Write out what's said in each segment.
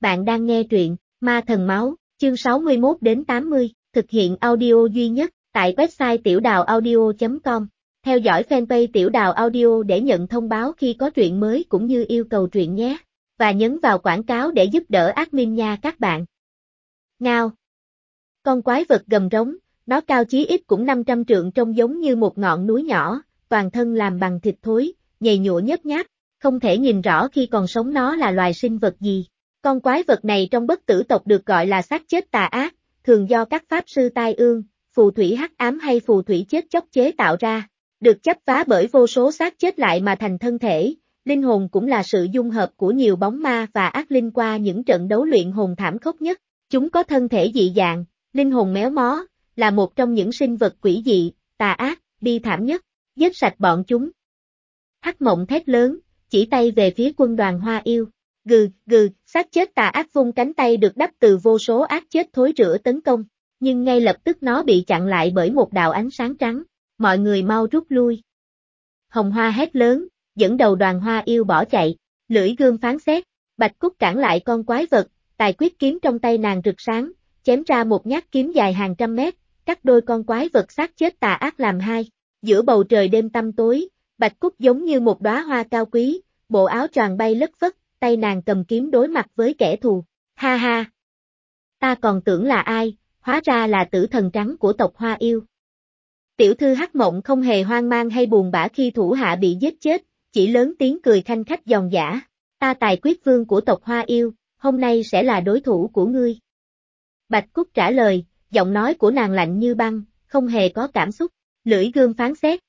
Bạn đang nghe truyện Ma Thần Máu, chương 61 đến 80, thực hiện audio duy nhất tại website tiểu đào audio.com. Theo dõi fanpage tiểu đào audio để nhận thông báo khi có truyện mới cũng như yêu cầu truyện nhé. Và nhấn vào quảng cáo để giúp đỡ admin nha các bạn. Ngao Con quái vật gầm rống, nó cao chí ít cũng 500 trượng trông giống như một ngọn núi nhỏ, toàn thân làm bằng thịt thối, nhầy nhụa nhấp nháp, không thể nhìn rõ khi còn sống nó là loài sinh vật gì. Con quái vật này trong bất tử tộc được gọi là xác chết tà ác, thường do các pháp sư tai ương, phù thủy hắc ám hay phù thủy chết chóc chế tạo ra, được chấp phá bởi vô số xác chết lại mà thành thân thể. Linh hồn cũng là sự dung hợp của nhiều bóng ma và ác linh qua những trận đấu luyện hồn thảm khốc nhất. Chúng có thân thể dị dạng, linh hồn méo mó, là một trong những sinh vật quỷ dị, tà ác, bi thảm nhất, giết sạch bọn chúng. Hắc mộng thét lớn, chỉ tay về phía quân đoàn hoa yêu. Gừ, gừ, xác chết tà ác vung cánh tay được đắp từ vô số ác chết thối rửa tấn công, nhưng ngay lập tức nó bị chặn lại bởi một đạo ánh sáng trắng, mọi người mau rút lui. Hồng Hoa hét lớn, dẫn đầu đoàn hoa yêu bỏ chạy, lưỡi gương phán xét, Bạch Cúc cản lại con quái vật, tài quyết kiếm trong tay nàng rực sáng, chém ra một nhát kiếm dài hàng trăm mét, cắt đôi con quái vật xác chết tà ác làm hai. Giữa bầu trời đêm tăm tối, Bạch Cúc giống như một đóa hoa cao quý, bộ áo tròn bay lất phất, tay nàng cầm kiếm đối mặt với kẻ thù. Ha ha! Ta còn tưởng là ai, hóa ra là tử thần trắng của tộc Hoa Yêu. Tiểu thư Hắc Mộng không hề hoang mang hay buồn bã khi thủ hạ bị giết chết, chỉ lớn tiếng cười khanh khách giòn giả. Ta tài quyết vương của tộc Hoa Yêu, hôm nay sẽ là đối thủ của ngươi. Bạch Cúc trả lời, giọng nói của nàng lạnh như băng, không hề có cảm xúc, lưỡi gươm phán xét.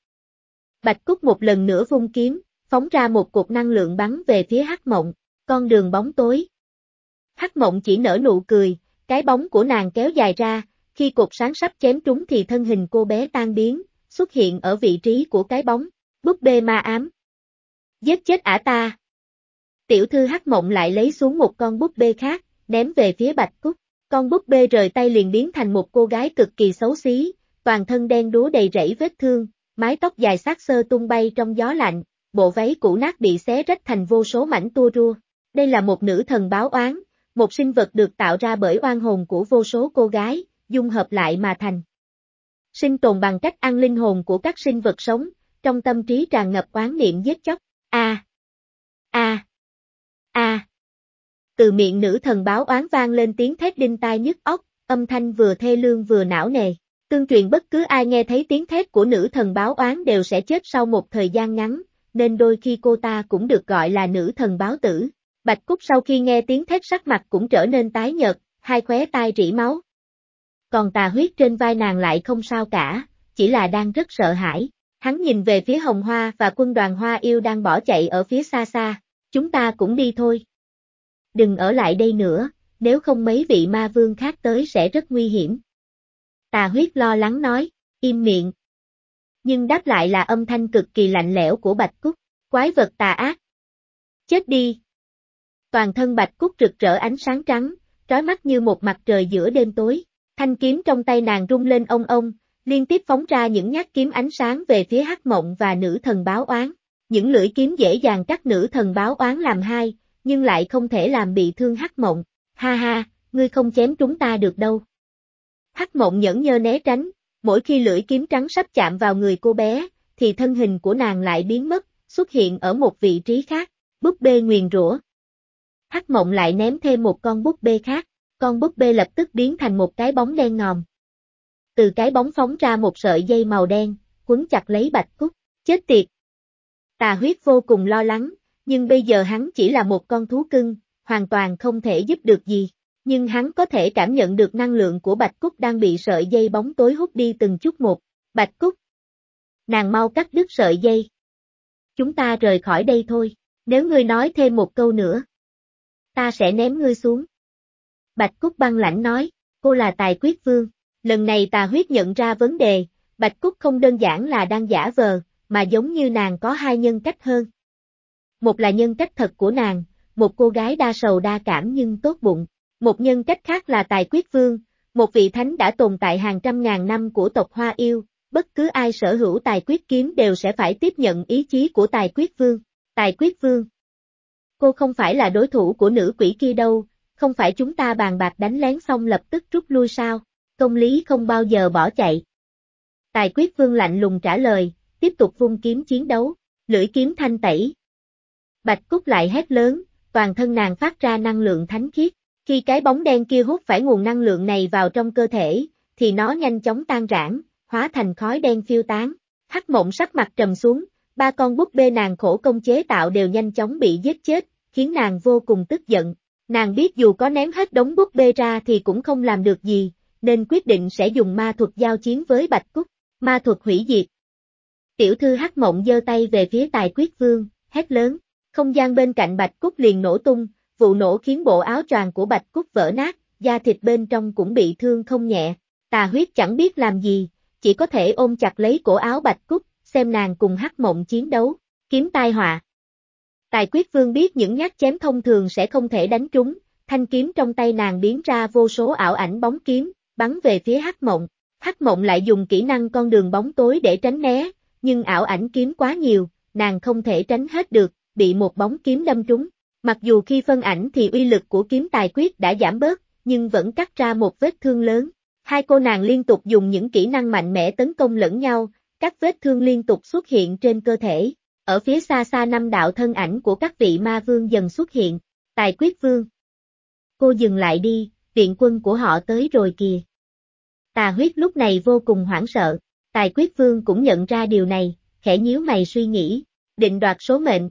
Bạch Cúc một lần nữa vung kiếm, phóng ra một cục năng lượng bắn về phía Hắc Mộng, con đường bóng tối. Hắc Mộng chỉ nở nụ cười, cái bóng của nàng kéo dài ra, khi cục sáng sắp chém trúng thì thân hình cô bé tan biến, xuất hiện ở vị trí của cái bóng, búp bê ma ám. Giết chết ả ta. Tiểu thư Hắc Mộng lại lấy xuống một con búp bê khác, ném về phía Bạch Cúc. Con búp bê rời tay liền biến thành một cô gái cực kỳ xấu xí, toàn thân đen đúa đầy rẫy vết thương, mái tóc dài sát sơ tung bay trong gió lạnh, bộ váy cũ nát bị xé rách thành vô số mảnh tua rua. Đây là một nữ thần báo oán, một sinh vật được tạo ra bởi oan hồn của vô số cô gái, dung hợp lại mà thành. Sinh tồn bằng cách ăn linh hồn của các sinh vật sống, trong tâm trí tràn ngập oán niệm giết chóc. A. A. A. Từ miệng nữ thần báo oán vang lên tiếng thét đinh tai nhức óc, âm thanh vừa thê lương vừa não nề. Tương truyền bất cứ ai nghe thấy tiếng thét của nữ thần báo oán đều sẽ chết sau một thời gian ngắn, nên đôi khi cô ta cũng được gọi là nữ thần báo tử. Bạch Cúc sau khi nghe tiếng thét sắc mặt cũng trở nên tái nhợt, hai khóe tai rỉ máu. Còn tà huyết trên vai nàng lại không sao cả, chỉ là đang rất sợ hãi. Hắn nhìn về phía hồng hoa và quân đoàn hoa yêu đang bỏ chạy ở phía xa xa, chúng ta cũng đi thôi. Đừng ở lại đây nữa, nếu không mấy vị ma vương khác tới sẽ rất nguy hiểm. Tà huyết lo lắng nói, im miệng. Nhưng đáp lại là âm thanh cực kỳ lạnh lẽo của Bạch Cúc, quái vật tà ác. Chết đi. Toàn thân Bạch Cúc rực rỡ ánh sáng trắng, trói mắt như một mặt trời giữa đêm tối. Thanh kiếm trong tay nàng rung lên ông ông, liên tiếp phóng ra những nhát kiếm ánh sáng về phía hắc mộng và nữ thần báo oán. Những lưỡi kiếm dễ dàng cắt nữ thần báo oán làm hai, nhưng lại không thể làm bị thương hắc mộng. Ha ha, ngươi không chém chúng ta được đâu. Hắc mộng nhẫn nhơ né tránh, mỗi khi lưỡi kiếm trắng sắp chạm vào người cô bé, thì thân hình của nàng lại biến mất, xuất hiện ở một vị trí khác, búp bê nguyền rủa. Hắc mộng lại ném thêm một con búp bê khác, con búp bê lập tức biến thành một cái bóng đen ngòm. Từ cái bóng phóng ra một sợi dây màu đen, quấn chặt lấy bạch cúc, chết tiệt. Tà huyết vô cùng lo lắng, nhưng bây giờ hắn chỉ là một con thú cưng, hoàn toàn không thể giúp được gì nhưng hắn có thể cảm nhận được năng lượng của Bạch Cúc đang bị sợi dây bóng tối hút đi từng chút một. Bạch Cúc! Nàng mau cắt đứt sợi dây. Chúng ta rời khỏi đây thôi, nếu ngươi nói thêm một câu nữa. Ta sẽ ném ngươi xuống. Bạch Cúc băng lãnh nói, cô là tài quyết vương. Lần này tà huyết nhận ra vấn đề, Bạch Cúc không đơn giản là đang giả vờ, mà giống như nàng có hai nhân cách hơn. Một là nhân cách thật của nàng, một cô gái đa sầu đa cảm nhưng tốt bụng, một nhân cách khác là Tài Quyết Vương, một vị thánh đã tồn tại hàng trăm ngàn năm của tộc Hoa Yêu, bất cứ ai sở hữu Tài Quyết Kiếm đều sẽ phải tiếp nhận ý chí của Tài Quyết Vương. Tài Quyết Vương Cô không phải là đối thủ của nữ quỷ kia đâu, không phải chúng ta bàn bạc đánh lén xong lập tức rút lui sao, công lý không bao giờ bỏ chạy. Tài quyết vương lạnh lùng trả lời, tiếp tục vung kiếm chiến đấu, lưỡi kiếm thanh tẩy. Bạch Cúc lại hét lớn, toàn thân nàng phát ra năng lượng thánh khiết, khi cái bóng đen kia hút phải nguồn năng lượng này vào trong cơ thể, thì nó nhanh chóng tan rã, hóa thành khói đen phiêu tán. Hắc mộng sắc mặt trầm xuống, ba con búp bê nàng khổ công chế tạo đều nhanh chóng bị giết chết, khiến nàng vô cùng tức giận. Nàng biết dù có ném hết đống búp bê ra thì cũng không làm được gì, nên quyết định sẽ dùng ma thuật giao chiến với Bạch Cúc, ma thuật hủy diệt. Tiểu thư hắc mộng giơ tay về phía tài quyết vương, hét lớn, không gian bên cạnh Bạch Cúc liền nổ tung, vụ nổ khiến bộ áo choàng của Bạch Cúc vỡ nát, da thịt bên trong cũng bị thương không nhẹ, tà huyết chẳng biết làm gì, chỉ có thể ôm chặt lấy cổ áo Bạch Cúc, xem nàng cùng hắc mộng chiến đấu, kiếm tai họa. Tài quyết vương biết những nhát chém thông thường sẽ không thể đánh trúng, thanh kiếm trong tay nàng biến ra vô số ảo ảnh bóng kiếm, bắn về phía hắc mộng. Hắc mộng lại dùng kỹ năng con đường bóng tối để tránh né, nhưng ảo ảnh kiếm quá nhiều, nàng không thể tránh hết được, bị một bóng kiếm đâm trúng. Mặc dù khi phân ảnh thì uy lực của kiếm tài quyết đã giảm bớt, nhưng vẫn cắt ra một vết thương lớn. Hai cô nàng liên tục dùng những kỹ năng mạnh mẽ tấn công lẫn nhau, các vết thương liên tục xuất hiện trên cơ thể. Ở phía xa xa năm đạo thân ảnh của các vị ma vương dần xuất hiện. Tài quyết vương. Cô dừng lại đi, viện quân của họ tới rồi kìa. Tà huyết lúc này vô cùng hoảng sợ. Tài quyết vương cũng nhận ra điều này, khẽ nhíu mày suy nghĩ, định đoạt số mệnh.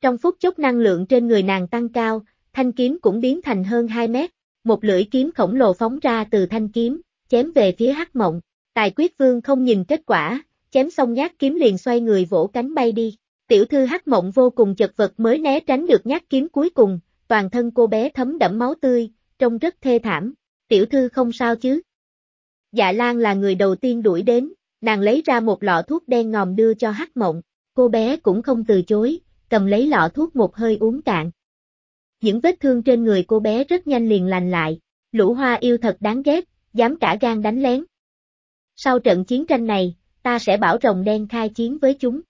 Trong phút chốc năng lượng trên người nàng tăng cao, thanh kiếm cũng biến thành hơn 2 mét, một lưỡi kiếm khổng lồ phóng ra từ thanh kiếm, chém về phía hắc mộng. Tài quyết vương không nhìn kết quả, chém xong nhát kiếm liền xoay người vỗ cánh bay đi. Tiểu thư hắc mộng vô cùng chật vật mới né tránh được nhát kiếm cuối cùng, toàn thân cô bé thấm đẫm máu tươi, trông rất thê thảm. Tiểu thư không sao chứ? Dạ Lan là người đầu tiên đuổi đến, nàng lấy ra một lọ thuốc đen ngòm đưa cho hắc mộng. Cô bé cũng không từ chối, cầm lấy lọ thuốc một hơi uống cạn. Những vết thương trên người cô bé rất nhanh liền lành lại. Lũ hoa yêu thật đáng ghét, dám cả gan đánh lén. Sau trận chiến tranh này, ta sẽ bảo rồng đen khai chiến với chúng.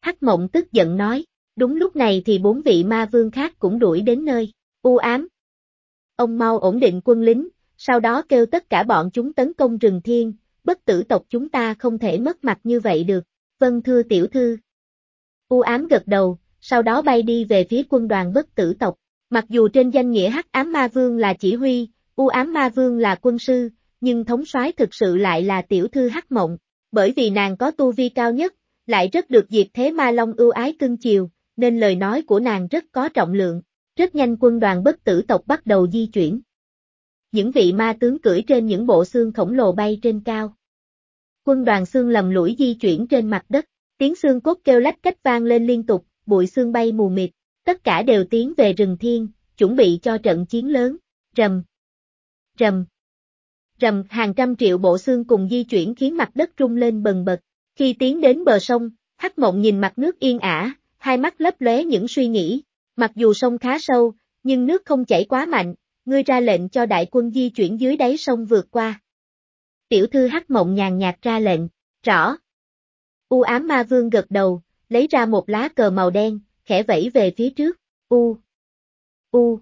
Hắc mộng tức giận nói, đúng lúc này thì bốn vị ma vương khác cũng đuổi đến nơi, u ám. Ông mau ổn định quân lính, sau đó kêu tất cả bọn chúng tấn công rừng thiên, bất tử tộc chúng ta không thể mất mặt như vậy được, vâng thưa tiểu thư. U ám gật đầu, sau đó bay đi về phía quân đoàn bất tử tộc, mặc dù trên danh nghĩa hắc ám ma vương là chỉ huy, u ám ma vương là quân sư, nhưng thống soái thực sự lại là tiểu thư hắc mộng, bởi vì nàng có tu vi cao nhất, lại rất được Diệp Thế Ma Long ưu ái cưng chiều, nên lời nói của nàng rất có trọng lượng. Rất nhanh quân đoàn bất tử tộc bắt đầu di chuyển. Những vị ma tướng cưỡi trên những bộ xương khổng lồ bay trên cao. Quân đoàn xương lầm lũi di chuyển trên mặt đất, tiếng xương cốt kêu lách cách vang lên liên tục, bụi xương bay mù mịt, tất cả đều tiến về rừng thiên, chuẩn bị cho trận chiến lớn, rầm, rầm, rầm hàng trăm triệu bộ xương cùng di chuyển khiến mặt đất rung lên bần bật. Khi tiến đến bờ sông, Hắc Mộng nhìn mặt nước yên ả, hai mắt lấp lóe những suy nghĩ. Mặc dù sông khá sâu, nhưng nước không chảy quá mạnh, ngươi ra lệnh cho đại quân di chuyển dưới đáy sông vượt qua. Tiểu thư Hắc Mộng nhàn nhạt ra lệnh, rõ. U ám ma vương gật đầu, lấy ra một lá cờ màu đen, khẽ vẫy về phía trước. U. U.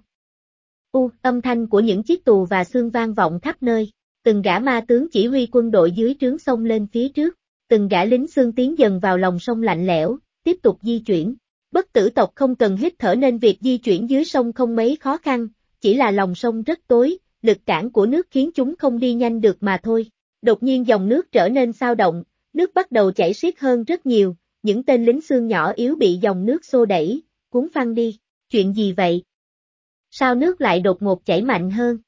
U, âm thanh của những chiếc tù và xương vang vọng khắp nơi từng gã ma tướng chỉ huy quân đội dưới trướng sông lên phía trước, từng gã lính xương tiến dần vào lòng sông lạnh lẽo, tiếp tục di chuyển. Bất tử tộc không cần hít thở nên việc di chuyển dưới sông không mấy khó khăn, chỉ là lòng sông rất tối, lực cản của nước khiến chúng không đi nhanh được mà thôi. Đột nhiên dòng nước trở nên sao động, nước bắt đầu chảy xiết hơn rất nhiều, những tên lính xương nhỏ yếu bị dòng nước xô đẩy, cuốn phăng đi. Chuyện gì vậy? Sao nước lại đột ngột chảy mạnh hơn?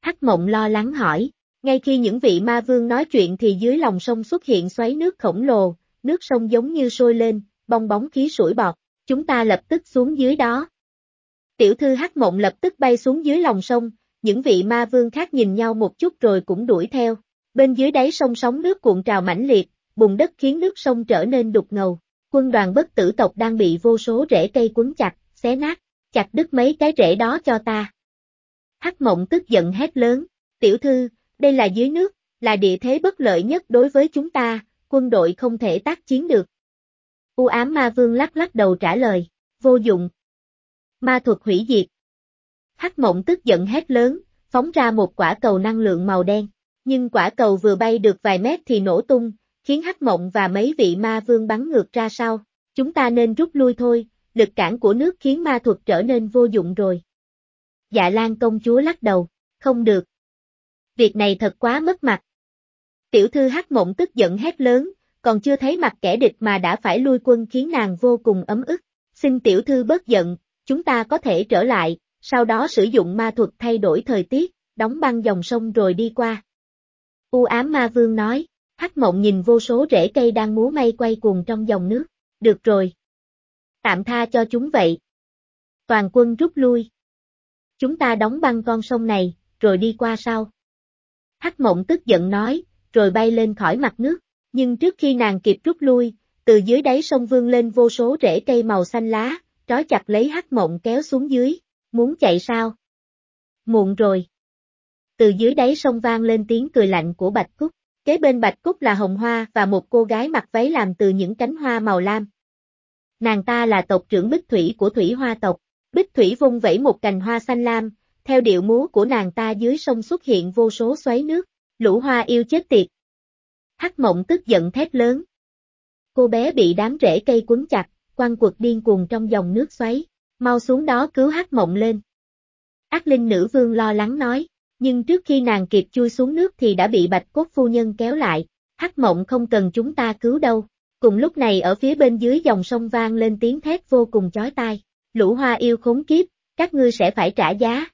Hắc mộng lo lắng hỏi, ngay khi những vị ma vương nói chuyện thì dưới lòng sông xuất hiện xoáy nước khổng lồ, nước sông giống như sôi lên, bong bóng khí sủi bọt, chúng ta lập tức xuống dưới đó. Tiểu thư Hắc mộng lập tức bay xuống dưới lòng sông, những vị ma vương khác nhìn nhau một chút rồi cũng đuổi theo. Bên dưới đáy sông sóng nước cuộn trào mãnh liệt, bùn đất khiến nước sông trở nên đục ngầu. Quân đoàn bất tử tộc đang bị vô số rễ cây quấn chặt, xé nát, chặt đứt mấy cái rễ đó cho ta. Hắc mộng tức giận hét lớn, tiểu thư, đây là dưới nước, là địa thế bất lợi nhất đối với chúng ta, quân đội không thể tác chiến được. U ám ma vương lắc lắc đầu trả lời, vô dụng. Ma thuật hủy diệt. Hắc mộng tức giận hét lớn, phóng ra một quả cầu năng lượng màu đen. Nhưng quả cầu vừa bay được vài mét thì nổ tung, khiến Hắc mộng và mấy vị ma vương bắn ngược ra sau. Chúng ta nên rút lui thôi, lực cản của nước khiến ma thuật trở nên vô dụng rồi. Dạ Lan công chúa lắc đầu, không được. Việc này thật quá mất mặt. Tiểu thư Hắc mộng tức giận hét lớn, còn chưa thấy mặt kẻ địch mà đã phải lui quân khiến nàng vô cùng ấm ức. Xin tiểu thư bớt giận, chúng ta có thể trở lại, sau đó sử dụng ma thuật thay đổi thời tiết, đóng băng dòng sông rồi đi qua. U ám ma vương nói, hắc mộng nhìn vô số rễ cây đang múa may quay cuồng trong dòng nước, được rồi. Tạm tha cho chúng vậy. Toàn quân rút lui. Chúng ta đóng băng con sông này, rồi đi qua sau. Hắc mộng tức giận nói, rồi bay lên khỏi mặt nước, nhưng trước khi nàng kịp rút lui, từ dưới đáy sông vương lên vô số rễ cây màu xanh lá, trói chặt lấy hắc mộng kéo xuống dưới, muốn chạy sao? Muộn rồi. Từ dưới đáy sông vang lên tiếng cười lạnh của Bạch Cúc, kế bên Bạch Cúc là Hồng Hoa và một cô gái mặc váy làm từ những cánh hoa màu lam. Nàng ta là tộc trưởng Bích Thủy của Thủy Hoa tộc, Bích Thủy vung vẫy một cành hoa xanh lam, theo điệu múa của nàng ta dưới sông xuất hiện vô số xoáy nước, lũ hoa yêu chết tiệt. Hắc mộng tức giận thét lớn. Cô bé bị đám rễ cây quấn chặt, quăng quật điên cuồng trong dòng nước xoáy, mau xuống đó cứu hắc mộng lên. Ác linh nữ vương lo lắng nói, nhưng trước khi nàng kịp chui xuống nước thì đã bị bạch cốt phu nhân kéo lại, hắc mộng không cần chúng ta cứu đâu. Cùng lúc này ở phía bên dưới dòng sông vang lên tiếng thét vô cùng chói tai, lũ hoa yêu khốn kiếp, các ngươi sẽ phải trả giá.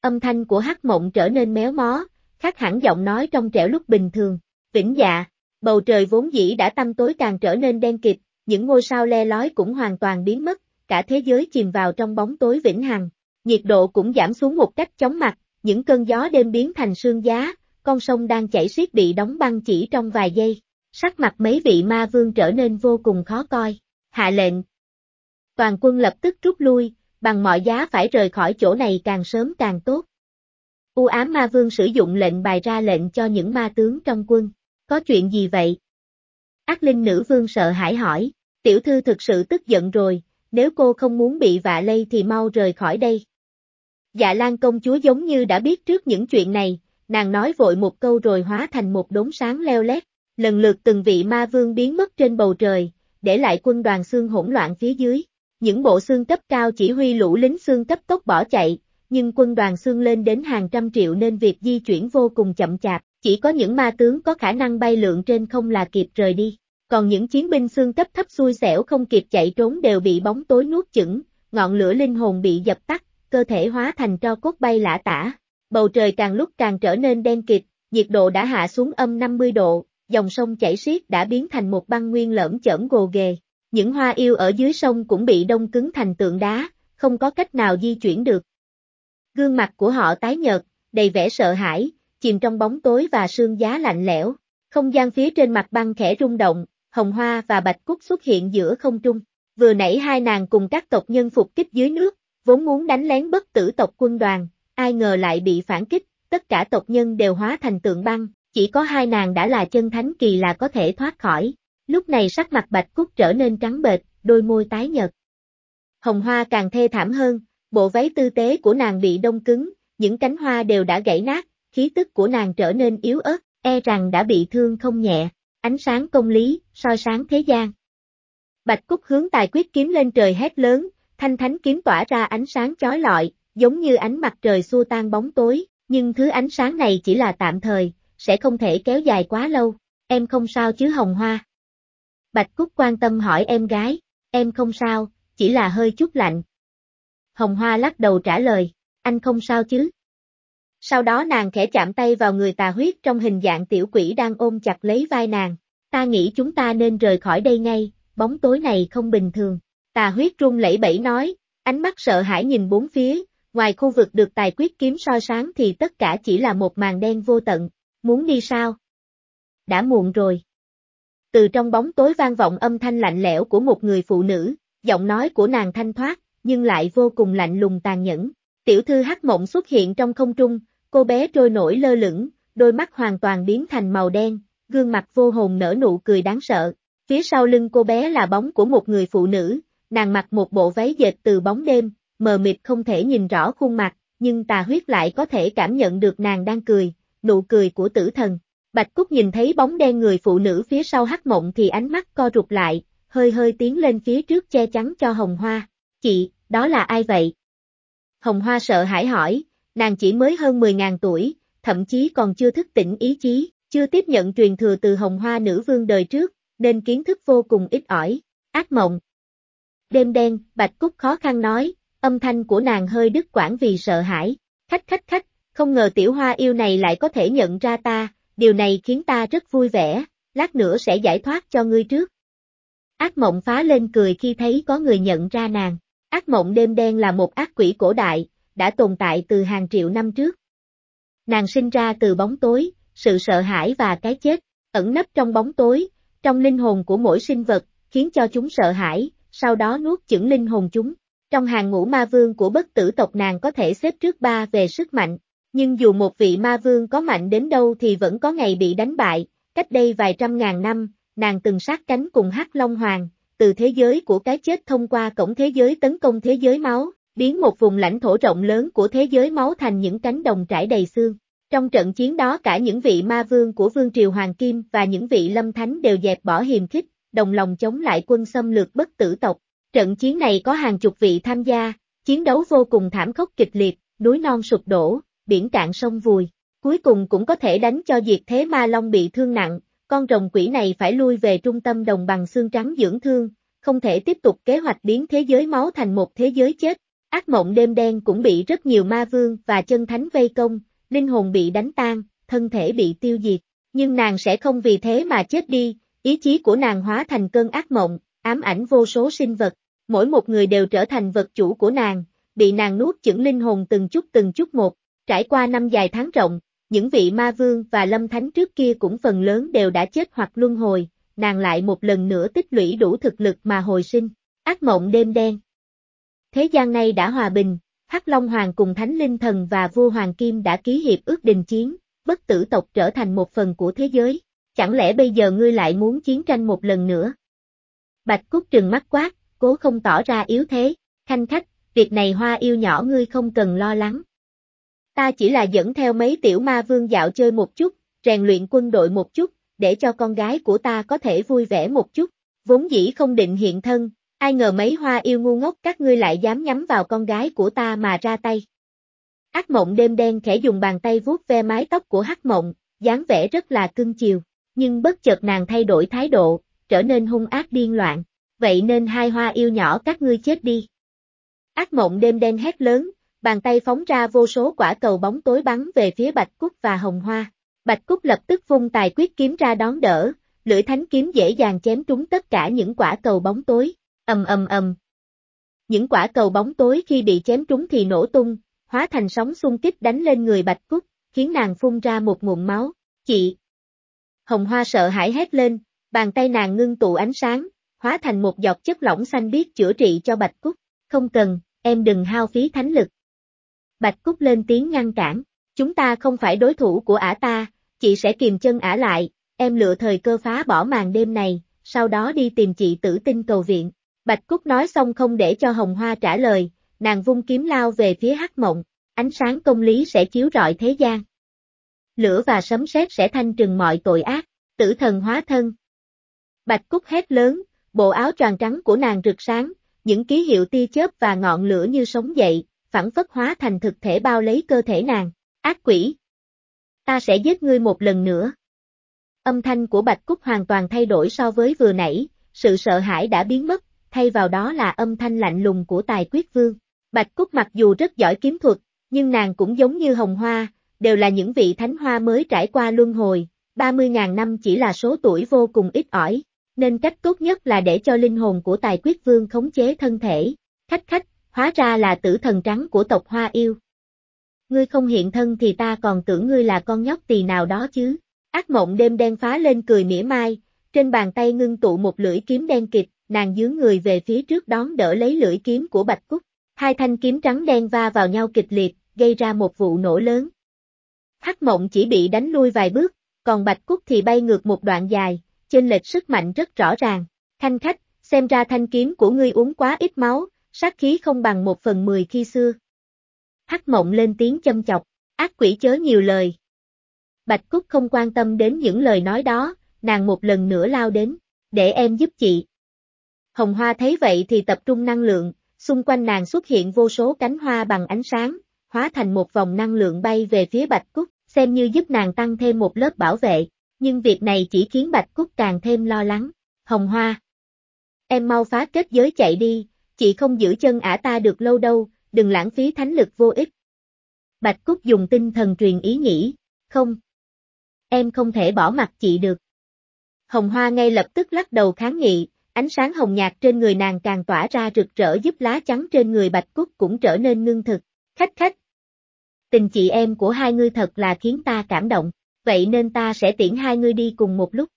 Âm thanh của hắc mộng trở nên méo mó, khác hẳn giọng nói trong trẻo lúc bình thường, vĩnh dạ, bầu trời vốn dĩ đã tăm tối càng trở nên đen kịt, những ngôi sao le lói cũng hoàn toàn biến mất, cả thế giới chìm vào trong bóng tối vĩnh hằng. Nhiệt độ cũng giảm xuống một cách chóng mặt, những cơn gió đêm biến thành sương giá, con sông đang chảy xiết bị đóng băng chỉ trong vài giây. Sắc mặt mấy vị ma vương trở nên vô cùng khó coi. Hạ lệnh. Toàn quân lập tức rút lui, bằng mọi giá phải rời khỏi chỗ này càng sớm càng tốt. U ám ma vương sử dụng lệnh bài ra lệnh cho những ma tướng trong quân. Có chuyện gì vậy? Ác linh nữ vương sợ hãi hỏi, tiểu thư thực sự tức giận rồi, nếu cô không muốn bị vạ lây thì mau rời khỏi đây. Dạ Lan công chúa giống như đã biết trước những chuyện này, nàng nói vội một câu rồi hóa thành một đốm sáng leo lét, lần lượt từng vị ma vương biến mất trên bầu trời, để lại quân đoàn xương hỗn loạn phía dưới. Những bộ xương cấp cao chỉ huy lũ lính xương cấp tốc bỏ chạy, nhưng quân đoàn xương lên đến hàng trăm triệu nên việc di chuyển vô cùng chậm chạp, chỉ có những ma tướng có khả năng bay lượn trên không là kịp rời đi. Còn những chiến binh xương cấp thấp xui xẻo không kịp chạy trốn đều bị bóng tối nuốt chửng, ngọn lửa linh hồn bị dập tắt, cơ thể hóa thành tro cốt bay lả tả. Bầu trời càng lúc càng trở nên đen kịt, nhiệt độ đã hạ xuống âm 50 độ, dòng sông chảy xiết đã biến thành một băng nguyên lởm chởm gồ ghề. Những hoa yêu ở dưới sông cũng bị đông cứng thành tượng đá, không có cách nào di chuyển được. Gương mặt của họ tái nhợt, đầy vẻ sợ hãi, chìm trong bóng tối và sương giá lạnh lẽo. Không gian phía trên mặt băng khẽ rung động, hồng hoa và bạch cúc xuất hiện giữa không trung. Vừa nãy hai nàng cùng các tộc nhân phục kích dưới nước, vốn muốn đánh lén bất tử tộc quân đoàn, ai ngờ lại bị phản kích, tất cả tộc nhân đều hóa thành tượng băng, chỉ có hai nàng đã là chân thánh kỳ là có thể thoát khỏi. Lúc này sắc mặt bạch cúc trở nên trắng bệch, đôi môi tái nhợt. Hồng hoa càng thê thảm hơn, bộ váy tư tế của nàng bị đông cứng, những cánh hoa đều đã gãy nát, khí tức của nàng trở nên yếu ớt, e rằng đã bị thương không nhẹ, ánh sáng công lý, soi sáng thế gian. Bạch Cúc hướng tài quyết kiếm lên trời hét lớn, thanh thánh kiếm tỏa ra ánh sáng chói lọi, giống như ánh mặt trời xua tan bóng tối, nhưng thứ ánh sáng này chỉ là tạm thời, sẽ không thể kéo dài quá lâu, em không sao chứ Hồng Hoa. Bạch Cúc quan tâm hỏi em gái, em không sao, chỉ là hơi chút lạnh. Hồng Hoa lắc đầu trả lời, anh không sao chứ. Sau đó nàng khẽ chạm tay vào người tà huyết trong hình dạng tiểu quỷ đang ôm chặt lấy vai nàng. Ta nghĩ chúng ta nên rời khỏi đây ngay, bóng tối này không bình thường. Tà huyết rung lẫy bẫy nói, ánh mắt sợ hãi nhìn bốn phía, ngoài khu vực được tài quyết kiếm soi sáng thì tất cả chỉ là một màn đen vô tận. Muốn đi sao? Đã muộn rồi. Từ trong bóng tối vang vọng âm thanh lạnh lẽo của một người phụ nữ, giọng nói của nàng thanh thoát, nhưng lại vô cùng lạnh lùng tàn nhẫn. Tiểu thư hắc mộng xuất hiện trong không trung, cô bé trôi nổi lơ lửng, đôi mắt hoàn toàn biến thành màu đen, gương mặt vô hồn nở nụ cười đáng sợ. Phía sau lưng cô bé là bóng của một người phụ nữ, nàng mặc một bộ váy dệt từ bóng đêm, mờ mịt không thể nhìn rõ khuôn mặt, nhưng tà huyết lại có thể cảm nhận được nàng đang cười, nụ cười của tử thần. Bạch Cúc nhìn thấy bóng đen người phụ nữ phía sau hắc mộng thì ánh mắt co rụt lại, hơi hơi tiến lên phía trước che chắn cho Hồng Hoa. Chị, đó là ai vậy? Hồng Hoa sợ hãi hỏi, nàng chỉ mới hơn 10.000 tuổi, thậm chí còn chưa thức tỉnh ý chí, chưa tiếp nhận truyền thừa từ Hồng Hoa nữ vương đời trước, nên kiến thức vô cùng ít ỏi. Ác mộng. Đêm đen, Bạch Cúc khó khăn nói, âm thanh của nàng hơi đứt quãng vì sợ hãi. Khách khách khách, không ngờ tiểu hoa yêu này lại có thể nhận ra ta, điều này khiến ta rất vui vẻ, lát nữa sẽ giải thoát cho ngươi trước. Ác mộng phá lên cười khi thấy có người nhận ra nàng. Ác mộng đêm đen là một ác quỷ cổ đại, đã tồn tại từ hàng triệu năm trước. Nàng sinh ra từ bóng tối, sự sợ hãi và cái chết, ẩn nấp trong bóng tối, trong linh hồn của mỗi sinh vật, khiến cho chúng sợ hãi, sau đó nuốt chửng linh hồn chúng. Trong hàng ngũ ma vương của bất tử tộc nàng có thể xếp trước ba về sức mạnh, nhưng dù một vị ma vương có mạnh đến đâu thì vẫn có ngày bị đánh bại, cách đây vài trăm ngàn năm, nàng từng sát cánh cùng Hắc Long Hoàng, từ thế giới của cái chết thông qua cổng thế giới tấn công thế giới máu, biến một vùng lãnh thổ rộng lớn của thế giới máu thành những cánh đồng trải đầy xương. Trong trận chiến đó cả những vị ma vương của Vương Triều Hoàng Kim và những vị lâm thánh đều dẹp bỏ hiềm khích, đồng lòng chống lại quân xâm lược bất tử tộc. Trận chiến này có hàng chục vị tham gia, chiến đấu vô cùng thảm khốc kịch liệt, núi non sụp đổ, biển cạn sông vùi. Cuối cùng cũng có thể đánh cho diệt thế ma long bị thương nặng, con rồng quỷ này phải lui về trung tâm đồng bằng xương trắng dưỡng thương, không thể tiếp tục kế hoạch biến thế giới máu thành một thế giới chết. Ác mộng đêm đen cũng bị rất nhiều ma vương và chân thánh vây công, linh hồn bị đánh tan, thân thể bị tiêu diệt. Nhưng nàng sẽ không vì thế mà chết đi, ý chí của nàng hóa thành cơn ác mộng, ám ảnh vô số sinh vật. Mỗi một người đều trở thành vật chủ của nàng, bị nàng nuốt chửng linh hồn từng chút từng chút một. Trải qua năm dài tháng rộng, những vị ma vương và lâm thánh trước kia cũng phần lớn đều đã chết hoặc luân hồi, nàng lại một lần nữa tích lũy đủ thực lực mà hồi sinh. Ác mộng đêm đen. Thế gian này đã hòa bình, Hắc Long Hoàng cùng Thánh Linh Thần và Vua Hoàng Kim đã ký hiệp ước đình chiến, bất tử tộc trở thành một phần của thế giới. Chẳng lẽ bây giờ ngươi lại muốn chiến tranh một lần nữa? Bạch Cúc trừng mắt quát, cố không tỏ ra yếu thế, khanh khách, việc này hoa yêu nhỏ ngươi không cần lo lắng. Ta chỉ là dẫn theo mấy tiểu ma vương dạo chơi một chút, rèn luyện quân đội một chút, để cho con gái của ta có thể vui vẻ một chút, vốn dĩ không định hiện thân, ai ngờ mấy hoa yêu ngu ngốc các ngươi lại dám nhắm vào con gái của ta mà ra tay. Ác mộng đêm đen khẽ dùng bàn tay vuốt ve mái tóc của hắc mộng, dáng vẻ rất là cưng chiều, nhưng bất chợt nàng thay đổi thái độ, trở nên hung ác điên loạn, vậy nên hai hoa yêu nhỏ các ngươi chết đi. Ác mộng đêm đen hét lớn, bàn tay phóng ra vô số quả cầu bóng tối bắn về phía Bạch Cúc và Hồng Hoa. Bạch Cúc lập tức vung tài quyết kiếm ra đón đỡ, lưỡi thánh kiếm dễ dàng chém trúng tất cả những quả cầu bóng tối, ầm ầm ầm. Những quả cầu bóng tối khi bị chém trúng thì nổ tung, hóa thành sóng xung kích đánh lên người Bạch Cúc, khiến nàng phun ra một nguồn máu. Chị! Hồng Hoa sợ hãi hét lên, bàn tay nàng ngưng tụ ánh sáng, hóa thành một giọt chất lỏng xanh biếc chữa trị cho Bạch Cúc. Không cần, em đừng hao phí thánh lực. Bạch Cúc lên tiếng ngăn cản, chúng ta không phải đối thủ của ả ta, chị sẽ kìm chân ả lại, em lựa thời cơ phá bỏ màn đêm này, sau đó đi tìm chị tử tinh cầu viện. Bạch Cúc nói xong không để cho Hồng Hoa trả lời, nàng vung kiếm lao về phía hắc mộng, ánh sáng công lý sẽ chiếu rọi thế gian. Lửa và sấm sét sẽ thanh trừng mọi tội ác, tử thần hóa thân. Bạch Cúc hét lớn, bộ áo tròn trắng của nàng rực sáng, những ký hiệu tia chớp và ngọn lửa như sống dậy, phản phất hóa thành thực thể bao lấy cơ thể nàng. Ác quỷ! Ta sẽ giết ngươi một lần nữa. Âm thanh của Bạch Cúc hoàn toàn thay đổi so với vừa nãy, sự sợ hãi đã biến mất, thay vào đó là âm thanh lạnh lùng của tài quyết vương. Bạch Cúc mặc dù rất giỏi kiếm thuật, nhưng nàng cũng giống như hồng hoa, đều là những vị thánh hoa mới trải qua luân hồi, 30.000 năm chỉ là số tuổi vô cùng ít ỏi, nên cách tốt nhất là để cho linh hồn của tài quyết vương khống chế thân thể. Khách khách, hóa ra là tử thần trắng của tộc Hoa Yêu. Ngươi không hiện thân thì ta còn tưởng ngươi là con nhóc tỳ nào đó chứ. Ác mộng đêm đen phá lên cười mỉa mai, trên bàn tay ngưng tụ một lưỡi kiếm đen kịch, nàng dướng người về phía trước đón đỡ lấy lưỡi kiếm của Bạch Cúc. Hai thanh kiếm trắng đen va vào nhau kịch liệt, gây ra một vụ nổ lớn. Hắc mộng chỉ bị đánh lui vài bước, còn Bạch Cúc thì bay ngược một đoạn dài, trên lệch sức mạnh rất rõ ràng. Thanh khách, xem ra thanh kiếm của ngươi uống quá ít máu, sát khí không bằng một phần mười khi xưa. Hắc mộng lên tiếng châm chọc, ác quỷ chớ nhiều lời. Bạch Cúc không quan tâm đến những lời nói đó, nàng một lần nữa lao đến, để em giúp chị. Hồng Hoa thấy vậy thì tập trung năng lượng, xung quanh nàng xuất hiện vô số cánh hoa bằng ánh sáng, hóa thành một vòng năng lượng bay về phía Bạch Cúc, xem như giúp nàng tăng thêm một lớp bảo vệ, nhưng việc này chỉ khiến Bạch Cúc càng thêm lo lắng. Hồng Hoa, em mau phá kết giới chạy đi, chị không giữ chân ả ta được lâu đâu, đừng lãng phí thánh lực vô ích. Bạch Cúc dùng tinh thần truyền ý nghĩ, không. Em không thể bỏ mặt chị được. Hồng Hoa ngay lập tức lắc đầu kháng nghị, ánh sáng hồng nhạt trên người nàng càng tỏa ra rực rỡ giúp lá trắng trên người Bạch Cúc cũng trở nên ngưng thực. Khách khách. Tình chị em của hai ngươi thật là khiến ta cảm động, vậy nên ta sẽ tiễn hai ngươi đi cùng một lúc.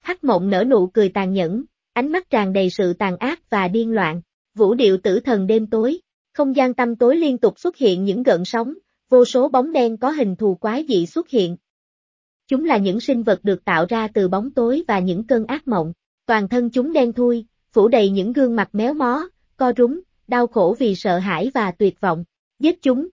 Hắc mộng nở nụ cười tàn nhẫn, ánh mắt tràn đầy sự tàn ác và điên loạn, vũ điệu tử thần đêm tối, không gian tâm tối liên tục xuất hiện những gợn sóng, vô số bóng đen có hình thù quái dị xuất hiện. Chúng là những sinh vật được tạo ra từ bóng tối và những cơn ác mộng, toàn thân chúng đen thui, phủ đầy những gương mặt méo mó, co rúm, đau khổ vì sợ hãi và tuyệt vọng, giết chúng.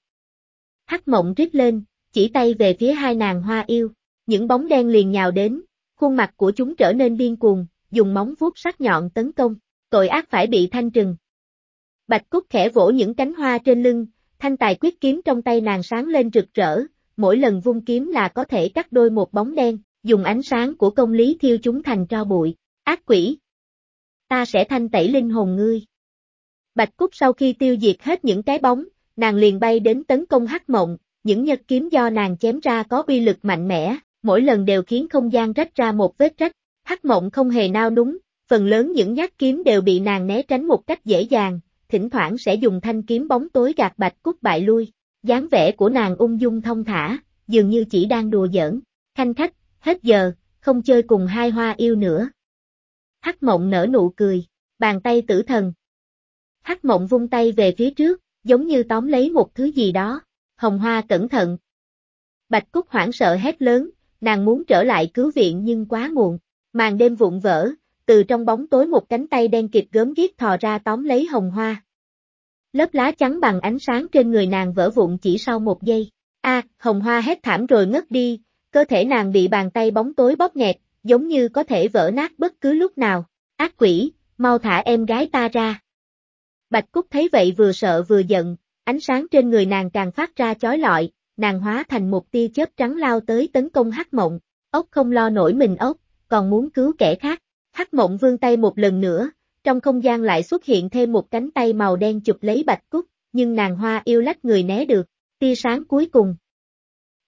Hắc mộng rít lên, chỉ tay về phía hai nàng hoa yêu, những bóng đen liền nhào đến, khuôn mặt của chúng trở nên điên cuồng, dùng móng vuốt sắc nhọn tấn công, tội ác phải bị thanh trừng. Bạch Cúc khẽ vỗ những cánh hoa trên lưng, thanh tài quyết kiếm trong tay nàng sáng lên rực rỡ, mỗi lần vung kiếm là có thể cắt đôi một bóng đen, dùng ánh sáng của công lý thiêu chúng thành tro bụi. Ác quỷ! Ta sẽ thanh tẩy linh hồn ngươi. Bạch Cúc sau khi tiêu diệt hết những cái bóng, nàng liền bay đến tấn công hắc mộng, những nhật kiếm do nàng chém ra có uy lực mạnh mẽ, mỗi lần đều khiến không gian rách ra một vết rách, hắc mộng không hề nao núng, phần lớn những nhát kiếm đều bị nàng né tránh một cách dễ dàng, thỉnh thoảng sẽ dùng thanh kiếm bóng tối gạt bạch cúc bại lui, dáng vẻ của nàng ung dung thông thả, dường như chỉ đang đùa giỡn, khanh khách, hết giờ, không chơi cùng hai hoa yêu nữa. Hắc mộng nở nụ cười, bàn tay tử thần. Hắc mộng vung tay về phía trước, giống như tóm lấy một thứ gì đó, hồng hoa cẩn thận. Bạch Cúc hoảng sợ hét lớn, nàng muốn trở lại cứu viện nhưng quá muộn, màn đêm vụn vỡ, từ trong bóng tối một cánh tay đen kịt gớm ghiếc thò ra tóm lấy hồng hoa. Lớp lá trắng bằng ánh sáng trên người nàng vỡ vụn chỉ sau một giây. A, hồng hoa hét thảm rồi ngất đi, cơ thể nàng bị bàn tay bóng tối bóp nghẹt, giống như có thể vỡ nát bất cứ lúc nào. Ác quỷ, mau thả em gái ta ra. Bạch Cúc thấy vậy vừa sợ vừa giận, ánh sáng trên người nàng càng phát ra chói lọi, nàng hóa thành một tia chớp trắng lao tới tấn công hắc mộng, ốc không lo nổi mình ốc, còn muốn cứu kẻ khác. Hắc mộng vươn tay một lần nữa, trong không gian lại xuất hiện thêm một cánh tay màu đen chụp lấy Bạch Cúc, nhưng nàng hoa yêu lách người né được, tia sáng cuối cùng.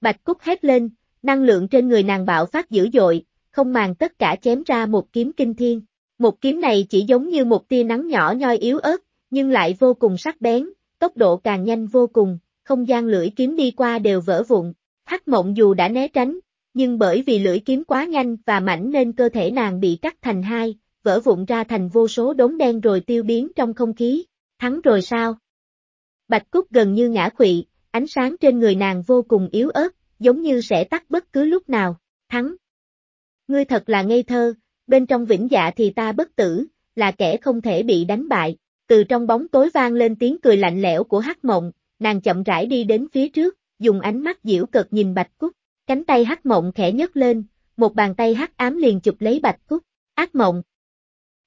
Bạch Cúc hét lên, năng lượng trên người nàng bạo phát dữ dội, không màng tất cả chém ra một kiếm kinh thiên. Một kiếm này chỉ giống như một tia nắng nhỏ nhoi yếu ớt, nhưng lại vô cùng sắc bén, tốc độ càng nhanh vô cùng, không gian lưỡi kiếm đi qua đều vỡ vụn. Hắc mộng dù đã né tránh, nhưng bởi vì lưỡi kiếm quá nhanh và mảnh nên cơ thể nàng bị cắt thành hai, vỡ vụn ra thành vô số đốm đen rồi tiêu biến trong không khí. Thắng rồi sao? Bạch Cúc gần như ngã quỵ, ánh sáng trên người nàng vô cùng yếu ớt, giống như sẽ tắt bất cứ lúc nào. Thắng! Ngươi thật là ngây thơ, bên trong vĩnh dạ thì ta bất tử, là kẻ không thể bị đánh bại. Từ trong bóng tối vang lên tiếng cười lạnh lẽo của hắc mộng, nàng chậm rãi đi đến phía trước, dùng ánh mắt diễu cợt nhìn Bạch Cúc. Cánh tay hắc mộng khẽ nhấc lên, một bàn tay hắc ám liền chụp lấy Bạch Cúc. Ác mộng!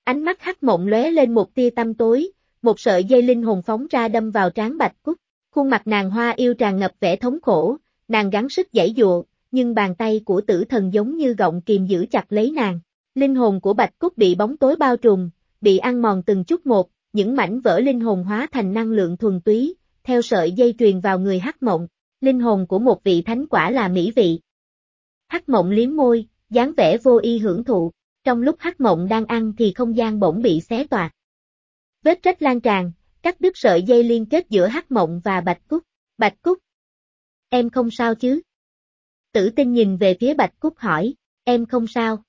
Ánh mắt hắc mộng lóe lên một tia tâm tối, một sợi dây linh hồn phóng ra đâm vào trán Bạch Cúc. Khuôn mặt nàng hoa yêu tràn ngập vẻ thống khổ, nàng gắng sức giãy dụa, nhưng bàn tay của tử thần giống như gọng kìm giữ chặt lấy nàng. Linh hồn của Bạch Cúc bị bóng tối bao trùm, bị ăn mòn từng chút một, những mảnh vỡ linh hồn hóa thành năng lượng thuần túy, theo sợi dây truyền vào người hắc mộng. Linh hồn của một vị thánh quả là mỹ vị. Hắc mộng liếm môi, dáng vẻ vô y hưởng thụ, trong lúc hắc mộng đang ăn thì không gian bỗng bị xé toạc. Vết rách lan tràn, cắt đứt sợi dây liên kết giữa hắc mộng và bạch cúc. Bạch cúc, em không sao chứ? Tử tinh nhìn về phía bạch cúc hỏi, em không sao.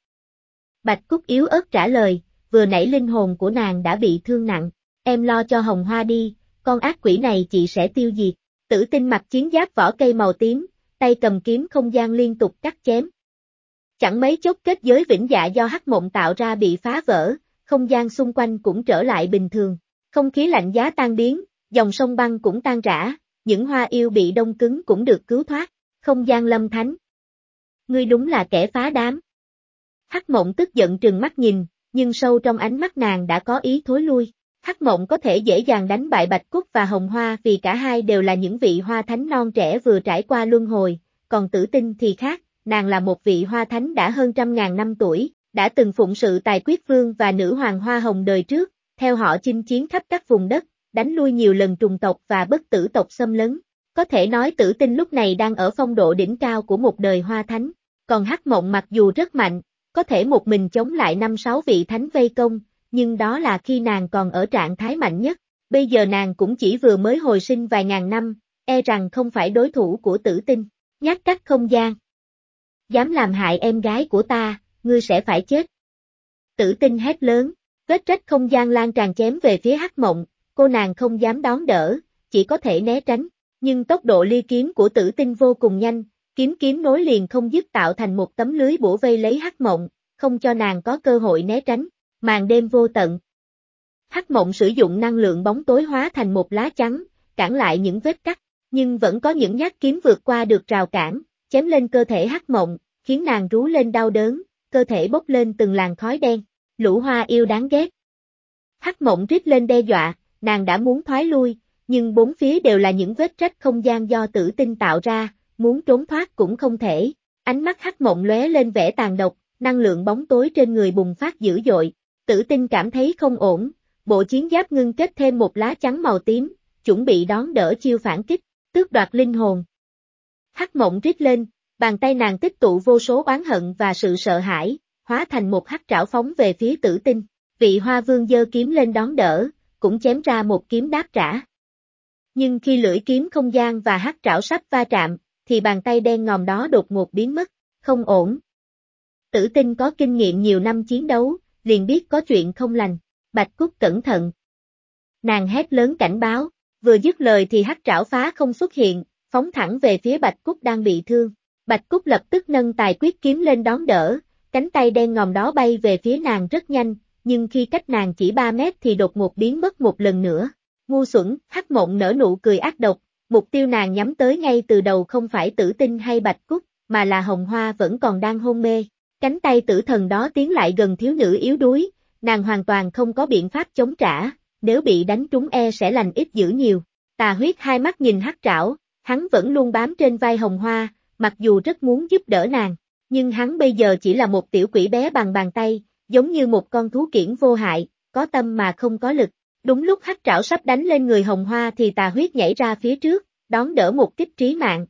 Bạch cúc yếu ớt trả lời, vừa nãy linh hồn của nàng đã bị thương nặng, em lo cho hồng hoa đi, con ác quỷ này chị sẽ tiêu diệt. Tử tinh mặc chiến giáp vỏ cây màu tím, tay cầm kiếm không gian liên tục cắt chém. Chẳng mấy chốc kết giới vĩnh dạ do hắc mộng tạo ra bị phá vỡ, không gian xung quanh cũng trở lại bình thường. Không khí lạnh giá tan biến, dòng sông băng cũng tan rã, những hoa yêu bị đông cứng cũng được cứu thoát, không gian lâm thánh. Ngươi đúng là kẻ phá đám. Hắc mộng tức giận trừng mắt nhìn, nhưng sâu trong ánh mắt nàng đã có ý thối lui. Hắc mộng có thể dễ dàng đánh bại Bạch Cúc và Hồng Hoa vì cả hai đều là những vị hoa thánh non trẻ vừa trải qua luân hồi, còn tử tinh thì khác, nàng là một vị hoa thánh đã hơn trăm ngàn năm tuổi, đã từng phụng sự tài quyết vương và nữ hoàng hoa hồng đời trước, theo họ chinh chiến khắp các vùng đất, đánh lui nhiều lần trùng tộc và bất tử tộc xâm lấn. Có thể nói tử tinh lúc này đang ở phong độ đỉnh cao của một đời hoa thánh, còn hắc mộng mặc dù rất mạnh, có thể một mình chống lại năm sáu vị thánh vây công, nhưng đó là khi nàng còn ở trạng thái mạnh nhất, bây giờ nàng cũng chỉ vừa mới hồi sinh vài ngàn năm, e rằng không phải đối thủ của tử tinh, nhát cắt không gian. Dám làm hại em gái của ta, ngươi sẽ phải chết. Tử tinh hét lớn, vết rách không gian lan tràn chém về phía hắc mộng, cô nàng không dám đón đỡ, chỉ có thể né tránh, nhưng tốc độ ly kiếm của tử tinh vô cùng nhanh, kiếm kiếm nối liền không dứt tạo thành một tấm lưới bổ vây lấy hắc mộng, không cho nàng có cơ hội né tránh, màn đêm vô tận. Hắc mộng sử dụng năng lượng bóng tối hóa thành một lá trắng, cản lại những vết cắt, nhưng vẫn có những nhát kiếm vượt qua được rào cản, chém lên cơ thể hắc mộng, khiến nàng rú lên đau đớn, cơ thể bốc lên từng làn khói đen, lũ hoa yêu đáng ghét. Hắc mộng rít lên đe dọa, nàng đã muốn thoái lui, nhưng bốn phía đều là những vết rách không gian do tử tinh tạo ra, muốn trốn thoát cũng không thể. Ánh mắt hắc mộng lóe lên vẻ tàn độc, năng lượng bóng tối trên người bùng phát dữ dội. Tử tinh cảm thấy không ổn, bộ chiến giáp ngưng kết thêm một lá trắng màu tím, chuẩn bị đón đỡ chiêu phản kích, tước đoạt linh hồn. Hắc mộng rít lên, bàn tay nàng tích tụ vô số oán hận và sự sợ hãi, hóa thành một hắc trảo phóng về phía tử tinh. Vị hoa vương dơ kiếm lên đón đỡ, cũng chém ra một kiếm đáp trả. Nhưng khi lưỡi kiếm không gian và hắc trảo sắp va chạm, thì bàn tay đen ngòm đó đột ngột biến mất, không ổn. Tử tinh có kinh nghiệm nhiều năm chiến đấu, liền biết có chuyện không lành, Bạch Cúc cẩn thận. Nàng hét lớn cảnh báo, vừa dứt lời thì hắc trảo phá không xuất hiện, phóng thẳng về phía Bạch Cúc đang bị thương. Bạch Cúc lập tức nâng tài quyết kiếm lên đón đỡ, cánh tay đen ngòm đó bay về phía nàng rất nhanh, nhưng khi cách nàng chỉ 3 mét thì đột ngột biến mất một lần nữa. Ngu xuẩn, hắc mộng nở nụ cười ác độc, mục tiêu nàng nhắm tới ngay từ đầu không phải tử tinh hay bạch cúc, mà là hồng hoa vẫn còn đang hôn mê. Cánh tay tử thần đó tiến lại gần thiếu nữ yếu đuối, nàng hoàn toàn không có biện pháp chống trả, nếu bị đánh trúng e sẽ lành ít dữ nhiều. Tà huyết hai mắt nhìn hắc trảo, hắn vẫn luôn bám trên vai hồng hoa, mặc dù rất muốn giúp đỡ nàng, nhưng hắn bây giờ chỉ là một tiểu quỷ bé bằng bàn tay, giống như một con thú kiển vô hại, có tâm mà không có lực. Đúng lúc hắc trảo sắp đánh lên người hồng hoa thì tà huyết nhảy ra phía trước, đón đỡ một kích trí mạng.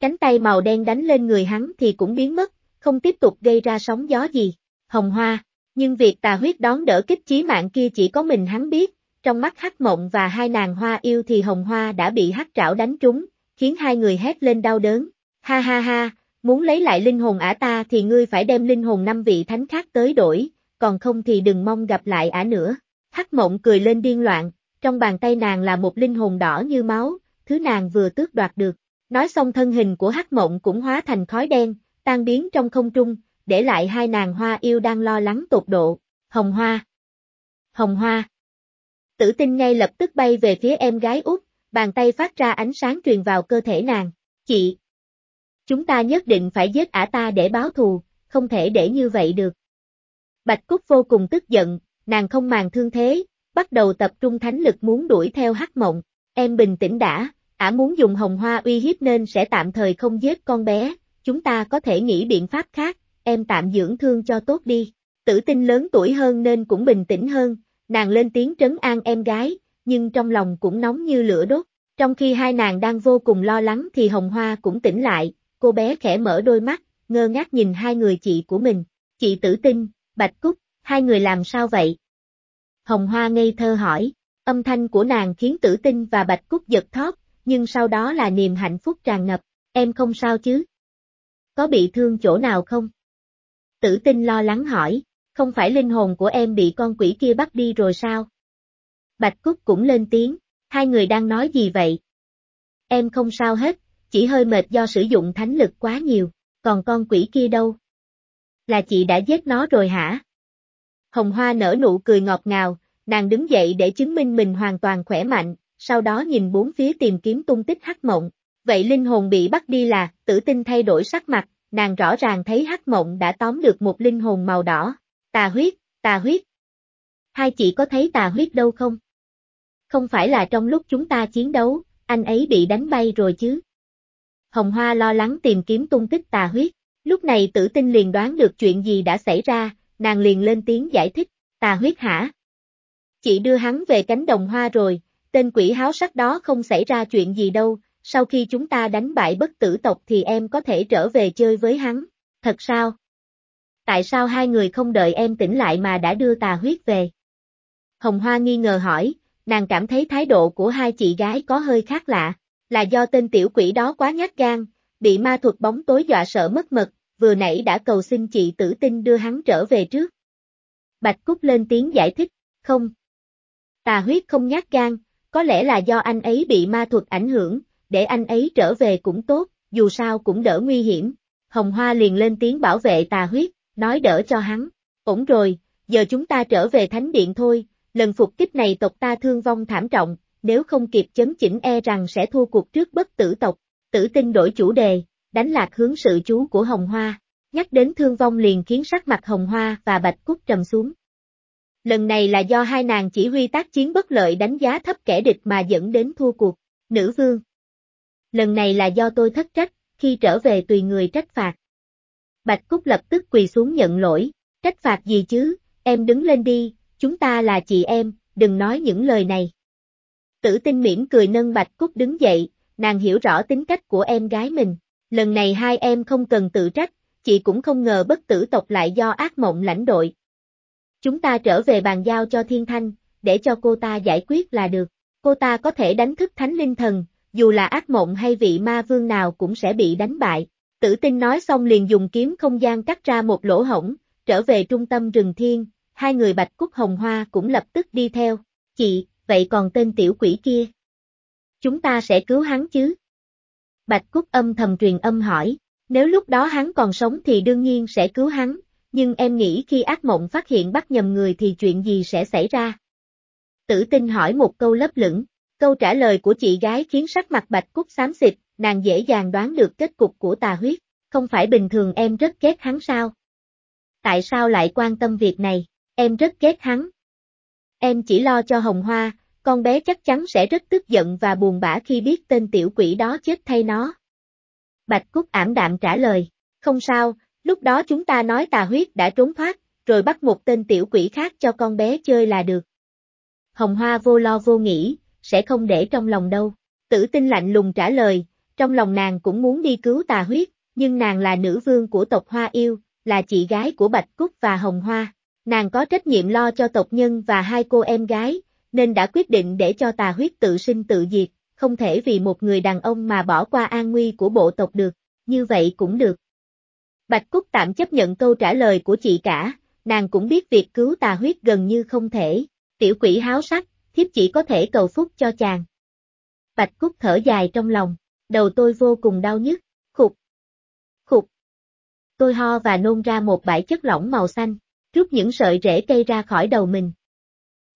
Cánh tay màu đen đánh lên người hắn thì cũng biến mất, không tiếp tục gây ra sóng gió gì. Hồng hoa, nhưng việc tà huyết đón đỡ kích trí mạng kia chỉ có mình hắn biết, trong mắt hắc mộng và hai nàng hoa yêu thì hồng hoa đã bị hắc trảo đánh trúng, khiến hai người hét lên đau đớn. Ha ha ha, muốn lấy lại linh hồn ả ta thì ngươi phải đem linh hồn năm vị thánh khác tới đổi, còn không thì đừng mong gặp lại ả nữa. Hắc mộng cười lên điên loạn, trong bàn tay nàng là một linh hồn đỏ như máu, thứ nàng vừa tước đoạt được. Nói xong thân hình của hắc mộng cũng hóa thành khói đen, tan biến trong không trung, để lại hai nàng hoa yêu đang lo lắng tột độ. Hồng hoa. Hồng hoa. Tử tinh ngay lập tức bay về phía em gái út, bàn tay phát ra ánh sáng truyền vào cơ thể nàng. Chị. Chúng ta nhất định phải giết ả ta để báo thù, không thể để như vậy được. Bạch Cúc vô cùng tức giận, nàng không màng thương thế, bắt đầu tập trung thánh lực muốn đuổi theo hắc mộng. Em bình tĩnh đã, ả muốn dùng hồng hoa uy hiếp nên sẽ tạm thời không giết con bé, chúng ta có thể nghĩ biện pháp khác, em tạm dưỡng thương cho tốt đi. Tử tinh lớn tuổi hơn nên cũng bình tĩnh hơn, nàng lên tiếng trấn an em gái, nhưng trong lòng cũng nóng như lửa đốt. Trong khi hai nàng đang vô cùng lo lắng thì Hồng Hoa cũng tỉnh lại, cô bé khẽ mở đôi mắt, ngơ ngác nhìn hai người chị của mình. Chị tử tinh, Bạch Cúc, hai người làm sao vậy? Hồng Hoa ngây thơ hỏi, âm thanh của nàng khiến tử tinh và Bạch Cúc giật thót, nhưng sau đó là niềm hạnh phúc tràn ngập, em không sao chứ? Có bị thương chỗ nào không? Tử tinh lo lắng hỏi, không phải linh hồn của em bị con quỷ kia bắt đi rồi sao? Bạch Cúc cũng lên tiếng, hai người đang nói gì vậy? Em không sao hết, chỉ hơi mệt do sử dụng thánh lực quá nhiều, còn con quỷ kia đâu? Là chị đã giết nó rồi hả? Hồng Hoa nở nụ cười ngọt ngào, nàng đứng dậy để chứng minh mình hoàn toàn khỏe mạnh, sau đó nhìn bốn phía tìm kiếm tung tích hắc mộng. Vậy linh hồn bị bắt đi là, tử tinh thay đổi sắc mặt, nàng rõ ràng thấy hắc mộng đã tóm được một linh hồn màu đỏ. Tà huyết, tà huyết. Hai chị có thấy tà huyết đâu không? Không phải là trong lúc chúng ta chiến đấu, anh ấy bị đánh bay rồi chứ? Hồng Hoa lo lắng tìm kiếm tung tích tà huyết. Lúc này tử tinh liền đoán được chuyện gì đã xảy ra, nàng liền lên tiếng giải thích, tà huyết hả? Chị đưa hắn về cánh đồng hoa rồi, tên quỷ háo sắc đó không xảy ra chuyện gì đâu, sau khi chúng ta đánh bại bất tử tộc thì em có thể trở về chơi với hắn, thật sao? Tại sao hai người không đợi em tỉnh lại mà đã đưa tà huyết về? Hồng Hoa nghi ngờ hỏi, nàng cảm thấy thái độ của hai chị gái có hơi khác lạ, là do tên tiểu quỷ đó quá nhát gan, bị ma thuật bóng tối dọa sợ mất mật, vừa nãy đã cầu xin chị tử tinh đưa hắn trở về trước. Bạch Cúc lên tiếng giải thích, không. Tà huyết không nhát gan, có lẽ là do anh ấy bị ma thuật ảnh hưởng, để anh ấy trở về cũng tốt, dù sao cũng đỡ nguy hiểm. Hồng Hoa liền lên tiếng bảo vệ tà huyết, nói đỡ cho hắn. Ổn rồi, giờ chúng ta trở về thánh điện thôi, lần phục kích này tộc ta thương vong thảm trọng, nếu không kịp chấn chỉnh e rằng sẽ thua cuộc trước bất tử tộc. Tử tinh đổi chủ đề, đánh lạc hướng sự chú của Hồng Hoa, nhắc đến thương vong liền khiến sắc mặt Hồng Hoa và Bạch Cúc trầm xuống. Lần này là do hai nàng chỉ huy tác chiến bất lợi đánh giá thấp kẻ địch mà dẫn đến thua cuộc. Nữ vương. Lần này là do tôi thất trách, khi trở về tùy người trách phạt. Bạch Cúc lập tức quỳ xuống nhận lỗi, trách phạt gì chứ, em đứng lên đi, chúng ta là chị em, đừng nói những lời này. Tử tinh mỉm cười nâng Bạch Cúc đứng dậy, nàng hiểu rõ tính cách của em gái mình. Lần này hai em không cần tự trách, chị cũng không ngờ bất tử tộc lại do ác mộng lãnh đội. Chúng ta trở về bàn giao cho Thiên Thanh, để cho cô ta giải quyết là được. Cô ta có thể đánh thức thánh linh thần, dù là ác mộng hay vị ma vương nào cũng sẽ bị đánh bại. Tử tinh nói xong liền dùng kiếm không gian cắt ra một lỗ hổng, trở về trung tâm rừng thiên, hai người bạch cúc hồng hoa cũng lập tức đi theo. Chị, vậy còn tên tiểu quỷ kia? Chúng ta sẽ cứu hắn chứ? Bạch Cúc âm thầm truyền âm hỏi, nếu lúc đó hắn còn sống thì đương nhiên sẽ cứu hắn, nhưng em nghĩ khi ác mộng phát hiện bắt nhầm người thì chuyện gì sẽ xảy ra? Tử tinh hỏi một câu lấp lửng, câu trả lời của chị gái khiến sắc mặt Bạch Cúc xám xịt, nàng dễ dàng đoán được kết cục của tà huyết, không phải bình thường em rất ghét hắn sao? Tại sao lại quan tâm việc này, em rất ghét hắn. Em chỉ lo cho hồng hoa, con bé chắc chắn sẽ rất tức giận và buồn bã khi biết tên tiểu quỷ đó chết thay nó. Bạch Cúc ảm đạm trả lời, không sao, lúc đó chúng ta nói tà huyết đã trốn thoát, rồi bắt một tên tiểu quỷ khác cho con bé chơi là được. Hồng Hoa vô lo vô nghĩ, sẽ không để trong lòng đâu. Tử tinh lạnh lùng trả lời, trong lòng nàng cũng muốn đi cứu tà huyết, nhưng nàng là nữ vương của tộc Hoa Yêu, là chị gái của Bạch Cúc và Hồng Hoa. Nàng có trách nhiệm lo cho tộc nhân và hai cô em gái, nên đã quyết định để cho tà huyết tự sinh tự diệt, không thể vì một người đàn ông mà bỏ qua an nguy của bộ tộc được, như vậy cũng được. Bạch Cúc tạm chấp nhận câu trả lời của chị cả, nàng cũng biết việc cứu tà huyết gần như không thể, tiểu quỷ háo sắc, thiếp chỉ có thể cầu phúc cho chàng. Bạch Cúc thở dài trong lòng, đầu tôi vô cùng đau nhức, khục, khục. Tôi ho và nôn ra một bãi chất lỏng màu xanh, rút những sợi rễ cây ra khỏi đầu mình,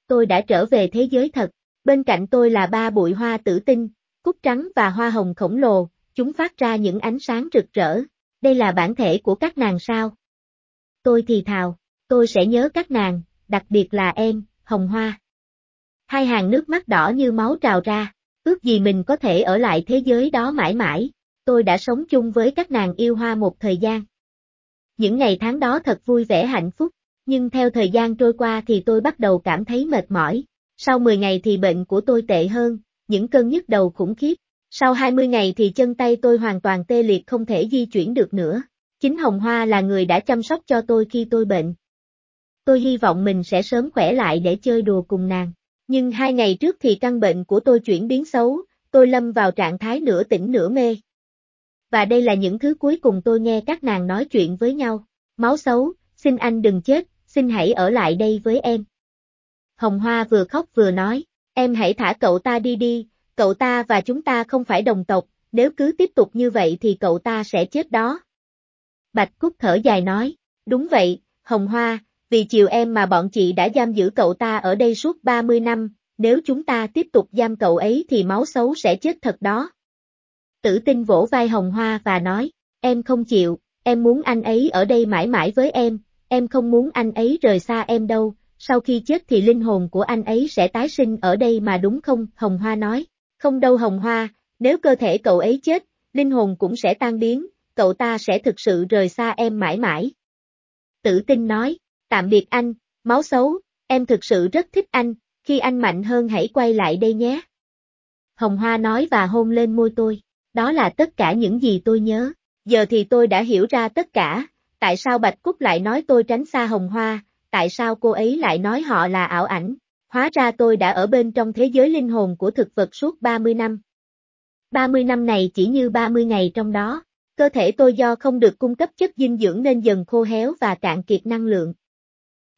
tôi đã trở về thế giới thật. Bên cạnh tôi là ba bụi hoa tử tinh, cúc trắng và hoa hồng khổng lồ, chúng phát ra những ánh sáng rực rỡ. Đây là bản thể của các nàng sao? Tôi thì thào, tôi sẽ nhớ các nàng, đặc biệt là em, Hồng Hoa. Hai hàng nước mắt đỏ như máu trào ra, ước gì mình có thể ở lại thế giới đó mãi mãi, tôi đã sống chung với các nàng yêu hoa một thời gian. Những ngày tháng đó thật vui vẻ hạnh phúc, nhưng theo thời gian trôi qua thì tôi bắt đầu cảm thấy mệt mỏi. Sau 10 ngày thì bệnh của tôi tệ hơn, những cơn nhức đầu khủng khiếp. Sau 20 ngày thì chân tay tôi hoàn toàn tê liệt không thể di chuyển được nữa. Chính Hồng Hoa là người đã chăm sóc cho tôi khi tôi bệnh. Tôi hy vọng mình sẽ sớm khỏe lại để chơi đùa cùng nàng. Nhưng hai ngày trước thì căn bệnh của tôi chuyển biến xấu, tôi lâm vào trạng thái nửa tỉnh nửa mê. Và đây là những thứ cuối cùng tôi nghe các nàng nói chuyện với nhau. Máu xấu, xin anh đừng chết, xin hãy ở lại đây với em. Hồng Hoa vừa khóc vừa nói, em hãy thả cậu ta đi đi, cậu ta và chúng ta không phải đồng tộc, nếu cứ tiếp tục như vậy thì cậu ta sẽ chết đó. Bạch Cúc thở dài nói, đúng vậy, Hồng Hoa, vì chiều em mà bọn chị đã giam giữ cậu ta ở đây suốt 30 năm, nếu chúng ta tiếp tục giam cậu ấy thì máu xấu sẽ chết thật đó. Tử tinh vỗ vai hồng hoa và nói, em không chịu, em muốn anh ấy ở đây mãi mãi với em, em không muốn anh ấy rời xa em đâu, sau khi chết thì linh hồn của anh ấy sẽ tái sinh ở đây mà đúng không? Hồng Hoa nói, không đâu Hồng Hoa, nếu cơ thể cậu ấy chết, linh hồn cũng sẽ tan biến, cậu ta sẽ thực sự rời xa em mãi mãi. Tử tinh nói, tạm biệt anh, máu xấu, em thực sự rất thích anh, khi anh mạnh hơn hãy quay lại đây nhé. Hồng Hoa nói và hôn lên môi tôi, đó là tất cả những gì tôi nhớ, giờ thì tôi đã hiểu ra tất cả, tại sao Bạch Cúc lại nói tôi tránh xa Hồng Hoa, tại sao cô ấy lại nói họ là ảo ảnh, hóa ra tôi đã ở bên trong thế giới linh hồn của thực vật suốt 30 năm. 30 năm này chỉ như 30 ngày trong đó, cơ thể tôi do không được cung cấp chất dinh dưỡng nên dần khô héo và cạn kiệt năng lượng.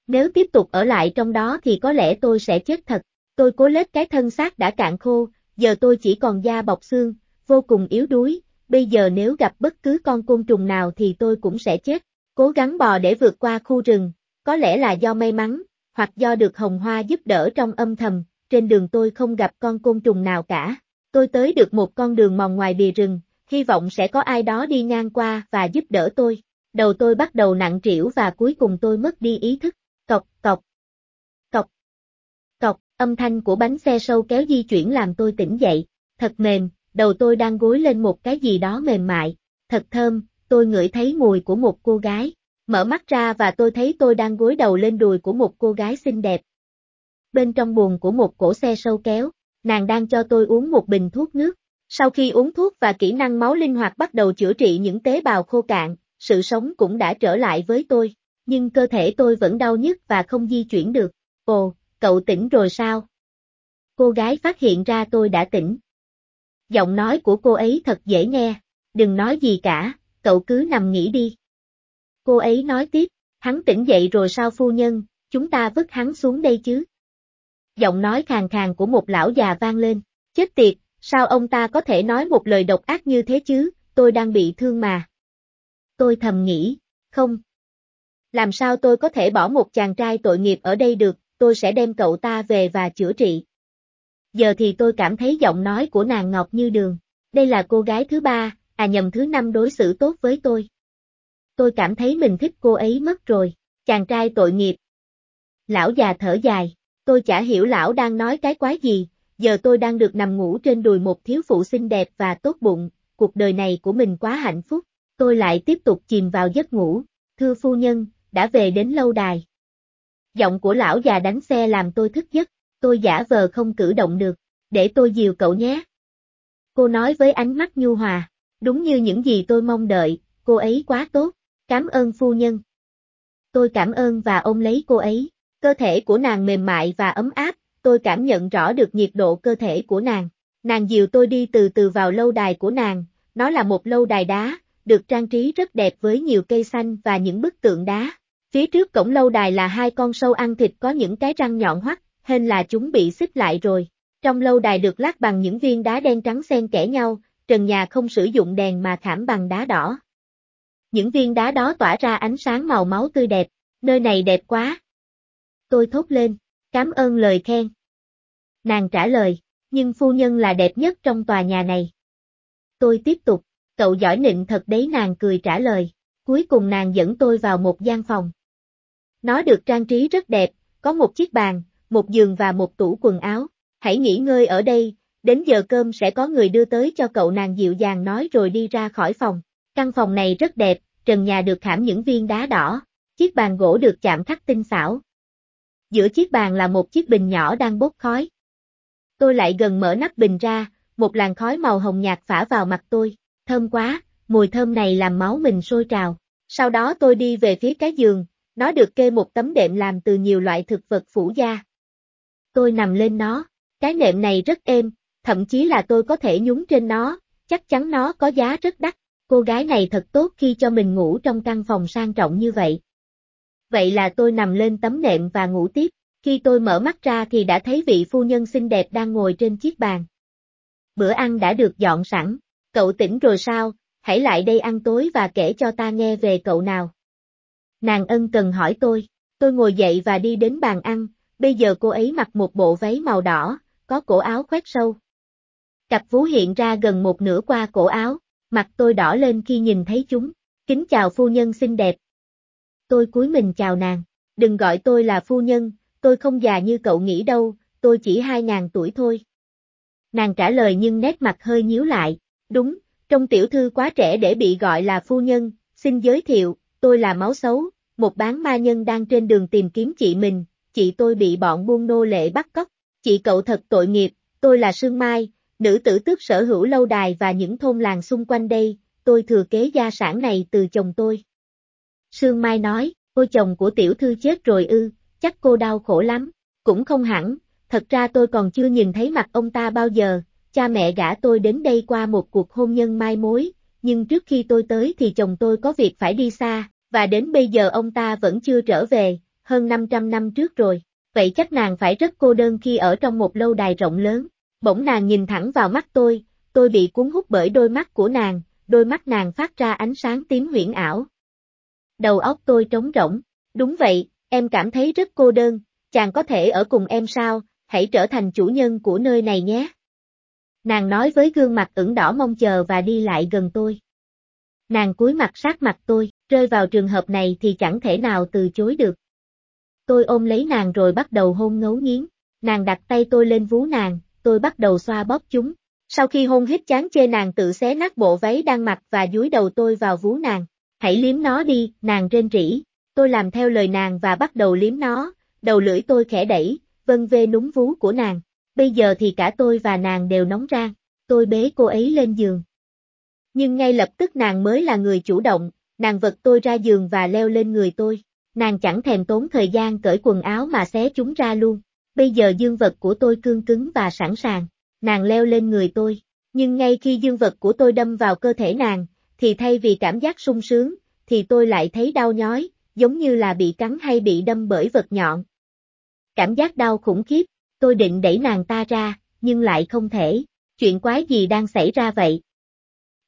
Nếu tiếp tục ở lại trong đó thì có lẽ tôi sẽ chết thật, tôi cố lết cái thân xác đã cạn khô, giờ tôi chỉ còn da bọc xương, vô cùng yếu đuối, bây giờ nếu gặp bất cứ con côn trùng nào thì tôi cũng sẽ chết, cố gắng bò để vượt qua khu rừng, có lẽ là do may mắn, hoặc do được hồng hoa giúp đỡ trong âm thầm, trên đường tôi không gặp con côn trùng nào cả. Tôi tới được một con đường mòn ngoài bìa rừng, hy vọng sẽ có ai đó đi ngang qua và giúp đỡ tôi. Đầu tôi bắt đầu nặng trĩu và cuối cùng tôi mất đi ý thức. Cọc, cọc, cọc, cọc, âm thanh của bánh xe sâu kéo di chuyển làm tôi tỉnh dậy. Thật mềm, đầu tôi đang gối lên một cái gì đó mềm mại. Thật thơm, tôi ngửi thấy mùi của một cô gái. Mở mắt ra và tôi thấy tôi đang gối đầu lên đùi của một cô gái xinh đẹp. Bên trong buồng của một cổ xe sâu kéo, nàng đang cho tôi uống một bình thuốc nước. Sau khi uống thuốc và kỹ năng máu linh hoạt bắt đầu chữa trị những tế bào khô cạn, sự sống cũng đã trở lại với tôi, nhưng cơ thể tôi vẫn đau nhức và không di chuyển được. Ồ, cậu tỉnh rồi sao? Cô gái phát hiện ra tôi đã tỉnh. Giọng nói của cô ấy thật dễ nghe, đừng nói gì cả, cậu cứ nằm nghỉ đi. Cô ấy nói tiếp, hắn tỉnh dậy rồi sao phu nhân, chúng ta vứt hắn xuống đây chứ. Giọng nói khàn khàn của một lão già vang lên, chết tiệt, sao ông ta có thể nói một lời độc ác như thế chứ, tôi đang bị thương mà. Tôi thầm nghĩ, không. Làm sao tôi có thể bỏ một chàng trai tội nghiệp ở đây được, tôi sẽ đem cậu ta về và chữa trị. Giờ thì tôi cảm thấy giọng nói của nàng ngọc như đường. Đây là cô gái thứ ba, à nhầm thứ năm đối xử tốt với tôi tôi cảm thấy mình thích cô ấy mất rồi, chàng trai tội nghiệp. Lão già thở dài, tôi chả hiểu lão đang nói cái quái gì, giờ tôi đang được nằm ngủ trên đùi một thiếu phụ xinh đẹp và tốt bụng, cuộc đời này của mình quá hạnh phúc, tôi lại tiếp tục chìm vào giấc ngủ, thưa phu nhân, đã về đến lâu đài. Giọng của lão già đánh xe làm tôi thức giấc, tôi giả vờ không cử động được, để tôi dìu cậu nhé. Cô nói với ánh mắt nhu hòa, đúng như những gì tôi mong đợi, cô ấy quá tốt. Cảm ơn phu nhân. Tôi cảm ơn và ôm lấy cô ấy. Cơ thể của nàng mềm mại và ấm áp, tôi cảm nhận rõ được nhiệt độ cơ thể của nàng. Nàng dìu tôi đi từ từ vào lâu đài của nàng, nó là một lâu đài đá, được trang trí rất đẹp với nhiều cây xanh và những bức tượng đá. Phía trước cổng lâu đài là hai con sâu ăn thịt có những cái răng nhọn hoắt, hên là chúng bị xích lại rồi. Trong lâu đài được lát bằng những viên đá đen trắng xen kẽ nhau, trần nhà không sử dụng đèn mà khảm bằng đá đỏ. Những viên đá đó tỏa ra ánh sáng màu máu tươi đẹp, nơi này đẹp quá. Tôi thốt lên, cảm ơn lời khen. Nàng trả lời, nhưng phu nhân là đẹp nhất trong tòa nhà này. Tôi tiếp tục, cậu giỏi nịnh thật đấy nàng cười trả lời, cuối cùng nàng dẫn tôi vào một gian phòng. Nó được trang trí rất đẹp, có một chiếc bàn, một giường và một tủ quần áo. Hãy nghỉ ngơi ở đây, đến giờ cơm sẽ có người đưa tới cho cậu nàng dịu dàng nói rồi đi ra khỏi phòng. Căn phòng này rất đẹp, trần nhà được khảm những viên đá đỏ, chiếc bàn gỗ được chạm khắc tinh xảo. Giữa chiếc bàn là một chiếc bình nhỏ đang bốc khói. Tôi lại gần mở nắp bình ra, một làn khói màu hồng nhạt phả vào mặt tôi, thơm quá, mùi thơm này làm máu mình sôi trào. Sau đó tôi đi về phía cái giường, nó được kê một tấm đệm làm từ nhiều loại thực vật phủ da. Tôi nằm lên nó, cái nệm này rất êm, thậm chí là tôi có thể nhúng trên nó, chắc chắn nó có giá rất đắt. Cô gái này thật tốt khi cho mình ngủ trong căn phòng sang trọng như vậy. Vậy là tôi nằm lên tấm nệm và ngủ tiếp. Khi tôi mở mắt ra thì đã thấy vị phu nhân xinh đẹp đang ngồi trên chiếc bàn. Bữa ăn đã được dọn sẵn. Cậu tỉnh rồi sao? Hãy lại đây ăn tối và kể cho ta nghe về cậu nào. Nàng ân cần hỏi tôi. Tôi ngồi dậy và đi đến bàn ăn, bây giờ cô ấy mặc một bộ váy màu đỏ, có cổ áo khoét sâu. Cặp vú hiện ra gần một nửa qua cổ áo, mặt tôi đỏ lên khi nhìn thấy chúng. Kính chào phu nhân xinh đẹp. Tôi cúi mình chào nàng. Đừng gọi tôi là phu nhân, tôi không già như cậu nghĩ đâu, tôi chỉ hai ngàn tuổi thôi. Nàng trả lời nhưng nét mặt hơi nhíu lại. Đúng, trong tiểu thư quá trẻ để bị gọi là phu nhân, xin giới thiệu, tôi là máu xấu, một bán ma nhân đang trên đường tìm kiếm chị mình, chị tôi bị bọn buôn nô lệ bắt cóc, chị cậu thật tội nghiệp, tôi là Sương Mai, nữ tử tước sở hữu lâu đài và những thôn làng xung quanh đây, tôi thừa kế gia sản này từ chồng tôi. Sương Mai nói, cô chồng của tiểu thư chết rồi ư, chắc cô đau khổ lắm, cũng không hẳn, thật ra tôi còn chưa nhìn thấy mặt ông ta bao giờ, cha mẹ gả tôi đến đây qua một cuộc hôn nhân mai mối, nhưng trước khi tôi tới thì chồng tôi có việc phải đi xa, và đến bây giờ ông ta vẫn chưa trở về, hơn 500 năm trước rồi. Vậy chắc nàng phải rất cô đơn khi ở trong một lâu đài rộng lớn. Bỗng nàng nhìn thẳng vào mắt tôi, tôi bị cuốn hút bởi đôi mắt của nàng, đôi mắt nàng phát ra ánh sáng tím huyễn ảo. Đầu óc tôi trống rỗng. Đúng vậy, em cảm thấy rất cô đơn, chàng có thể ở cùng em sao, hãy trở thành chủ nhân của nơi này nhé. Nàng nói với gương mặt ửng đỏ mong chờ và đi lại gần tôi. Nàng cúi mặt sát mặt tôi, rơi vào trường hợp này thì chẳng thể nào từ chối được. Tôi ôm lấy nàng rồi bắt đầu hôn ngấu nghiến, nàng đặt tay tôi lên vú nàng, tôi bắt đầu xoa bóp chúng. Sau khi hôn hít chán chê nàng tự xé nát bộ váy đang mặc và dúi đầu tôi vào vú nàng. Hãy liếm nó đi, nàng rên rỉ. Tôi làm theo lời nàng và bắt đầu liếm nó, đầu lưỡi tôi khẽ đẩy, vân vê núng vú của nàng. Bây giờ thì cả tôi và nàng đều nóng rang, tôi bế cô ấy lên giường. Nhưng ngay lập tức nàng mới là người chủ động, nàng vật tôi ra giường và leo lên người tôi. Nàng chẳng thèm tốn thời gian cởi quần áo mà xé chúng ra luôn. Bây giờ dương vật của tôi cương cứng và sẵn sàng. Nàng leo lên người tôi. Nhưng ngay khi dương vật của tôi đâm vào cơ thể nàng, thì thay vì cảm giác sung sướng, thì tôi lại thấy đau nhói, giống như là bị cắn hay bị đâm bởi vật nhọn. Cảm giác đau khủng khiếp, tôi định đẩy nàng ta ra, nhưng lại không thể. Chuyện quái gì đang xảy ra vậy?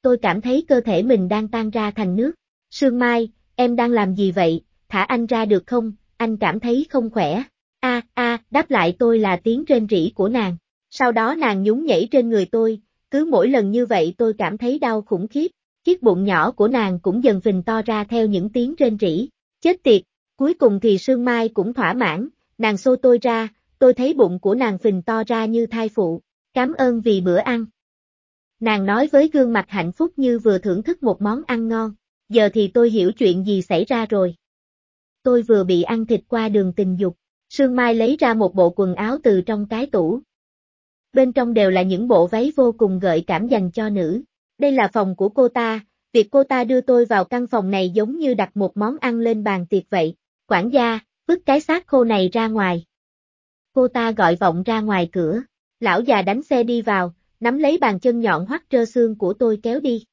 Tôi cảm thấy cơ thể mình đang tan ra thành nước. Sương Mai, em đang làm gì vậy? Thả anh ra được không? Anh cảm thấy không khỏe. A a, đáp lại tôi là tiếng rên rỉ của nàng. Sau đó nàng nhún nhảy trên người tôi, cứ mỗi lần như vậy tôi cảm thấy đau khủng khiếp. Chiếc bụng nhỏ của nàng cũng dần phình to ra theo những tiếng rên rỉ. Chết tiệt, cuối cùng thì Sương Mai cũng thỏa mãn, nàng xô tôi ra, tôi thấy bụng của nàng phình to ra như thai phụ. Cảm ơn vì bữa ăn. Nàng nói với gương mặt hạnh phúc như vừa thưởng thức một món ăn ngon. Giờ thì tôi hiểu chuyện gì xảy ra rồi. Tôi vừa bị ăn thịt qua đường tình dục. Sương Mai lấy ra một bộ quần áo từ trong cái tủ. Bên trong đều là những bộ váy vô cùng gợi cảm dành cho nữ. Đây là phòng của cô ta, việc cô ta đưa tôi vào căn phòng này giống như đặt một món ăn lên bàn tiệc vậy. Quản gia, vứt cái xác khô này ra ngoài. Cô ta gọi vọng ra ngoài cửa. Lão già đánh xe đi vào, nắm lấy bàn chân nhọn hoắt trơ xương của tôi kéo đi.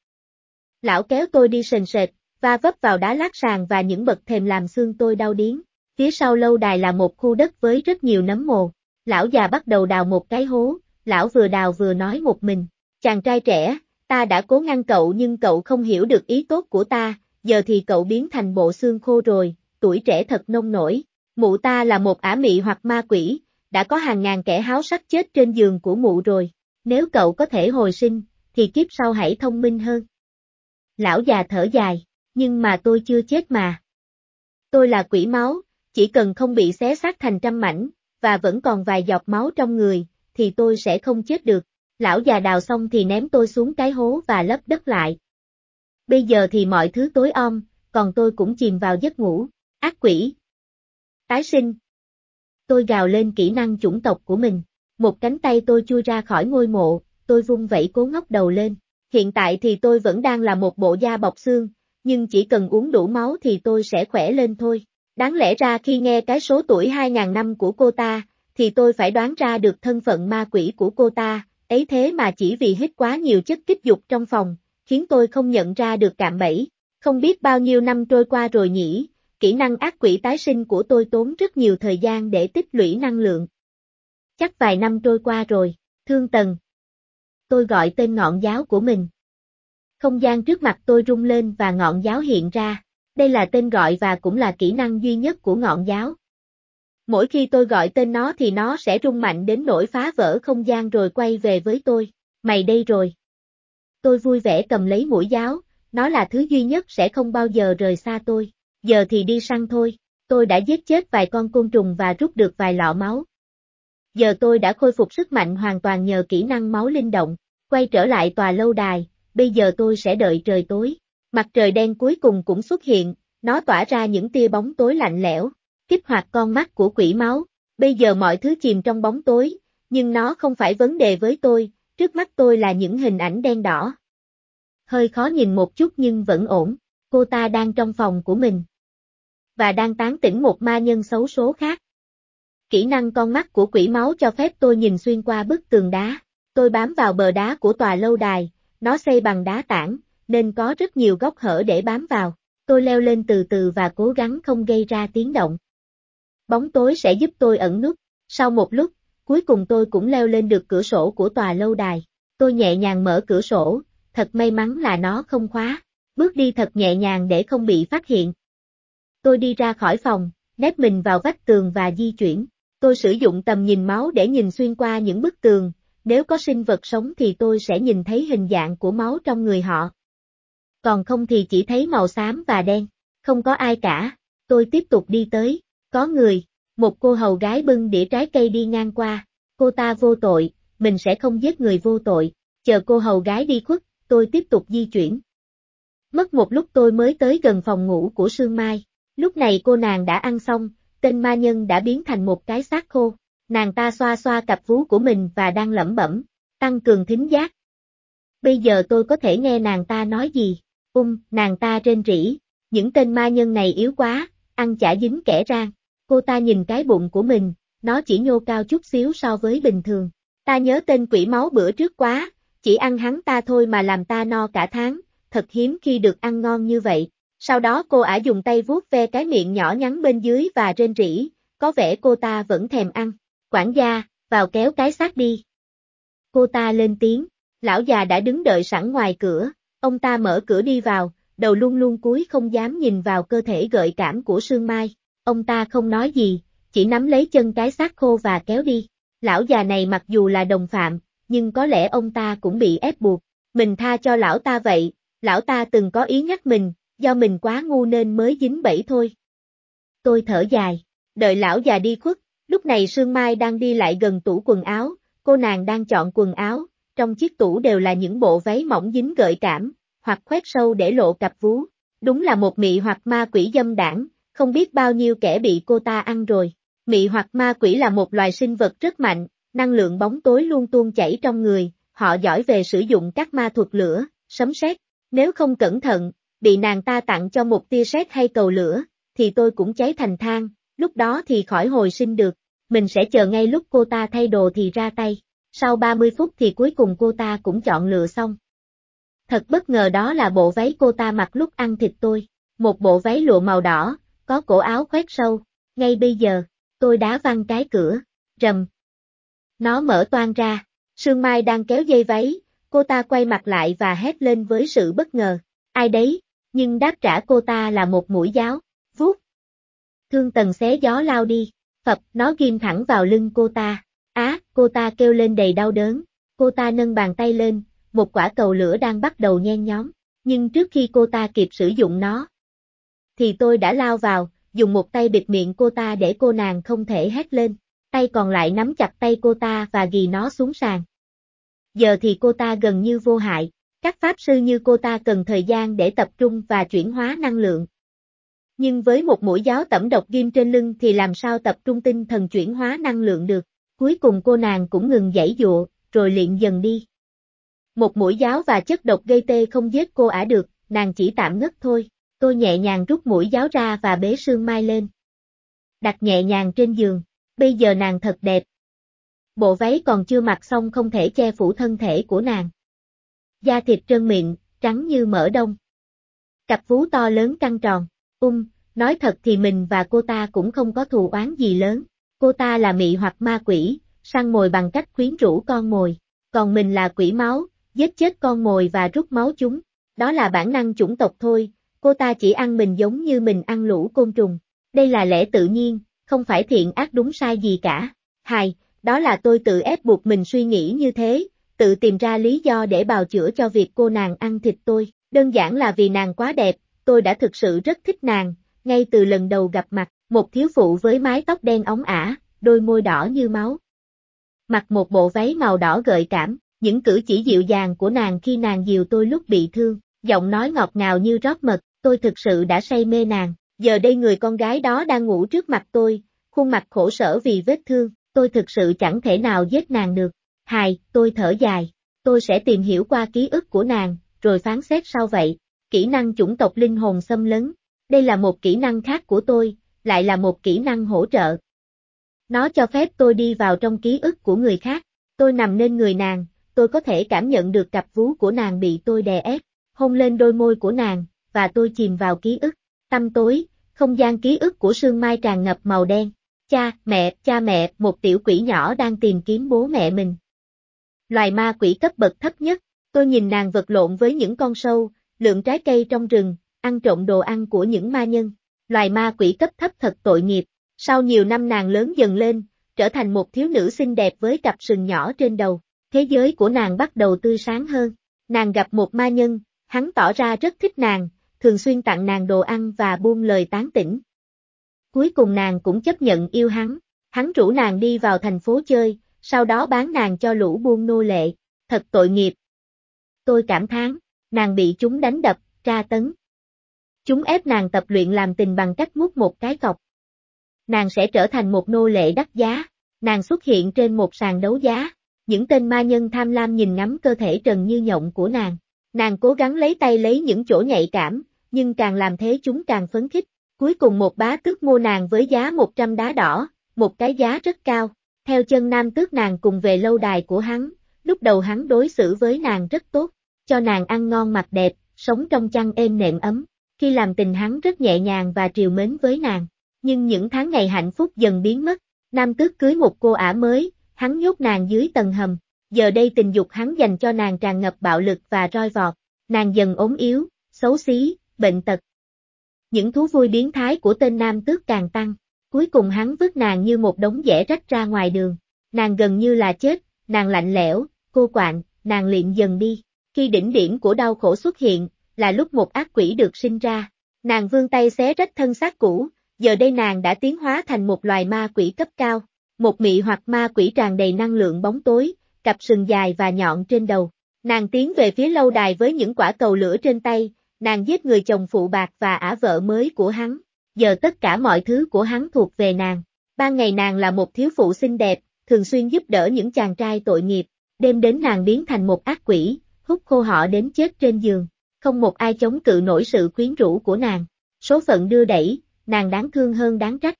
Lão kéo tôi đi sền sệt, va vấp vào đá lát sàn và những bậc thềm làm xương tôi đau điếng. Phía sau lâu đài là một khu đất với rất nhiều nấm mồ. Lão già bắt đầu đào một cái hố, lão vừa đào vừa nói một mình. Chàng trai trẻ, ta đã cố ngăn cậu nhưng cậu không hiểu được ý tốt của ta, giờ thì cậu biến thành bộ xương khô rồi, tuổi trẻ thật nông nổi. Mụ ta là một ả mị hoặc ma quỷ, đã có hàng ngàn kẻ háo sắc chết trên giường của mụ rồi. Nếu cậu có thể hồi sinh, thì kiếp sau hãy thông minh hơn. Lão già thở dài, nhưng mà tôi chưa chết mà. Tôi là quỷ máu, chỉ cần không bị xé xác thành trăm mảnh, và vẫn còn vài giọt máu trong người, thì tôi sẽ không chết được. Lão già đào xong thì ném tôi xuống cái hố và lấp đất lại. Bây giờ thì mọi thứ tối om, còn tôi cũng chìm vào giấc ngủ. Ác quỷ. Tái sinh. Tôi gào lên kỹ năng chủng tộc của mình. Một cánh tay tôi chui ra khỏi ngôi mộ, tôi vung vẫy cố ngóc đầu lên. Hiện tại thì tôi vẫn đang là một bộ da bọc xương, nhưng chỉ cần uống đủ máu thì tôi sẽ khỏe lên thôi. Đáng lẽ ra khi nghe cái số tuổi 2.000 năm của cô ta, thì tôi phải đoán ra được thân phận ma quỷ của cô ta, ấy thế mà chỉ vì hít quá nhiều chất kích dục trong phòng, khiến tôi không nhận ra được cạm bẫy. Không biết bao nhiêu năm trôi qua rồi nhỉ, kỹ năng ác quỷ tái sinh của tôi tốn rất nhiều thời gian để tích lũy năng lượng. Chắc vài năm trôi qua rồi, thương tần. Tôi gọi tên ngọn giáo của mình. Không gian trước mặt tôi rung lên và ngọn giáo hiện ra. Đây là tên gọi và cũng là kỹ năng duy nhất của ngọn giáo. Mỗi khi tôi gọi tên nó thì nó sẽ rung mạnh đến nỗi phá vỡ không gian rồi quay về với tôi. Mày đây rồi. Tôi vui vẻ cầm lấy mũi giáo, nó là thứ duy nhất sẽ không bao giờ rời xa tôi. Giờ thì đi săn thôi. Tôi đã giết chết vài con côn trùng và rút được vài lọ máu. Giờ tôi đã khôi phục sức mạnh hoàn toàn nhờ kỹ năng máu linh động. Quay trở lại tòa lâu đài, bây giờ tôi sẽ đợi trời tối. Mặt trời đen cuối cùng cũng xuất hiện, nó tỏa ra những tia bóng tối lạnh lẽo, kích hoạt con mắt của quỷ máu. Bây giờ mọi thứ chìm trong bóng tối, nhưng nó không phải vấn đề với tôi, trước mắt tôi là những hình ảnh đen đỏ. Hơi khó nhìn một chút nhưng vẫn ổn, cô ta đang trong phòng của mình. Và đang tán tỉnh một ma nhân xấu số khác. Kỹ năng con mắt của quỷ máu cho phép tôi nhìn xuyên qua bức tường đá. Tôi bám vào bờ đá của tòa lâu đài, nó xây bằng đá tảng, nên có rất nhiều góc hở để bám vào. Tôi leo lên từ từ và cố gắng không gây ra tiếng động. Bóng tối sẽ giúp tôi ẩn nút. Sau một lúc, cuối cùng tôi cũng leo lên được cửa sổ của tòa lâu đài. Tôi nhẹ nhàng mở cửa sổ, thật may mắn là nó không khóa. Bước đi thật nhẹ nhàng để không bị phát hiện. Tôi đi ra khỏi phòng, nép mình vào vách tường và di chuyển. Tôi sử dụng tầm nhìn máu để nhìn xuyên qua những bức tường, nếu có sinh vật sống thì tôi sẽ nhìn thấy hình dạng của máu trong người họ. Còn không thì chỉ thấy màu xám và đen, không có ai cả. Tôi tiếp tục đi tới, có người, một cô hầu gái bưng đĩa trái cây đi ngang qua, cô ta vô tội, mình sẽ không giết người vô tội, chờ cô hầu gái đi khuất, tôi tiếp tục di chuyển. Mất một lúc tôi mới tới gần phòng ngủ của Sương Mai, lúc này cô nàng đã ăn xong, tên ma nhân đã biến thành một cái xác khô, nàng ta xoa xoa cặp vú của mình và đang lẩm bẩm, tăng cường thính giác. Bây giờ tôi có thể nghe nàng ta nói gì, ung, nàng ta trên rỉ, những tên ma nhân này yếu quá, ăn chả dính kẻ rang. Cô ta nhìn cái bụng của mình, nó chỉ nhô cao chút xíu so với bình thường. Ta nhớ tên quỷ máu bữa trước quá, chỉ ăn hắn ta thôi mà làm ta no cả tháng, thật hiếm khi được ăn ngon như vậy. Sau đó cô ả dùng tay vuốt ve cái miệng nhỏ nhắn bên dưới và rên rỉ, có vẻ cô ta vẫn thèm ăn. Quản gia, vào kéo cái xác đi. Cô ta lên tiếng, lão già đã đứng đợi sẵn ngoài cửa, ông ta mở cửa đi vào, đầu luôn luôn cúi không dám nhìn vào cơ thể gợi cảm của Sương Mai. Ông ta không nói gì, chỉ nắm lấy chân cái xác khô và kéo đi. Lão già này mặc dù là đồng phạm, nhưng có lẽ ông ta cũng bị ép buộc. Mình tha cho lão ta vậy, lão ta từng có ý nhắc mình, do mình quá ngu nên mới dính bẫy thôi. Tôi thở dài, đợi lão già đi khuất, lúc này Sương Mai đang đi lại gần tủ quần áo, cô nàng đang chọn quần áo, trong chiếc tủ đều là những bộ váy mỏng dính gợi cảm, hoặc khoét sâu để lộ cặp vú. Đúng là một mị hoặc ma quỷ dâm đảng, không biết bao nhiêu kẻ bị cô ta ăn rồi. Mị hoặc ma quỷ là một loài sinh vật rất mạnh, năng lượng bóng tối luôn tuôn chảy trong người, họ giỏi về sử dụng các ma thuật lửa, sấm sét. Nếu không cẩn thận, bị nàng ta tặng cho một tia sét hay cầu lửa, thì tôi cũng cháy thành than, lúc đó thì khỏi hồi sinh được. Mình sẽ chờ ngay lúc cô ta thay đồ thì ra tay. Sau 30 phút thì cuối cùng cô ta cũng chọn lựa xong. Thật bất ngờ đó là bộ váy cô ta mặc lúc ăn thịt tôi. Một bộ váy lụa màu đỏ, có cổ áo khoét sâu. Ngay bây giờ, tôi đá văng cái cửa, rầm. Nó mở toan ra, Sương Mai đang kéo dây váy, cô ta quay mặt lại và hét lên với sự bất ngờ. Ai đấy? Nhưng đáp trả cô ta là một mũi giáo, vuốt. Thương tần xé gió lao đi, phập nó ghim thẳng vào lưng cô ta. Cô ta kêu lên đầy đau đớn. Cô ta nâng bàn tay lên, một quả cầu lửa đang bắt đầu nhen nhóm. Nhưng trước khi cô ta kịp sử dụng nó, thì tôi đã lao vào, dùng một tay bịt miệng cô ta để cô nàng không thể hét lên, tay còn lại nắm chặt tay cô ta và ghi nó xuống sàn. Giờ thì cô ta gần như vô hại, các pháp sư như cô ta cần thời gian để tập trung và chuyển hóa năng lượng. Nhưng với một mũi giáo tẩm độc ghim trên lưng thì làm sao tập trung tinh thần chuyển hóa năng lượng được, cuối cùng cô nàng cũng ngừng dãy dụa, rồi liện dần đi. Một mũi giáo và chất độc gây tê không giết cô ả được, nàng chỉ tạm ngất thôi. Tôi nhẹ nhàng rút mũi giáo ra và bế Sương Mai lên. Đặt nhẹ nhàng trên giường, bây giờ nàng thật đẹp. Bộ váy còn chưa mặc xong không thể che phủ thân thể của nàng. Da thịt trơn miệng, trắng như mỡ đông. Cặp vú to lớn căng tròn, ung, nói thật thì mình và cô ta cũng không có thù oán gì lớn. Cô ta là mị hoặc ma quỷ, săn mồi bằng cách khuyến rũ con mồi, còn mình là quỷ máu, giết chết con mồi và rút máu chúng. Đó là bản năng chủng tộc thôi, cô ta chỉ ăn mình giống như mình ăn lũ côn trùng. Đây là lẽ tự nhiên, không phải thiện ác đúng sai gì cả. Hai, đó là tôi tự ép buộc mình suy nghĩ như thế, tự tìm ra lý do để bào chữa cho việc cô nàng ăn thịt tôi. Đơn giản là vì nàng quá đẹp, tôi đã thực sự rất thích nàng, ngay từ lần đầu gặp mặt, một thiếu phụ với mái tóc đen óng ả, đôi môi đỏ như máu. Mặc một bộ váy màu đỏ gợi cảm, những cử chỉ dịu dàng của nàng khi nàng dìu tôi lúc bị thương, giọng nói ngọt ngào như rót mật, tôi thực sự đã say mê nàng, giờ đây người con gái đó đang ngủ trước mặt tôi, khuôn mặt khổ sở vì vết thương, tôi thực sự chẳng thể nào giết nàng được. Hài, tôi thở dài, tôi sẽ tìm hiểu qua ký ức của nàng, rồi phán xét sau vậy. Kỹ năng chủng tộc linh hồn xâm lấn, đây là một kỹ năng khác của tôi, lại là một kỹ năng hỗ trợ. Nó cho phép tôi đi vào trong ký ức của người khác, tôi nằm lên người nàng, tôi có thể cảm nhận được cặp vú của nàng bị tôi đè ép, hôn lên đôi môi của nàng, và tôi chìm vào ký ức. Tâm tối, không gian ký ức của sương mai tràn ngập màu đen. Cha, mẹ, cha mẹ, một tiểu quỷ nhỏ đang tìm kiếm bố mẹ mình. Loài ma quỷ cấp bậc thấp nhất, tôi nhìn nàng vật lộn với những con sâu, lượng trái cây trong rừng, ăn trộm đồ ăn của những ma nhân. Loài ma quỷ cấp thấp thật tội nghiệp. Sau nhiều năm nàng lớn dần lên, trở thành một thiếu nữ xinh đẹp với cặp sừng nhỏ trên đầu. Thế giới của nàng bắt đầu tươi sáng hơn. Nàng gặp một ma nhân, hắn tỏ ra rất thích nàng, thường xuyên tặng nàng đồ ăn và buông lời tán tỉnh. Cuối cùng nàng cũng chấp nhận yêu hắn, hắn rủ nàng đi vào thành phố chơi, sau đó bán nàng cho lũ buôn nô lệ, thật tội nghiệp. Tôi cảm thán, nàng bị chúng đánh đập, tra tấn. Chúng ép nàng tập luyện làm tình bằng cách mút một cái cọc. Nàng sẽ trở thành một nô lệ đắt giá, nàng xuất hiện trên một sàn đấu giá, những tên ma nhân tham lam nhìn ngắm cơ thể trần như nhộng của nàng. Nàng cố gắng lấy tay lấy những chỗ nhạy cảm, nhưng càng làm thế chúng càng phấn khích. Cuối cùng một bá tước mua nàng với giá 100 đá đỏ, một cái giá rất cao. Theo chân nam tước nàng cùng về lâu đài của hắn, lúc đầu hắn đối xử với nàng rất tốt, cho nàng ăn ngon mặc đẹp, sống trong chăn êm nệm ấm. Khi làm tình hắn rất nhẹ nhàng và triều mến với nàng. Nhưng những tháng ngày hạnh phúc dần biến mất, nam tước cưới một cô ả mới, hắn nhốt nàng dưới tầng hầm. Giờ đây tình dục hắn dành cho nàng tràn ngập bạo lực và roi vọt, nàng dần ốm yếu, xấu xí, bệnh tật. Những thú vui biến thái của tên nam tước càng tăng, cuối cùng hắn vứt nàng như một đống dẻ rách ra ngoài đường, nàng gần như là chết, nàng lạnh lẽo, cô quạng, nàng liệm dần đi, khi đỉnh điểm của đau khổ xuất hiện, là lúc một ác quỷ được sinh ra, nàng vương tay xé rách thân xác cũ, giờ đây nàng đã tiến hóa thành một loài ma quỷ cấp cao, một mị hoặc ma quỷ tràn đầy năng lượng bóng tối, cặp sừng dài và nhọn trên đầu. Nàng tiến về phía lâu đài với những quả cầu lửa trên tay, nàng giết người chồng phụ bạc và ả vợ mới của hắn. Giờ tất cả mọi thứ của hắn thuộc về nàng. Ban ngày nàng là một thiếu phụ xinh đẹp, thường xuyên giúp đỡ những chàng trai tội nghiệp. Đêm đến nàng biến thành một ác quỷ, hút khô họ đến chết trên giường. Không một ai chống cự nổi sự quyến rũ của nàng. Số phận đưa đẩy, nàng đáng thương hơn đáng trách.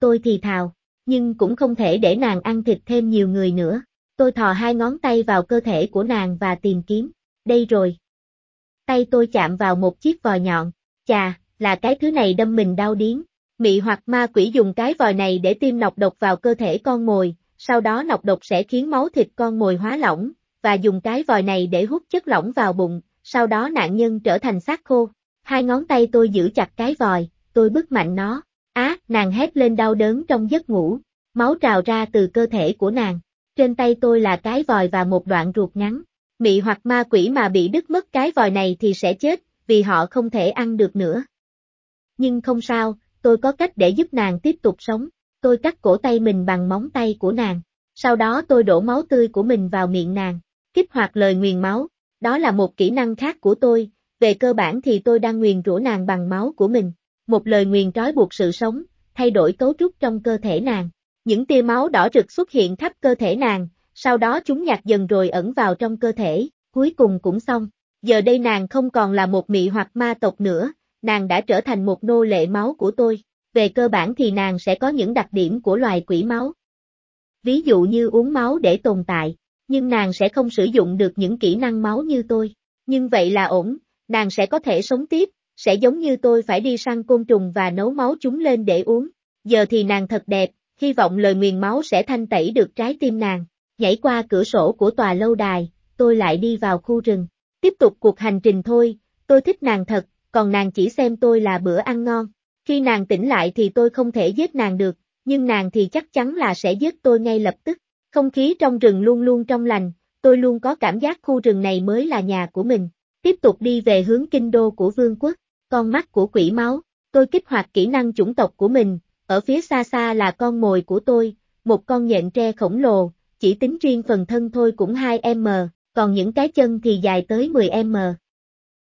Tôi thì thào, nhưng cũng không thể để nàng ăn thịt thêm nhiều người nữa. Tôi thò hai ngón tay vào cơ thể của nàng và tìm kiếm. Đây rồi. Tay tôi chạm vào một chiếc vòi nhọn. Chà, là cái thứ này đâm mình đau điến. Mị hoặc ma quỷ dùng cái vòi này để tiêm nọc độc vào cơ thể con mồi, sau đó nọc độc sẽ khiến máu thịt con mồi hóa lỏng, và dùng cái vòi này để hút chất lỏng vào bụng, sau đó nạn nhân trở thành xác khô. Hai ngón tay tôi giữ chặt cái vòi, tôi bức mạnh nó. Á, nàng hét lên đau đớn trong giấc ngủ, máu trào ra từ cơ thể của nàng. Trên tay tôi là cái vòi và một đoạn ruột ngắn. Mị hoặc ma quỷ mà bị đứt mất cái vòi này thì sẽ chết, vì họ không thể ăn được nữa. Nhưng không sao, tôi có cách để giúp nàng tiếp tục sống. Tôi cắt cổ tay mình bằng móng tay của nàng. Sau đó tôi đổ máu tươi của mình vào miệng nàng. Kích hoạt lời nguyền máu. Đó là một kỹ năng khác của tôi. Về cơ bản thì tôi đang nguyền rủa nàng bằng máu của mình. Một lời nguyền trói buộc sự sống, thay đổi cấu trúc trong cơ thể nàng. Những tia máu đỏ rực xuất hiện khắp cơ thể nàng, sau đó chúng nhạt dần rồi ẩn vào trong cơ thể, cuối cùng cũng xong. Giờ đây nàng không còn là một mị hoặc ma tộc nữa, nàng đã trở thành một nô lệ máu của tôi. Về cơ bản thì nàng sẽ có những đặc điểm của loài quỷ máu. Ví dụ như uống máu để tồn tại, nhưng nàng sẽ không sử dụng được những kỹ năng máu như tôi. Nhưng vậy là ổn, nàng sẽ có thể sống tiếp, sẽ giống như tôi phải đi săn côn trùng và nấu máu chúng lên để uống. Giờ thì nàng thật đẹp, hy vọng lời nguyền máu sẽ thanh tẩy được trái tim nàng. Nhảy qua cửa sổ của tòa lâu đài, tôi lại đi vào khu rừng. Tiếp tục cuộc hành trình thôi, tôi thích nàng thật, còn nàng chỉ xem tôi là bữa ăn ngon. Khi nàng tỉnh lại thì tôi không thể giết nàng được, nhưng nàng thì chắc chắn là sẽ giết tôi ngay lập tức. Không khí trong rừng luôn luôn trong lành, tôi luôn có cảm giác khu rừng này mới là nhà của mình. Tiếp tục đi về hướng kinh đô của vương quốc, con mắt của quỷ máu, tôi kích hoạt kỹ năng chủng tộc của mình, ở phía xa xa là con mồi của tôi, một con nhện tre khổng lồ, chỉ tính riêng phần thân thôi cũng 2M, còn những cái chân thì dài tới 10M.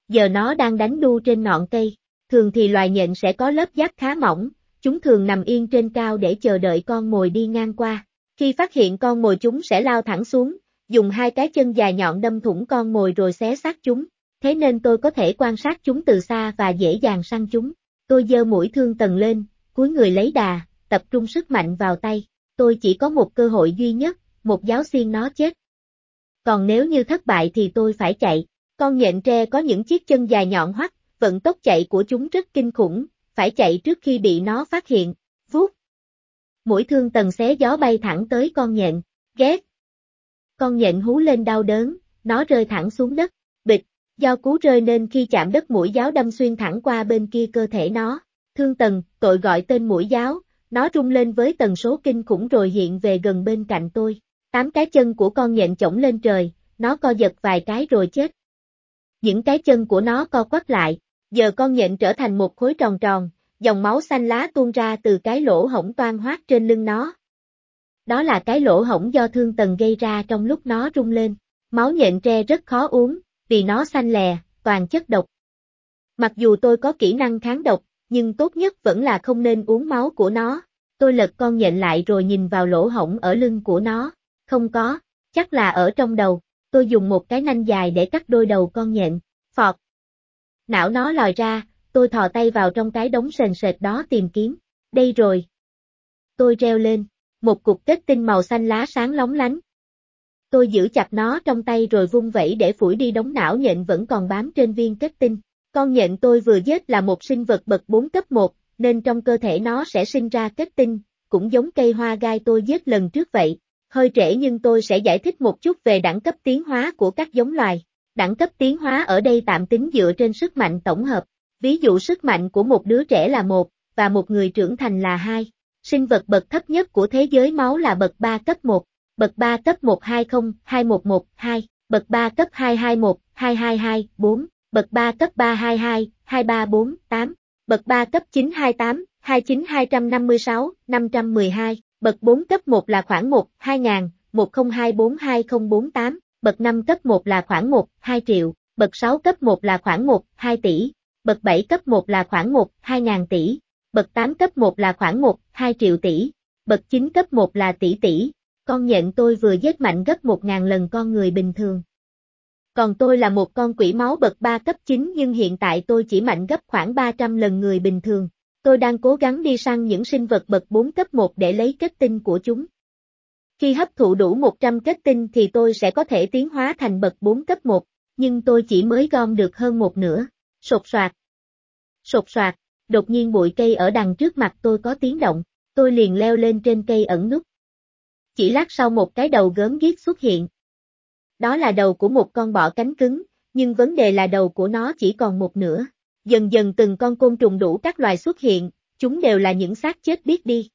Giờ nó đang đánh đu trên ngọn cây, thường thì loài nhện sẽ có lớp giáp khá mỏng, chúng thường nằm yên trên cao để chờ đợi con mồi đi ngang qua. Khi phát hiện con mồi chúng sẽ lao thẳng xuống, dùng hai cái chân dài nhọn đâm thủng con mồi rồi xé xác chúng, thế nên tôi có thể quan sát chúng từ xa và dễ dàng săn chúng. Tôi dơ mũi thương tầng lên, cúi người lấy đà, tập trung sức mạnh vào tay. Tôi chỉ có một cơ hội duy nhất, một giáo xiên nó chết. Còn nếu như thất bại thì tôi phải chạy. Con nhện tre có những chiếc chân dài nhọn hoắt, vận tốc chạy của chúng rất kinh khủng, phải chạy trước khi bị nó phát hiện. Vút. Mũi thương tầng xé gió bay thẳng tới con nhện. Ghét. Con nhện hú lên đau đớn, nó rơi thẳng xuống đất. Bịch. Do cú rơi nên khi chạm đất mũi giáo đâm xuyên thẳng qua bên kia cơ thể nó. Thương tần, tội gọi tên mũi giáo, nó rung lên với tần số kinh khủng rồi hiện về gần bên cạnh tôi. Tám cái chân của con nhện chổng lên trời, nó co giật vài cái rồi chết. Những cái chân của nó co quắp lại, giờ con nhện trở thành một khối tròn tròn, dòng máu xanh lá tuôn ra từ cái lỗ hổng toan hoát trên lưng nó. Đó là cái lỗ hổng do thương tần gây ra trong lúc nó rung lên. Máu nhện tre rất khó uống, vì nó xanh lè, toàn chất độc. Mặc dù tôi có kỹ năng kháng độc, nhưng tốt nhất vẫn là không nên uống máu của nó. Tôi lật con nhện lại rồi nhìn vào lỗ hổng ở lưng của nó. Không có, chắc là ở trong đầu. Tôi dùng một cái nanh dài để cắt đôi đầu con nhện. Phọt. Não nó lòi ra, tôi thò tay vào trong cái đống sền sệt đó tìm kiếm. Đây rồi. Tôi reo lên. Một cục kết tinh màu xanh lá sáng lóng lánh. Tôi giữ chặt nó trong tay rồi vung vẩy để phủi đi đống não nhện vẫn còn bám trên viên kết tinh. Con nhện tôi vừa giết là một sinh vật bậc 4 cấp 1, nên trong cơ thể nó sẽ sinh ra kết tinh, cũng giống cây hoa gai tôi giết lần trước vậy. Hơi trễ nhưng tôi sẽ giải thích một chút về đẳng cấp tiến hóa của các giống loài. Đẳng cấp tiến hóa ở đây tạm tính dựa trên sức mạnh tổng hợp. Ví dụ sức mạnh của một đứa trẻ là một, và một người trưởng thành là hai. Sinh vật bậc thấp nhất của thế giới máu là bậc 3 cấp 1, bậc 3 cấp 120, 211, 2, bậc 3 cấp 221, 222, 4 bậc 3 cấp 322, 2348, bậc 3 cấp 928, 29256, 512, bậc 4 cấp 1 là khoảng 1, 2000, 10242048, bậc 5 cấp 1 là khoảng 1, 2 triệu, bậc 6 cấp 1 là khoảng 1, 2 tỷ, bậc 7 cấp 1 là khoảng 1, 2000 tỷ, bậc 8 cấp 1 là khoảng 1, 2 triệu tỷ, bậc 9 cấp 1 là tỷ tỷ. Con nhện tôi vừa giết mạnh gấp 1.000 lần con người bình thường. Còn tôi là một con quỷ máu bậc 3 cấp 9 nhưng hiện tại tôi chỉ mạnh gấp khoảng 300 lần người bình thường. Tôi đang cố gắng đi săn những sinh vật bậc 4 cấp 1 để lấy kết tinh của chúng. Khi hấp thụ đủ 100 kết tinh thì tôi sẽ có thể tiến hóa thành bậc 4 cấp 1, nhưng tôi chỉ mới gom được hơn một nửa. Sột soạt. Sột soạt, đột nhiên bụi cây ở đằng trước mặt tôi có tiếng động, tôi liền leo lên trên cây ẩn nút. Chỉ lát sau một cái đầu gớm ghiếc xuất hiện, đó là đầu của một con bọ cánh cứng, nhưng vấn đề là đầu của nó chỉ còn một nửa. Dần dần từng con côn trùng đủ các loài xuất hiện, chúng đều là những xác chết biết đi.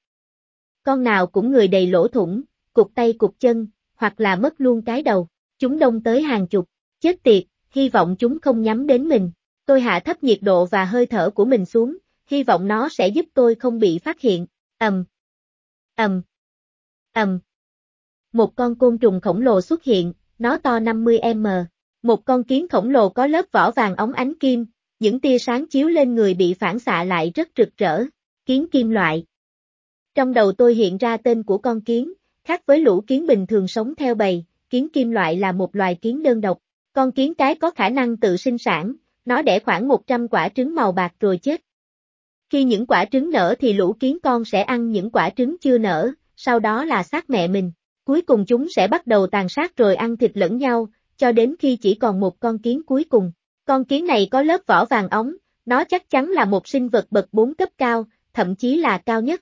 Con nào cũng người đầy lỗ thủng, cục tay cục chân, hoặc là mất luôn cái đầu. Chúng đông tới hàng chục, chết tiệt, hy vọng chúng không nhắm đến mình. Tôi hạ thấp nhiệt độ và hơi thở của mình xuống, hy vọng nó sẽ giúp tôi không bị phát hiện. ầm, ầm, ầm. Một con côn trùng khổng lồ xuất hiện, nó to 50m. Một con kiến khổng lồ có lớp vỏ vàng ống ánh kim, những tia sáng chiếu lên người bị phản xạ lại rất rực rỡ. Kiến kim loại. Trong đầu tôi hiện ra tên của con kiến, khác với lũ kiến bình thường sống theo bầy, kiến kim loại là một loài kiến đơn độc. Con kiến cái có khả năng tự sinh sản, nó đẻ khoảng 100 quả trứng màu bạc rồi chết. Khi những quả trứng nở thì lũ kiến con sẽ ăn những quả trứng chưa nở, sau đó là xác mẹ mình. Cuối cùng chúng sẽ bắt đầu tàn sát rồi ăn thịt lẫn nhau, cho đến khi chỉ còn một con kiến cuối cùng. Con kiến này có lớp vỏ vàng ống, nó chắc chắn là một sinh vật bậc 4 cấp cao, thậm chí là cao nhất.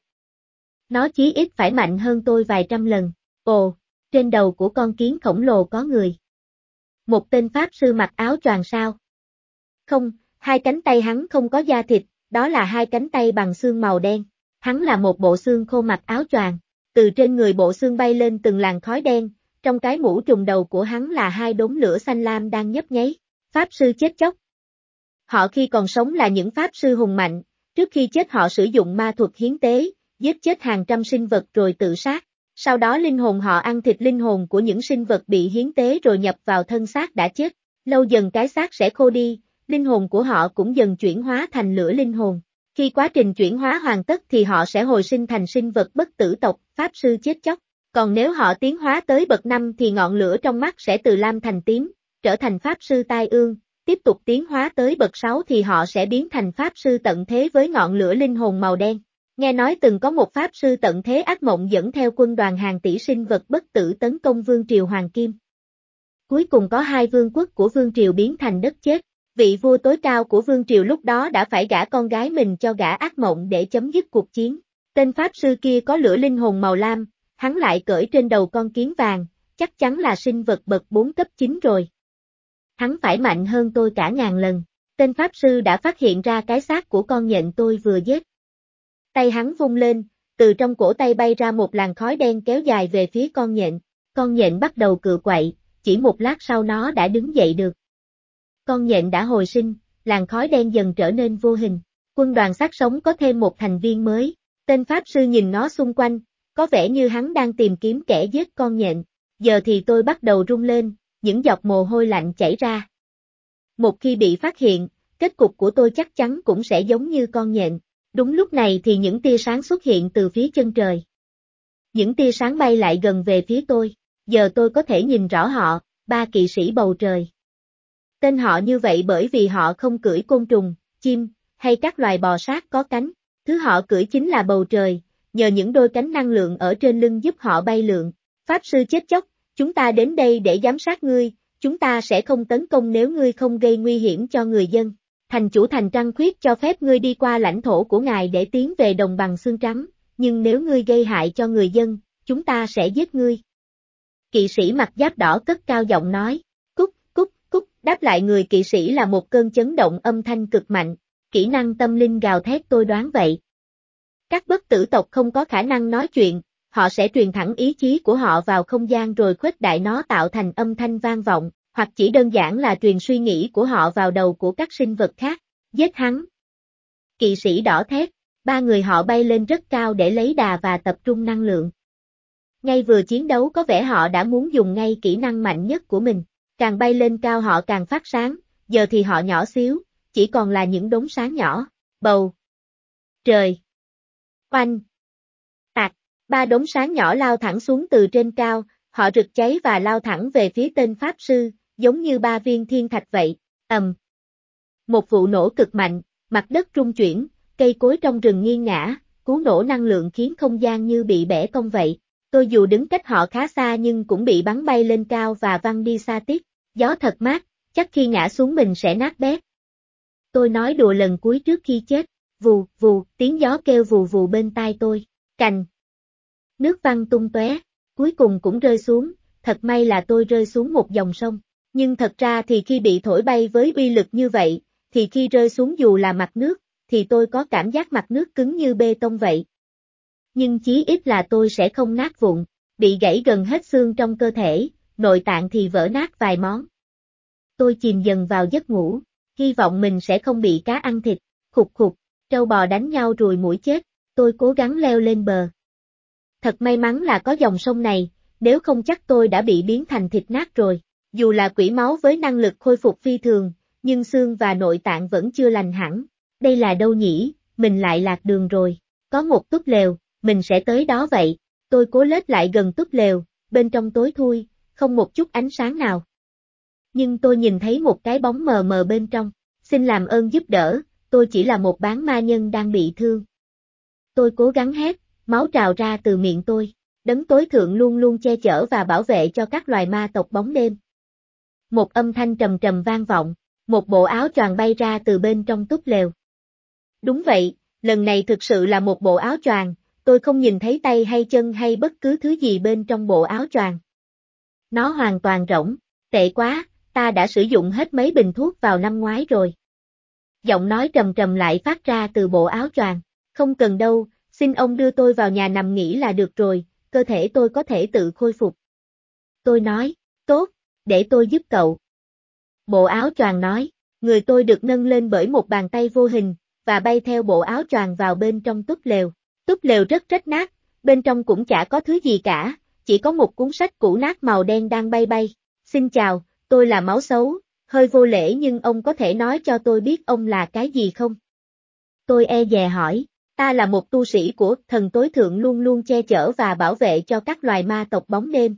Nó chí ít phải mạnh hơn tôi vài trăm lần. Ồ, trên đầu của con kiến khổng lồ có người. Một tên pháp sư mặc áo choàng sao? Không, Hai cánh tay hắn không có da thịt, đó là hai cánh tay bằng xương màu đen. Hắn là một bộ xương khô mặc áo choàng. Từ trên người bộ xương bay lên từng làn khói đen, trong cái mũ trùng đầu của hắn là hai đốm lửa xanh lam đang nhấp nháy. Pháp sư chết chóc. Họ khi còn sống là những pháp sư hùng mạnh, trước khi chết họ sử dụng ma thuật hiến tế, giết chết hàng trăm sinh vật rồi tự sát. Sau đó linh hồn họ ăn thịt linh hồn của những sinh vật bị hiến tế rồi nhập vào thân xác đã chết. Lâu dần cái xác sẽ khô đi, linh hồn của họ cũng dần chuyển hóa thành lửa linh hồn. Khi quá trình chuyển hóa hoàn tất thì họ sẽ hồi sinh thành sinh vật bất tử tộc, pháp sư chết chóc. Còn nếu họ tiến hóa tới bậc năm thì ngọn lửa trong mắt sẽ từ lam thành tím, trở thành pháp sư tai ương, tiếp tục tiến hóa tới bậc 6 thì họ sẽ biến thành pháp sư tận thế với ngọn lửa linh hồn màu đen. Nghe nói từng có một pháp sư tận thế ác mộng dẫn theo quân đoàn hàng tỷ sinh vật bất tử tấn công vương triều Hoàng Kim. Cuối cùng có hai vương quốc của vương triều biến thành đất chết. Vị vua tối cao của vương triều lúc đó đã phải gả con gái mình cho gã ác mộng để chấm dứt cuộc chiến. Tên pháp sư kia có lửa linh hồn màu lam, hắn lại cởi trên đầu con kiến vàng, chắc chắn là sinh vật bậc 4 cấp 9 rồi. Hắn phải mạnh hơn tôi cả ngàn lần. Tên pháp sư đã phát hiện ra cái xác của con nhện tôi vừa giết. Tay hắn vung lên, từ trong cổ tay bay ra một làn khói đen kéo dài về phía con nhện. Con nhện bắt đầu cự quậy, chỉ một lát sau nó đã đứng dậy được. Con nhện đã hồi sinh, làn khói đen dần trở nên vô hình. Quân đoàn sát sống có thêm một thành viên mới. Tên Pháp Sư nhìn nó xung quanh, có vẻ như hắn đang tìm kiếm kẻ giết con nhện. Giờ thì tôi bắt đầu rung lên, những giọt mồ hôi lạnh chảy ra. Một khi bị phát hiện, kết cục của tôi chắc chắn cũng sẽ giống như con nhện. Đúng lúc này thì những tia sáng xuất hiện từ phía chân trời. Những tia sáng bay lại gần về phía tôi, giờ tôi có thể nhìn rõ họ, ba kỵ sĩ bầu trời. Tên họ như vậy bởi vì họ không cưỡi côn trùng, chim, hay các loài bò sát có cánh. Thứ họ cưỡi chính là bầu trời, nhờ những đôi cánh năng lượng ở trên lưng giúp họ bay lượn. Pháp sư chết chóc, chúng ta đến đây để giám sát ngươi, chúng ta sẽ không tấn công nếu ngươi không gây nguy hiểm cho người dân. Thành chủ thành trăng khuyết cho phép ngươi đi qua lãnh thổ của ngài để tiến về đồng bằng xương trắng, nhưng nếu ngươi gây hại cho người dân, chúng ta sẽ giết ngươi. Kỵ sĩ mặc giáp đỏ cất cao giọng nói, đáp lại người kỵ sĩ là một cơn chấn động âm thanh cực mạnh, kỹ năng tâm linh gào thét tôi đoán vậy. Các bất tử tộc không có khả năng nói chuyện, họ sẽ truyền thẳng ý chí của họ vào không gian rồi khuếch đại nó tạo thành âm thanh vang vọng, hoặc chỉ đơn giản là truyền suy nghĩ của họ vào đầu của các sinh vật khác. Giết hắn. Kỵ sĩ đỏ thét, ba người họ bay lên rất cao để lấy đà và tập trung năng lượng. Ngay vừa chiến đấu có vẻ họ đã muốn dùng ngay kỹ năng mạnh nhất của mình, càng bay lên cao họ càng phát sáng, giờ thì họ nhỏ xíu, chỉ còn là những đống sáng nhỏ, bầu, trời, oanh, tạc, ba đống sáng nhỏ lao thẳng xuống từ trên cao, họ rực cháy và lao thẳng về phía tên Pháp Sư, giống như ba viên thiên thạch vậy, ầm. Một vụ nổ cực mạnh, mặt đất rung chuyển, cây cối trong rừng nghiêng ngã, cú nổ năng lượng khiến không gian như bị bẻ cong vậy. Tôi dù đứng cách họ khá xa nhưng cũng bị bắn bay lên cao và văng đi xa tiếp. Gió thật mát, chắc khi ngã xuống mình sẽ nát bét. Tôi nói đùa lần cuối trước khi chết, vù, vù, tiếng gió kêu vù vù bên tai tôi, cành. Nước văng tung tóe, cuối cùng cũng rơi xuống, thật may là tôi rơi xuống một dòng sông. Nhưng thật ra thì khi bị thổi bay với uy lực như vậy, thì khi rơi xuống dù là mặt nước, thì tôi có cảm giác mặt nước cứng như bê tông vậy. Nhưng chí ít là tôi sẽ không nát vụn, bị gãy gần hết xương trong cơ thể, nội tạng thì vỡ nát vài món. Tôi chìm dần vào giấc ngủ, hy vọng mình sẽ không bị cá ăn thịt, khục khục, trâu bò đánh nhau rồi mũi chết, tôi cố gắng leo lên bờ. Thật may mắn là có dòng sông này, nếu không chắc tôi đã bị biến thành thịt nát rồi. Dù là quỷ máu với năng lực khôi phục phi thường, nhưng xương và nội tạng vẫn chưa lành hẳn. Đây là đâu nhỉ, mình lại lạc đường rồi. Có một túp lều, mình sẽ tới đó vậy. Tôi cố lết lại gần túp lều, bên trong tối thui, không một chút ánh sáng nào. Nhưng tôi nhìn thấy một cái bóng mờ mờ bên trong. Xin làm ơn giúp đỡ, tôi chỉ là một bán ma nhân đang bị thương. Tôi cố gắng hét, máu trào ra từ miệng tôi. Đấng tối thượng luôn luôn che chở và bảo vệ cho các loài ma tộc bóng đêm một âm thanh trầm trầm vang vọng, một bộ áo choàng bay ra từ bên trong túp lều. Đúng vậy, lần này thực sự là một bộ áo choàng, tôi không nhìn thấy tay hay chân hay bất cứ thứ gì bên trong bộ áo choàng. Nó hoàn toàn rỗng, tệ quá, ta đã sử dụng hết mấy bình thuốc vào năm ngoái rồi. giọng nói trầm trầm lại phát ra từ bộ áo choàng. Không cần đâu, xin ông đưa tôi vào nhà nằm nghỉ là được rồi, cơ thể tôi có thể tự khôi phục. Tôi nói, tốt, để tôi giúp cậu. Bộ áo choàng nói, người tôi được nâng lên bởi một bàn tay vô hình, và bay theo bộ áo choàng vào bên trong túp lều. Túp lều rất rách nát, bên trong cũng chả có thứ gì cả, chỉ có một cuốn sách cũ nát màu đen đang bay bay. Xin chào, tôi là máu xấu, hơi vô lễ nhưng ông có thể nói cho tôi biết ông là cái gì không? Tôi e dè hỏi, ta là một tu sĩ của thần tối thượng luôn luôn che chở và bảo vệ cho các loài ma tộc bóng đêm.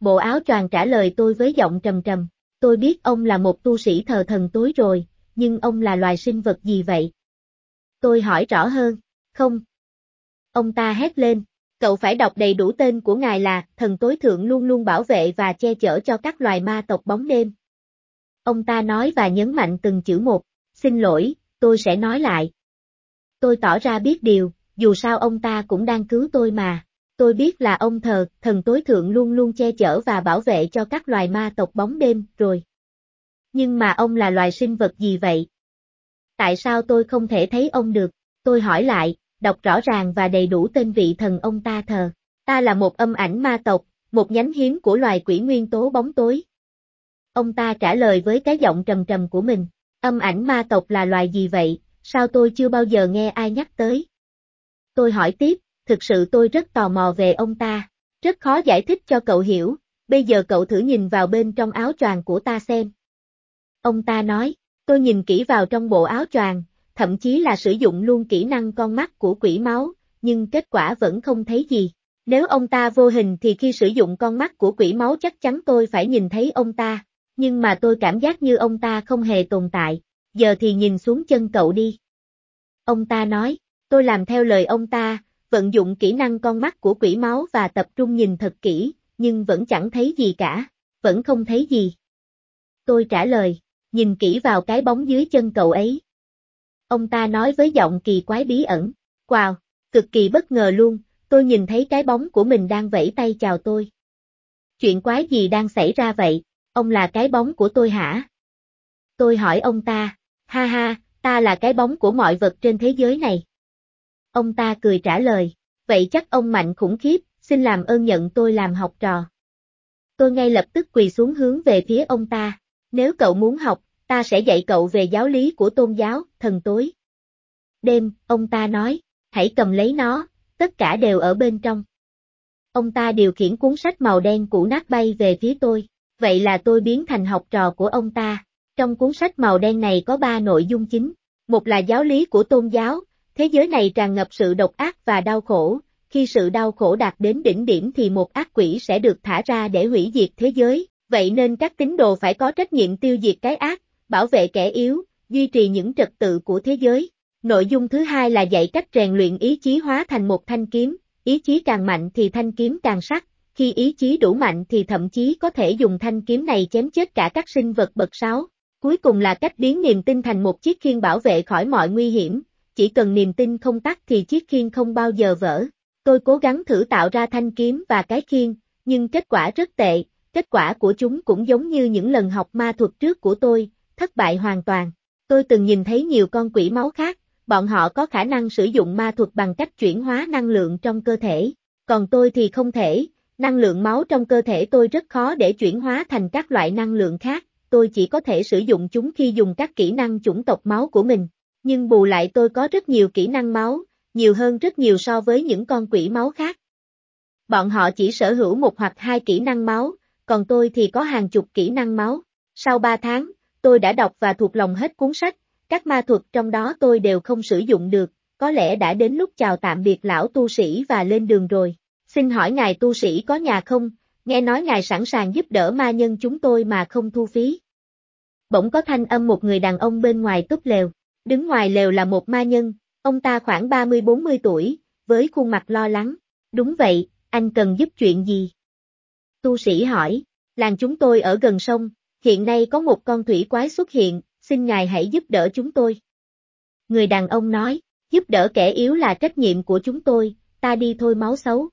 Bộ áo choàng trả lời tôi với giọng trầm trầm, tôi biết ông là một tu sĩ thờ thần tối rồi, nhưng ông là loài sinh vật gì vậy? Tôi hỏi rõ hơn, không. Ông ta hét lên, cậu phải đọc đầy đủ tên của ngài là thần tối thượng luôn luôn bảo vệ và che chở cho các loài ma tộc bóng đêm. Ông ta nói và nhấn mạnh từng chữ một, xin lỗi, tôi sẽ nói lại. Tôi tỏ ra biết điều, dù sao ông ta cũng đang cứu tôi mà. Tôi biết là ông thờ, thần tối thượng luôn luôn che chở và bảo vệ cho các loài ma tộc bóng đêm, rồi. Nhưng mà ông là loài sinh vật gì vậy? Tại sao tôi không thể thấy ông được? Tôi hỏi lại, đọc rõ ràng và đầy đủ tên vị thần ông ta thờ. Ta là một âm ảnh ma tộc, một nhánh hiếm của loài quỷ nguyên tố bóng tối. Ông ta trả lời với cái giọng trầm trầm của mình, âm ảnh ma tộc là loài gì vậy, sao tôi chưa bao giờ nghe ai nhắc tới? Tôi hỏi tiếp, thực sự tôi rất tò mò về ông ta, rất khó giải thích cho cậu hiểu, bây giờ cậu thử nhìn vào bên trong áo choàng của ta xem. Ông ta nói, tôi nhìn kỹ vào trong bộ áo choàng, thậm chí là sử dụng luôn kỹ năng con mắt của quỷ máu, nhưng kết quả vẫn không thấy gì. Nếu ông ta vô hình thì khi sử dụng con mắt của quỷ máu chắc chắn tôi phải nhìn thấy ông ta, nhưng mà tôi cảm giác như ông ta không hề tồn tại, giờ thì nhìn xuống chân cậu đi. Ông ta nói, tôi làm theo lời ông ta, vận dụng kỹ năng con mắt của quỷ máu và tập trung nhìn thật kỹ, nhưng vẫn chẳng thấy gì cả, vẫn không thấy gì. Tôi trả lời, nhìn kỹ vào cái bóng dưới chân cậu ấy. Ông ta nói với giọng kỳ quái bí ẩn, wow, cực kỳ bất ngờ luôn, tôi nhìn thấy cái bóng của mình đang vẫy tay chào tôi. Chuyện quái gì đang xảy ra vậy, ông là cái bóng của tôi hả? Tôi hỏi ông ta, ha ha, ta là cái bóng của mọi vật trên thế giới này. Ông ta cười trả lời, vậy chắc ông mạnh khủng khiếp, xin làm ơn nhận tôi làm học trò. Tôi ngay lập tức quỳ xuống hướng về phía ông ta, nếu cậu muốn học, ta sẽ dạy cậu về giáo lý của tôn giáo, thần tối. Đêm, ông ta nói, hãy cầm lấy nó, tất cả đều ở bên trong. Ông ta điều khiển cuốn sách màu đen cũ nát bay về phía tôi, vậy là tôi biến thành học trò của ông ta. Trong cuốn sách màu đen này có ba nội dung chính, một là giáo lý của tôn giáo, thế giới này tràn ngập sự độc ác và đau khổ, khi sự đau khổ đạt đến đỉnh điểm thì một ác quỷ sẽ được thả ra để hủy diệt thế giới, vậy nên các tín đồ phải có trách nhiệm tiêu diệt cái ác, bảo vệ kẻ yếu, duy trì những trật tự của thế giới. Nội dung thứ hai là dạy cách rèn luyện ý chí hóa thành một thanh kiếm, ý chí càng mạnh thì thanh kiếm càng sắc, khi ý chí đủ mạnh thì thậm chí có thể dùng thanh kiếm này chém chết cả các sinh vật bậc sáu. Cuối cùng là cách biến niềm tin thành một chiếc khiên bảo vệ khỏi mọi nguy hiểm, chỉ cần niềm tin không tắt thì chiếc khiên không bao giờ vỡ. Tôi cố gắng thử tạo ra thanh kiếm và cái khiên, nhưng kết quả rất tệ, kết quả của chúng cũng giống như những lần học ma thuật trước của tôi, thất bại hoàn toàn. Tôi từng nhìn thấy nhiều con quỷ máu khác, bọn họ có khả năng sử dụng ma thuật bằng cách chuyển hóa năng lượng trong cơ thể, còn tôi thì không thể, năng lượng máu trong cơ thể tôi rất khó để chuyển hóa thành các loại năng lượng khác, tôi chỉ có thể sử dụng chúng khi dùng các kỹ năng chủng tộc máu của mình, nhưng bù lại tôi có rất nhiều kỹ năng máu, nhiều hơn rất nhiều so với những con quỷ máu khác. Bọn họ chỉ sở hữu một hoặc hai kỹ năng máu, còn tôi thì có hàng chục kỹ năng máu. Sau 3 tháng, tôi đã đọc và thuộc lòng hết cuốn sách, các ma thuật trong đó tôi đều không sử dụng được, có lẽ đã đến lúc chào tạm biệt lão tu sĩ và lên đường rồi. Xin hỏi ngài tu sĩ có nhà không, nghe nói ngài sẵn sàng giúp đỡ ma nhân chúng tôi mà không thu phí. Bỗng có thanh âm một người đàn ông bên ngoài túp lều, đứng ngoài lều là một ma nhân, ông ta khoảng 30-40 tuổi, với khuôn mặt lo lắng. Đúng vậy, anh cần giúp chuyện gì? Tu sĩ hỏi, làng chúng tôi ở gần sông, hiện nay có một con thủy quái xuất hiện, xin ngài hãy giúp đỡ chúng tôi. Người đàn ông nói, giúp đỡ kẻ yếu là trách nhiệm của chúng tôi, ta đi thôi máu xấu.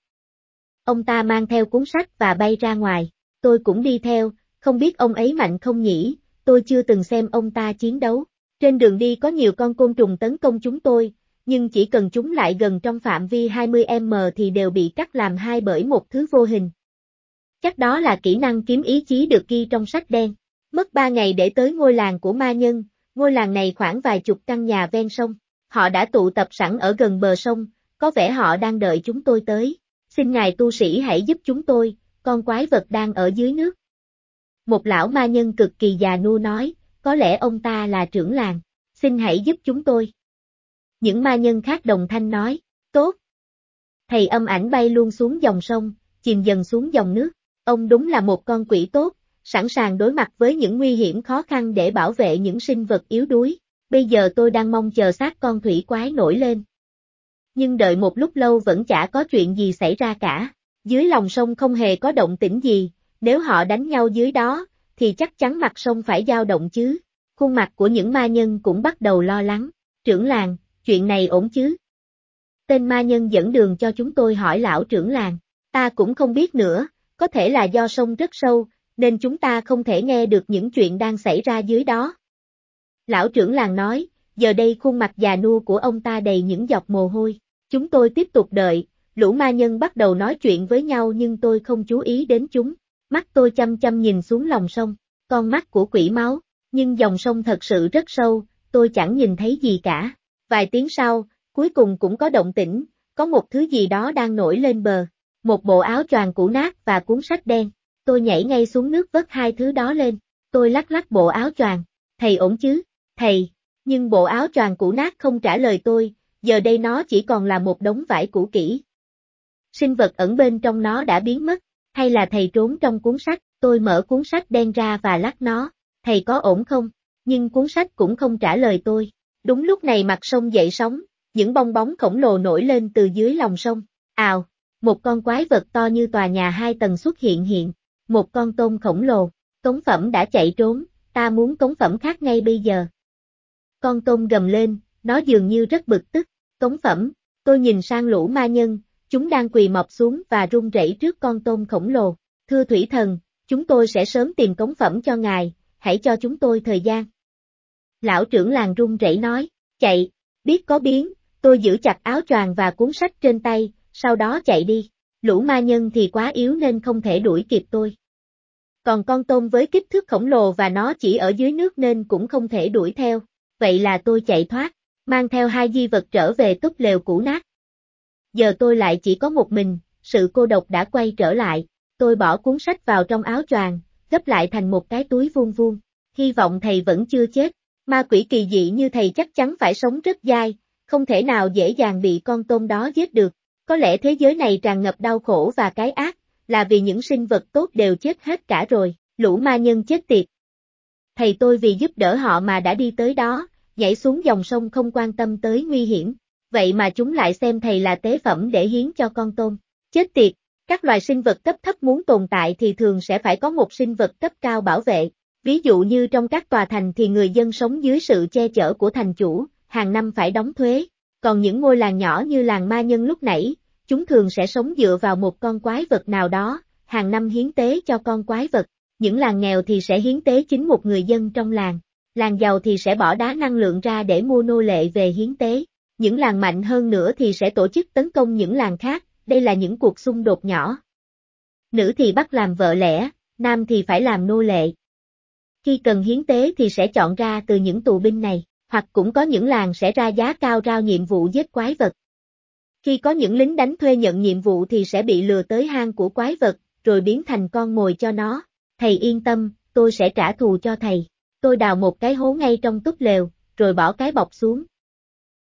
Ông ta mang theo cuốn sách và bay ra ngoài, tôi cũng đi theo, không biết ông ấy mạnh không nhỉ, tôi chưa từng xem ông ta chiến đấu. Trên đường đi có nhiều con côn trùng tấn công chúng tôi, nhưng chỉ cần chúng lại gần trong phạm vi 20m thì đều bị cắt làm hai bởi một thứ vô hình. Chắc đó là kỹ năng kiếm ý chí được ghi trong sách đen. Mất 3 ngày để tới ngôi làng của ma nhân, ngôi làng này khoảng vài chục căn nhà ven sông. Họ đã tụ tập sẵn ở gần bờ sông, có vẻ họ đang đợi chúng tôi tới. Xin ngài tu sĩ hãy giúp chúng tôi, con quái vật đang ở dưới nước. Một lão ma nhân cực kỳ già nua nói, có lẽ ông ta là trưởng làng, xin hãy giúp chúng tôi. Những ma nhân khác đồng thanh nói, tốt. Thầy âm ảnh bay luôn xuống dòng sông, chìm dần xuống dòng nước, ông đúng là một con quỷ tốt, sẵn sàng đối mặt với những nguy hiểm khó khăn để bảo vệ những sinh vật yếu đuối. Bây giờ tôi đang mong chờ xác con thủy quái nổi lên. Nhưng đợi một lúc lâu vẫn chả có chuyện gì xảy ra cả. Dưới lòng sông không hề có động tĩnh gì, nếu họ đánh nhau dưới đó, thì chắc chắn mặt sông phải dao động chứ. Khuôn mặt của những ma nhân cũng bắt đầu lo lắng. Trưởng làng, chuyện này ổn chứ? Tên ma nhân dẫn đường cho chúng tôi hỏi lão trưởng làng. Ta cũng không biết nữa, có thể là do sông rất sâu, nên chúng ta không thể nghe được những chuyện đang xảy ra dưới đó. Lão trưởng làng nói, giờ đây khuôn mặt già nua của ông ta đầy những giọt mồ hôi. Chúng tôi tiếp tục đợi, lũ ma nhân bắt đầu nói chuyện với nhau nhưng tôi không chú ý đến chúng. Mắt tôi chăm chăm nhìn xuống lòng sông, con mắt của quỷ máu, nhưng dòng sông thật sự rất sâu, tôi chẳng nhìn thấy gì cả. Vài tiếng sau, cuối cùng cũng có động tĩnh, có một thứ gì đó đang nổi lên bờ. Một bộ áo choàng cũ nát và cuốn sách đen. Tôi nhảy ngay xuống nước vớt hai thứ đó lên. Tôi lắc lắc bộ áo choàng. Thầy ổn chứ? Thầy. Nhưng bộ áo choàng cũ nát không trả lời tôi, giờ đây nó chỉ còn là một đống vải cũ kỹ. Sinh vật ẩn bên trong nó đã biến mất, hay là thầy trốn trong cuốn sách, tôi mở cuốn sách đen ra và lắc nó, thầy có ổn không? Nhưng cuốn sách cũng không trả lời tôi. Đúng lúc này mặt sông dậy sóng, những bong bóng khổng lồ nổi lên từ dưới lòng sông. Ào, một con quái vật to như tòa nhà hai tầng xuất hiện hiện, một con tôm khổng lồ, cống phẩm đã chạy trốn, ta muốn cống phẩm khác ngay bây giờ. Con tôm gầm lên, nó dường như rất bực tức, cống phẩm, tôi nhìn sang lũ ma nhân, chúng đang quỳ mọc xuống và run rẩy trước con tôm khổng lồ, thưa thủy thần, chúng tôi sẽ sớm tìm cống phẩm cho ngài, hãy cho chúng tôi thời gian. Lão trưởng làng run rẩy nói, chạy, biết có biến, tôi giữ chặt áo choàng và cuốn sách trên tay, sau đó chạy đi. Lũ ma nhân thì quá yếu nên không thể đuổi kịp tôi. Còn con tôm với kích thước khổng lồ và nó chỉ ở dưới nước nên cũng không thể đuổi theo. Vậy là tôi chạy thoát, mang theo hai di vật trở về túp lều cũ nát. Giờ tôi lại chỉ có một mình, sự cô độc đã quay trở lại. Tôi bỏ cuốn sách vào trong áo choàng, gấp lại thành một cái túi vuông vuông. Hy vọng thầy vẫn chưa chết. Ma quỷ kỳ dị như thầy chắc chắn phải sống rất dai, không thể nào dễ dàng bị con tôm đó giết được. Có lẽ thế giới này tràn ngập đau khổ và cái ác, là vì những sinh vật tốt đều chết hết cả rồi, lũ ma nhân chết tiệt. Thầy tôi vì giúp đỡ họ mà đã đi tới đó, nhảy xuống dòng sông không quan tâm tới nguy hiểm, vậy mà chúng lại xem thầy là tế phẩm để hiến cho con tôm. Chết tiệt, các loài sinh vật cấp thấp muốn tồn tại thì thường sẽ phải có một sinh vật cấp cao bảo vệ. Ví dụ như trong các tòa thành thì người dân sống dưới sự che chở của thành chủ, hàng năm phải đóng thuế. Còn những ngôi làng nhỏ như làng ma nhân lúc nãy, chúng thường sẽ sống dựa vào một con quái vật nào đó, hàng năm hiến tế cho con quái vật. Những làng nghèo thì sẽ hiến tế chính một người dân trong làng. Làng giàu thì sẽ bỏ đá năng lượng ra để mua nô lệ về hiến tế. Những làng mạnh hơn nữa thì sẽ tổ chức tấn công những làng khác, đây là những cuộc xung đột nhỏ. Nữ thì bắt làm vợ lẽ, nam thì phải làm nô lệ. Khi cần hiến tế thì sẽ chọn ra từ những tù binh này hoặc cũng có những làng sẽ ra giá cao rao nhiệm vụ giết quái vật. Khi có những lính đánh thuê nhận nhiệm vụ thì sẽ bị lừa tới hang của quái vật, rồi biến thành con mồi cho nó. Thầy yên tâm, tôi sẽ trả thù cho thầy. Tôi đào một cái hố ngay trong túp lều, rồi bỏ cái bọc xuống.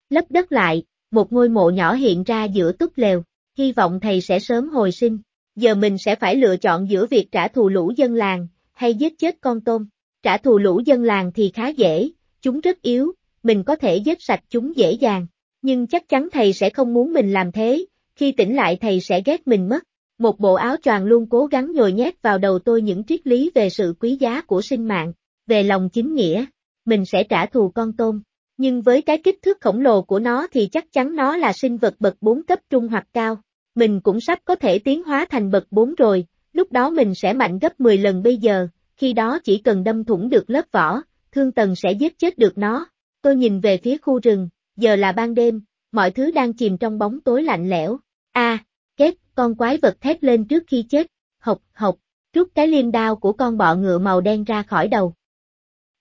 Lấp đất lại, một ngôi mộ nhỏ hiện ra giữa túp lều, hy vọng thầy sẽ sớm hồi sinh. Giờ mình sẽ phải lựa chọn giữa việc trả thù lũ dân làng, hay giết chết con tôm. Trả thù lũ dân làng thì khá dễ, chúng rất yếu, mình có thể giết sạch chúng dễ dàng. Nhưng chắc chắn thầy sẽ không muốn mình làm thế, khi tỉnh lại thầy sẽ ghét mình mất. Một bộ áo choàng luôn cố gắng nhồi nhét vào đầu tôi những triết lý về sự quý giá của sinh mạng, về lòng chính nghĩa, mình sẽ trả thù con tôm. Nhưng với cái kích thước khổng lồ của nó thì chắc chắn nó là sinh vật bậc 4 cấp trung hoặc cao. Mình cũng sắp có thể tiến hóa thành bậc 4 rồi, lúc đó mình sẽ mạnh gấp 10 lần bây giờ, khi đó chỉ cần đâm thủng được lớp vỏ, thương tần sẽ giết chết được nó. Tôi nhìn về phía khu rừng, giờ là ban đêm, mọi thứ đang chìm trong bóng tối lạnh lẽo. A, kết, con quái vật thét lên trước khi chết, hộc, hộc, rút cái liêm đao của con bọ ngựa màu đen ra khỏi đầu.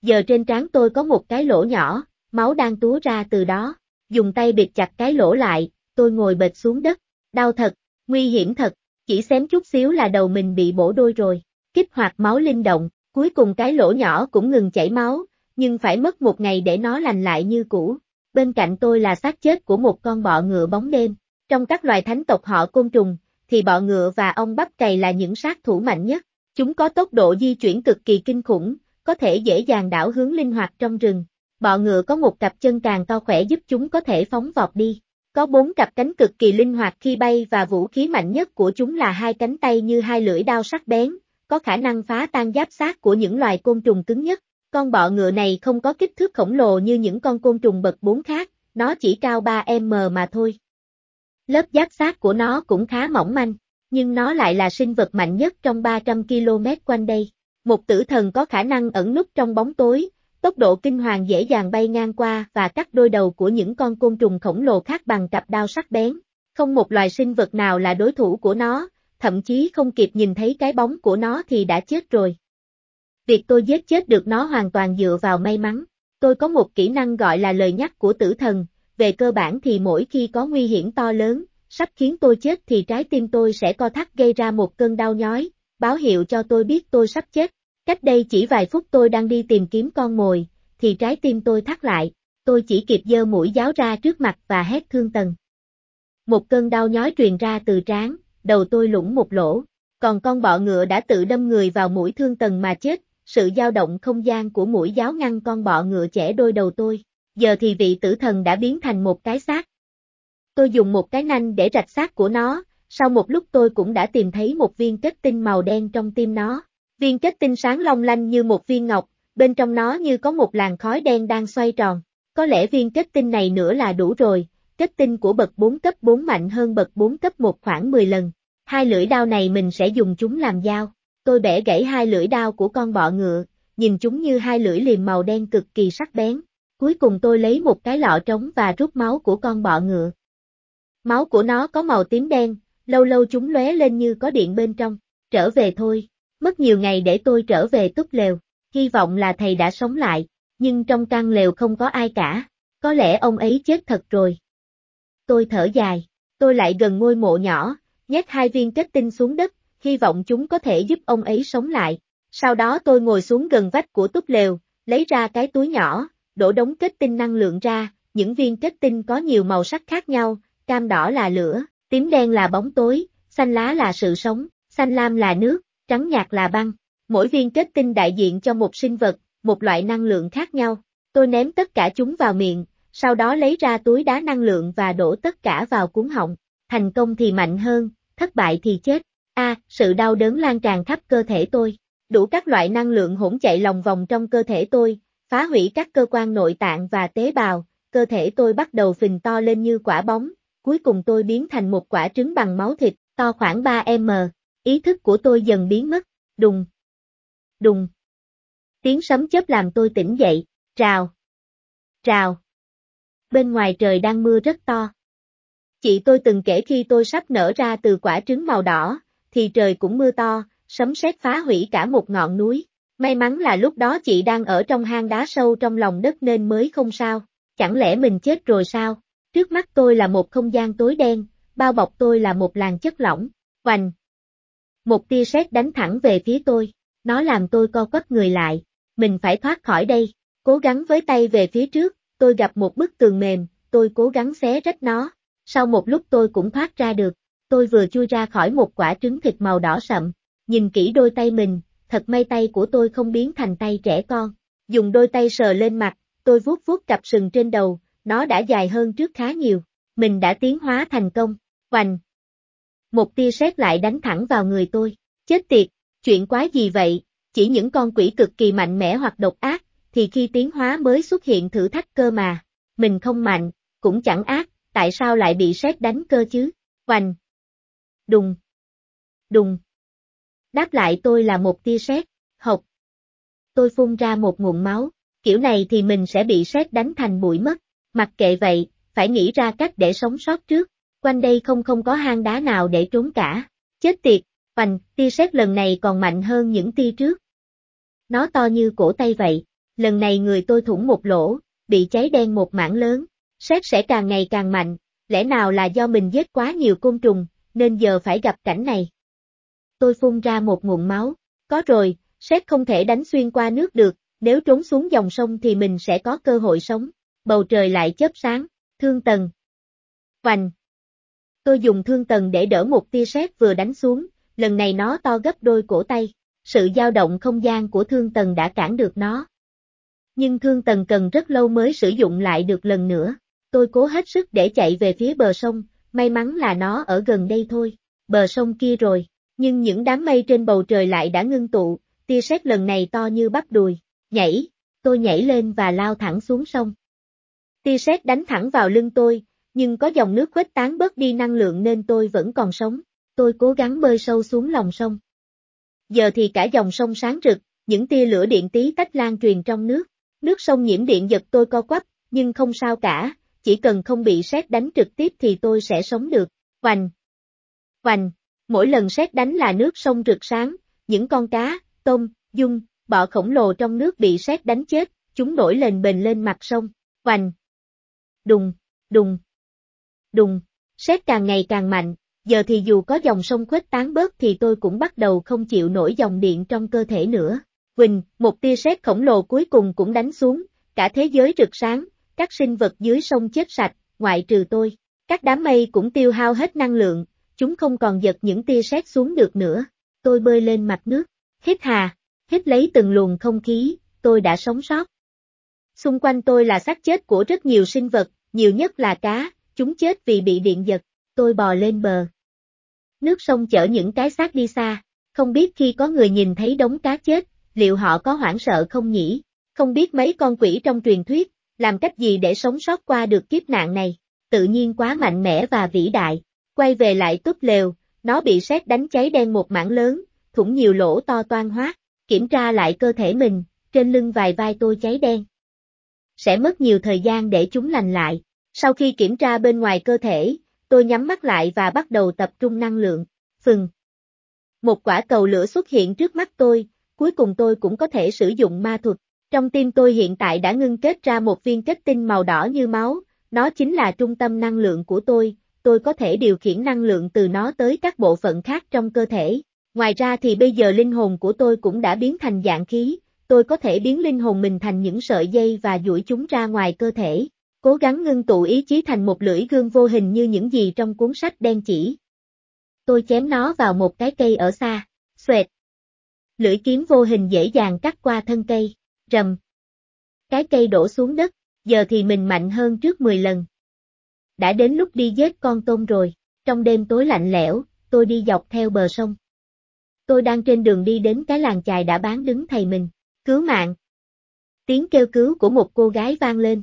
Giờ trên trán tôi có một cái lỗ nhỏ, máu đang túa ra từ đó, dùng tay bịt chặt cái lỗ lại, tôi ngồi bệt xuống đất, đau thật, nguy hiểm thật, chỉ xém chút xíu là đầu mình bị bổ đôi rồi, kích hoạt máu linh động, cuối cùng cái lỗ nhỏ cũng ngừng chảy máu, nhưng phải mất một ngày để nó lành lại như cũ. Bên cạnh tôi là xác chết của một con bọ ngựa bóng đêm. Trong các loài thánh tộc họ côn trùng, thì bọ ngựa và ong bắp cày là những sát thủ mạnh nhất. Chúng có tốc độ di chuyển cực kỳ kinh khủng, có thể dễ dàng đảo hướng linh hoạt trong rừng. Bọ ngựa có một cặp chân càng to khỏe giúp chúng có thể phóng vọt đi. Có bốn cặp cánh cực kỳ linh hoạt khi bay và vũ khí mạnh nhất của chúng là hai cánh tay như hai lưỡi đao sắc bén, có khả năng phá tan giáp xác của những loài côn trùng cứng nhất. Con bọ ngựa này không có kích thước khổng lồ như những con côn trùng bậc 4 khác, nó chỉ cao 3m mà thôi. Lớp giáp xác của nó cũng khá mỏng manh, nhưng nó lại là sinh vật mạnh nhất trong 300 km quanh đây. Một tử thần có khả năng ẩn núp trong bóng tối, tốc độ kinh hoàng dễ dàng bay ngang qua và cắt đôi đầu của những con côn trùng khổng lồ khác bằng cặp đao sắc bén. Không một loài sinh vật nào là đối thủ của nó, thậm chí không kịp nhìn thấy cái bóng của nó thì đã chết rồi. Việc tôi giết chết được nó hoàn toàn dựa vào may mắn. Tôi có một kỹ năng gọi là lời nhắc của tử thần, về cơ bản thì mỗi khi có nguy hiểm to lớn, sắp khiến tôi chết thì trái tim tôi sẽ co thắt gây ra một cơn đau nhói, báo hiệu cho tôi biết tôi sắp chết. Cách đây chỉ vài phút tôi đang đi tìm kiếm con mồi, thì trái tim tôi thắt lại, tôi chỉ kịp dơ mũi giáo ra trước mặt và hét thương tần. Một cơn đau nhói truyền ra từ trán, đầu tôi lũng một lỗ, còn con bọ ngựa đã tự đâm người vào mũi thương tần mà chết, sự dao động không gian của mũi giáo ngăn con bọ ngựa trẻ đôi đầu tôi, giờ thì vị tử thần đã biến thành một cái xác. Tôi dùng một cái nanh để rạch xác của nó, sau một lúc tôi cũng đã tìm thấy một viên kết tinh màu đen trong tim nó. Viên kết tinh sáng long lanh như một viên ngọc, bên trong nó như có một làn khói đen đang xoay tròn. Có lẽ viên kết tinh này nữa là đủ rồi, kết tinh của bậc 4 cấp 4 mạnh hơn bậc 4 cấp 1 khoảng 10 lần. Hai lưỡi đao này mình sẽ dùng chúng làm dao. Tôi bẻ gãy hai lưỡi đao của con bọ ngựa, nhìn chúng như hai lưỡi liềm màu đen cực kỳ sắc bén. Cuối cùng tôi lấy một cái lọ trống và rút máu của con bọ ngựa. Máu của nó có màu tím đen, lâu lâu chúng lóe lên như có điện bên trong. Trở về thôi, mất nhiều ngày để tôi trở về túp lều, hy vọng là thầy đã sống lại, nhưng trong căn lều không có ai cả, có lẽ ông ấy chết thật rồi. Tôi thở dài, tôi lại gần ngôi mộ nhỏ, nhét hai viên kết tinh xuống đất, hy vọng chúng có thể giúp ông ấy sống lại. Sau đó tôi ngồi xuống gần vách của túp lều, lấy ra cái túi nhỏ, đổ đống kết tinh năng lượng ra, những viên kết tinh có nhiều màu sắc khác nhau, cam đỏ là lửa, tím đen là bóng tối, xanh lá là sự sống, xanh lam là nước, trắng nhạt là băng. Mỗi viên kết tinh đại diện cho một sinh vật, một loại năng lượng khác nhau. Tôi ném tất cả chúng vào miệng, sau đó lấy ra túi đá năng lượng và đổ tất cả vào cuốn họng. Thành công thì mạnh hơn, thất bại thì chết. A, sự đau đớn lan tràn khắp cơ thể tôi. Đủ các loại năng lượng hỗn chạy lòng vòng trong cơ thể tôi, phá hủy các cơ quan nội tạng và tế bào, cơ thể tôi bắt đầu phình to lên như quả bóng, cuối cùng tôi biến thành một quả trứng bằng máu thịt, to khoảng 3m. Ý thức của tôi dần biến mất, đùng, đùng. Tiếng sấm chớp làm tôi tỉnh dậy, Rào, rào. Bên ngoài trời đang mưa rất to. Chị tôi từng kể khi tôi sắp nở ra từ quả trứng màu đỏ, thì trời cũng mưa to, sấm sét phá hủy cả một ngọn núi. May mắn là lúc đó chị đang ở trong hang đá sâu trong lòng đất nên mới không sao. Chẳng lẽ mình chết rồi sao? Trước mắt tôi là một không gian tối đen, bao bọc tôi là một làn chất lỏng. Hoành! Một tia sét đánh thẳng về phía tôi. Nó làm tôi co quắp người lại. Mình phải thoát khỏi đây. Cố gắng với tay về phía trước, tôi gặp một bức tường mềm, tôi cố gắng xé rách nó. Sau một lúc tôi cũng thoát ra được. Tôi vừa chui ra khỏi một quả trứng thịt màu đỏ sậm. Nhìn kỹ đôi tay mình, thật may tay của tôi không biến thành tay trẻ con. Dùng đôi tay sờ lên mặt, tôi vuốt vuốt cặp sừng trên đầu, nó đã dài hơn trước khá nhiều. Mình đã tiến hóa thành công. Hoành! Một tia sét lại đánh thẳng vào người tôi. Chết tiệt, chuyện quái gì vậy? Chỉ những con quỷ cực kỳ mạnh mẽ hoặc độc ác, thì khi tiến hóa mới xuất hiện thử thách cơ mà. Mình không mạnh, cũng chẳng ác, tại sao lại bị sét đánh cơ chứ? Hoành! Đùng! Đùng! Đáp lại tôi là một tia sét, hộc. Tôi phun ra một nguồn máu, kiểu này thì mình sẽ bị sét đánh thành bụi mất. Mặc kệ vậy, phải nghĩ ra cách để sống sót trước. Quanh đây không không có hang đá nào để trốn cả. Chết tiệt, hoành, tia sét lần này còn mạnh hơn những tia trước. Nó to như cổ tay vậy. Lần này người tôi thủng một lỗ, bị cháy đen một mảng lớn. Sét sẽ càng ngày càng mạnh, lẽ nào là do mình giết quá nhiều côn trùng, nên giờ phải gặp cảnh này. Tôi phun ra một nguồn máu. Có rồi, sét không thể đánh xuyên qua nước được, nếu trốn xuống dòng sông thì mình sẽ có cơ hội sống. Bầu trời lại chớp sáng, thương tần. Hoành. Tôi dùng thương tần để đỡ một tia sét vừa đánh xuống, lần này nó to gấp đôi cổ tay. Sự dao động không gian của thương tần đã cản được nó. Nhưng thương tần cần rất lâu mới sử dụng lại được lần nữa. Tôi cố hết sức để chạy về phía bờ sông, may mắn là nó ở gần đây thôi. Bờ sông kia rồi, nhưng những đám mây trên bầu trời lại đã ngưng tụ, tia sét lần này to như bắp đùi. Nhảy, tôi nhảy lên và lao thẳng xuống sông. Tia sét đánh thẳng vào lưng tôi, nhưng có dòng nước khuếch tán bớt đi năng lượng nên tôi vẫn còn sống. Tôi cố gắng bơi sâu xuống lòng sông. Giờ thì cả dòng sông sáng rực, những tia lửa điện tí tách lan truyền trong nước. Nước sông nhiễm điện giật tôi co quắp, nhưng không sao cả, chỉ cần không bị sét đánh trực tiếp thì tôi sẽ sống được. Hoành! Hoành! Mỗi lần sét đánh là nước sông rực sáng, những con cá, tôm, dung, bọ khổng lồ trong nước bị sét đánh chết, chúng nổi lên bền lên mặt sông. Hoành! Đùng! Đùng! Đùng! Sét càng ngày càng mạnh, giờ thì dù có dòng sông khuếch tán bớt thì tôi cũng bắt đầu không chịu nổi dòng điện trong cơ thể nữa. Quỳnh, một tia sét khổng lồ cuối cùng cũng đánh xuống, cả thế giới rực sáng, các sinh vật dưới sông chết sạch, ngoại trừ tôi. Các đám mây cũng tiêu hao hết năng lượng, chúng không còn giật những tia sét xuống được nữa. Tôi bơi lên mặt nước, hít hà, hít lấy từng luồng không khí, tôi đã sống sót. Xung quanh tôi là xác chết của rất nhiều sinh vật, nhiều nhất là cá, chúng chết vì bị điện giật. Tôi bò lên bờ. Nước sông chở những cái xác đi xa, không biết khi có người nhìn thấy đống cá chết, liệu họ có hoảng sợ không nhỉ? Không biết mấy con quỷ trong truyền thuyết, làm cách gì để sống sót qua được kiếp nạn này, tự nhiên quá mạnh mẽ và vĩ đại. Quay về lại túp lều, nó bị sét đánh cháy đen một mảng lớn, thủng nhiều lỗ to toan hoác, kiểm tra lại cơ thể mình, trên lưng vài vai tôi cháy đen. Sẽ mất nhiều thời gian để chúng lành lại. Sau khi kiểm tra bên ngoài cơ thể, tôi nhắm mắt lại và bắt đầu tập trung năng lượng. Phừng. Một quả cầu lửa xuất hiện trước mắt tôi, cuối cùng tôi cũng có thể sử dụng ma thuật. Trong tim tôi hiện tại đã ngưng kết ra một viên kết tinh màu đỏ như máu, nó chính là trung tâm năng lượng của tôi, tôi có thể điều khiển năng lượng từ nó tới các bộ phận khác trong cơ thể. Ngoài ra thì bây giờ linh hồn của tôi cũng đã biến thành dạng khí, tôi có thể biến linh hồn mình thành những sợi dây và duỗi chúng ra ngoài cơ thể. Cố gắng ngưng tụ ý chí thành một lưỡi gương vô hình như những gì trong cuốn sách đen chỉ. Tôi chém nó vào một cái cây ở xa, xoẹt. Lưỡi kiếm vô hình dễ dàng cắt qua thân cây rầm. Cái cây đổ xuống đất, giờ thì mình mạnh hơn trước 10 lần. Đã đến lúc đi giết con tôm rồi, trong đêm tối lạnh lẽo, tôi đi dọc theo bờ sông. Tôi đang trên đường đi đến cái làng chài đã bán đứng thầy mình, cứu mạng. Tiếng kêu cứu của một cô gái vang lên.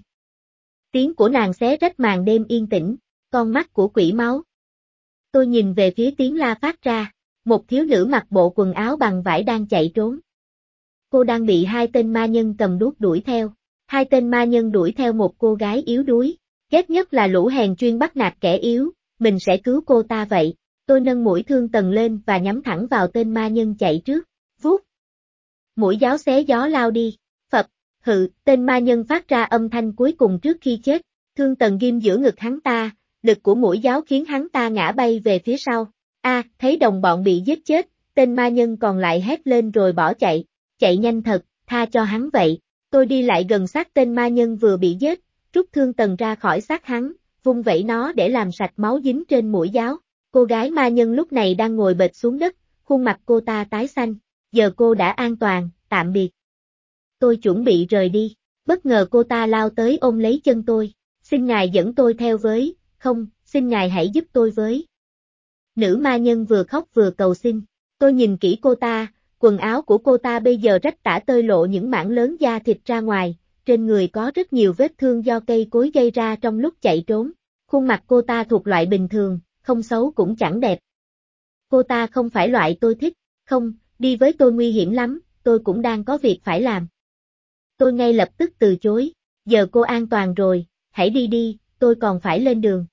Tiếng của nàng xé rách màn đêm yên tĩnh, con mắt của quỷ máu. Tôi nhìn về phía tiếng la phát ra, một thiếu nữ mặc bộ quần áo bằng vải đang chạy trốn cô đang bị hai tên ma nhân cầm đuốc đuổi theo. Hai tên ma nhân đuổi theo một cô gái yếu đuối. Ghét nhất là lũ hèn chuyên bắt nạt kẻ yếu, mình sẽ cứu cô ta vậy. Tôi nâng mũi thương tần lên và nhắm thẳng vào tên ma nhân chạy trước. Vút. Mũi giáo xé gió lao đi. Phật. hự, tên ma nhân phát ra âm thanh cuối cùng trước khi chết. Thương tần ghim giữa ngực hắn ta, lực của mũi giáo khiến hắn ta ngã bay về phía sau. A, thấy đồng bọn bị giết chết, tên ma nhân còn lại hét lên rồi bỏ chạy chạy nhanh thật, tha cho hắn vậy. Tôi đi lại gần sát tên ma nhân vừa bị giết, rút thương tần ra khỏi xác hắn, vung vẩy nó để làm sạch máu dính trên mũi giáo. Cô gái ma nhân lúc này đang ngồi bệt xuống đất, khuôn mặt cô ta tái xanh, giờ cô đã an toàn, tạm biệt. Tôi chuẩn bị rời đi, bất ngờ cô ta lao tới ôm lấy chân tôi, xin ngài dẫn tôi theo với, không, xin ngài hãy giúp tôi với. Nữ ma nhân vừa khóc vừa cầu xin, tôi nhìn kỹ cô ta, Quần áo của cô ta bây giờ rách tả tơi lộ những mảng lớn da thịt ra ngoài, trên người có rất nhiều vết thương do cây cối gây ra trong lúc chạy trốn. Khuôn mặt cô ta thuộc loại bình thường, không xấu cũng chẳng đẹp. Cô ta không phải loại tôi thích, không, đi với tôi nguy hiểm lắm, tôi cũng đang có việc phải làm. Tôi ngay lập tức từ chối, giờ cô an toàn rồi, hãy đi đi, tôi còn phải lên đường.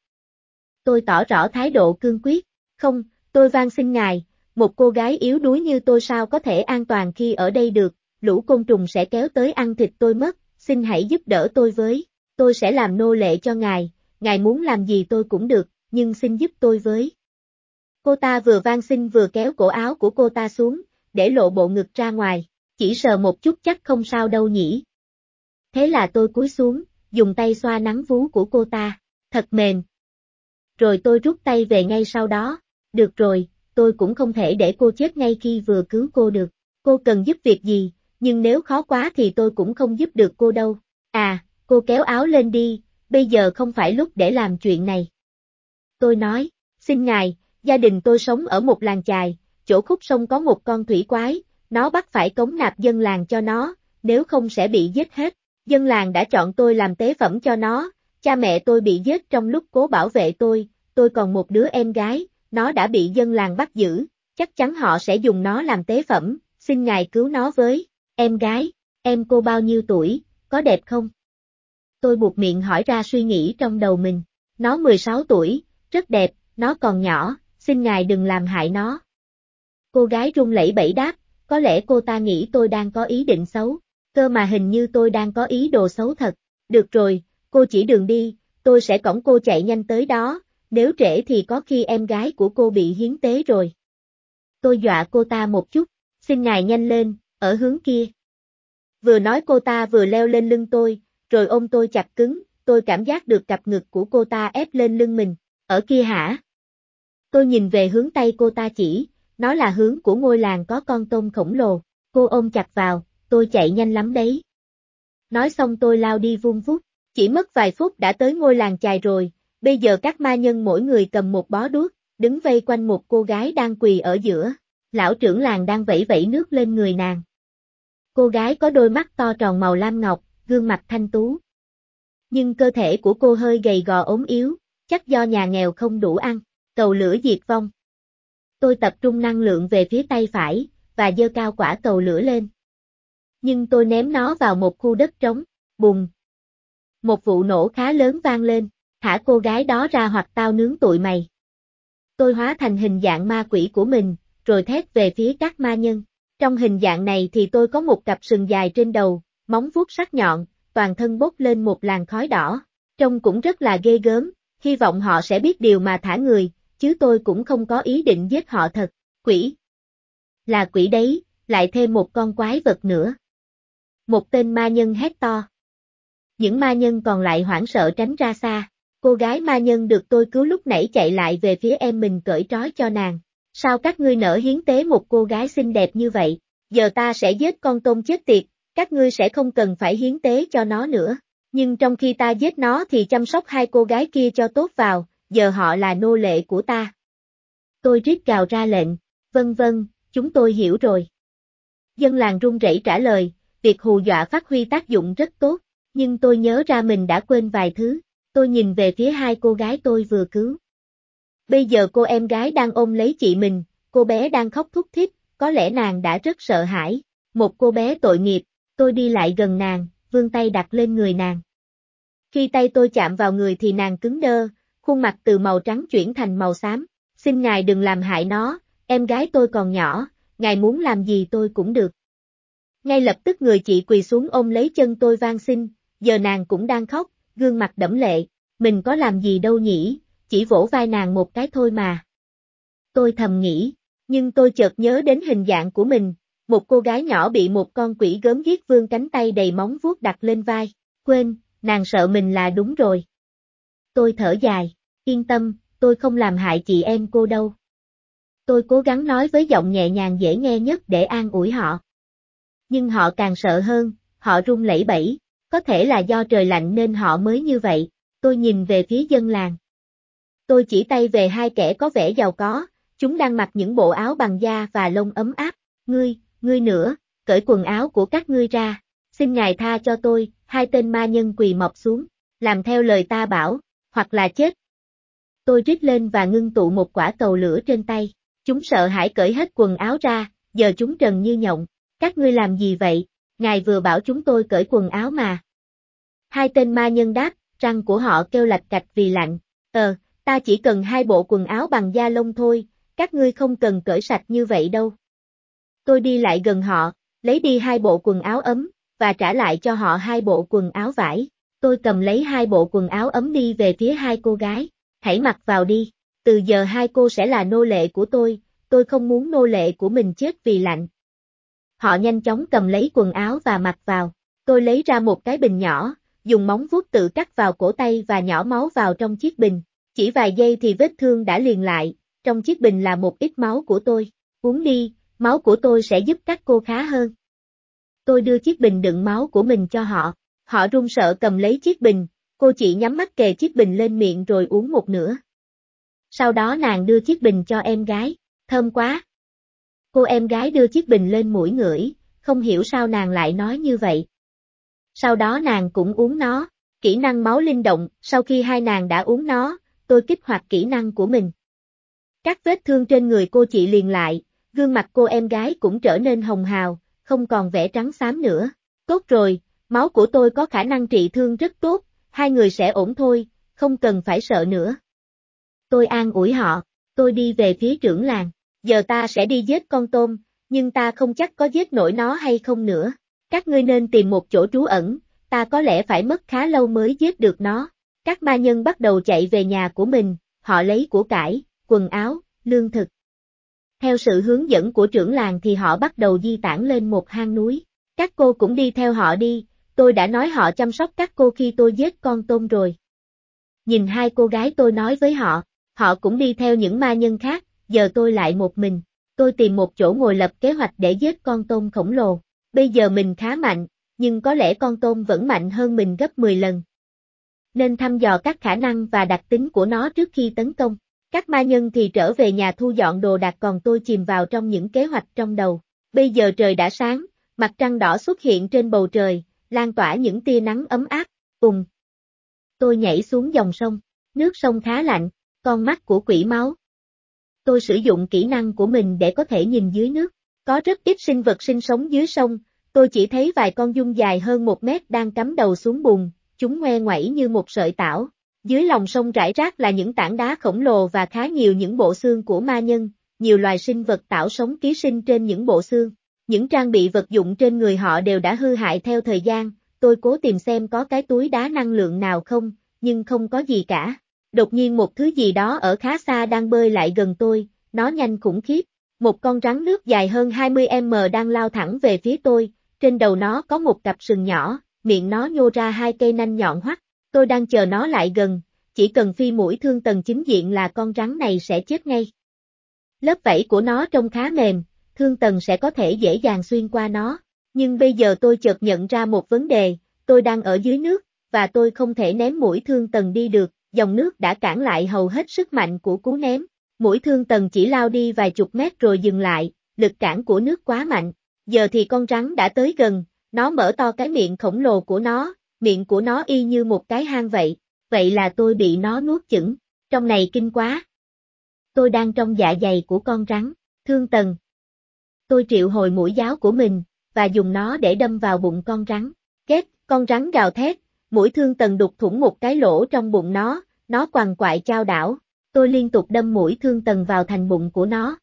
Tôi tỏ rõ thái độ cương quyết, không, tôi van xin ngài, một cô gái yếu đuối như tôi sao có thể an toàn khi ở đây được, lũ côn trùng sẽ kéo tới ăn thịt tôi mất, xin hãy giúp đỡ tôi với, tôi sẽ làm nô lệ cho ngài, ngài muốn làm gì tôi cũng được, nhưng xin giúp tôi với. Cô ta vừa van xin vừa kéo cổ áo của cô ta xuống, để lộ bộ ngực ra ngoài, chỉ sờ một chút chắc không sao đâu nhỉ. Thế là tôi cúi xuống, dùng tay xoa nắng vú của cô ta, thật mềm. Rồi tôi rút tay về ngay sau đó, được rồi, tôi cũng không thể để cô chết ngay khi vừa cứu cô được, cô cần giúp việc gì, nhưng nếu khó quá thì tôi cũng không giúp được cô đâu. À, cô kéo áo lên đi, bây giờ không phải lúc để làm chuyện này. Tôi nói, xin ngài, gia đình tôi sống ở một làng chài, chỗ khúc sông có một con thủy quái, nó bắt phải cống nạp dân làng cho nó, nếu không sẽ bị giết hết. Dân làng đã chọn tôi làm tế phẩm cho nó, cha mẹ tôi bị giết trong lúc cố bảo vệ tôi, tôi còn một đứa em gái, nó đã bị dân làng bắt giữ, chắc chắn họ sẽ dùng nó làm tế phẩm, xin ngài cứu nó với. Em gái, em cô bao nhiêu tuổi, có đẹp không? Tôi buộc miệng hỏi ra suy nghĩ trong đầu mình. Nó 16 tuổi, rất đẹp, nó còn nhỏ, xin ngài đừng làm hại nó. Cô gái run lẩy bẩy đáp, có lẽ cô ta nghĩ tôi đang có ý định xấu, cơ mà hình như tôi đang có ý đồ xấu thật. Được rồi, cô chỉ đường đi, tôi sẽ cõng cô chạy nhanh tới đó, nếu trễ thì có khi em gái của cô bị hiến tế rồi. Tôi dọa cô ta một chút, xin ngài nhanh lên, ở hướng kia. Vừa nói cô ta vừa leo lên lưng tôi, rồi ôm tôi chặt cứng, tôi cảm giác được cặp ngực của cô ta ép lên lưng mình, ở kia hả? Tôi nhìn về hướng tay cô ta chỉ, nó là hướng của ngôi làng có con tôm khổng lồ, cô ôm chặt vào, tôi chạy nhanh lắm đấy. Nói xong tôi lao đi vung vút, chỉ mất vài phút đã tới ngôi làng chài rồi, bây giờ các ma nhân mỗi người cầm một bó đuốc, đứng vây quanh một cô gái đang quỳ ở giữa, lão trưởng làng đang vẫy vẫy nước lên người nàng. Cô gái có đôi mắt to tròn màu lam ngọc, gương mặt thanh tú. Nhưng cơ thể của cô hơi gầy gò ốm yếu, chắc do nhà nghèo không đủ ăn, cầu lửa diệt vong. Tôi tập trung năng lượng về phía tay phải, và dơ cao quả cầu lửa lên. Nhưng tôi ném nó vào một khu đất trống, bùng. Một vụ nổ khá lớn vang lên, thả cô gái đó ra hoặc tao nướng tụi mày. Tôi hóa thành hình dạng ma quỷ của mình, rồi thét về phía các ma nhân. Trong hình dạng này thì tôi có một cặp sừng dài trên đầu, móng vuốt sắc nhọn, toàn thân bốc lên một làn khói đỏ. Trông cũng rất là ghê gớm, hy vọng họ sẽ biết điều mà thả người, chứ tôi cũng không có ý định giết họ thật. Quỷ. Là quỷ đấy, lại thêm một con quái vật nữa. Một tên ma nhân hét to. Những ma nhân còn lại hoảng sợ tránh ra xa. Cô gái ma nhân được tôi cứu lúc nãy chạy lại về phía em mình cởi trói cho nàng. Sao các ngươi nỡ hiến tế một cô gái xinh đẹp như vậy? Giờ ta sẽ giết con tôm chết tiệt, các ngươi sẽ không cần phải hiến tế cho nó nữa. Nhưng trong khi ta giết nó thì chăm sóc hai cô gái kia cho tốt vào, giờ họ là nô lệ của ta. Tôi rít gào ra lệnh, vân vân, chúng tôi hiểu rồi. Dân làng run rẩy trả lời, việc hù dọa phát huy tác dụng rất tốt, nhưng tôi nhớ ra mình đã quên vài thứ, tôi nhìn về phía hai cô gái tôi vừa cứu. Bây giờ cô em gái đang ôm lấy chị mình, cô bé đang khóc thúc thích, có lẽ nàng đã rất sợ hãi, một cô bé tội nghiệp, tôi đi lại gần nàng, vươn tay đặt lên người nàng. Khi tay tôi chạm vào người thì nàng cứng đơ, khuôn mặt từ màu trắng chuyển thành màu xám, xin ngài đừng làm hại nó, em gái tôi còn nhỏ, ngài muốn làm gì tôi cũng được. Ngay lập tức người chị quỳ xuống ôm lấy chân tôi van xin, giờ nàng cũng đang khóc, gương mặt đẫm lệ, mình có làm gì đâu nhỉ, chỉ vỗ vai nàng một cái thôi mà. Tôi thầm nghĩ, nhưng tôi chợt nhớ đến hình dạng của mình, một cô gái nhỏ bị một con quỷ gớm giết vương cánh tay đầy móng vuốt đặt lên vai, quên, nàng sợ mình là đúng rồi. Tôi thở dài, yên tâm, tôi không làm hại chị em cô đâu. Tôi cố gắng nói với giọng nhẹ nhàng dễ nghe nhất để an ủi họ. Nhưng họ càng sợ hơn, họ run lẩy bẩy, có thể là do trời lạnh nên họ mới như vậy, tôi nhìn về phía dân làng. Tôi chỉ tay về hai kẻ có vẻ giàu có, chúng đang mặc những bộ áo bằng da và lông ấm áp, ngươi, ngươi nữa, cởi quần áo của các ngươi ra, xin ngài tha cho tôi, hai tên ma nhân quỳ mọc xuống, làm theo lời ta bảo, hoặc là chết. Tôi rít lên và ngưng tụ một quả cầu lửa trên tay, chúng sợ hãi cởi hết quần áo ra, giờ chúng trần như nhộng, các ngươi làm gì vậy, ngài vừa bảo chúng tôi cởi quần áo mà. Hai tên ma nhân đáp, răng của họ kêu lạch cạch vì lạnh, ờ, ta chỉ cần hai bộ quần áo bằng da lông thôi, các ngươi không cần cởi sạch như vậy đâu. Tôi đi lại gần họ, lấy đi hai bộ quần áo ấm, và trả lại cho họ hai bộ quần áo vải. Tôi cầm lấy hai bộ quần áo ấm đi về phía hai cô gái, hãy mặc vào đi, từ giờ hai cô sẽ là nô lệ của tôi, tôi không muốn nô lệ của mình chết vì lạnh. Họ nhanh chóng cầm lấy quần áo và mặc vào, tôi lấy ra một cái bình nhỏ, dùng móng vuốt tự cắt vào cổ tay và nhỏ máu vào trong chiếc bình. Chỉ vài giây thì vết thương đã liền lại, trong chiếc bình là một ít máu của tôi. Uống đi, máu của tôi sẽ giúp các cô khá hơn. Tôi đưa chiếc bình đựng máu của mình cho họ. Họ run sợ cầm lấy chiếc bình, cô chỉ nhắm mắt kề chiếc bình lên miệng rồi uống một nửa. Sau đó nàng đưa chiếc bình cho em gái, thơm quá. Cô em gái đưa chiếc bình lên mũi ngửi, không hiểu sao nàng lại nói như vậy. Sau đó nàng cũng uống nó, kỹ năng máu linh động, sau khi hai nàng đã uống nó, tôi kích hoạt kỹ năng của mình. Các vết thương trên người cô chị liền lại, gương mặt cô em gái cũng trở nên hồng hào, không còn vẻ trắng xám nữa. Tốt rồi, máu của tôi có khả năng trị thương rất tốt, hai người sẽ ổn thôi, không cần phải sợ nữa. Tôi an ủi họ, tôi đi về phía trưởng làng, giờ ta sẽ đi giết con tôm, nhưng ta không chắc có giết nổi nó hay không nữa. Các ngươi nên tìm một chỗ trú ẩn, ta có lẽ phải mất khá lâu mới giết được nó. Các ma nhân bắt đầu chạy về nhà của mình, họ lấy của cải, quần áo, lương thực. Theo sự hướng dẫn của trưởng làng thì họ bắt đầu di tản lên một hang núi. Các cô cũng đi theo họ đi, tôi đã nói họ chăm sóc các cô khi tôi giết con tôm rồi. Nhìn hai cô gái tôi nói với họ, họ cũng đi theo những ma nhân khác, giờ tôi lại một mình. Tôi tìm một chỗ ngồi lập kế hoạch để giết con tôm khổng lồ. Bây giờ mình khá mạnh, nhưng có lẽ con tôm vẫn mạnh hơn mình gấp 10 lần. Nên thăm dò các khả năng và đặc tính của nó trước khi tấn công. Các ma nhân thì trở về nhà thu dọn đồ đạc còn tôi chìm vào trong những kế hoạch trong đầu. Bây giờ trời đã sáng, mặt trăng đỏ xuất hiện trên bầu trời, lan tỏa những tia nắng ấm áp, ùng. Tôi nhảy xuống dòng sông, nước sông khá lạnh, con mắt của quỷ máu. Tôi sử dụng kỹ năng của mình để có thể nhìn dưới nước. Có rất ít sinh vật sinh sống dưới sông, tôi chỉ thấy vài con dung dài hơn một mét đang cắm đầu xuống bùn, chúng ngoe ngoẩy như một sợi tảo. Dưới lòng sông rải rác là những tảng đá khổng lồ và khá nhiều những bộ xương của ma nhân, nhiều loài sinh vật tảo sống ký sinh trên những bộ xương. Những trang bị vật dụng trên người họ đều đã hư hại theo thời gian, tôi cố tìm xem có cái túi đá năng lượng nào không, nhưng không có gì cả. Đột nhiên một thứ gì đó ở khá xa đang bơi lại gần tôi, nó nhanh khủng khiếp. Một con rắn nước dài hơn 20m đang lao thẳng về phía tôi, trên đầu nó có một cặp sừng nhỏ, miệng nó nhô ra hai cây nanh nhọn hoắt. Tôi đang chờ nó lại gần, chỉ cần phi mũi thương tầng chính diện là con rắn này sẽ chết ngay. Lớp vảy của nó trông khá mềm, thương tầng sẽ có thể dễ dàng xuyên qua nó. Nhưng bây giờ tôi chợt nhận ra một vấn đề, tôi đang ở dưới nước, và tôi không thể ném mũi thương tầng đi được, dòng nước đã cản lại hầu hết sức mạnh của cú ném. Mũi thương tầng chỉ lao đi vài chục mét rồi dừng lại, lực cản của nước quá mạnh. Giờ thì con rắn đã tới gần, nó mở to cái miệng khổng lồ của nó, miệng của nó y như một cái hang vậy, vậy là tôi bị nó nuốt chửng, trong này kinh quá. Tôi đang trong dạ dày của con rắn, thương tần. Tôi triệu hồi mũi giáo của mình, và dùng nó để đâm vào bụng con rắn. Kết, con rắn gào thét, mũi thương tần đục thủng một cái lỗ trong bụng nó, nó quằn quại trao đảo. Tôi liên tục đâm mũi thương tần vào thành bụng của nó.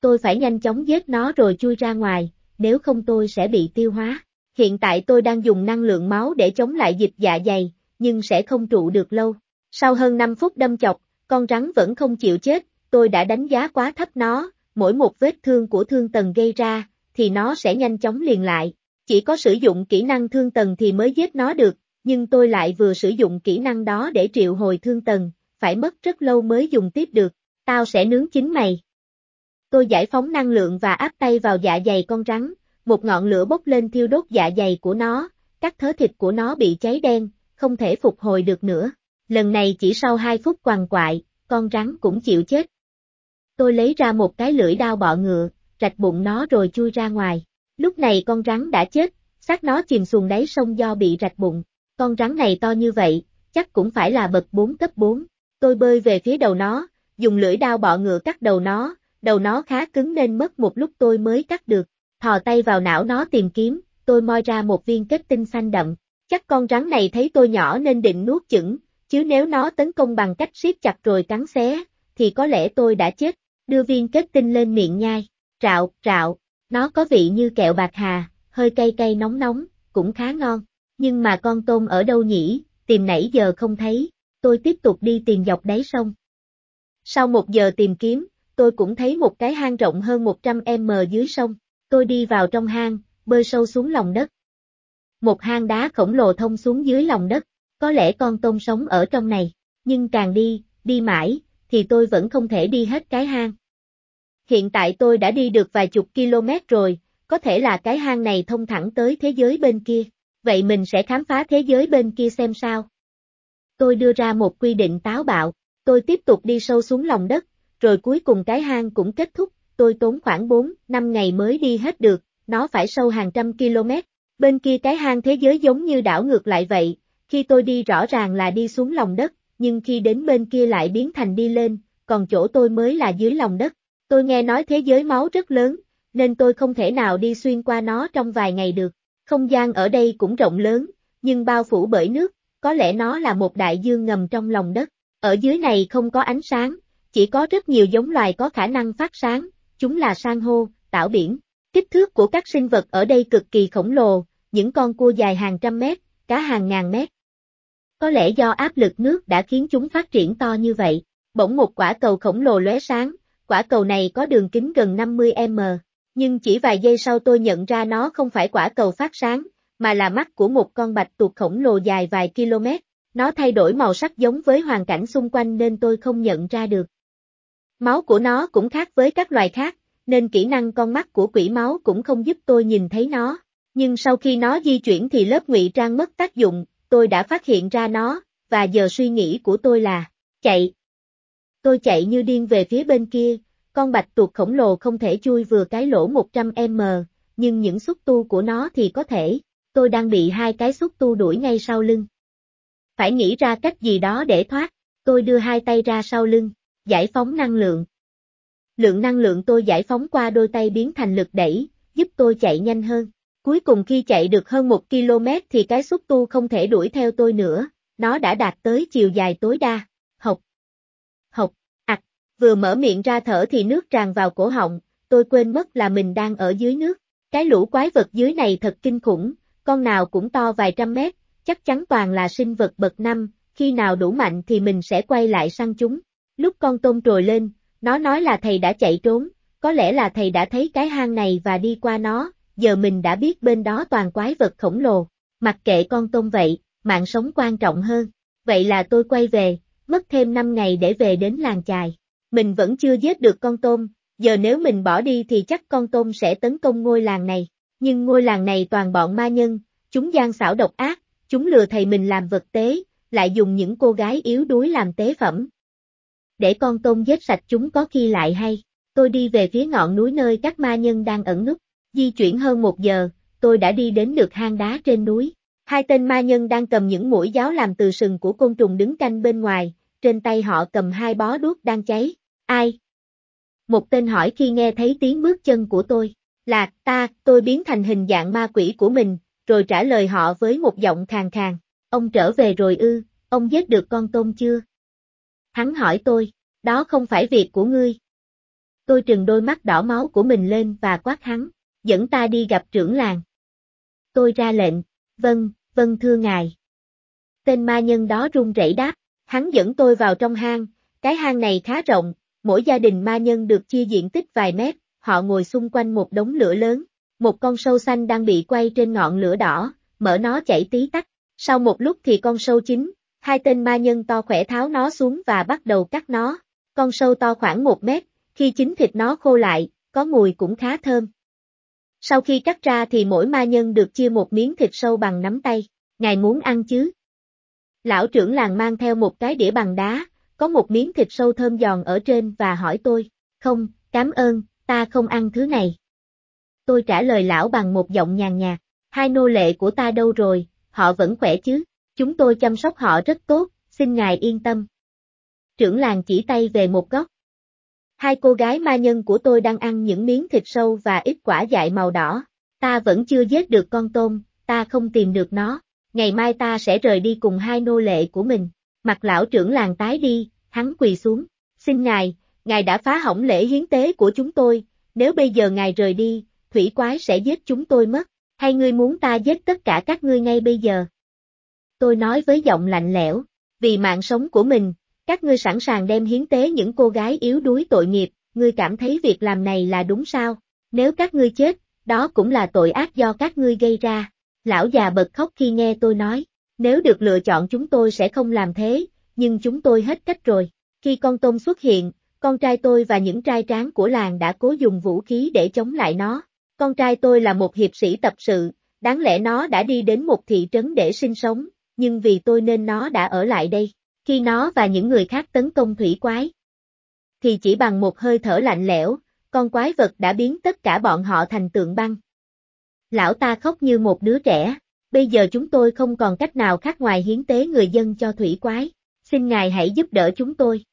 Tôi phải nhanh chóng giết nó rồi chui ra ngoài, nếu không tôi sẽ bị tiêu hóa. Hiện tại tôi đang dùng năng lượng máu để chống lại dịch dạ dày, nhưng sẽ không trụ được lâu. Sau hơn 5 phút đâm chọc, con rắn vẫn không chịu chết, tôi đã đánh giá quá thấp nó, mỗi một vết thương của thương tần gây ra, thì nó sẽ nhanh chóng liền lại. Chỉ có sử dụng kỹ năng thương tần thì mới giết nó được, nhưng tôi lại vừa sử dụng kỹ năng đó để triệu hồi thương tần, phải mất rất lâu mới dùng tiếp được, tao sẽ nướng chính mày. Tôi giải phóng năng lượng và áp tay vào dạ dày con rắn, một ngọn lửa bốc lên thiêu đốt dạ dày của nó, các thớ thịt của nó bị cháy đen, không thể phục hồi được nữa. Lần này chỉ sau 2 phút quằn quại, con rắn cũng chịu chết. Tôi lấy ra một cái lưỡi đao bọ ngựa, rạch bụng nó rồi chui ra ngoài. Lúc này con rắn đã chết, xác nó chìm xuồng đáy sông do bị rạch bụng. Con rắn này to như vậy, chắc cũng phải là bậc 4 cấp 4. Tôi bơi về phía đầu nó, dùng lưỡi đao bọ ngựa cắt đầu nó, đầu nó khá cứng nên mất một lúc tôi mới cắt được. Thò tay vào não nó tìm kiếm, tôi moi ra một viên kết tinh xanh đậm. Chắc con rắn này thấy tôi nhỏ nên định nuốt chửng, chứ nếu nó tấn công bằng cách siết chặt rồi cắn xé, thì có lẽ tôi đã chết. Đưa viên kết tinh lên miệng nhai, rạo, rạo, nó có vị như kẹo bạc hà, hơi cay cay nóng nóng, cũng khá ngon. Nhưng mà con tôm ở đâu nhỉ, tìm nãy giờ không thấy, tôi tiếp tục đi tìm dọc đáy sông. Sau một giờ tìm kiếm, tôi cũng thấy một cái hang rộng hơn 100m dưới sông. Tôi đi vào trong hang, bơi sâu xuống lòng đất. Một hang đá khổng lồ thông xuống dưới lòng đất, có lẽ con tôm sống ở trong này, nhưng càng đi, đi mãi, thì tôi vẫn không thể đi hết cái hang. Hiện tại tôi đã đi được vài chục km rồi, có thể là cái hang này thông thẳng tới thế giới bên kia, vậy mình sẽ khám phá thế giới bên kia xem sao. Tôi đưa ra một quy định táo bạo, tôi tiếp tục đi sâu xuống lòng đất, rồi cuối cùng cái hang cũng kết thúc, tôi tốn khoảng 4, 5 ngày mới đi hết được, nó phải sâu hàng trăm km. Bên kia cái hang thế giới giống như đảo ngược lại vậy, khi tôi đi rõ ràng là đi xuống lòng đất, nhưng khi đến bên kia lại biến thành đi lên, còn chỗ tôi mới là dưới lòng đất. Tôi nghe nói thế giới máu rất lớn, nên tôi không thể nào đi xuyên qua nó trong vài ngày được. Không gian ở đây cũng rộng lớn, nhưng bao phủ bởi nước, có lẽ nó là một đại dương ngầm trong lòng đất. Ở dưới này không có ánh sáng, chỉ có rất nhiều giống loài có khả năng phát sáng, chúng là san hô, tảo biển. Kích thước của các sinh vật ở đây cực kỳ khổng lồ, những con cua dài hàng trăm mét, cá hàng ngàn mét. Có lẽ do áp lực nước đã khiến chúng phát triển to như vậy. Bỗng một quả cầu khổng lồ lóe sáng, quả cầu này có đường kính gần 50m, nhưng chỉ vài giây sau tôi nhận ra nó không phải quả cầu phát sáng, mà là mắt của một con bạch tuộc khổng lồ dài vài km. Nó thay đổi màu sắc giống với hoàn cảnh xung quanh nên tôi không nhận ra được. Máu của nó cũng khác với các loài khác, nên kỹ năng con mắt của quỷ máu cũng không giúp tôi nhìn thấy nó. Nhưng sau khi nó di chuyển thì lớp ngụy trang mất tác dụng, tôi đã phát hiện ra nó, và giờ suy nghĩ của tôi là, chạy. Tôi chạy như điên về phía bên kia, con bạch tuộc khổng lồ không thể chui vừa cái lỗ 100m, nhưng những xúc tu của nó thì có thể, tôi đang bị hai cái xúc tu đuổi ngay sau lưng. Phải nghĩ ra cách gì đó để thoát, tôi đưa hai tay ra sau lưng, giải phóng năng lượng. Lượng năng lượng tôi giải phóng qua đôi tay biến thành lực đẩy, giúp tôi chạy nhanh hơn. Cuối cùng khi chạy được hơn một km thì cái xúc tu không thể đuổi theo tôi nữa, nó đã đạt tới chiều dài tối đa. Học. Học. Vừa mở miệng ra thở thì nước tràn vào cổ họng, tôi quên mất là mình đang ở dưới nước. Cái lũ quái vật dưới này thật kinh khủng, con nào cũng to vài trăm mét, chắc chắn toàn là sinh vật bậc năm, khi nào đủ mạnh thì mình sẽ quay lại săn chúng. Lúc con tôm trồi lên, nó nói là thầy đã chạy trốn, có lẽ là thầy đã thấy cái hang này và đi qua nó, giờ mình đã biết bên đó toàn quái vật khổng lồ, mặc kệ con tôm vậy, mạng sống quan trọng hơn. Vậy là tôi quay về, mất thêm 5 ngày để về đến làng chài. Mình vẫn chưa giết được con tôm, giờ nếu mình bỏ đi thì chắc con tôm sẽ tấn công ngôi làng này. Nhưng ngôi làng này toàn bọn ma nhân, chúng gian xảo độc ác, chúng lừa thầy mình làm vật tế, lại dùng những cô gái yếu đuối làm tế phẩm. Để con tôm giết sạch chúng có khi lại hay. Tôi đi về phía ngọn núi nơi các ma nhân đang ẩn núp. Di chuyển hơn một giờ, tôi đã đi đến được hang đá trên núi. Hai tên ma nhân đang cầm những mũi giáo làm từ sừng của côn trùng đứng canh bên ngoài, trên tay họ cầm hai bó đuốc đang cháy. Ai? Một tên hỏi khi nghe thấy tiếng bước chân của tôi. Là, ta, tôi biến thành hình dạng ma quỷ của mình, rồi trả lời họ với một giọng khàn khàn. Ông trở về rồi ư, ông giết được con tôm chưa? Hắn hỏi tôi, đó không phải việc của ngươi. Tôi trừng đôi mắt đỏ máu của mình lên và quát hắn, dẫn ta đi gặp trưởng làng. Tôi ra lệnh, vâng, vâng thưa ngài. Tên ma nhân đó run rẩy đáp, hắn dẫn tôi vào trong hang, cái hang này khá rộng, mỗi gia đình ma nhân được chia diện tích vài mét, họ ngồi xung quanh một đống lửa lớn, một con sâu xanh đang bị quay trên ngọn lửa đỏ, mở nó chảy tí tách, sau một lúc thì con sâu chín, hai tên ma nhân to khỏe tháo nó xuống và bắt đầu cắt nó, con sâu to khoảng một mét, khi chín thịt nó khô lại, có mùi cũng khá thơm. Sau khi cắt ra thì mỗi ma nhân được chia một miếng thịt sâu bằng nắm tay, ngài muốn ăn chứ? Lão trưởng làng mang theo một cái đĩa bằng đá, có một miếng thịt sâu thơm giòn ở trên và hỏi tôi, không, cảm ơn, ta không ăn thứ này. Tôi trả lời lão bằng một giọng nhàn nhạt, hai nô lệ của ta đâu rồi, họ vẫn khỏe chứ, chúng tôi chăm sóc họ rất tốt, xin ngài yên tâm. Trưởng làng chỉ tay về một góc. Hai cô gái ma nhân của tôi đang ăn những miếng thịt sâu và ít quả dại màu đỏ. Ta vẫn chưa giết được con tôm, ta không tìm được nó, ngày mai ta sẽ rời đi cùng hai nô lệ của mình. Mặt lão trưởng làng tái đi, hắn quỳ xuống. Xin ngài, ngài đã phá hỏng lễ hiến tế của chúng tôi, nếu bây giờ ngài rời đi, thủy quái sẽ giết chúng tôi mất, hay ngươi muốn ta giết tất cả các ngươi ngay bây giờ? Tôi nói với giọng lạnh lẽo, vì mạng sống của mình, các ngươi sẵn sàng đem hiến tế những cô gái yếu đuối tội nghiệp, ngươi cảm thấy việc làm này là đúng sao? Nếu các ngươi chết, đó cũng là tội ác do các ngươi gây ra. Lão già bật khóc khi nghe tôi nói, nếu được lựa chọn chúng tôi sẽ không làm thế, nhưng chúng tôi hết cách rồi. Khi con tôm xuất hiện, con trai tôi và những trai tráng của làng đã cố dùng vũ khí để chống lại nó. Con trai tôi là một hiệp sĩ tập sự, đáng lẽ nó đã đi đến một thị trấn để sinh sống, nhưng vì tôi nên nó đã ở lại đây. Khi nó và những người khác tấn công thủy quái, thì chỉ bằng một hơi thở lạnh lẽo, con quái vật đã biến tất cả bọn họ thành tượng băng. Lão ta khóc như một đứa trẻ, bây giờ chúng tôi không còn cách nào khác ngoài hiến tế người dân cho thủy quái, xin ngài hãy giúp đỡ chúng tôi.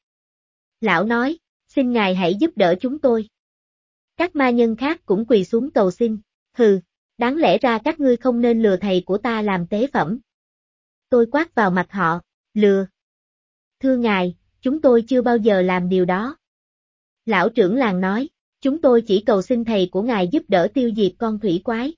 Lão nói, xin ngài hãy giúp đỡ chúng tôi. Các ma nhân khác cũng quỳ xuống cầu xin, hừ, đáng lẽ ra các ngươi không nên lừa thầy của ta làm tế phẩm. Tôi quát vào mặt họ, lừa. Thưa ngài, chúng tôi chưa bao giờ làm điều đó. Lão trưởng làng nói, chúng tôi chỉ cầu xin thầy của ngài giúp đỡ tiêu diệt con thủy quái.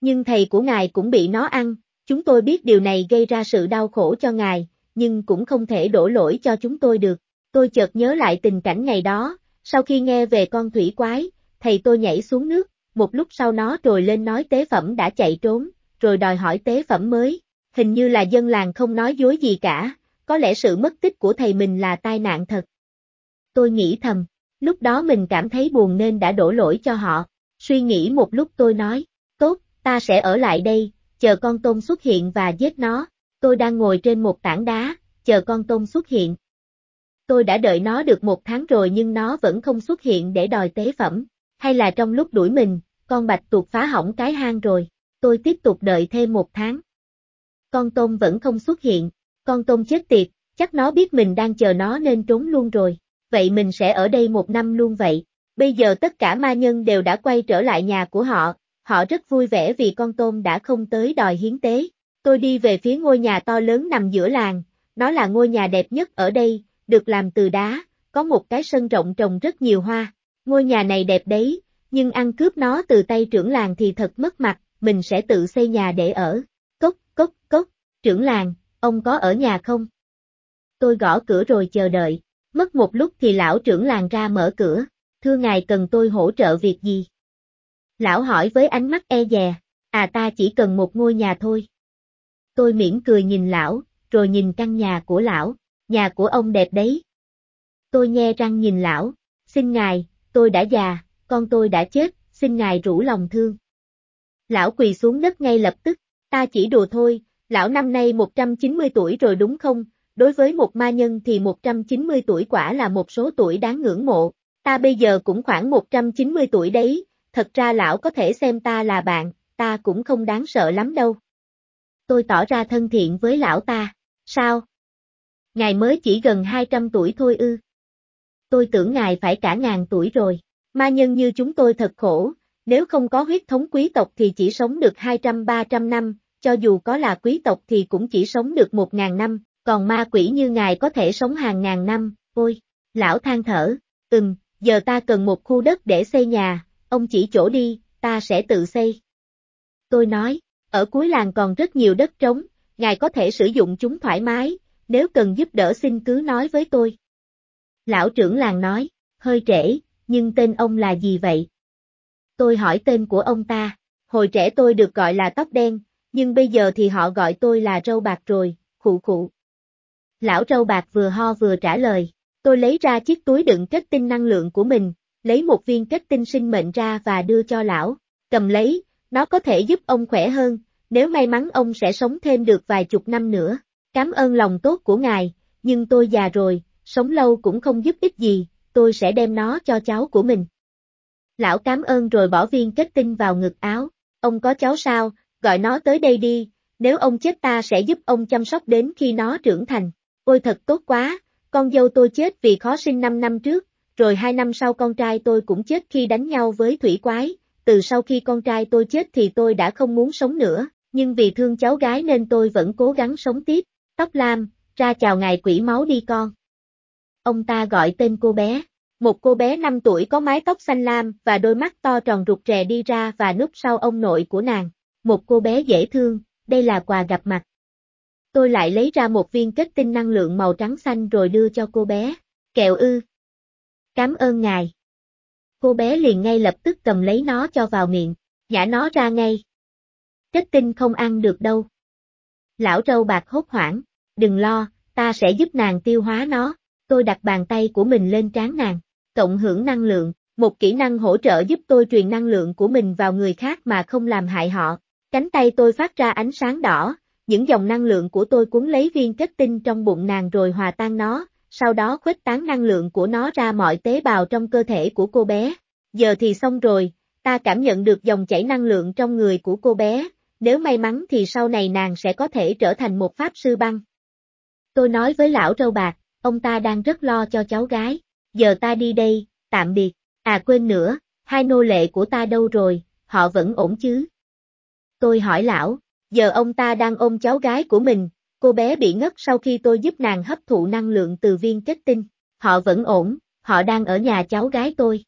Nhưng thầy của ngài cũng bị nó ăn, chúng tôi biết điều này gây ra sự đau khổ cho ngài, nhưng cũng không thể đổ lỗi cho chúng tôi được. Tôi chợt nhớ lại tình cảnh ngày đó, sau khi nghe về con thủy quái, thầy tôi nhảy xuống nước, một lúc sau nó trồi lên nói tế phẩm đã chạy trốn, rồi đòi hỏi tế phẩm mới. Hình như là dân làng không nói dối gì cả, có lẽ sự mất tích của thầy mình là tai nạn thật. Tôi nghĩ thầm, lúc đó mình cảm thấy buồn nên đã đổ lỗi cho họ. Suy nghĩ một lúc tôi nói, ta sẽ ở lại đây, chờ con tôm xuất hiện và giết nó. Tôi đang ngồi trên một tảng đá, chờ con tôm xuất hiện. Tôi đã đợi nó được một tháng rồi nhưng nó vẫn không xuất hiện để đòi tế phẩm. Hay là trong lúc đuổi mình, con bạch tuộc phá hỏng cái hang rồi. Tôi tiếp tục đợi thêm một tháng. Con tôm vẫn không xuất hiện. Con tôm chết tiệt, chắc nó biết mình đang chờ nó nên trốn luôn rồi. Vậy mình sẽ ở đây một năm luôn vậy. Bây giờ tất cả ma nhân đều đã quay trở lại nhà của họ, họ rất vui vẻ vì con tôm đã không tới đòi hiến tế. Tôi đi về phía ngôi nhà to lớn nằm giữa làng, nó là ngôi nhà đẹp nhất ở đây, được làm từ đá, có một cái sân rộng trồng rất nhiều hoa. Ngôi nhà này đẹp đấy, nhưng ăn cướp nó từ tay trưởng làng thì thật mất mặt, mình sẽ tự xây nhà để ở. Cốc, cốc, cốc, trưởng làng, ông có ở nhà không? Tôi gõ cửa rồi chờ đợi, mất một lúc thì lão trưởng làng ra mở cửa, thưa ngài cần tôi hỗ trợ việc gì? Lão hỏi với ánh mắt e dè, à ta chỉ cần một ngôi nhà thôi. Tôi mỉm cười nhìn lão, rồi nhìn căn nhà của lão, nhà của ông đẹp đấy. Tôi nhe răng nhìn lão, xin ngài, tôi đã già, con tôi đã chết, xin ngài rủ lòng thương. Lão quỳ xuống đất ngay lập tức, ta chỉ đùa thôi, lão năm nay 190 tuổi rồi đúng không, đối với một ma nhân thì 190 tuổi quả là một số tuổi đáng ngưỡng mộ, ta bây giờ cũng khoảng 190 tuổi đấy, thật ra lão có thể xem ta là bạn, ta cũng không đáng sợ lắm đâu. Tôi tỏ ra thân thiện với lão ta, sao? Ngài mới chỉ gần 200 tuổi thôi ư. Tôi tưởng ngài phải cả ngàn tuổi rồi, ma nhân như chúng tôi thật khổ, nếu không có huyết thống quý tộc thì chỉ sống được 200-300 năm, cho dù có là quý tộc thì cũng chỉ sống được 1.000 năm, còn ma quỷ như ngài có thể sống hàng ngàn năm, ôi, lão than thở, ừm, giờ ta cần một khu đất để xây nhà, ông chỉ chỗ đi, ta sẽ tự xây. Tôi nói, ở cuối làng còn rất nhiều đất trống, ngài có thể sử dụng chúng thoải mái, nếu cần giúp đỡ xin cứ nói với tôi. Lão trưởng làng nói, hơi trễ, nhưng tên ông là gì vậy? Tôi hỏi tên của ông ta, hồi trẻ tôi được gọi là tóc đen, nhưng bây giờ thì họ gọi tôi là râu bạc rồi, khụ khụ. Lão râu bạc vừa ho vừa trả lời, tôi lấy ra chiếc túi đựng kết tinh năng lượng của mình, lấy một viên kết tinh sinh mệnh ra và đưa cho lão, cầm lấy, nó có thể giúp ông khỏe hơn, nếu may mắn ông sẽ sống thêm được vài chục năm nữa. Cảm ơn lòng tốt của ngài, nhưng tôi già rồi, sống lâu cũng không giúp ích gì, tôi sẽ đem nó cho cháu của mình. Lão cảm ơn rồi bỏ viên kết tinh vào ngực áo, ông có cháu sao, gọi nó tới đây đi, nếu ông chết ta sẽ giúp ông chăm sóc đến khi nó trưởng thành. Ôi thật tốt quá, con dâu tôi chết vì khó sinh 5 năm trước, rồi hai năm sau con trai tôi cũng chết khi đánh nhau với thủy quái, từ sau khi con trai tôi chết thì tôi đã không muốn sống nữa, nhưng vì thương cháu gái nên tôi vẫn cố gắng sống tiếp. Tóc lam, ra chào ngài quỷ máu đi con. Ông ta gọi tên cô bé. Một cô bé 5 tuổi có mái tóc xanh lam và đôi mắt to tròn rụt rè đi ra và núp sau ông nội của nàng. Một cô bé dễ thương, đây là quà gặp mặt. Tôi lại lấy ra một viên kết tinh năng lượng màu trắng xanh rồi đưa cho cô bé. Kẹo ư. Cảm ơn ngài. Cô bé liền ngay lập tức cầm lấy nó cho vào miệng, nhả nó ra ngay. Kết tinh không ăn được đâu. Lão trâu bạc hốt hoảng, đừng lo, ta sẽ giúp nàng tiêu hóa nó. Tôi đặt bàn tay của mình lên trán nàng, cộng hưởng năng lượng, một kỹ năng hỗ trợ giúp tôi truyền năng lượng của mình vào người khác mà không làm hại họ. Cánh tay tôi phát ra ánh sáng đỏ, những dòng năng lượng của tôi cuốn lấy viên kết tinh trong bụng nàng rồi hòa tan nó, sau đó khuếch tán năng lượng của nó ra mọi tế bào trong cơ thể của cô bé. Giờ thì xong rồi, ta cảm nhận được dòng chảy năng lượng trong người của cô bé, nếu may mắn thì sau này nàng sẽ có thể trở thành một pháp sư băng. Tôi nói với lão râu bạc, ông ta đang rất lo cho cháu gái, giờ ta đi đây, tạm biệt, à quên nữa, hai nô lệ của ta đâu rồi, họ vẫn ổn chứ? Tôi hỏi lão, giờ ông ta đang ôm cháu gái của mình, cô bé bị ngất sau khi tôi giúp nàng hấp thụ năng lượng từ viên kết tinh, họ vẫn ổn, họ đang ở nhà cháu gái tôi.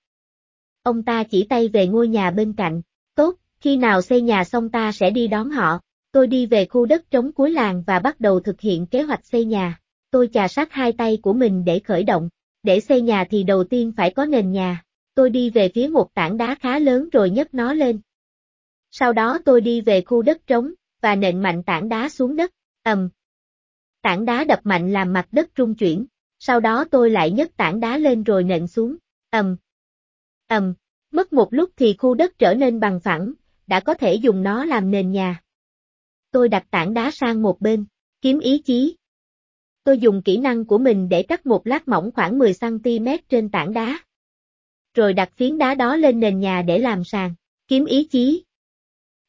Ông ta chỉ tay về ngôi nhà bên cạnh, tốt, khi nào xây nhà xong ta sẽ đi đón họ, tôi đi về khu đất trống cuối làng và bắt đầu thực hiện kế hoạch xây nhà. Tôi chà sát hai tay của mình để khởi động, để xây nhà thì đầu tiên phải có nền nhà. Tôi đi về phía một tảng đá khá lớn rồi nhấc nó lên. Sau đó tôi đi về khu đất trống, và nện mạnh tảng đá xuống đất, ầm. Tảng đá đập mạnh làm mặt đất rung chuyển, sau đó tôi lại nhấc tảng đá lên rồi nện xuống, ầm. Ầm, mất một lúc thì khu đất trở nên bằng phẳng, đã có thể dùng nó làm nền nhà. Tôi đặt tảng đá sang một bên, kiếm ý chí. Tôi dùng kỹ năng của mình để cắt một lát mỏng khoảng 10cm trên tảng đá. Rồi đặt phiến đá đó lên nền nhà để làm sàn, kiếm ý chí.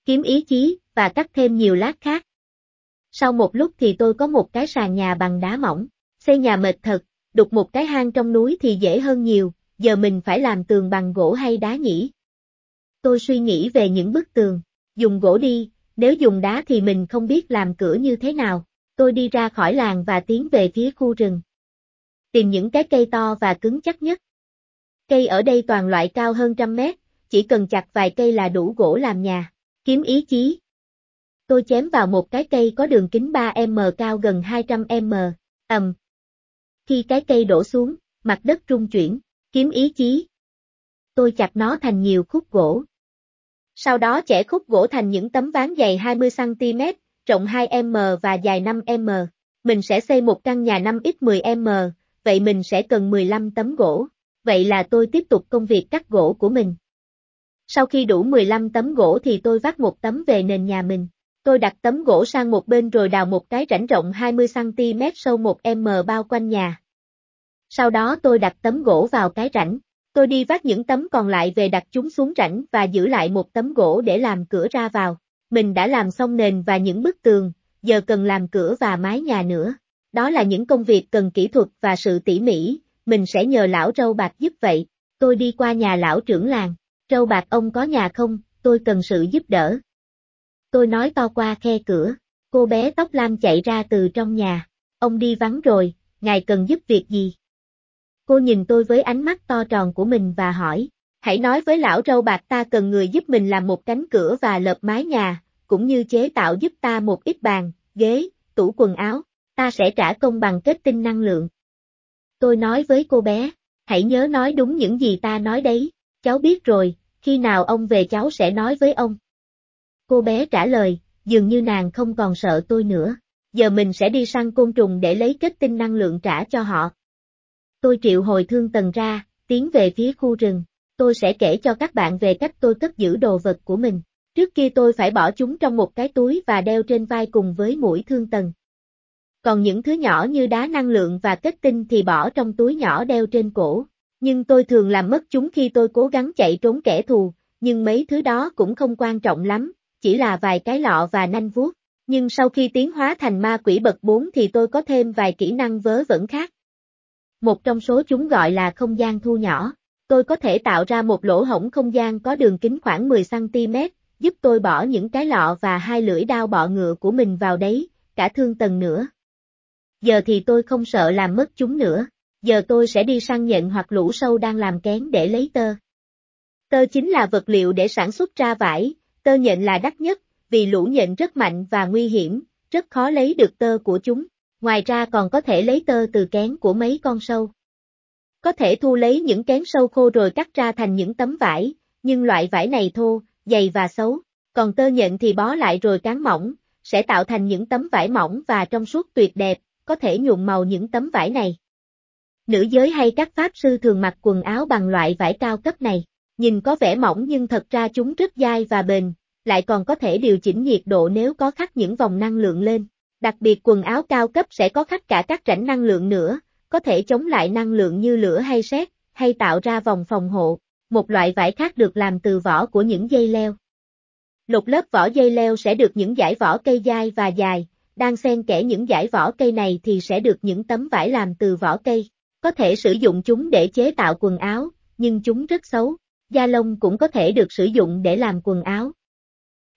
Kiếm ý chí, và cắt thêm nhiều lát khác. Sau một lúc thì tôi có một cái sàn nhà bằng đá mỏng, xây nhà mệt thật, đục một cái hang trong núi thì dễ hơn nhiều, giờ mình phải làm tường bằng gỗ hay đá nhỉ? Tôi suy nghĩ về những bức tường, dùng gỗ đi, nếu dùng đá thì mình không biết làm cửa như thế nào. Tôi đi ra khỏi làng và tiến về phía khu rừng. Tìm những cái cây to và cứng chắc nhất. Cây ở đây toàn loại cao hơn trăm mét, chỉ cần chặt vài cây là đủ gỗ làm nhà. Kiếm ý chí. Tôi chém vào một cái cây có đường kính 3m cao gần 200m, ầm. Um. Khi cái cây đổ xuống, mặt đất rung chuyển, kiếm ý chí. Tôi chặt nó thành nhiều khúc gỗ. Sau đó chẻ khúc gỗ thành những tấm ván dày 20cm, rộng 2m và dài 5m. Mình sẽ xây một căn nhà 5x10m, vậy mình sẽ cần 15 tấm gỗ. Vậy là tôi tiếp tục công việc cắt gỗ của mình. Sau khi đủ 15 tấm gỗ thì tôi vác một tấm về nền nhà mình. Tôi đặt tấm gỗ sang một bên rồi đào một cái rãnh rộng 20cm sâu 1m bao quanh nhà. Sau đó tôi đặt tấm gỗ vào cái rãnh. Tôi đi vác những tấm còn lại về đặt chúng xuống rãnh và giữ lại một tấm gỗ để làm cửa ra vào. Mình đã làm xong nền và những bức tường, giờ cần làm cửa và mái nhà nữa. Đó là những công việc cần kỹ thuật và sự tỉ mỉ, mình sẽ nhờ lão râu bạc giúp vậy. Tôi đi qua nhà lão trưởng làng. Râu bạc ông có nhà không, tôi cần sự giúp đỡ. Tôi nói to qua khe cửa, cô bé tóc lam chạy ra từ trong nhà. Ông đi vắng rồi, ngài cần giúp việc gì? Cô nhìn tôi với ánh mắt to tròn của mình và hỏi, hãy nói với lão râu bạc ta cần người giúp mình làm một cánh cửa và lợp mái nhà, cũng như chế tạo giúp ta một ít bàn, ghế, tủ quần áo, ta sẽ trả công bằng kết tinh năng lượng. Tôi nói với cô bé, hãy nhớ nói đúng những gì ta nói đấy, cháu biết rồi, khi nào ông về cháu sẽ nói với ông. Cô bé trả lời, dường như nàng không còn sợ tôi nữa, giờ mình sẽ đi săn côn trùng để lấy kết tinh năng lượng trả cho họ. Tôi triệu hồi thương tần ra, tiến về phía khu rừng. Tôi sẽ kể cho các bạn về cách tôi cất giữ đồ vật của mình. Trước kia tôi phải bỏ chúng trong một cái túi và đeo trên vai cùng với mũi thương tần. Còn những thứ nhỏ như đá năng lượng và kết tinh thì bỏ trong túi nhỏ đeo trên cổ. Nhưng tôi thường làm mất chúng khi tôi cố gắng chạy trốn kẻ thù, nhưng mấy thứ đó cũng không quan trọng lắm, chỉ là vài cái lọ và nanh vuốt. Nhưng sau khi tiến hóa thành ma quỷ bậc 4 thì tôi có thêm vài kỹ năng vớ vẩn khác. Một trong số chúng gọi là không gian thu nhỏ. tôi có thể tạo ra một lỗ hổng không gian có đường kính khoảng 10cm, giúp tôi bỏ những cái lọ và hai lưỡi đao bọ ngựa của mình vào đấy, cả thương tầng nữa. Giờ thì tôi không sợ làm mất chúng nữa, giờ tôi sẽ đi săn nhận hoặc lũ sâu đang làm kén để lấy tơ. Tơ chính là vật liệu để sản xuất ra vải, tơ nhện là đắt nhất, vì lũ nhện rất mạnh và nguy hiểm, rất khó lấy được tơ của chúng. Ngoài ra còn có thể lấy tơ từ kén của mấy con sâu. Có thể thu lấy những kén sâu khô rồi cắt ra thành những tấm vải, nhưng loại vải này thô, dày và xấu, còn tơ nhện thì bó lại rồi cán mỏng, sẽ tạo thành những tấm vải mỏng và trong suốt tuyệt đẹp, có thể nhuộm màu những tấm vải này. Nữ giới hay các pháp sư thường mặc quần áo bằng loại vải cao cấp này, nhìn có vẻ mỏng nhưng thật ra chúng rất dai và bền, lại còn có thể điều chỉnh nhiệt độ nếu có khắc những vòng năng lượng lên. Đặc biệt quần áo cao cấp sẽ có khắc cả các rãnh năng lượng nữa, có thể chống lại năng lượng như lửa hay sét, hay tạo ra vòng phòng hộ. Một loại vải khác được làm từ vỏ của những dây leo. Lục lớp vỏ dây leo sẽ được những dải vỏ cây dai và dài, đang xen kẽ những dải vỏ cây này thì sẽ được những tấm vải làm từ vỏ cây. Có thể sử dụng chúng để chế tạo quần áo, nhưng chúng rất xấu. Da lông cũng có thể được sử dụng để làm quần áo.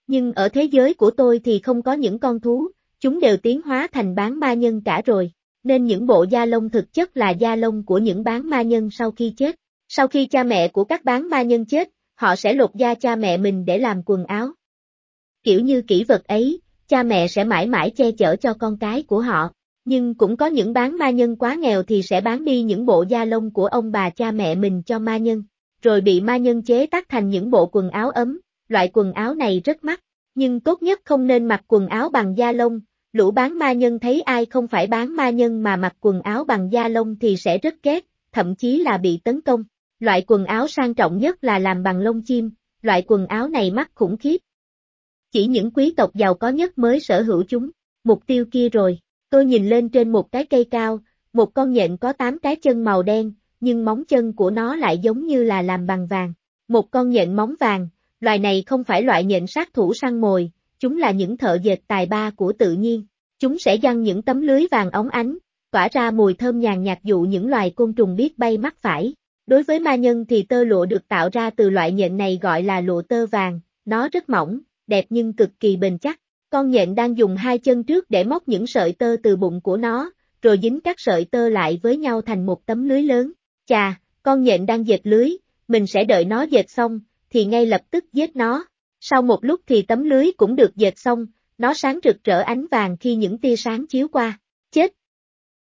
Nhưng ở thế giới của tôi thì không có những con thú, chúng đều tiến hóa thành bán ma nhân cả rồi, nên những bộ da lông thực chất là da lông của những bán ma nhân sau khi chết. Sau khi cha mẹ của các bán ma nhân chết, họ sẽ lột da cha mẹ mình để làm quần áo. Kiểu như kỹ vật ấy, cha mẹ sẽ mãi mãi che chở cho con cái của họ, nhưng cũng có những bán ma nhân quá nghèo thì sẽ bán đi những bộ da lông của ông bà cha mẹ mình cho ma nhân, rồi bị ma nhân chế tác thành những bộ quần áo ấm, loại quần áo này rất mắc, nhưng tốt nhất không nên mặc quần áo bằng da lông, lũ bán ma nhân thấy ai không phải bán ma nhân mà mặc quần áo bằng da lông thì sẽ rất ghét, thậm chí là bị tấn công. Loại quần áo sang trọng nhất là làm bằng lông chim, loại quần áo này mắc khủng khiếp. Chỉ những quý tộc giàu có nhất mới sở hữu chúng. Mục tiêu kia rồi, tôi nhìn lên trên một cái cây cao, một con nhện có tám cái chân màu đen, nhưng móng chân của nó lại giống như là làm bằng vàng. Một con nhện móng vàng, loài này không phải loại nhện sát thủ săn mồi, chúng là những thợ dệt tài ba của tự nhiên. Chúng sẽ giăng những tấm lưới vàng óng ánh, tỏa ra mùi thơm nhàn nhạt dụ những loài côn trùng biết bay mắc phải. Đối với ma nhân thì tơ lụa được tạo ra từ loại nhện này gọi là lụa tơ vàng, nó rất mỏng, đẹp nhưng cực kỳ bền chắc. Con nhện đang dùng hai chân trước để móc những sợi tơ từ bụng của nó, rồi dính các sợi tơ lại với nhau thành một tấm lưới lớn. Chà, con nhện đang dệt lưới, mình sẽ đợi nó dệt xong, thì ngay lập tức giết nó. Sau một lúc thì tấm lưới cũng được dệt xong, nó sáng rực rỡ ánh vàng khi những tia sáng chiếu qua. Chết!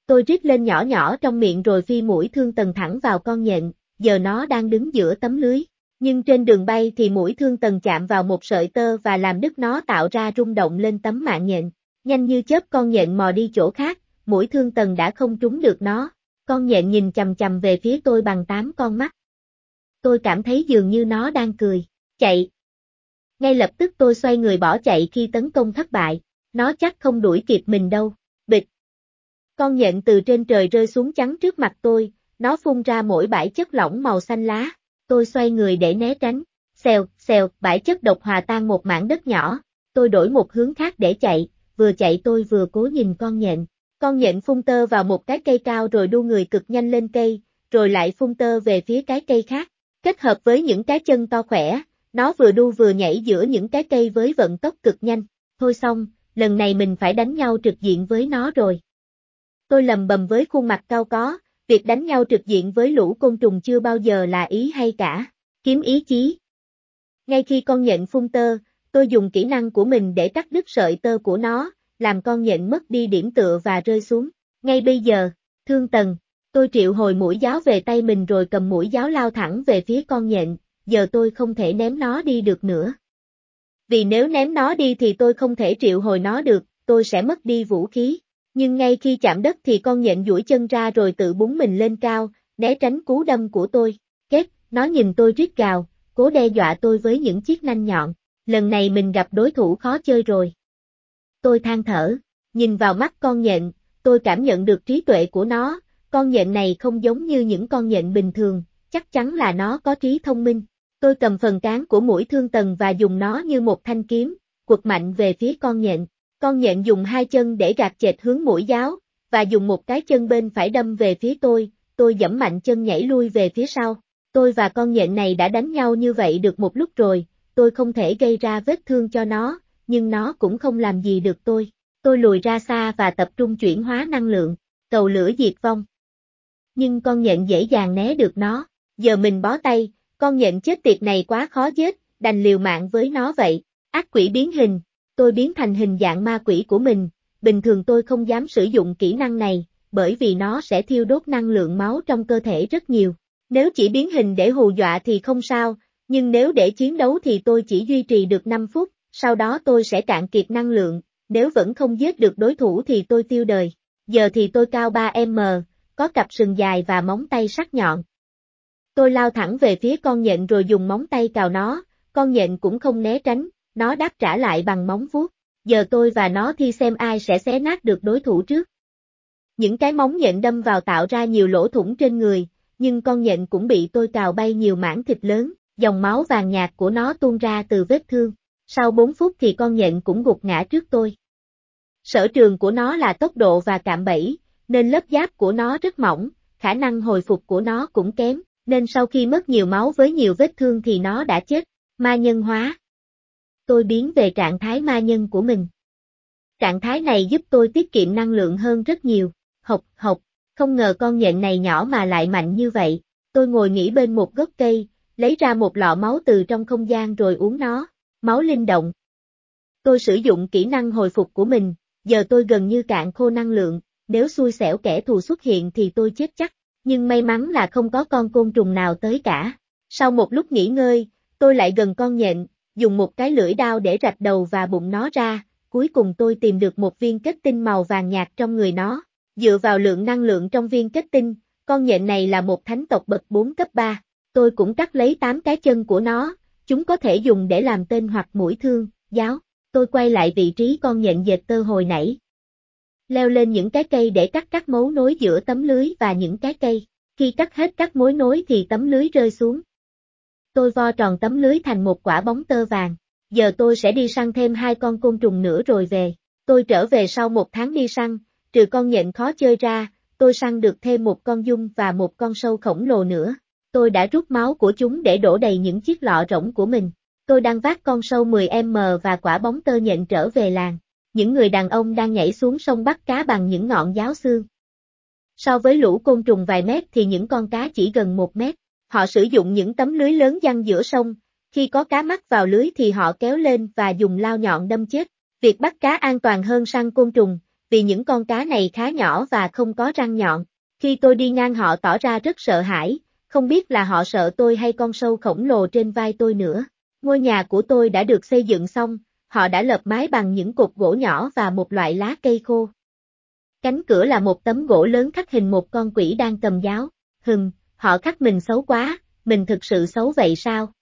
Tôi rít lên nhỏ nhỏ trong miệng rồi phi mũi thương tần thẳng vào con nhện, giờ nó đang đứng giữa tấm lưới. Nhưng trên đường bay thì mũi thương tần chạm vào một sợi tơ và làm đứt nó tạo ra rung động lên tấm mạng nhện. Nhanh như chớp con nhện mò đi chỗ khác, mũi thương tần đã không trúng được nó. Con nhện nhìn chầm chầm về phía tôi bằng tám con mắt. Tôi cảm thấy dường như nó đang cười. Chạy! Ngay lập tức tôi xoay người bỏ chạy khi tấn công thất bại. Nó chắc không đuổi kịp mình đâu. Bịch! Con nhện từ trên trời rơi xuống trắng trước mặt tôi, nó phun ra mỗi bãi chất lỏng màu xanh lá. Tôi xoay người để né tránh. Xèo, xèo, bãi chất độc hòa tan một mảng đất nhỏ. Tôi đổi một hướng khác để chạy, vừa chạy tôi vừa cố nhìn con nhện. Con nhện phun tơ vào một cái cây cao rồi đu người cực nhanh lên cây, rồi lại phun tơ về phía cái cây khác. Kết hợp với những cái chân to khỏe, nó vừa đu vừa nhảy giữa những cái cây với vận tốc cực nhanh. Thôi xong, lần này mình phải đánh nhau trực diện với nó rồi. Tôi lầm bầm với khuôn mặt cao có, việc đánh nhau trực diện với lũ côn trùng chưa bao giờ là ý hay cả. Kiếm ý chí. Ngay khi con nhện phun tơ, tôi dùng kỹ năng của mình để cắt đứt sợi tơ của nó, làm con nhện mất đi điểm tựa và rơi xuống. Ngay bây giờ, thương tần, tôi triệu hồi mũi giáo về tay mình rồi cầm mũi giáo lao thẳng về phía con nhện, giờ tôi không thể ném nó đi được nữa. Vì nếu ném nó đi thì tôi không thể triệu hồi nó được, tôi sẽ mất đi vũ khí. Nhưng ngay khi chạm đất thì con nhện duỗi chân ra rồi tự búng mình lên cao, né tránh cú đâm của tôi. Kết, nó nhìn tôi rít gào, cố đe dọa tôi với những chiếc nanh nhọn. Lần này mình gặp đối thủ khó chơi rồi. Tôi than thở, nhìn vào mắt con nhện, tôi cảm nhận được trí tuệ của nó, con nhện này không giống như những con nhện bình thường, chắc chắn là nó có trí thông minh. Tôi cầm phần cán của mũi thương tần và dùng nó như một thanh kiếm, quật mạnh về phía con nhện. Con nhện dùng hai chân để gạt chệch hướng mũi giáo, và dùng một cái chân bên phải đâm về phía tôi, tôi dẫm mạnh chân nhảy lui về phía sau. Tôi và con nhện này đã đánh nhau như vậy được một lúc rồi, tôi không thể gây ra vết thương cho nó, nhưng nó cũng không làm gì được tôi. Tôi lùi ra xa và tập trung chuyển hóa năng lượng, cầu lửa diệt vong. Nhưng con nhện dễ dàng né được nó, giờ mình bó tay, con nhện chết tiệt này quá khó giết, đành liều mạng với nó vậy. Ác quỷ biến hình, tôi biến thành hình dạng ma quỷ của mình, bình thường tôi không dám sử dụng kỹ năng này, bởi vì nó sẽ thiêu đốt năng lượng máu trong cơ thể rất nhiều. Nếu chỉ biến hình để hù dọa thì không sao, nhưng nếu để chiến đấu thì tôi chỉ duy trì được 5 phút, sau đó tôi sẽ cạn kiệt năng lượng, nếu vẫn không giết được đối thủ thì tôi tiêu đời. Giờ thì tôi cao 3m, có cặp sừng dài và móng tay sắc nhọn. Tôi lao thẳng về phía con nhện rồi dùng móng tay cào nó, con nhện cũng không né tránh, nó đáp trả lại bằng móng vuốt. Giờ tôi và nó thi xem ai sẽ xé nát được đối thủ trước. Những cái móng nhện đâm vào tạo ra nhiều lỗ thủng trên người, nhưng con nhện cũng bị tôi cào bay nhiều mảng thịt lớn, dòng máu vàng nhạt của nó tuôn ra từ vết thương. Sau 4 phút thì con nhện cũng gục ngã trước tôi. Sở trường của nó là tốc độ và cạm bẫy, nên lớp giáp của nó rất mỏng, khả năng hồi phục của nó cũng kém, nên sau khi mất nhiều máu với nhiều vết thương thì nó đã chết. Ma nhân hóa Tôi biến về trạng thái ma nhân của mình. Trạng thái này giúp tôi tiết kiệm năng lượng hơn rất nhiều. Học, học, không ngờ con nhện này nhỏ mà lại mạnh như vậy. Tôi ngồi nghỉ bên một gốc cây, lấy ra một lọ máu từ trong không gian rồi uống nó. Máu linh động. Tôi sử dụng kỹ năng hồi phục của mình, giờ tôi gần như cạn khô năng lượng, nếu xui xẻo kẻ thù xuất hiện thì tôi chết chắc, nhưng may mắn là không có con côn trùng nào tới cả. Sau một lúc nghỉ ngơi, tôi lại gần con nhện, dùng một cái lưỡi đao để rạch đầu và bụng nó ra, cuối cùng tôi tìm được một viên kết tinh màu vàng nhạt trong người nó. Dựa vào lượng năng lượng trong viên kết tinh, con nhện này là một thánh tộc bậc 4 cấp 3. Tôi cũng cắt lấy 8 cái chân của nó, chúng có thể dùng để làm tên hoặc mũi thương, giáo. Tôi quay lại vị trí con nhện dệt tơ hồi nãy. Leo lên những cái cây để cắt các mấu nối giữa tấm lưới và những cái cây. Khi cắt hết các mối nối thì tấm lưới rơi xuống. Tôi vo tròn tấm lưới thành một quả bóng tơ vàng. Giờ tôi sẽ đi săn thêm hai con côn trùng nữa rồi về. Tôi trở về sau một tháng đi săn, trừ con nhện khó chơi ra, tôi săn được thêm một con dung và một con sâu khổng lồ nữa. Tôi đã rút máu của chúng để đổ đầy những chiếc lọ rỗng của mình. Tôi đang vác con sâu 10m và quả bóng tơ nhện trở về làng. Những người đàn ông đang nhảy xuống sông bắt cá bằng những ngọn giáo xương. So với lũ côn trùng vài mét thì những con cá chỉ gần một mét. Họ sử dụng những tấm lưới lớn giăng giữa sông, khi có cá mắc vào lưới thì họ kéo lên và dùng lao nhọn đâm chết. Việc bắt cá an toàn hơn săn côn trùng, vì những con cá này khá nhỏ và không có răng nhọn. Khi tôi đi ngang họ tỏ ra rất sợ hãi, không biết là họ sợ tôi hay con sâu khổng lồ trên vai tôi nữa. Ngôi nhà của tôi đã được xây dựng xong, họ đã lợp mái bằng những cột gỗ nhỏ và một loại lá cây khô. Cánh cửa là một tấm gỗ lớn khắc hình một con quỷ đang cầm giáo. Hừm, họ khắc mình xấu quá, mình thực sự xấu vậy sao?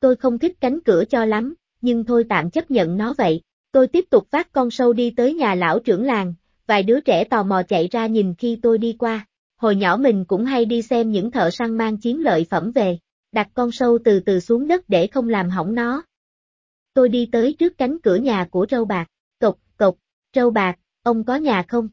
Tôi không thích cánh cửa cho lắm, nhưng thôi tạm chấp nhận nó vậy. Tôi tiếp tục vác con sâu đi tới nhà lão trưởng làng, vài đứa trẻ tò mò chạy ra nhìn khi tôi đi qua. Hồi nhỏ mình cũng hay đi xem những thợ săn mang chiến lợi phẩm về, đặt con sâu từ từ xuống đất để không làm hỏng nó. Tôi đi tới trước cánh cửa nhà của trâu bạc, cộc, cộc, trâu bạc, ông có nhà không?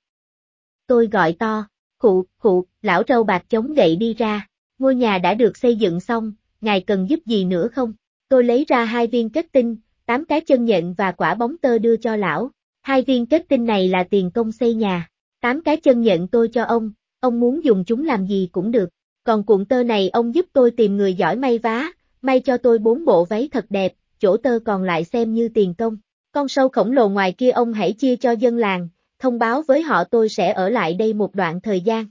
Tôi gọi to, khụ, khụ, lão trâu bạc chống gậy đi ra, ngôi nhà đã được xây dựng xong, ngài cần giúp gì nữa không? Tôi lấy ra hai viên kết tinh, tám cái chân nhện và quả bóng tơ đưa cho lão. Hai viên kết tinh này là tiền công xây nhà. Tám cái chân nhện tôi cho ông, ông muốn dùng chúng làm gì cũng được. Còn cuộn tơ này ông giúp tôi tìm người giỏi may vá, may cho tôi bốn bộ váy thật đẹp, chỗ tơ còn lại xem như tiền công. Con sâu khổng lồ ngoài kia ông hãy chia cho dân làng, thông báo với họ tôi sẽ ở lại đây một đoạn thời gian.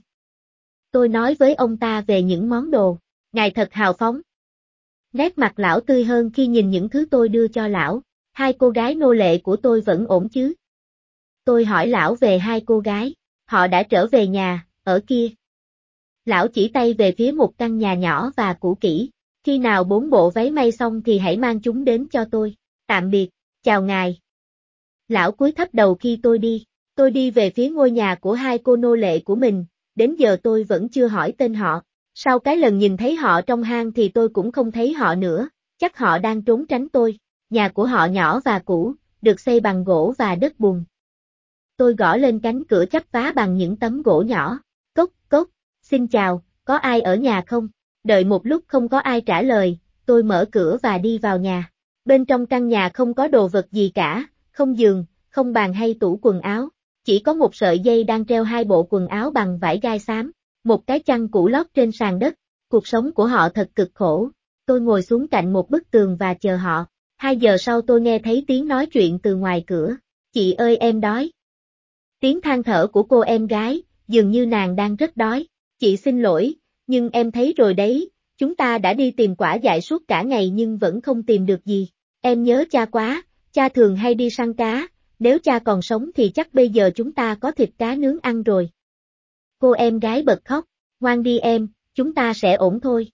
Tôi nói với ông ta về những món đồ. Ngài thật hào phóng. Nét mặt lão tươi hơn khi nhìn những thứ tôi đưa cho lão. Hai cô gái nô lệ của tôi vẫn ổn chứ? Tôi hỏi lão về hai cô gái. Họ đã trở về nhà, ở kia. Lão chỉ tay về phía một căn nhà nhỏ và cũ kỹ. Khi nào bốn bộ váy may xong thì hãy mang chúng đến cho tôi. Tạm biệt, chào ngài. Lão cúi thấp đầu khi tôi đi. Tôi đi về phía ngôi nhà của hai cô nô lệ của mình, đến giờ tôi vẫn chưa hỏi tên họ. Sau cái lần nhìn thấy họ trong hang thì tôi cũng không thấy họ nữa, chắc họ đang trốn tránh tôi. Nhà của họ nhỏ và cũ, được xây bằng gỗ và đất bùn. Tôi gõ lên cánh cửa chắp phá bằng những tấm gỗ nhỏ. Xin chào, có ai ở nhà không? đợi một lúc không có ai trả lời, tôi mở cửa và đi vào nhà. Bên trong căn nhà không có đồ vật gì cả, không giường, không bàn hay tủ quần áo, chỉ có một sợi dây đang treo hai bộ quần áo bằng vải gai xám, một cái chăn cũ lót trên sàn đất, cuộc sống của họ thật cực khổ. Tôi ngồi xuống cạnh một bức tường và chờ họ. Hai giờ sau tôi nghe thấy tiếng nói chuyện từ ngoài cửa. Chị ơi em đói. Tiếng than thở của cô em gái, dường như nàng đang rất đói. Chị xin lỗi, nhưng em thấy rồi đấy, chúng ta đã đi tìm quả dại suốt cả ngày nhưng vẫn không tìm được gì. Em nhớ cha quá, cha thường hay đi săn cá, nếu cha còn sống thì chắc bây giờ chúng ta có thịt cá nướng ăn rồi. Cô em gái bật khóc, ngoan đi em, chúng ta sẽ ổn thôi.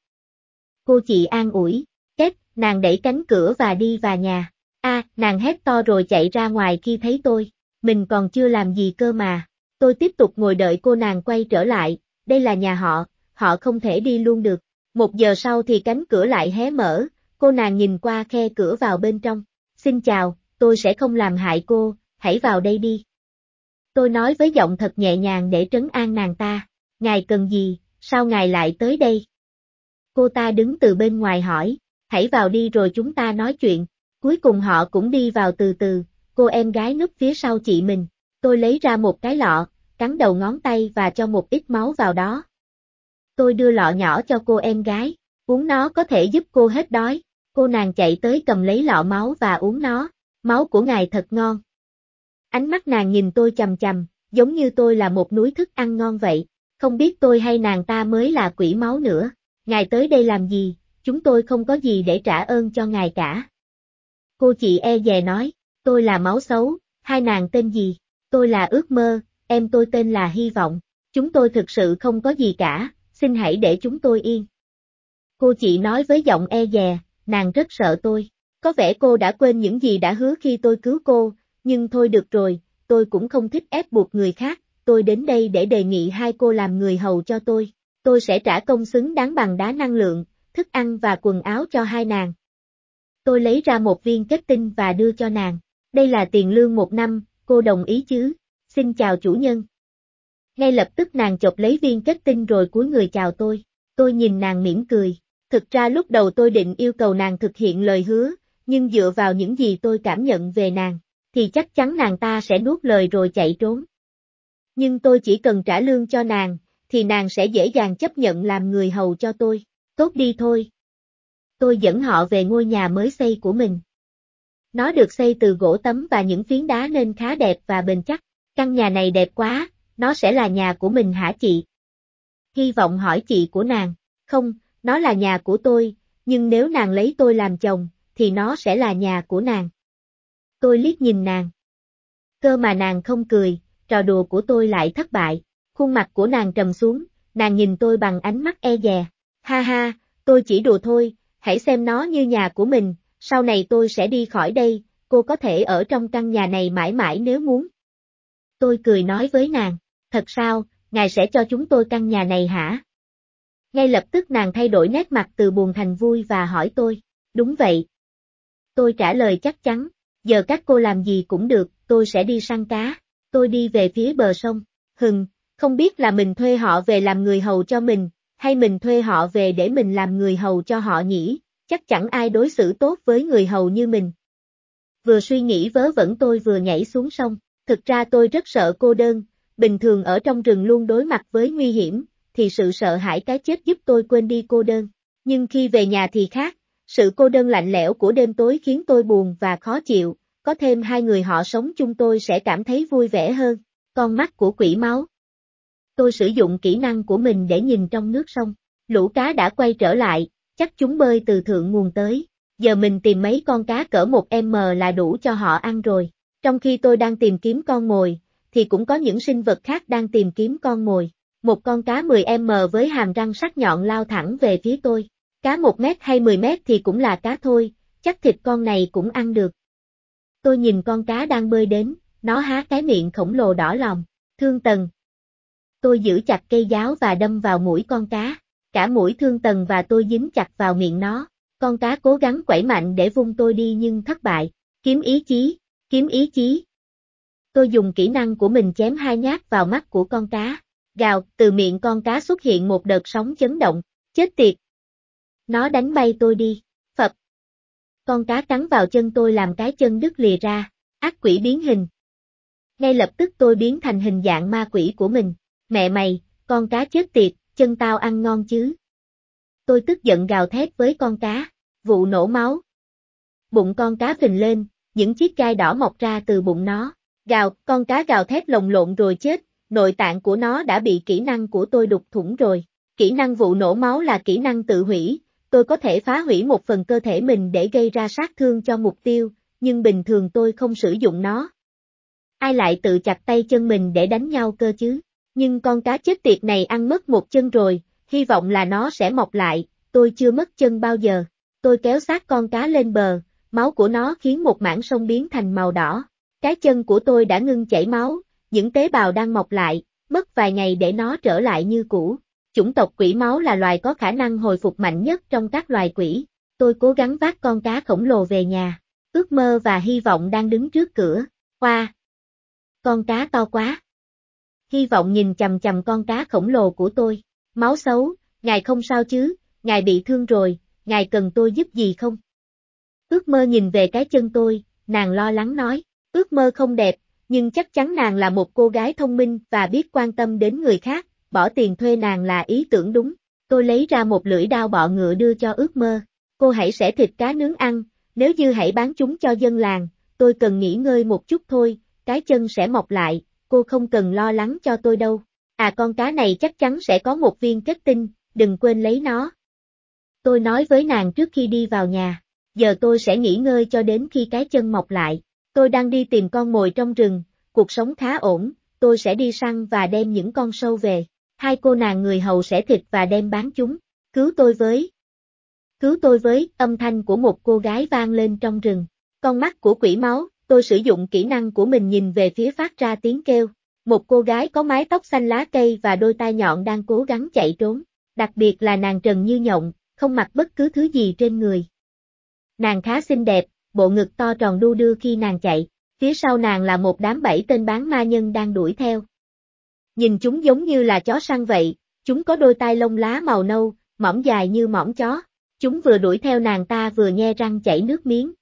Cô chị an ủi, kết, nàng đẩy cánh cửa và đi vào nhà. A, nàng hét to rồi chạy ra ngoài khi thấy tôi, mình còn chưa làm gì cơ mà. Tôi tiếp tục ngồi đợi cô nàng quay trở lại, đây là nhà họ, họ không thể đi luôn được. Một giờ sau thì cánh cửa lại hé mở, cô nàng nhìn qua khe cửa vào bên trong. Xin chào, tôi sẽ không làm hại cô, hãy vào đây đi. Tôi nói với giọng thật nhẹ nhàng để trấn an nàng ta. Ngài cần gì, sao ngài lại tới đây? Cô ta đứng từ bên ngoài hỏi, hãy vào đi rồi chúng ta nói chuyện. Cuối cùng họ cũng đi vào từ từ, cô em gái núp phía sau chị mình. Tôi lấy ra một cái lọ, cắn đầu ngón tay và cho một ít máu vào đó. Tôi đưa lọ nhỏ cho cô em gái, uống nó có thể giúp cô hết đói. Cô nàng chạy tới cầm lấy lọ máu và uống nó, máu của ngài thật ngon. Ánh mắt nàng nhìn tôi chầm chầm, giống như tôi là một núi thức ăn ngon vậy, không biết tôi hay nàng ta mới là quỷ máu nữa. Ngài tới đây làm gì, chúng tôi không có gì để trả ơn cho ngài cả. Cô chị e dè nói, tôi là máu xấu, hai nàng tên gì, tôi là ước mơ, em tôi tên là hy vọng, chúng tôi thực sự không có gì cả, xin hãy để chúng tôi yên. Cô chị nói với giọng e dè, nàng rất sợ tôi, có vẻ cô đã quên những gì đã hứa khi tôi cứu cô, nhưng thôi được rồi, tôi cũng không thích ép buộc người khác, tôi đến đây để đề nghị hai cô làm người hầu cho tôi, tôi sẽ trả công xứng đáng bằng đá năng lượng, thức ăn và quần áo cho hai nàng. Tôi lấy ra một viên kết tinh và đưa cho nàng, đây là tiền lương một năm, cô đồng ý chứ, xin chào chủ nhân. Ngay lập tức nàng chộp lấy viên kết tinh rồi cúi người chào tôi, tôi nhìn nàng mỉm cười, thực ra lúc đầu tôi định yêu cầu nàng thực hiện lời hứa, nhưng dựa vào những gì tôi cảm nhận về nàng, thì chắc chắn nàng ta sẽ nuốt lời rồi chạy trốn. Nhưng tôi chỉ cần trả lương cho nàng, thì nàng sẽ dễ dàng chấp nhận làm người hầu cho tôi. Tốt đi thôi. Tôi dẫn họ về ngôi nhà mới xây của mình. Nó được xây từ gỗ tấm và những phiến đá nên khá đẹp và bền chắc. Căn nhà này đẹp quá, nó sẽ là nhà của mình hả chị? Hy vọng hỏi chị của nàng. Không, nó là nhà của tôi, nhưng nếu nàng lấy tôi làm chồng, thì nó sẽ là nhà của nàng. Tôi liếc nhìn nàng. Cơ mà nàng không cười, trò đùa của tôi lại thất bại. Khuôn mặt của nàng trầm xuống, nàng nhìn tôi bằng ánh mắt e dè. Ha ha, tôi chỉ đùa thôi, hãy xem nó như nhà của mình, sau này tôi sẽ đi khỏi đây, cô có thể ở trong căn nhà này mãi mãi nếu muốn. Tôi cười nói với nàng, thật sao, ngài sẽ cho chúng tôi căn nhà này hả? Ngay lập tức nàng thay đổi nét mặt từ buồn thành vui và hỏi tôi, đúng vậy. Tôi trả lời chắc chắn, giờ các cô làm gì cũng được, tôi sẽ đi săn cá, tôi đi về phía bờ sông, hừng, không biết là mình thuê họ về làm người hầu cho mình, hay mình thuê họ về để mình làm người hầu cho họ nhỉ, chắc chẳng ai đối xử tốt với người hầu như mình. Vừa suy nghĩ vớ vẩn tôi vừa nhảy xuống sông, thực ra tôi rất sợ cô đơn, bình thường ở trong rừng luôn đối mặt với nguy hiểm, thì sự sợ hãi cái chết giúp tôi quên đi cô đơn. Nhưng khi về nhà thì khác, sự cô đơn lạnh lẽo của đêm tối khiến tôi buồn và khó chịu, có thêm hai người họ sống chung tôi sẽ cảm thấy vui vẻ hơn. Con mắt của quỷ máu. Tôi sử dụng kỹ năng của mình để nhìn trong nước sông. Lũ cá đã quay trở lại, chắc chúng bơi từ thượng nguồn tới. Giờ mình tìm mấy con cá cỡ một m là đủ cho họ ăn rồi. Trong khi tôi đang tìm kiếm con mồi, thì cũng có những sinh vật khác đang tìm kiếm con mồi. Một con cá 10m với hàm răng sắc nhọn lao thẳng về phía tôi. Cá 1 mét hay 10 mét thì cũng là cá thôi, chắc thịt con này cũng ăn được. Tôi nhìn con cá đang bơi đến, nó há cái miệng khổng lồ đỏ lòng, thương tần. Tôi giữ chặt cây giáo và đâm vào mũi con cá, cả mũi thương tần và tôi dính chặt vào miệng nó, con cá cố gắng quẩy mạnh để vung tôi đi nhưng thất bại, kiếm ý chí, kiếm ý chí. Tôi dùng kỹ năng của mình chém hai nhát vào mắt của con cá, gào, từ miệng con cá xuất hiện một đợt sóng chấn động, chết tiệt, nó đánh bay tôi đi, phập. Con cá cắn vào chân tôi làm cái chân đứt lìa ra, ác quỷ biến hình. Ngay lập tức tôi biến thành hình dạng ma quỷ của mình, mẹ mày, con cá chết tiệt, chân tao ăn ngon chứ. Tôi tức giận gào thét với con cá, vụ nổ máu. Bụng con cá phình lên, những chiếc gai đỏ mọc ra từ bụng nó. Gào, con cá gào thét lồng lộn rồi chết, nội tạng của nó đã bị kỹ năng của tôi đục thủng rồi. Kỹ năng vụ nổ máu là kỹ năng tự hủy, tôi có thể phá hủy một phần cơ thể mình để gây ra sát thương cho mục tiêu, nhưng bình thường tôi không sử dụng nó. Ai lại tự chặt tay chân mình để đánh nhau cơ chứ? Nhưng con cá chết tiệt này ăn mất một chân rồi, hy vọng là nó sẽ mọc lại, tôi chưa mất chân bao giờ. Tôi kéo sát con cá lên bờ, máu của nó khiến một mảng sông biến thành màu đỏ. Cái chân của tôi đã ngưng chảy máu, những tế bào đang mọc lại, mất vài ngày để nó trở lại như cũ. Chủng tộc quỷ máu là loài có khả năng hồi phục mạnh nhất trong các loài quỷ. Tôi cố gắng vác con cá khổng lồ về nhà. Ước mơ và hy vọng đang đứng trước cửa. Hoa! Con cá to quá! Hy vọng nhìn chầm chầm con cá khổng lồ của tôi. Máu xấu, ngài không sao chứ, ngài bị thương rồi, ngài cần tôi giúp gì không? Ước mơ nhìn về cái chân tôi, nàng lo lắng nói, ước mơ không đẹp, nhưng chắc chắn nàng là một cô gái thông minh và biết quan tâm đến người khác, bỏ tiền thuê nàng là ý tưởng đúng. Tôi lấy ra một lưỡi đao bọ ngựa đưa cho ước mơ. Cô hãy sẽ thịt cá nướng ăn, nếu như hãy bán chúng cho dân làng, tôi cần nghỉ ngơi một chút thôi, cái chân sẽ mọc lại, cô không cần lo lắng cho tôi đâu. À con cá này chắc chắn sẽ có một viên kết tinh, đừng quên lấy nó. Tôi nói với nàng trước khi đi vào nhà, giờ tôi sẽ nghỉ ngơi cho đến khi cái chân mọc lại. Tôi đang đi tìm con mồi trong rừng, cuộc sống khá ổn, tôi sẽ đi săn và đem những con sâu về. Hai cô nàng người hầu sẽ thịt và đem bán chúng. Cứu tôi với. Cứu tôi với, âm thanh của một cô gái vang lên trong rừng. Con mắt của quỷ máu, tôi sử dụng kỹ năng của mình nhìn về phía phát ra tiếng kêu. Một cô gái có mái tóc xanh lá cây và đôi tai nhọn đang cố gắng chạy trốn. Đặc biệt là nàng trần như nhộng, không mặc bất cứ thứ gì trên người. Nàng khá xinh đẹp, bộ ngực to tròn đu đưa khi nàng chạy, phía sau nàng là một đám bảy tên bán ma nhân đang đuổi theo. Nhìn chúng giống như là chó săn vậy, chúng có đôi tai lông lá màu nâu, mỏng dài như mỏng chó. Chúng vừa đuổi theo nàng ta vừa nhe răng chảy nước miếng.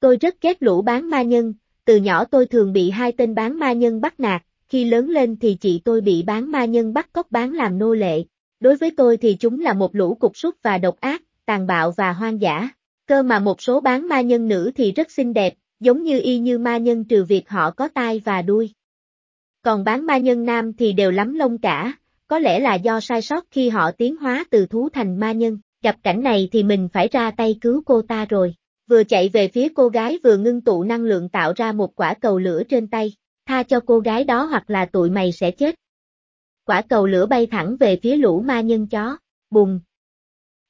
Tôi rất ghét lũ bán ma nhân, từ nhỏ tôi thường bị hai tên bán ma nhân bắt nạt, khi lớn lên thì chị tôi bị bán ma nhân bắt cóc bán làm nô lệ. Đối với tôi thì chúng là một lũ cục súc và độc ác, tàn bạo và hoang dã. Cơ mà một số bán ma nhân nữ thì rất xinh đẹp, giống như y như ma nhân trừ việc họ có tai và đuôi. Còn bán ma nhân nam thì đều lắm lông cả, có lẽ là do sai sót khi họ tiến hóa từ thú thành ma nhân, gặp cảnh này thì mình phải ra tay cứu cô ta rồi. Vừa chạy về phía cô gái vừa ngưng tụ năng lượng tạo ra một quả cầu lửa trên tay, tha cho cô gái đó hoặc là tụi mày sẽ chết. Quả cầu lửa bay thẳng về phía lũ ma nhân chó, bùng.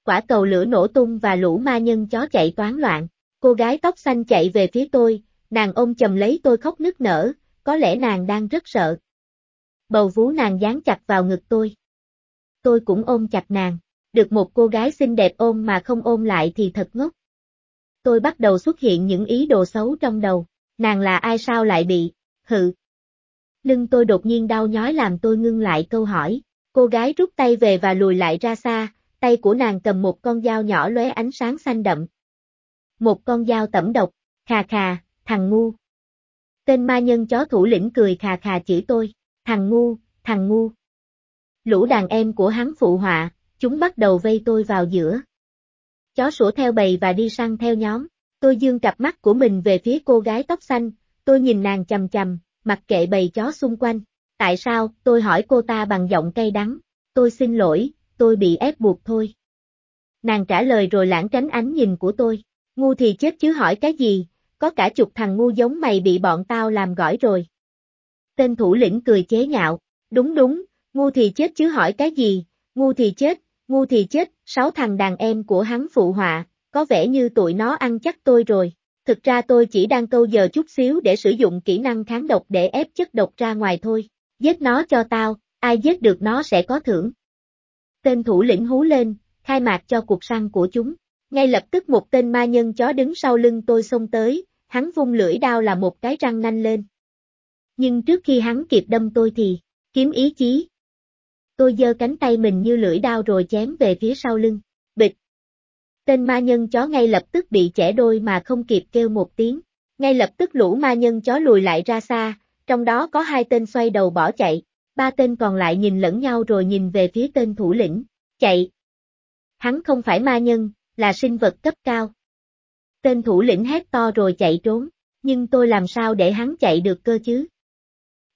Quả cầu lửa nổ tung và lũ ma nhân chó chạy toán loạn. Cô gái tóc xanh chạy về phía tôi, nàng ôm chầm lấy tôi khóc nức nở, có lẽ nàng đang rất sợ. Bầu vú nàng dán chặt vào ngực tôi. Tôi cũng ôm chặt nàng, được một cô gái xinh đẹp ôm mà không ôm lại thì thật ngốc. Tôi bắt đầu xuất hiện những ý đồ xấu trong đầu, nàng là ai sao lại bị, hự. Lưng tôi đột nhiên đau nhói làm tôi ngưng lại câu hỏi, cô gái rút tay về và lùi lại ra xa, tay của nàng cầm một con dao nhỏ lóe ánh sáng xanh đậm. Một con dao tẩm độc, khà khà, thằng ngu. Tên ma nhân chó thủ lĩnh cười khà khà chỉ tôi, thằng ngu, thằng ngu. Lũ đàn em của hắn phụ họa, chúng bắt đầu vây tôi vào giữa. Chó sủa theo bầy và đi săn theo nhóm. Tôi dương cặp mắt của mình về phía cô gái tóc xanh, tôi nhìn nàng chầm chầm, mặc kệ bầy chó xung quanh. Tại sao, tôi hỏi cô ta bằng giọng cay đắng. Tôi xin lỗi, tôi bị ép buộc thôi. Nàng trả lời rồi lãng tránh ánh nhìn của tôi. Ngu thì chết chứ hỏi cái gì, có cả chục thằng ngu giống mày bị bọn tao làm gỏi rồi. Tên thủ lĩnh cười chế nhạo, đúng đúng, ngu thì chết chứ hỏi cái gì, ngu thì chết, ngu thì chết, sáu thằng đàn em của hắn phụ họa, có vẻ như tụi nó ăn chắc tôi rồi. Thực ra tôi chỉ đang câu giờ chút xíu để sử dụng kỹ năng kháng độc để ép chất độc ra ngoài thôi. Giết nó cho tao, ai giết được nó sẽ có thưởng. Tên thủ lĩnh hú lên, khai mạc cho cuộc săn của chúng. Ngay lập tức một tên ma nhân chó đứng sau lưng tôi xông tới, hắn vung lưỡi đao là một cái răng nanh lên. Nhưng trước khi hắn kịp đâm tôi thì, kiếm ý chí. Tôi giơ cánh tay mình như lưỡi đao rồi chém về phía sau lưng. Bịch, Tên ma nhân chó ngay lập tức bị chẻ đôi mà không kịp kêu một tiếng. Ngay lập tức lũ ma nhân chó lùi lại ra xa, trong đó có hai tên xoay đầu bỏ chạy, ba tên còn lại nhìn lẫn nhau rồi nhìn về phía tên thủ lĩnh, chạy. Hắn không phải ma nhân, là sinh vật cấp cao. Tên thủ lĩnh hét to rồi chạy trốn, nhưng tôi làm sao để hắn chạy được cơ chứ?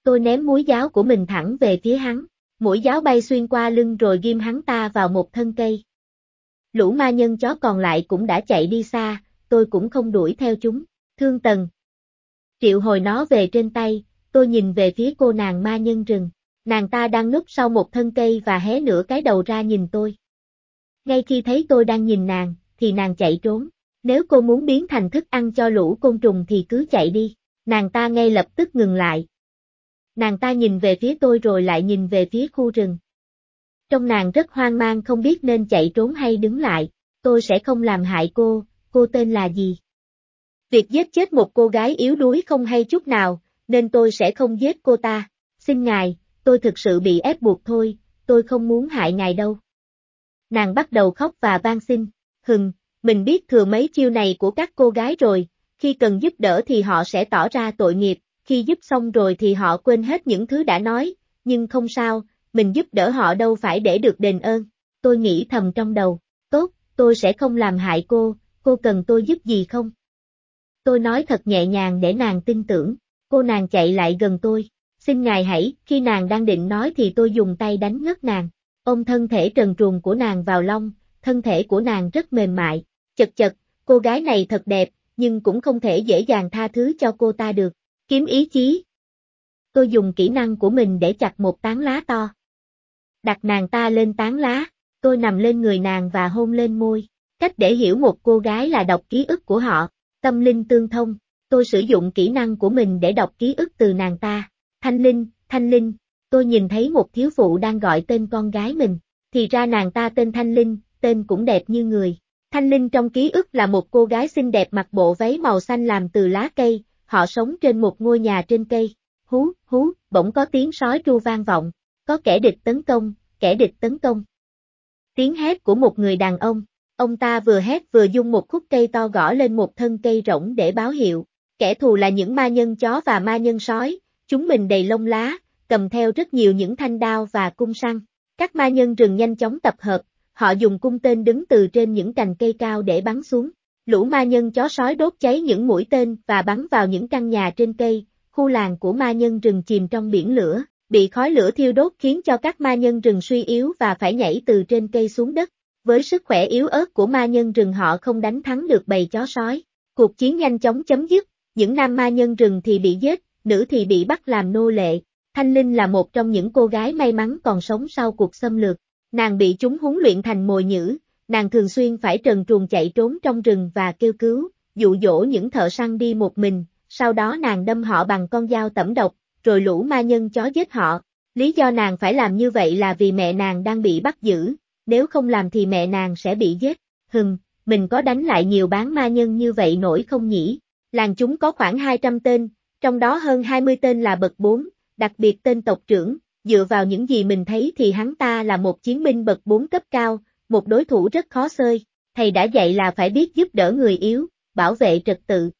Tôi ném mũi giáo của mình thẳng về phía hắn, mũi giáo bay xuyên qua lưng rồi ghim hắn ta vào một thân cây. Lũ ma nhân chó còn lại cũng đã chạy đi xa, tôi cũng không đuổi theo chúng, thương tần. Triệu hồi nó về trên tay, tôi nhìn về phía cô nàng ma nhân rừng, nàng ta đang núp sau một thân cây và hé nửa cái đầu ra nhìn tôi. Ngay khi thấy tôi đang nhìn nàng, thì nàng chạy trốn, nếu cô muốn biến thành thức ăn cho lũ côn trùng thì cứ chạy đi, nàng ta ngay lập tức ngừng lại. Nàng ta nhìn về phía tôi rồi lại nhìn về phía khu rừng. Trong nàng rất hoang mang không biết nên chạy trốn hay đứng lại, tôi sẽ không làm hại cô, cô tên là gì? Việc giết chết một cô gái yếu đuối không hay chút nào, nên tôi sẽ không giết cô ta. Xin ngài, tôi thực sự bị ép buộc thôi, tôi không muốn hại ngài đâu. Nàng bắt đầu khóc và van xin, hừng, mình biết thừa mấy chiêu này của các cô gái rồi, khi cần giúp đỡ thì họ sẽ tỏ ra tội nghiệp, khi giúp xong rồi thì họ quên hết những thứ đã nói, nhưng không sao, mình giúp đỡ họ đâu phải để được đền ơn. Tôi nghĩ thầm trong đầu, tốt, tôi sẽ không làm hại cô, cô cần tôi giúp gì không? Tôi nói thật nhẹ nhàng để nàng tin tưởng, cô nàng chạy lại gần tôi, xin ngài hãy, khi nàng đang định nói thì tôi dùng tay đánh ngất nàng, ôm thân thể trần truồng của nàng vào lông, thân thể của nàng rất mềm mại, chật chật, cô gái này thật đẹp, nhưng cũng không thể dễ dàng tha thứ cho cô ta được, kiếm ý chí. Tôi dùng kỹ năng của mình để chặt một tán lá to. Đặt nàng ta lên tán lá, tôi nằm lên người nàng và hôn lên môi. Cách để hiểu một cô gái là đọc ký ức của họ, tâm linh tương thông, tôi sử dụng kỹ năng của mình để đọc ký ức từ nàng ta. Thanh Linh, Thanh Linh, tôi nhìn thấy một thiếu phụ đang gọi tên con gái mình, thì ra nàng ta tên Thanh Linh, tên cũng đẹp như người. Thanh Linh trong ký ức là một cô gái xinh đẹp mặc bộ váy màu xanh làm từ lá cây, họ sống trên một ngôi nhà trên cây. Hú, hú, bỗng có tiếng sói tru vang vọng, có kẻ địch tấn công, kẻ địch tấn công. Tiếng hét của một người đàn ông, ông ta vừa hét vừa dung một khúc cây to gõ lên một thân cây rỗng để báo hiệu. Kẻ thù là những ma nhân chó và ma nhân sói, chúng mình đầy lông lá, cầm theo rất nhiều những thanh đao và cung săn. Các ma nhân rừng nhanh chóng tập hợp, họ dùng cung tên đứng từ trên những cành cây cao để bắn xuống. Lũ ma nhân chó sói đốt cháy những mũi tên và bắn vào những căn nhà trên cây, khu làng của ma nhân rừng chìm trong biển lửa, bị khói lửa thiêu đốt khiến cho các ma nhân rừng suy yếu và phải nhảy từ trên cây xuống đất. Với sức khỏe yếu ớt của ma nhân rừng họ không đánh thắng được bầy chó sói. Cuộc chiến nhanh chóng chấm dứt, những nam ma nhân rừng thì bị giết, nữ thì bị bắt làm nô lệ. Thanh Linh là một trong những cô gái may mắn còn sống sau cuộc xâm lược. Nàng bị chúng huấn luyện thành mồi nhữ, nàng thường xuyên phải trần truồng chạy trốn trong rừng và kêu cứu, dụ dỗ những thợ săn đi một mình, sau đó nàng đâm họ bằng con dao tẩm độc, rồi lũ ma nhân chó giết họ. Lý do nàng phải làm như vậy là vì mẹ nàng đang bị bắt giữ, nếu không làm thì mẹ nàng sẽ bị giết. Hừm, mình có đánh lại nhiều bán ma nhân như vậy nổi không nhỉ? Làng chúng có khoảng 200 tên, trong đó hơn 20 tên là bậc 4, đặc biệt tên tộc trưởng, dựa vào những gì mình thấy thì hắn ta là một chiến binh bậc 4 cấp cao, một đối thủ rất khó xơi, thầy đã dạy là phải biết giúp đỡ người yếu, bảo vệ trật tự.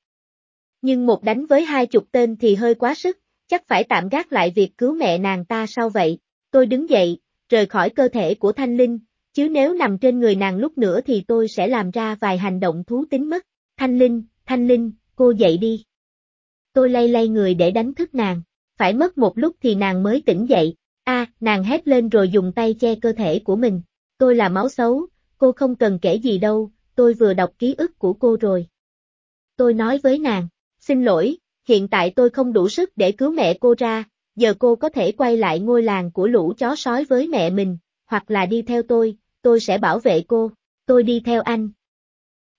Nhưng một đánh với hai chục tên thì hơi quá sức, chắc phải tạm gác lại việc cứu mẹ nàng ta sau vậy. Tôi đứng dậy, rời khỏi cơ thể của Thanh Linh, chứ nếu nằm trên người nàng lúc nữa thì tôi sẽ làm ra vài hành động thú tính mất. Thanh Linh, Thanh Linh, cô dậy đi. Tôi lay lay người để đánh thức nàng, phải mất một lúc thì nàng mới tỉnh dậy. A, nàng hét lên rồi dùng tay che cơ thể của mình. Tôi là máu xấu, cô không cần kể gì đâu, tôi vừa đọc ký ức của cô rồi. Tôi nói với nàng, xin lỗi, hiện tại tôi không đủ sức để cứu mẹ cô ra, giờ cô có thể quay lại ngôi làng của lũ chó sói với mẹ mình, hoặc là đi theo tôi, tôi sẽ bảo vệ cô, tôi đi theo anh.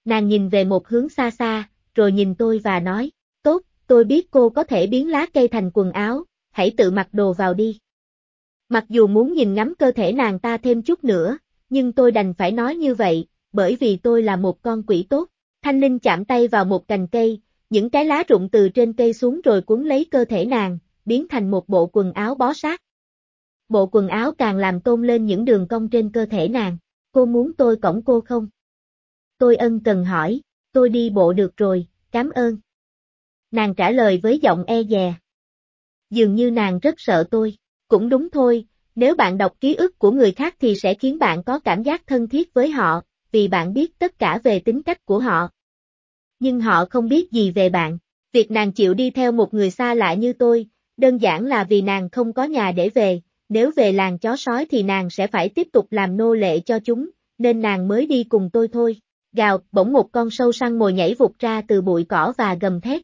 Nàng nhìn về một hướng xa xa, rồi nhìn tôi và nói, tôi biết cô có thể biến lá cây thành quần áo, hãy tự mặc đồ vào đi. Mặc dù muốn nhìn ngắm cơ thể nàng ta thêm chút nữa, nhưng tôi đành phải nói như vậy, bởi vì tôi là một con quỷ tốt. Thanh Linh chạm tay vào một cành cây, những cái lá rụng từ trên cây xuống rồi cuốn lấy cơ thể nàng, biến thành một bộ quần áo bó sát. Bộ quần áo càng làm tôn lên những đường cong trên cơ thể nàng. Cô muốn tôi cổng cô không? Tôi ân cần hỏi, tôi đi bộ được rồi, cảm ơn. Nàng trả lời với giọng e dè. Dường như nàng rất sợ tôi. Cũng đúng thôi, nếu bạn đọc ký ức của người khác thì sẽ khiến bạn có cảm giác thân thiết với họ, vì bạn biết tất cả về tính cách của họ. Nhưng họ không biết gì về bạn. Việc nàng chịu đi theo một người xa lạ như tôi, đơn giản là vì nàng không có nhà để về, nếu về làng chó sói thì nàng sẽ phải tiếp tục làm nô lệ cho chúng, nên nàng mới đi cùng tôi thôi. Gào, bỗng một con sâu săn mồi nhảy vụt ra từ bụi cỏ và gầm thét.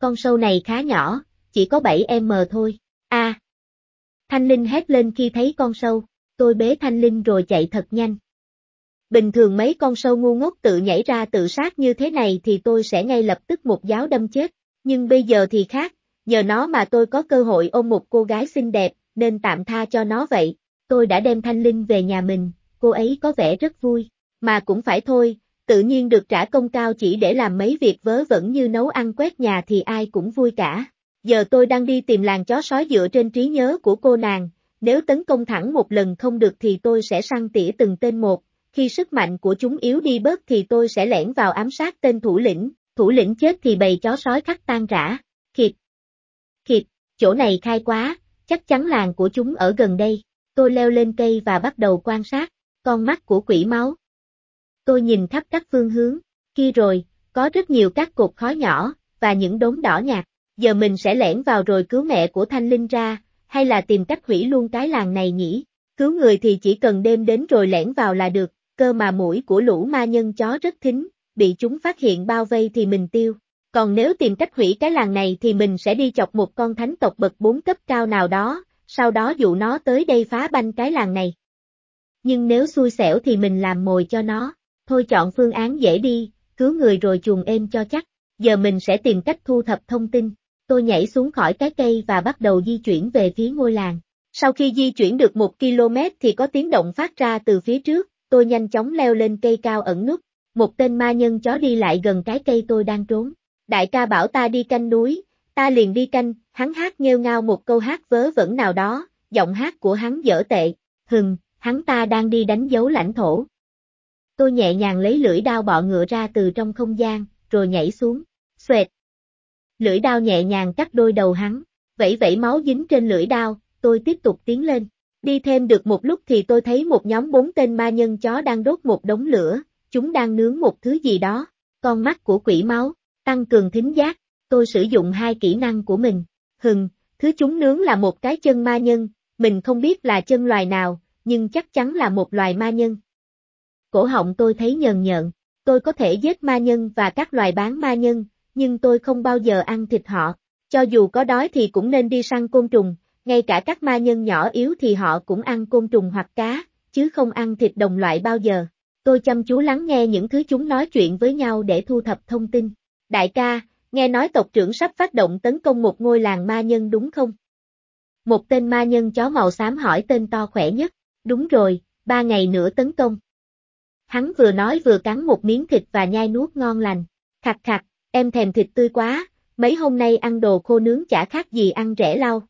Con sâu này khá nhỏ, chỉ có 7m thôi. A. Thanh Linh hét lên khi thấy con sâu, tôi bế Thanh Linh rồi chạy thật nhanh. Bình thường mấy con sâu ngu ngốc tự nhảy ra tự sát như thế này thì tôi sẽ ngay lập tức một giáo đâm chết, nhưng bây giờ thì khác, nhờ nó mà tôi có cơ hội ôm một cô gái xinh đẹp, nên tạm tha cho nó vậy. Tôi đã đem Thanh Linh về nhà mình, cô ấy có vẻ rất vui, mà cũng phải thôi, tự nhiên được trả công cao chỉ để làm mấy việc vớ vẩn như nấu ăn quét nhà thì ai cũng vui cả. Giờ tôi đang đi tìm làng chó sói dựa trên trí nhớ của cô nàng, nếu tấn công thẳng một lần không được thì tôi sẽ săn tỉa từng tên một, khi sức mạnh của chúng yếu đi bớt thì tôi sẽ lẻn vào ám sát tên thủ lĩnh, thủ lĩnh chết thì bầy chó sói khắc tan rã, kịp. Kịp, chỗ này khai quá, chắc chắn làng của chúng ở gần đây, tôi leo lên cây và bắt đầu quan sát, con mắt của quỷ máu. Tôi nhìn khắp các phương hướng, kia rồi, có rất nhiều các cột khói nhỏ, và những đốm đỏ nhạt, giờ mình sẽ lẻn vào rồi cứu mẹ của Thanh Linh ra, hay là tìm cách hủy luôn cái làng này nhỉ? Cứu người thì chỉ cần đêm đến rồi lẻn vào là được, cơ mà mũi của lũ ma nhân chó rất thính, bị chúng phát hiện bao vây thì mình tiêu. Còn nếu tìm cách hủy cái làng này thì mình sẽ đi chọc một con thánh tộc bậc 4 cấp cao nào đó, sau đó dụ nó tới đây phá banh cái làng này. Nhưng nếu xui xẻo thì mình làm mồi cho nó, thôi chọn phương án dễ đi, cứu người rồi chuồng êm cho chắc, giờ mình sẽ tìm cách thu thập thông tin. Tôi nhảy xuống khỏi cái cây và bắt đầu di chuyển về phía ngôi làng. Sau khi di chuyển được một km thì có tiếng động phát ra từ phía trước, tôi nhanh chóng leo lên cây cao ẩn nút Một tên ma nhân chó đi lại gần cái cây tôi đang trốn. Đại ca bảo ta đi canh núi, ta liền đi canh, hắn hát nghêu ngao một câu hát vớ vẩn nào đó, giọng hát của hắn dở tệ, hừng, hắn ta đang đi đánh dấu lãnh thổ. Tôi nhẹ nhàng lấy lưỡi đao bọ ngựa ra từ trong không gian, rồi nhảy xuống, xoẹt. Lưỡi đao nhẹ nhàng cắt đôi đầu hắn, vẫy vẫy máu dính trên lưỡi đao, tôi tiếp tục tiến lên. Đi thêm được một lúc thì tôi thấy một nhóm bốn tên ma nhân chó đang đốt một đống lửa, chúng đang nướng một thứ gì đó, con mắt của quỷ máu, tăng cường thính giác, tôi sử dụng hai kỹ năng của mình, hừng, thứ chúng nướng là một cái chân ma nhân, mình không biết là chân loài nào, nhưng chắc chắn là một loài ma nhân. Cổ họng tôi thấy nhờn nhợn, tôi có thể giết ma nhân và các loài bán ma nhân, nhưng tôi không bao giờ ăn thịt họ, cho dù có đói thì cũng nên đi săn côn trùng, ngay cả các ma nhân nhỏ yếu thì họ cũng ăn côn trùng hoặc cá, chứ không ăn thịt đồng loại bao giờ. Tôi chăm chú lắng nghe những thứ chúng nói chuyện với nhau để thu thập thông tin. Đại ca, nghe nói tộc trưởng sắp phát động tấn công một ngôi làng ma nhân đúng không? Một tên ma nhân chó màu xám hỏi tên to khỏe nhất. Đúng rồi, ba ngày nữa tấn công. Hắn vừa nói vừa cắn một miếng thịt và nhai nuốt ngon lành. Khặt khặt, em thèm thịt tươi quá, mấy hôm nay ăn đồ khô nướng chả khác gì ăn rẻ lau.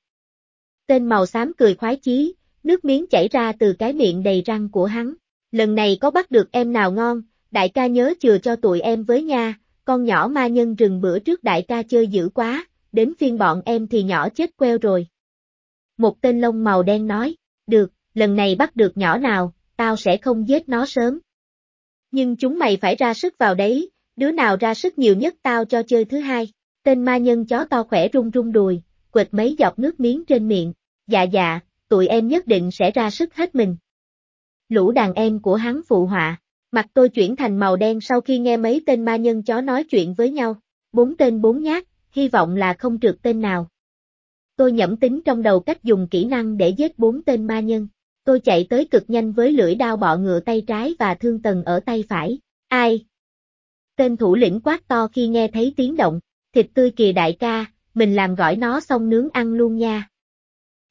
Tên màu xám cười khoái chí, nước miếng chảy ra từ cái miệng đầy răng của hắn. Lần này có bắt được em nào ngon, đại ca nhớ chừa cho tụi em với nha, con nhỏ ma nhân rừng bữa trước đại ca chơi dữ quá, đến phiên bọn em thì nhỏ chết queo rồi. Một tên lông màu đen nói, được, lần này bắt được nhỏ nào, tao sẽ không giết nó sớm. Nhưng chúng mày phải ra sức vào đấy, đứa nào ra sức nhiều nhất tao cho chơi thứ hai. Tên ma nhân chó to khỏe rung rung đùi, quệt mấy giọt nước miếng trên miệng. Dạ dạ, tụi em nhất định sẽ ra sức hết mình. Lũ đàn em của hắn phụ họa. Mặt tôi chuyển thành màu đen sau khi nghe mấy tên ma nhân chó nói chuyện với nhau. Bốn tên bốn nhát, hy vọng là không trượt tên nào. Tôi nhẩm tính trong đầu cách dùng kỹ năng để giết bốn tên ma nhân. Tôi chạy tới cực nhanh với lưỡi đao bọ ngựa tay trái và thương tần ở tay phải. Ai? Tên thủ lĩnh quát to khi nghe thấy tiếng động. Thịt tươi kìa đại ca, mình làm gỏi nó xong nướng ăn luôn nha.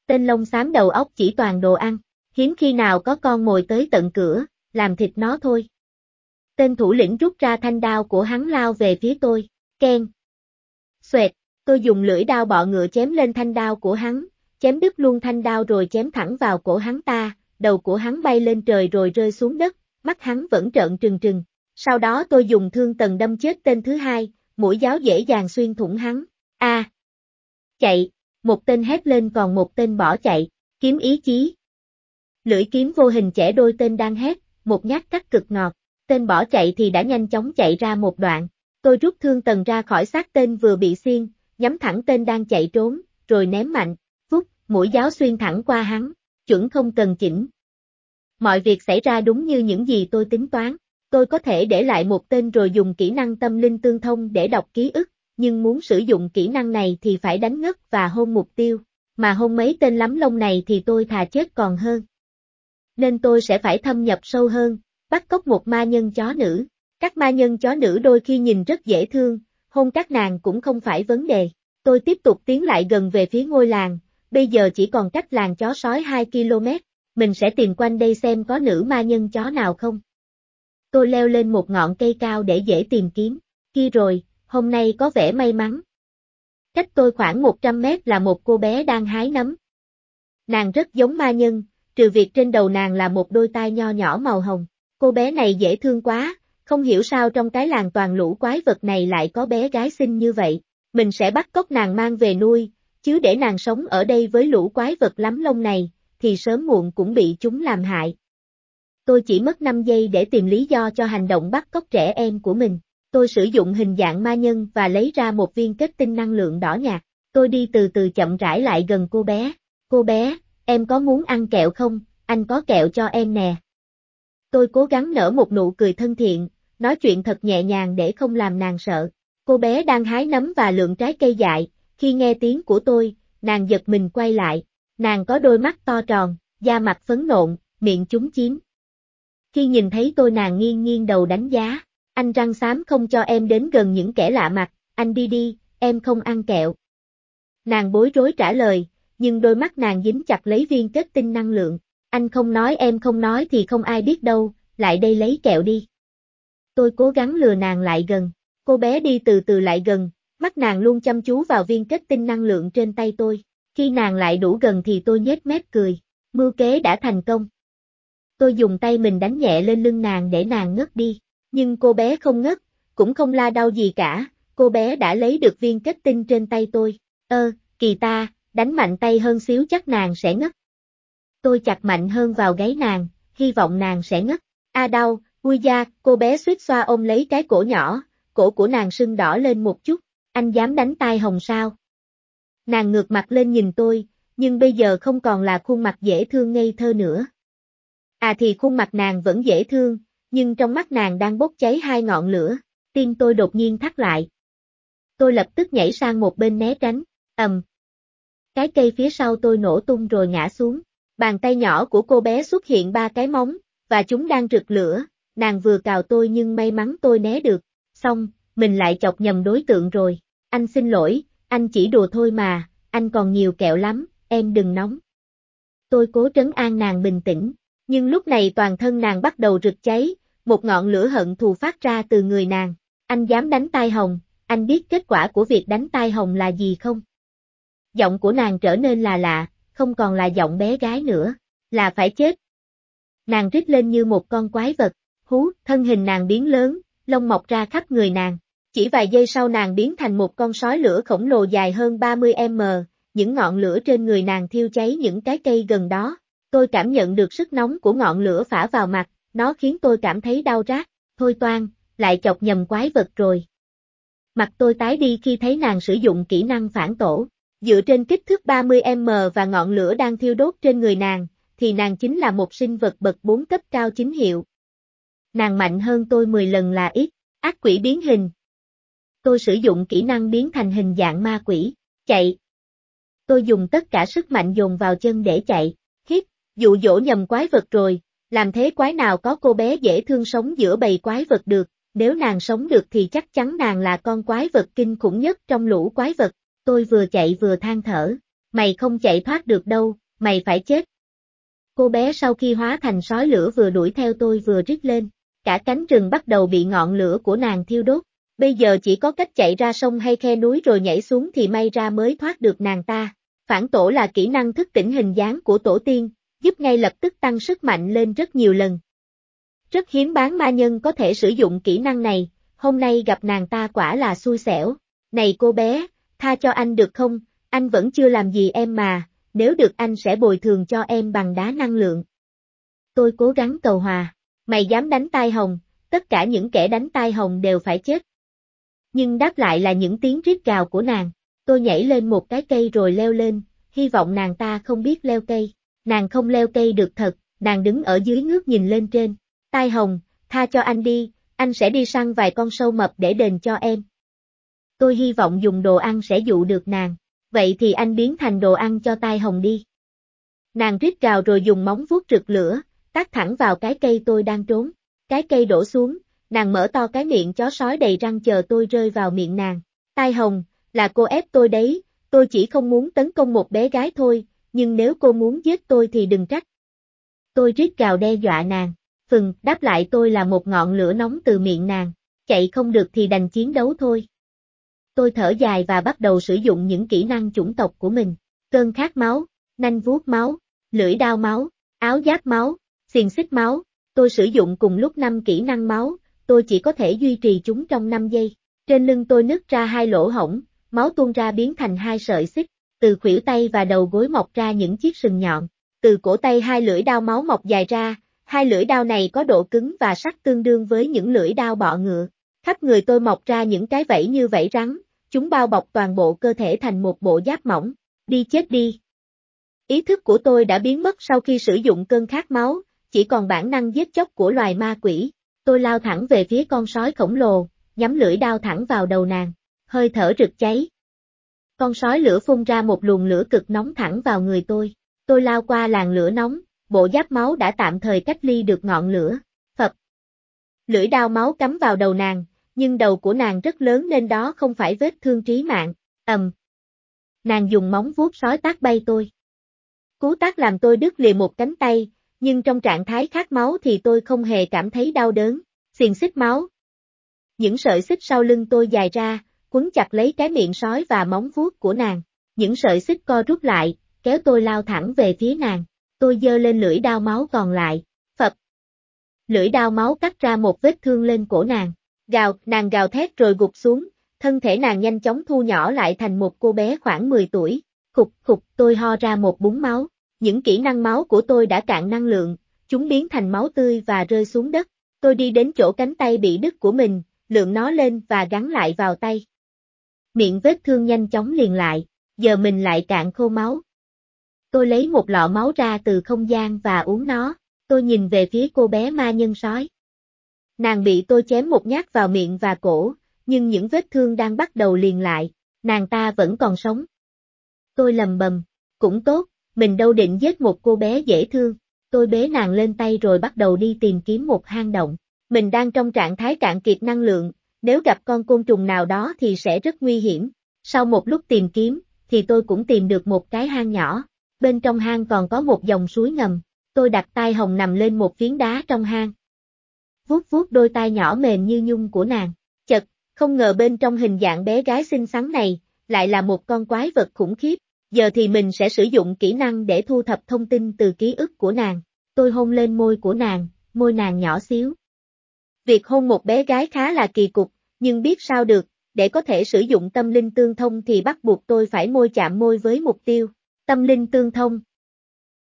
Tên lông xám đầu óc chỉ toàn đồ ăn, hiếm khi nào có con mồi tới tận cửa, làm thịt nó thôi. Tên thủ lĩnh rút ra thanh đao của hắn lao về phía tôi, ken. Xoẹt, tôi dùng lưỡi đao bọ ngựa chém lên thanh đao của hắn, chém đứt luôn thanh đao rồi chém thẳng vào cổ hắn ta, đầu của hắn bay lên trời rồi rơi xuống đất, mắt hắn vẫn trợn trừng trừng. sau đó tôi dùng thương tần đâm chết tên thứ hai, mũi giáo dễ dàng xuyên thủng hắn. A! Chạy! Một tên hét lên còn một tên bỏ chạy, kiếm ý chí. Lưỡi kiếm vô hình chẻ đôi tên đang hét, một nhát cắt cực ngọt, tên bỏ chạy thì đã nhanh chóng chạy ra một đoạn. Tôi rút thương tần ra khỏi xác tên vừa bị xiên, nhắm thẳng tên đang chạy trốn, rồi ném mạnh, mũi giáo xuyên thẳng qua hắn, chuẩn không cần chỉnh. Mọi việc xảy ra đúng như những gì tôi tính toán. Tôi có thể để lại một tên rồi dùng kỹ năng tâm linh tương thông để đọc ký ức, nhưng muốn sử dụng kỹ năng này thì phải đánh ngất và hôn mục tiêu, mà hôn mấy tên lắm lông này thì tôi thà chết còn hơn. Nên tôi sẽ phải thâm nhập sâu hơn, bắt cóc một ma nhân chó nữ. Các ma nhân chó nữ đôi khi nhìn rất dễ thương, hôn các nàng cũng không phải vấn đề. Tôi tiếp tục tiến lại gần về phía ngôi làng, bây giờ chỉ còn cách làng chó sói 2 km, mình sẽ tìm quanh đây xem có nữ ma nhân chó nào không. Cô leo lên một ngọn cây cao để dễ tìm kiếm, kia rồi, hôm nay có vẻ may mắn. Cách tôi khoảng 100 mét là một cô bé đang hái nấm. Nàng rất giống ma nhân, trừ việc trên đầu nàng là một đôi tai nho nhỏ màu hồng. Cô bé này dễ thương quá, không hiểu sao trong cái làng toàn lũ quái vật này lại có bé gái xinh như vậy. Mình sẽ bắt cóc nàng mang về nuôi, chứ để nàng sống ở đây với lũ quái vật lắm lông này, thì sớm muộn cũng bị chúng làm hại. Tôi chỉ mất 5 giây để tìm lý do cho hành động bắt cóc trẻ em của mình. Tôi sử dụng hình dạng ma nhân và lấy ra một viên kết tinh năng lượng đỏ nhạt. Tôi đi từ từ chậm rãi lại gần cô bé. Cô bé, em có muốn ăn kẹo không? Anh có kẹo cho em nè. Tôi cố gắng nở một nụ cười thân thiện, nói chuyện thật nhẹ nhàng để không làm nàng sợ. Cô bé đang hái nấm và lượng trái cây dại, khi nghe tiếng của tôi, nàng giật mình quay lại, nàng có đôi mắt to tròn, da mặt phấn nộn, miệng chúng chiếm. Khi nhìn thấy tôi nàng nghiêng nghiêng đầu đánh giá, anh răng xám không cho em đến gần những kẻ lạ mặt, anh đi đi, em không ăn kẹo. Nàng bối rối trả lời, nhưng đôi mắt nàng dính chặt lấy viên kết tinh năng lượng, anh không nói em không nói thì không ai biết đâu, lại đây lấy kẹo đi. Tôi cố gắng lừa nàng lại gần, cô bé đi từ từ lại gần, mắt nàng luôn chăm chú vào viên kết tinh năng lượng trên tay tôi, khi nàng lại đủ gần thì tôi nhếch mép cười, mưu kế đã thành công. Tôi dùng tay mình đánh nhẹ lên lưng nàng để nàng ngất đi, nhưng cô bé không ngất, cũng không la đau gì cả, cô bé đã lấy được viên kết tinh trên tay tôi. Ơ, kỳ ta, đánh mạnh tay hơn xíu chắc nàng sẽ ngất. Tôi chặt mạnh hơn vào gáy nàng, hy vọng nàng sẽ ngất. A đau, vui da, cô bé suýt xoa ôm lấy cái cổ nhỏ, cổ của nàng sưng đỏ lên một chút, anh dám đánh tai hồng sao? Nàng ngược mặt lên nhìn tôi, nhưng bây giờ không còn là khuôn mặt dễ thương ngây thơ nữa. À thì khuôn mặt nàng vẫn dễ thương, nhưng trong mắt nàng đang bốc cháy hai ngọn lửa, tim tôi đột nhiên thắt lại. Tôi lập tức nhảy sang một bên né tránh, ầm. Cái cây phía sau tôi nổ tung rồi ngã xuống, bàn tay nhỏ của cô bé xuất hiện ba cái móng, và chúng đang rực lửa, nàng vừa cào tôi nhưng may mắn tôi né được, xong, mình lại chọc nhầm đối tượng rồi, anh xin lỗi, anh chỉ đùa thôi mà, anh còn nhiều kẹo lắm, em đừng nóng. Tôi cố trấn an nàng bình tĩnh, nhưng lúc này toàn thân nàng bắt đầu rực cháy, một ngọn lửa hận thù phát ra từ người nàng. Anh dám đánh tai hồng, anh biết kết quả của việc đánh tai hồng là gì không? Giọng của nàng trở nên là lạ, không còn là giọng bé gái nữa, là phải chết. Nàng rít lên như một con quái vật, hú, thân hình nàng biến lớn, lông mọc ra khắp người nàng. Chỉ vài giây sau nàng biến thành một con sói lửa khổng lồ dài hơn 30m, những ngọn lửa trên người nàng thiêu cháy những cái cây gần đó. Tôi cảm nhận được sức nóng của ngọn lửa phả vào mặt, nó khiến tôi cảm thấy đau rát, thôi toan, lại chọc nhầm quái vật rồi. Mặt tôi tái đi khi thấy nàng sử dụng kỹ năng phản tổ, dựa trên kích thước 30m và ngọn lửa đang thiêu đốt trên người nàng, thì nàng chính là một sinh vật bậc 4 cấp cao chính hiệu. Nàng mạnh hơn tôi 10 lần là ít, ác quỷ biến hình. Tôi sử dụng kỹ năng biến thành hình dạng ma quỷ, chạy. Tôi dùng tất cả sức mạnh dồn vào chân để chạy, hít, dụ dỗ nhầm quái vật rồi, làm thế quái nào có cô bé dễ thương sống giữa bầy quái vật được, nếu nàng sống được thì chắc chắn nàng là con quái vật kinh khủng nhất trong lũ quái vật. Tôi vừa chạy vừa than thở, mày không chạy thoát được đâu, mày phải chết. Cô bé sau khi hóa thành sói lửa vừa đuổi theo tôi vừa rít lên, cả cánh rừng bắt đầu bị ngọn lửa của nàng thiêu đốt. Bây giờ chỉ có cách chạy ra sông hay khe núi rồi nhảy xuống thì may ra mới thoát được nàng ta. Phản tổ là kỹ năng thức tỉnh hình dáng của tổ tiên, giúp ngay lập tức tăng sức mạnh lên rất nhiều lần. Rất hiếm bán ma nhân có thể sử dụng kỹ năng này, hôm nay gặp nàng ta quả là xui xẻo. Này cô bé, tha cho anh được không, anh vẫn chưa làm gì em mà, nếu được anh sẽ bồi thường cho em bằng đá năng lượng. Tôi cố gắng cầu hòa, mày dám đánh tai hồng, tất cả những kẻ đánh tai hồng đều phải chết. Nhưng đáp lại là những tiếng rít gào của nàng, tôi nhảy lên một cái cây rồi leo lên, hy vọng nàng ta không biết leo cây, nàng không leo cây được thật, nàng đứng ở dưới ngước nhìn lên trên, tai hồng, tha cho anh đi, anh sẽ đi săn vài con sâu mập để đền cho em. Tôi hy vọng dùng đồ ăn sẽ dụ được nàng, vậy thì anh biến thành đồ ăn cho tai hồng đi. Nàng rít gào rồi dùng móng vuốt rực lửa, tác thẳng vào cái cây tôi đang trốn. Cái cây đổ xuống, nàng mở to cái miệng chó sói đầy răng chờ tôi rơi vào miệng nàng. Tai hồng, là cô ép tôi đấy, tôi chỉ không muốn tấn công một bé gái thôi, nhưng nếu cô muốn giết tôi thì đừng trách. Tôi rít gào đe dọa nàng, phừng, đáp lại tôi là một ngọn lửa nóng từ miệng nàng, chạy không được thì đành chiến đấu thôi. Tôi thở dài và bắt đầu sử dụng những kỹ năng chủng tộc của mình, cơn khát máu, nanh vuốt máu, lưỡi đao máu, áo giáp máu, xiềng xích máu, tôi sử dụng cùng lúc 5 kỹ năng máu, tôi chỉ có thể duy trì chúng trong 5 giây. Trên lưng tôi nứt ra hai lỗ hổng, máu tuôn ra biến thành hai sợi xích, từ khuỷu tay và đầu gối mọc ra những chiếc sừng nhọn, từ cổ tay hai lưỡi đao máu mọc dài ra, hai lưỡi đao này có độ cứng và sắc tương đương với những lưỡi đao bọ ngựa. Khắp người tôi mọc ra những cái vẫy như vảy rắn, chúng bao bọc toàn bộ cơ thể thành một bộ giáp mỏng, đi chết đi. Ý thức của tôi đã biến mất sau khi sử dụng cơn khát máu, chỉ còn bản năng giết chóc của loài ma quỷ. Tôi lao thẳng về phía con sói khổng lồ, nhắm lưỡi đao thẳng vào đầu nàng, hơi thở rực cháy. Con sói lửa phun ra một luồng lửa cực nóng thẳng vào người tôi. Tôi lao qua làn lửa nóng, bộ giáp máu đã tạm thời cách ly được ngọn lửa. Phập. Lưỡi đao máu cắm vào đầu nàng, nhưng đầu của nàng rất lớn nên đó không phải vết thương trí mạng. Ầm. Nàng dùng móng vuốt sói tác bay tôi. Cú tác làm tôi đứt lìa một cánh tay, nhưng trong trạng thái khát máu thì tôi không hề cảm thấy đau đớn, xiền xích máu. Những sợi xích sau lưng tôi dài ra, quấn chặt lấy cái miệng sói và móng vuốt của nàng. Những sợi xích co rút lại, kéo tôi lao thẳng về phía nàng. Tôi dơ lên lưỡi đao máu còn lại, phập. Lưỡi đao máu cắt ra một vết thương lên cổ nàng. Gào, nàng gào thét rồi gục xuống, thân thể nàng nhanh chóng thu nhỏ lại thành một cô bé khoảng 10 tuổi. Khục khục tôi ho ra một búng máu. Những kỹ năng máu của tôi đã cạn năng lượng, chúng biến thành máu tươi và rơi xuống đất. Tôi đi đến chỗ cánh tay bị đứt của mình, lượng nó lên và gắn lại vào tay. Miệng vết thương nhanh chóng liền lại, giờ mình lại cạn khô máu. Tôi lấy một lọ máu ra từ không gian và uống nó, tôi nhìn về phía cô bé ma nhân sói. Nàng bị tôi chém một nhát vào miệng và cổ, nhưng những vết thương đang bắt đầu liền lại, nàng ta vẫn còn sống. Tôi lầm bầm, cũng tốt, mình đâu định giết một cô bé dễ thương, tôi bế nàng lên tay rồi bắt đầu đi tìm kiếm một hang động. Mình đang trong trạng thái cạn kiệt năng lượng, nếu gặp con côn trùng nào đó thì sẽ rất nguy hiểm. Sau một lúc tìm kiếm, thì tôi cũng tìm được một cái hang nhỏ. Bên trong hang còn có một dòng suối ngầm. Tôi đặt tay hồng nằm lên một phiến đá trong hang. Vuốt vuốt đôi tay nhỏ mềm như nhung của nàng. Chật, không ngờ bên trong hình dạng bé gái xinh xắn này, lại là một con quái vật khủng khiếp. Giờ thì mình sẽ sử dụng kỹ năng để thu thập thông tin từ ký ức của nàng. Tôi hôn lên môi của nàng, môi nàng nhỏ xíu. Việc hôn một bé gái khá là kỳ cục, nhưng biết sao được, để có thể sử dụng tâm linh tương thông thì bắt buộc tôi phải môi chạm môi với mục tiêu. Tâm linh tương thông.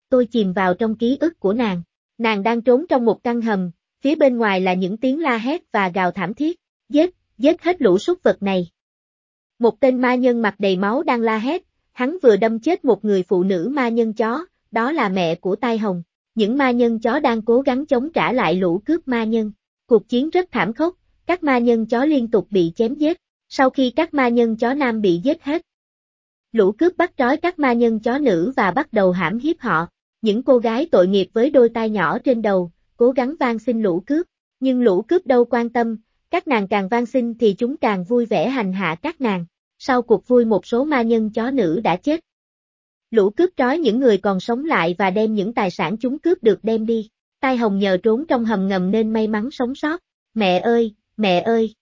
Tôi chìm vào trong ký ức của nàng. Nàng đang trốn trong một căn hầm, phía bên ngoài là những tiếng la hét và gào thảm thiết. Giết, giết hết lũ súc vật này. Một tên ma nhân mặt đầy máu đang la hét, hắn vừa đâm chết một người phụ nữ ma nhân chó, đó là mẹ của Tai Hồng. Những ma nhân chó đang cố gắng chống trả lại lũ cướp ma nhân. Cuộc chiến rất thảm khốc, các ma nhân chó liên tục bị chém giết, sau khi các ma nhân chó nam bị giết hết. Lũ cướp bắt trói các ma nhân chó nữ và bắt đầu hãm hiếp họ. Những cô gái tội nghiệp với đôi tai nhỏ trên đầu, cố gắng van xin lũ cướp, nhưng lũ cướp đâu quan tâm, các nàng càng van xin thì chúng càng vui vẻ hành hạ các nàng. Sau cuộc vui một số ma nhân chó nữ đã chết. Lũ cướp trói những người còn sống lại và đem những tài sản chúng cướp được đem đi. Tai Hồng nhờ trốn trong hầm ngầm nên may mắn sống sót. Mẹ ơi, mẹ ơi!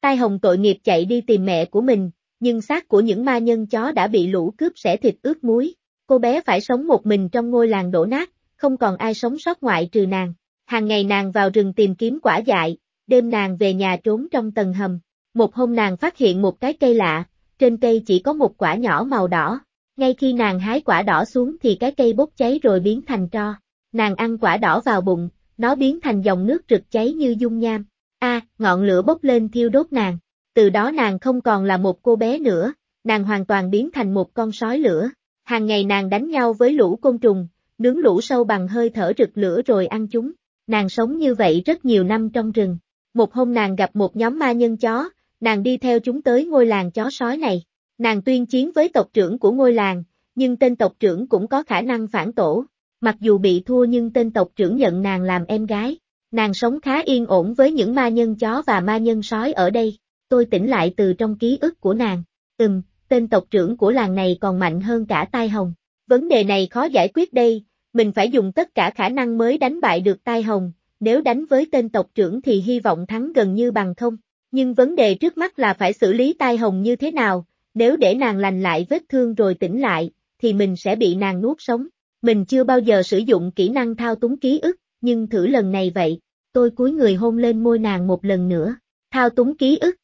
Tai Hồng tội nghiệp chạy đi tìm mẹ của mình, nhưng xác của những ma nhân chó đã bị lũ cướp xẻ thịt ướt muối. Cô bé phải sống một mình trong ngôi làng đổ nát, không còn ai sống sót ngoại trừ nàng. Hàng ngày nàng vào rừng tìm kiếm quả dại, đêm nàng về nhà trốn trong tầng hầm. Một hôm nàng phát hiện một cái cây lạ, trên cây chỉ có một quả nhỏ màu đỏ. Ngay khi nàng hái quả đỏ xuống thì cái cây bốc cháy rồi biến thành tro. Nàng ăn quả đỏ vào bụng, nó biến thành dòng nước rực cháy như dung nham. A, ngọn lửa bốc lên thiêu đốt nàng. Từ đó nàng không còn là một cô bé nữa, nàng hoàn toàn biến thành một con sói lửa. Hàng ngày nàng đánh nhau với lũ côn trùng, nướng lũ sâu bằng hơi thở rực lửa rồi ăn chúng. Nàng sống như vậy rất nhiều năm trong rừng. Một hôm nàng gặp một nhóm ma nhân chó, nàng đi theo chúng tới ngôi làng chó sói này. Nàng tuyên chiến với tộc trưởng của ngôi làng, nhưng tên tộc trưởng cũng có khả năng phản tổ. Mặc dù bị thua nhưng tên tộc trưởng nhận nàng làm em gái. Nàng sống khá yên ổn với những ma nhân chó và ma nhân sói ở đây. Tôi tỉnh lại từ trong ký ức của nàng. Ừm, tên tộc trưởng của làng này còn mạnh hơn cả tai hồng. Vấn đề này khó giải quyết đây, mình phải dùng tất cả khả năng mới đánh bại được tai hồng, nếu đánh với tên tộc trưởng thì hy vọng thắng gần như bằng không. Nhưng vấn đề trước mắt là phải xử lý tai hồng như thế nào, nếu để nàng lành lại vết thương rồi tỉnh lại, thì mình sẽ bị nàng nuốt sống. Mình chưa bao giờ sử dụng kỹ năng thao túng ký ức, nhưng thử lần này vậy, tôi cúi người hôn lên môi nàng một lần nữa. Thao túng ký ức.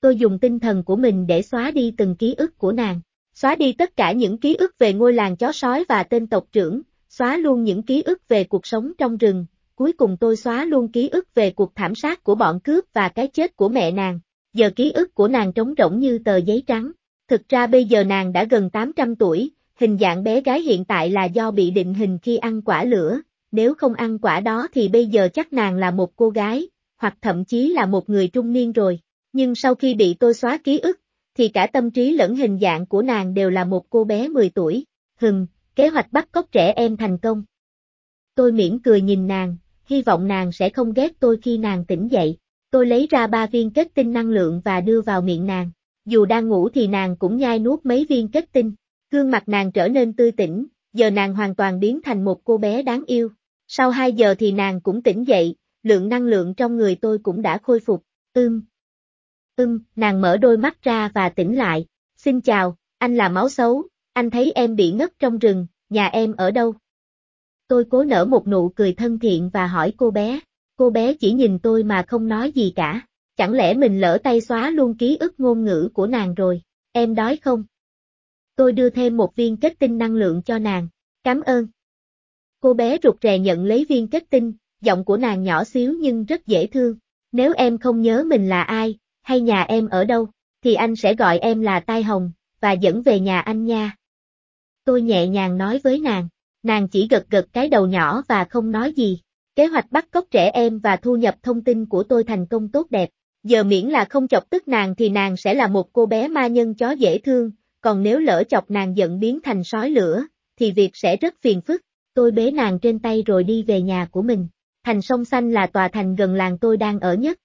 Tôi dùng tinh thần của mình để xóa đi từng ký ức của nàng, xóa đi tất cả những ký ức về ngôi làng chó sói và tên tộc trưởng, xóa luôn những ký ức về cuộc sống trong rừng, cuối cùng tôi xóa luôn ký ức về cuộc thảm sát của bọn cướp và cái chết của mẹ nàng. Giờ ký ức của nàng trống rỗng như tờ giấy trắng. Thực ra bây giờ nàng đã gần 800 tuổi, hình dạng bé gái hiện tại là do bị định hình khi ăn quả lửa, nếu không ăn quả đó thì bây giờ chắc nàng là một cô gái, hoặc thậm chí là một người trung niên rồi. Nhưng sau khi bị tôi xóa ký ức, thì cả tâm trí lẫn hình dạng của nàng đều là một cô bé 10 tuổi. Hừm, kế hoạch bắt cóc trẻ em thành công. Tôi mỉm cười nhìn nàng, hy vọng nàng sẽ không ghét tôi khi nàng tỉnh dậy. Tôi lấy ra ba viên kết tinh năng lượng và đưa vào miệng nàng. Dù đang ngủ thì nàng cũng nhai nuốt mấy viên kết tinh. Gương mặt nàng trở nên tươi tỉnh, giờ nàng hoàn toàn biến thành một cô bé đáng yêu. Sau 2 giờ thì nàng cũng tỉnh dậy, lượng năng lượng trong người tôi cũng đã khôi phục. Ưm. Ưm, nàng mở đôi mắt ra và tỉnh lại. Xin chào, anh là máu xấu, anh thấy em bị ngất trong rừng, nhà em ở đâu? Tôi cố nở một nụ cười thân thiện và hỏi cô bé. Cô bé chỉ nhìn tôi mà không nói gì cả. Chẳng lẽ mình lỡ tay xóa luôn ký ức ngôn ngữ của nàng rồi? Em đói không? Tôi đưa thêm một viên kết tinh năng lượng cho nàng. Cảm ơn. Cô bé rụt rè nhận lấy viên kết tinh, giọng của nàng nhỏ xíu nhưng rất dễ thương. Nếu em không nhớ mình là ai, hay nhà em ở đâu, thì anh sẽ gọi em là Tai Hồng, và dẫn về nhà anh nha. Tôi nhẹ nhàng nói với nàng, nàng chỉ gật gật cái đầu nhỏ và không nói gì. Kế hoạch bắt cóc trẻ em và thu nhập thông tin của tôi thành công tốt đẹp. Giờ miễn là không chọc tức nàng thì nàng sẽ là một cô bé ma nhân chó dễ thương, còn nếu lỡ chọc nàng giận biến thành sói lửa, thì việc sẽ rất phiền phức. Tôi bế nàng trên tay rồi đi về nhà của mình. Thành sông xanh là tòa thành gần làng tôi đang ở nhất.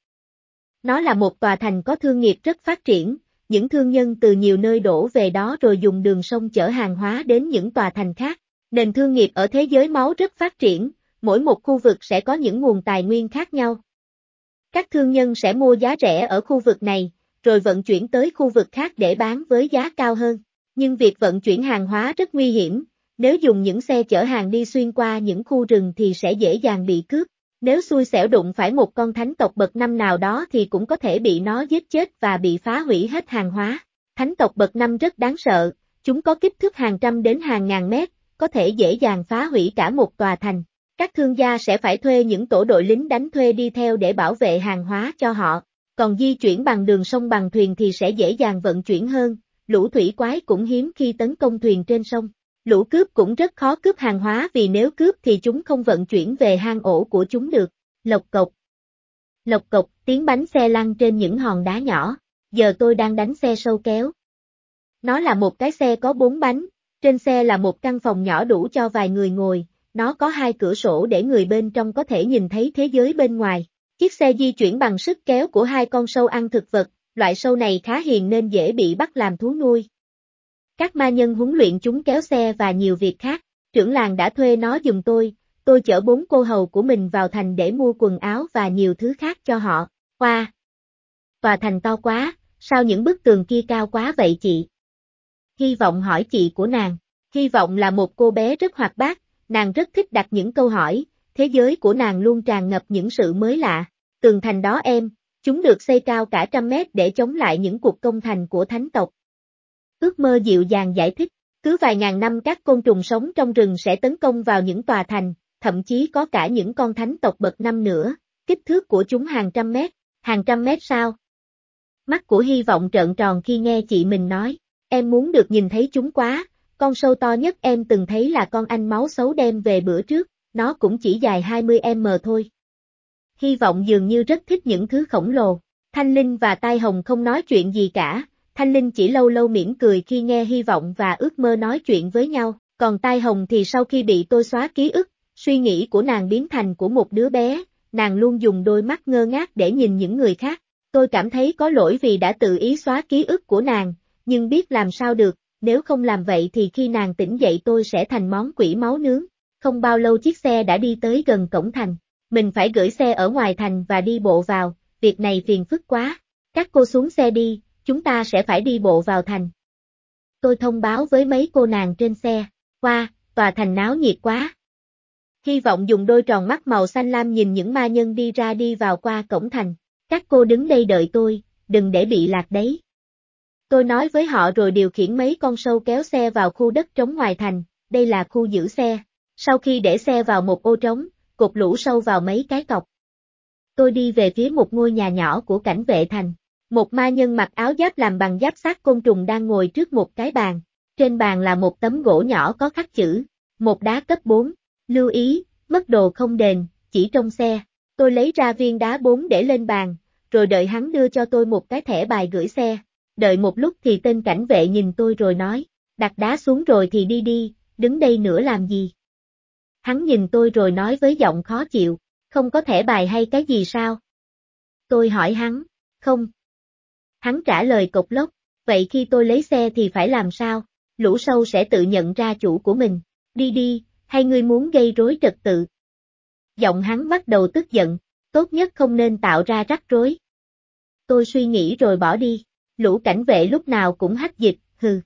Nó là một tòa thành có thương nghiệp rất phát triển, những thương nhân từ nhiều nơi đổ về đó rồi dùng đường sông chở hàng hóa đến những tòa thành khác. Nền thương nghiệp ở thế giới máu rất phát triển, mỗi một khu vực sẽ có những nguồn tài nguyên khác nhau. Các thương nhân sẽ mua giá rẻ ở khu vực này, rồi vận chuyển tới khu vực khác để bán với giá cao hơn. Nhưng việc vận chuyển hàng hóa rất nguy hiểm, nếu dùng những xe chở hàng đi xuyên qua những khu rừng thì sẽ dễ dàng bị cướp. Nếu xui xẻo đụng phải một con thánh tộc bậc năm nào đó thì cũng có thể bị nó giết chết và bị phá hủy hết hàng hóa. Thánh tộc bậc năm rất đáng sợ, chúng có kích thước hàng trăm đến hàng ngàn mét, có thể dễ dàng phá hủy cả một tòa thành. Các thương gia sẽ phải thuê những tổ đội lính đánh thuê đi theo để bảo vệ hàng hóa cho họ, còn di chuyển bằng đường sông bằng thuyền thì sẽ dễ dàng vận chuyển hơn, lũ thủy quái cũng hiếm khi tấn công thuyền trên sông. Lũ cướp cũng rất khó cướp hàng hóa vì nếu cướp thì chúng không vận chuyển về hang ổ của chúng được. Lộc cộc. Lộc cộc, tiếng bánh xe lăn trên những hòn đá nhỏ. Giờ tôi đang đánh xe sâu kéo. Nó là một cái xe có bốn bánh, trên xe là một căn phòng nhỏ đủ cho vài người ngồi, nó có hai cửa sổ để người bên trong có thể nhìn thấy thế giới bên ngoài. Chiếc xe di chuyển bằng sức kéo của hai con sâu ăn thực vật, loại sâu này khá hiền nên dễ bị bắt làm thú nuôi. Các ma nhân huấn luyện chúng kéo xe và nhiều việc khác, trưởng làng đã thuê nó dùm tôi, tôi chở bốn cô hầu của mình vào thành để mua quần áo và nhiều thứ khác cho họ. Hoa! Wow. Tòa thành to quá, sao những bức tường kia cao quá vậy chị? Hy vọng hỏi chị của nàng. Hy vọng là một cô bé rất hoạt bát, nàng rất thích đặt những câu hỏi, thế giới của nàng luôn tràn ngập những sự mới lạ. Tường thành đó em, chúng được xây cao cả trăm mét để chống lại những cuộc công thành của thánh tộc. Ước mơ dịu dàng giải thích, cứ vài ngàn năm các côn trùng sống trong rừng sẽ tấn công vào những tòa thành, thậm chí có cả những con thánh tộc bậc năm nữa, kích thước của chúng hàng trăm mét, hàng trăm mét sao? Mắt của hy vọng trợn tròn khi nghe chị mình nói, em muốn được nhìn thấy chúng quá, con sâu to nhất em từng thấy là con anh máu xấu đem về bữa trước, nó cũng chỉ dài 20m thôi. Hy vọng dường như rất thích những thứ khổng lồ. Thanh Linh và Tai Hồng không nói chuyện gì cả, Thanh Linh chỉ lâu lâu mỉm cười khi nghe hy vọng và ước mơ nói chuyện với nhau, còn Tai Hồng thì sau khi bị tôi xóa ký ức, suy nghĩ của nàng biến thành của một đứa bé, nàng luôn dùng đôi mắt ngơ ngác để nhìn những người khác. Tôi cảm thấy có lỗi vì đã tự ý xóa ký ức của nàng, nhưng biết làm sao được, nếu không làm vậy thì khi nàng tỉnh dậy tôi sẽ thành món quỷ máu nướng. Không bao lâu chiếc xe đã đi tới gần cổng thành. Mình phải gửi xe ở ngoài thành và đi bộ vào, việc này phiền phức quá. Các cô xuống xe đi, chúng ta sẽ phải đi bộ vào thành. Tôi thông báo với mấy cô nàng trên xe, qua, tòa thành náo nhiệt quá. Hy vọng dùng đôi tròn mắt màu xanh lam nhìn những ma nhân đi ra đi vào qua cổng thành. Các cô đứng đây đợi tôi, đừng để bị lạc đấy. Tôi nói với họ rồi điều khiển mấy con sâu kéo xe vào khu đất trống ngoài thành, đây là khu giữ xe. Sau khi để xe vào một ô trống, cột lũ sâu vào mấy cái cọc. Tôi đi về phía một ngôi nhà nhỏ của cảnh vệ thành. Một ma nhân mặc áo giáp làm bằng giáp sát côn trùng đang ngồi trước một cái bàn. Trên bàn là một tấm gỗ nhỏ có khắc chữ, một đá cấp 4. Lưu ý, mất đồ không đền, chỉ trong xe. Tôi lấy ra viên đá 4 để lên bàn, rồi đợi hắn đưa cho tôi một cái thẻ bài gửi xe. Đợi một lúc thì tên cảnh vệ nhìn tôi rồi nói, đặt đá xuống rồi thì đi đi, đứng đây nữa làm gì? Hắn nhìn tôi rồi nói với giọng khó chịu, không có thẻ bài hay cái gì sao? Tôi hỏi hắn, không. Hắn trả lời cục lốc, vậy khi tôi lấy xe thì phải làm sao? Lũ sâu sẽ tự nhận ra chủ của mình. Đi đi, hay ngươi muốn gây rối trật tự? Giọng hắn bắt đầu tức giận, tốt nhất không nên tạo ra rắc rối. Tôi suy nghĩ rồi bỏ đi, lũ cảnh vệ lúc nào cũng hắc dịch, hừ.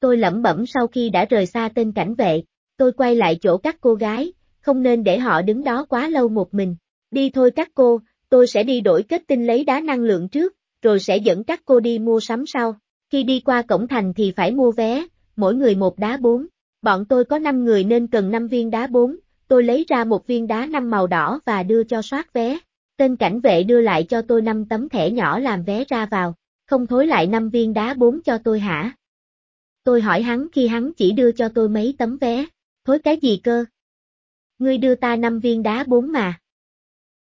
Tôi lẩm bẩm sau khi đã rời xa tên cảnh vệ, tôi quay lại chỗ các cô gái, không nên để họ đứng đó quá lâu một mình. Đi thôi các cô, tôi sẽ đi đổi kết tinh lấy đá năng lượng trước, rồi sẽ dẫn các cô đi mua sắm sau. Khi đi qua cổng thành thì phải mua vé, mỗi người một đá bốn. Bọn tôi có 5 người nên cần 5 viên đá 4, tôi lấy ra một viên đá 5 màu đỏ và đưa cho soát vé. Tên cảnh vệ đưa lại cho tôi 5 tấm thẻ nhỏ làm vé ra vào, không thối lại 5 viên đá 4 cho tôi hả? Tôi hỏi hắn khi hắn chỉ đưa cho tôi mấy tấm vé, thối cái gì cơ? Ngươi đưa ta 5 viên đá 4 mà.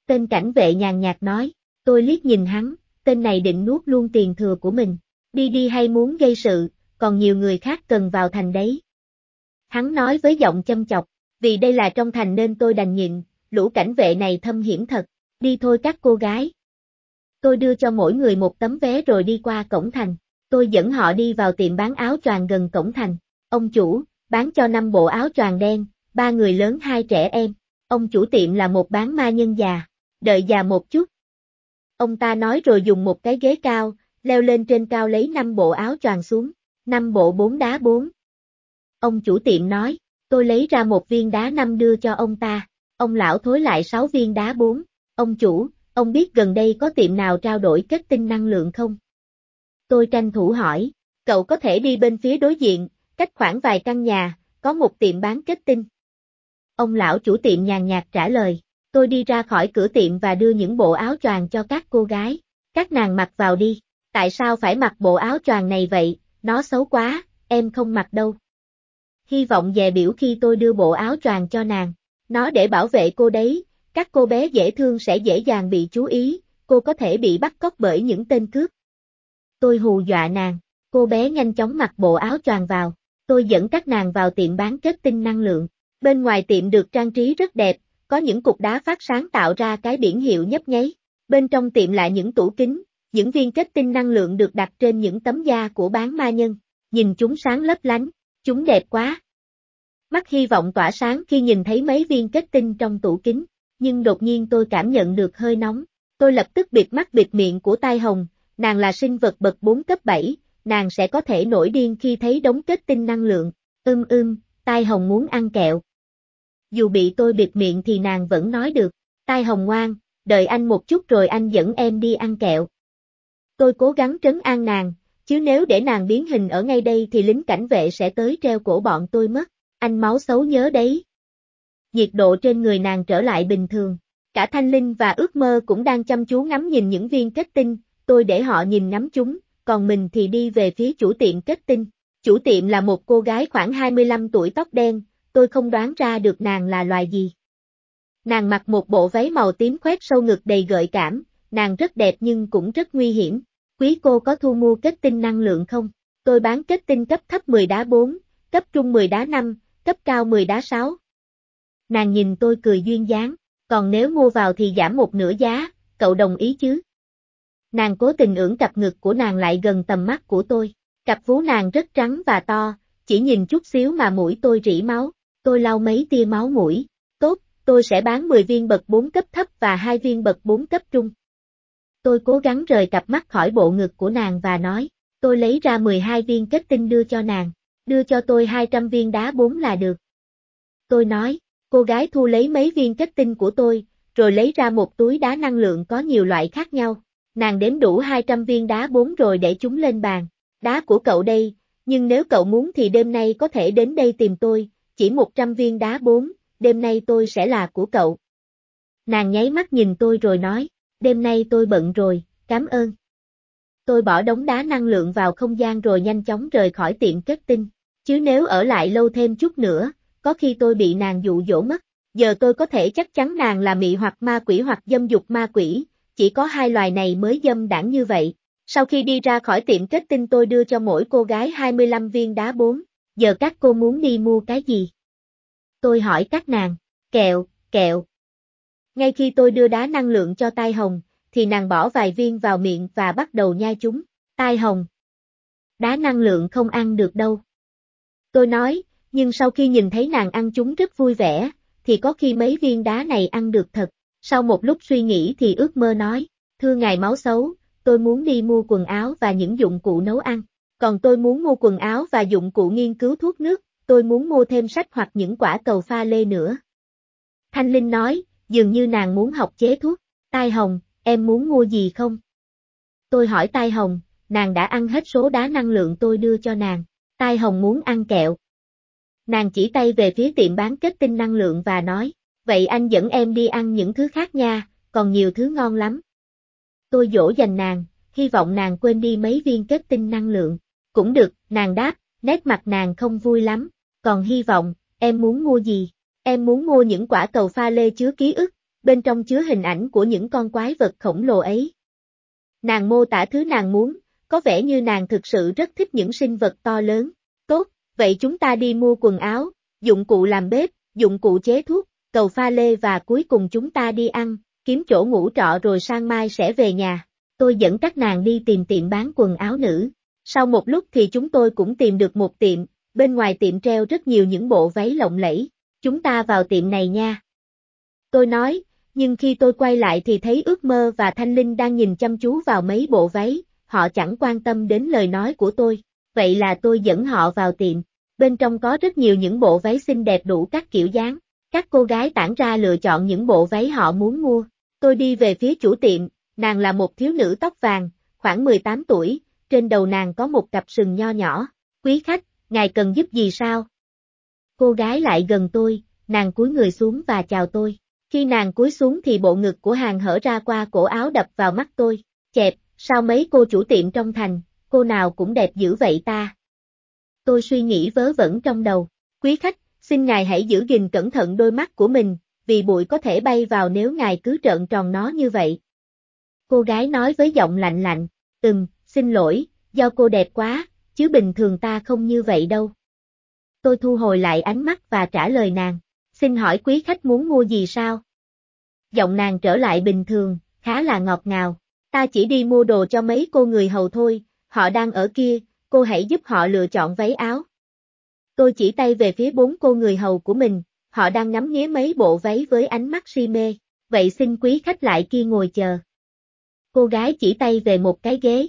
Tên cảnh vệ nhàn nhạt nói, tôi liếc nhìn hắn, tên này định nuốt luôn tiền thừa của mình, đi đi hay muốn gây sự, còn nhiều người khác cần vào thành đấy. Hắn nói với giọng châm chọc, vì đây là trong thành nên tôi đành nhịn, lũ cảnh vệ này thâm hiểm thật, đi thôi các cô gái. Tôi đưa cho mỗi người một tấm vé rồi đi qua cổng thành, tôi dẫn họ đi vào tiệm bán áo choàng gần cổng thành. Ông chủ, bán cho năm bộ áo choàng đen, ba người lớn hai trẻ em. Ông chủ tiệm là một bán ma nhân già, đợi già một chút. Ông ta nói rồi dùng một cái ghế cao, leo lên trên cao lấy năm bộ áo choàng xuống, năm bộ bốn đá bốn. Ông chủ tiệm nói, tôi lấy ra một viên đá năm đưa cho ông ta, ông lão thối lại sáu viên đá bốn. Ông chủ, ông biết gần đây có tiệm nào trao đổi kết tinh năng lượng không? Tôi tranh thủ hỏi, cậu có thể đi bên phía đối diện, cách khoảng vài căn nhà, có một tiệm bán kết tinh. Ông lão chủ tiệm nhàn nhạt trả lời, tôi đi ra khỏi cửa tiệm và đưa những bộ áo choàng cho các cô gái, các nàng mặc vào đi, tại sao phải mặc bộ áo choàng này vậy, nó xấu quá, em không mặc đâu hy vọng dè biểu khi tôi đưa bộ áo choàng cho nàng. Nó để bảo vệ cô đấy, các cô bé dễ thương sẽ dễ dàng bị chú ý, cô có thể bị bắt cóc bởi những tên cướp. Tôi hù dọa nàng, cô bé nhanh chóng mặc bộ áo choàng vào, tôi dẫn các nàng vào tiệm bán kết tinh năng lượng. Bên ngoài tiệm được trang trí rất đẹp, có những cục đá phát sáng tạo ra cái biển hiệu nhấp nháy. Bên trong tiệm là những tủ kính, những viên kết tinh năng lượng được đặt trên những tấm da của bán ma nhân. Nhìn chúng sáng lấp lánh, Chúng đẹp quá. Mắt hy vọng tỏa sáng khi nhìn thấy mấy viên kết tinh trong tủ kính, nhưng đột nhiên tôi cảm nhận được hơi nóng. Tôi lập tức bịt mắt bịt miệng của tai hồng, nàng là sinh vật bậc 4 cấp 7, nàng sẽ có thể nổi điên khi thấy đống kết tinh năng lượng. Ưm ưm, tai hồng muốn ăn kẹo. dù bị tôi bịt miệng thì nàng vẫn nói được, tai hồng ngoan, đợi anh một chút rồi anh dẫn em đi ăn kẹo. Tôi cố gắng trấn an nàng, chứ nếu để nàng biến hình ở ngay đây thì lính cảnh vệ sẽ tới treo cổ bọn tôi mất, anh máu xấu nhớ đấy. Nhiệt độ trên người nàng trở lại bình thường, cả Thanh Linh và ước mơ cũng đang chăm chú ngắm nhìn những viên kết tinh, tôi để họ nhìn ngắm chúng, còn mình thì đi về phía chủ tiệm kết tinh. Chủ tiệm là một cô gái khoảng 25 tuổi tóc đen, tôi không đoán ra được nàng là loài gì. Nàng mặc một bộ váy màu tím khoét sâu ngực đầy gợi cảm, nàng rất đẹp nhưng cũng rất nguy hiểm. Quý cô có thu mua kết tinh năng lượng không? Tôi bán kết tinh cấp thấp 10 đá 4, cấp trung 10 đá 5, cấp cao 10 đá 6. Nàng nhìn tôi cười duyên dáng, còn nếu mua vào thì giảm một nửa giá, cậu đồng ý chứ? Nàng cố tình ưỡn cặp ngực của nàng lại gần tầm mắt của tôi. Cặp vú nàng rất trắng và to, chỉ nhìn chút xíu mà mũi tôi rỉ máu. Tôi lau mấy tia máu mũi. Tốt, tôi sẽ bán 10 viên bậc 4 cấp thấp và 2 viên bậc 4 cấp trung. Tôi cố gắng rời cặp mắt khỏi bộ ngực của nàng và nói, tôi lấy ra 12 viên kết tinh đưa cho nàng, đưa cho tôi 200 viên đá 4 là được. Tôi nói, cô gái thu lấy mấy viên kết tinh của tôi, rồi lấy ra một túi đá năng lượng có nhiều loại khác nhau. Nàng đếm đủ 200 viên đá bốn rồi để chúng lên bàn. Đá của cậu đây, nhưng nếu cậu muốn thì đêm nay có thể đến đây tìm tôi, chỉ 100 viên đá bốn, đêm nay tôi sẽ là của cậu. Nàng nháy mắt nhìn tôi rồi nói, đêm nay tôi bận rồi, cảm ơn. Tôi bỏ đống đá năng lượng vào không gian rồi nhanh chóng rời khỏi tiệm kết tinh, chứ nếu ở lại lâu thêm chút nữa, có khi tôi bị nàng dụ dỗ mất. Giờ tôi có thể chắc chắn nàng là mị hoặc ma quỷ hoặc dâm dục ma quỷ, chỉ có hai loài này mới dâm đảng như vậy. Sau khi đi ra khỏi tiệm kết tinh tôi đưa cho mỗi cô gái 25 viên đá 4, giờ các cô muốn đi mua cái gì? Tôi hỏi các nàng, kẹo, kẹo. Ngay khi tôi đưa đá năng lượng cho tai hồng, thì nàng bỏ vài viên vào miệng và bắt đầu nhai chúng, tai hồng. Đá năng lượng không ăn được đâu. Tôi nói, nhưng sau khi nhìn thấy nàng ăn chúng rất vui vẻ, thì có khi mấy viên đá này ăn được thật. Sau một lúc suy nghĩ thì ước mơ nói, thưa ngài máu xấu, tôi muốn đi mua quần áo và những dụng cụ nấu ăn. Còn tôi muốn mua quần áo và dụng cụ nghiên cứu thuốc nước, tôi muốn mua thêm sách hoặc những quả cầu pha lê nữa. Thanh Linh nói, dường như nàng muốn học chế thuốc. Tai Hồng, em muốn mua gì không? Tôi hỏi Tai Hồng, nàng đã ăn hết số đá năng lượng tôi đưa cho nàng. Tai Hồng muốn ăn kẹo. Nàng chỉ tay về phía tiệm bán kết tinh năng lượng và nói, vậy anh dẫn em đi ăn những thứ khác nha, còn nhiều thứ ngon lắm. Tôi dỗ dành nàng, hy vọng nàng quên đi mấy viên kết tinh năng lượng. Cũng được, nàng đáp, nét mặt nàng không vui lắm, còn hy vọng, em muốn mua gì? Em muốn mua những quả cầu pha lê chứa ký ức, bên trong chứa hình ảnh của những con quái vật khổng lồ ấy. Nàng mô tả thứ nàng muốn, có vẻ như nàng thực sự rất thích những sinh vật to lớn. Vậy chúng ta đi mua quần áo, dụng cụ làm bếp, dụng cụ chế thuốc, cầu pha lê và cuối cùng chúng ta đi ăn, kiếm chỗ ngủ trọ rồi sang mai sẽ về nhà. Tôi dẫn các nàng đi tìm tiệm bán quần áo nữ. Sau một lúc thì chúng tôi cũng tìm được một tiệm, bên ngoài tiệm treo rất nhiều những bộ váy lộng lẫy. Chúng ta vào tiệm này nha. Tôi nói, nhưng khi tôi quay lại thì thấy ước mơ và Thanh Linh đang nhìn chăm chú vào mấy bộ váy, họ chẳng quan tâm đến lời nói của tôi. Vậy là tôi dẫn họ vào tiệm. Bên trong có rất nhiều những bộ váy xinh đẹp đủ các kiểu dáng. Các cô gái tản ra lựa chọn những bộ váy họ muốn mua. Tôi đi về phía chủ tiệm, nàng là một thiếu nữ tóc vàng, khoảng 18 tuổi, trên đầu nàng có một cặp sừng nho nhỏ. Quý khách, ngài cần giúp gì sao? Cô gái lại gần tôi, nàng cúi người xuống và chào tôi. Khi nàng cúi xuống thì bộ ngực của hàng hở ra qua cổ áo đập vào mắt tôi. Chẹp, sao mấy cô chủ tiệm trong thành, cô nào cũng đẹp dữ vậy ta? Tôi suy nghĩ vớ vẩn trong đầu. Quý khách, xin ngài hãy giữ gìn cẩn thận đôi mắt của mình, vì bụi có thể bay vào nếu ngài cứ trợn tròn nó như vậy. Cô gái nói với giọng lạnh lạnh, ừm, xin lỗi, do cô đẹp quá, chứ bình thường ta không như vậy đâu. Tôi thu hồi lại ánh mắt và trả lời nàng, xin hỏi quý khách muốn mua gì sao? Giọng nàng trở lại bình thường, khá là ngọt ngào, ta chỉ đi mua đồ cho mấy cô người hầu thôi, họ đang ở kia, cô hãy giúp họ lựa chọn váy áo. Tôi chỉ tay về phía bốn cô người hầu của mình, họ đang ngắm nghía mấy bộ váy với ánh mắt si mê, vậy xin quý khách lại kia ngồi chờ. Cô gái chỉ tay về một cái ghế.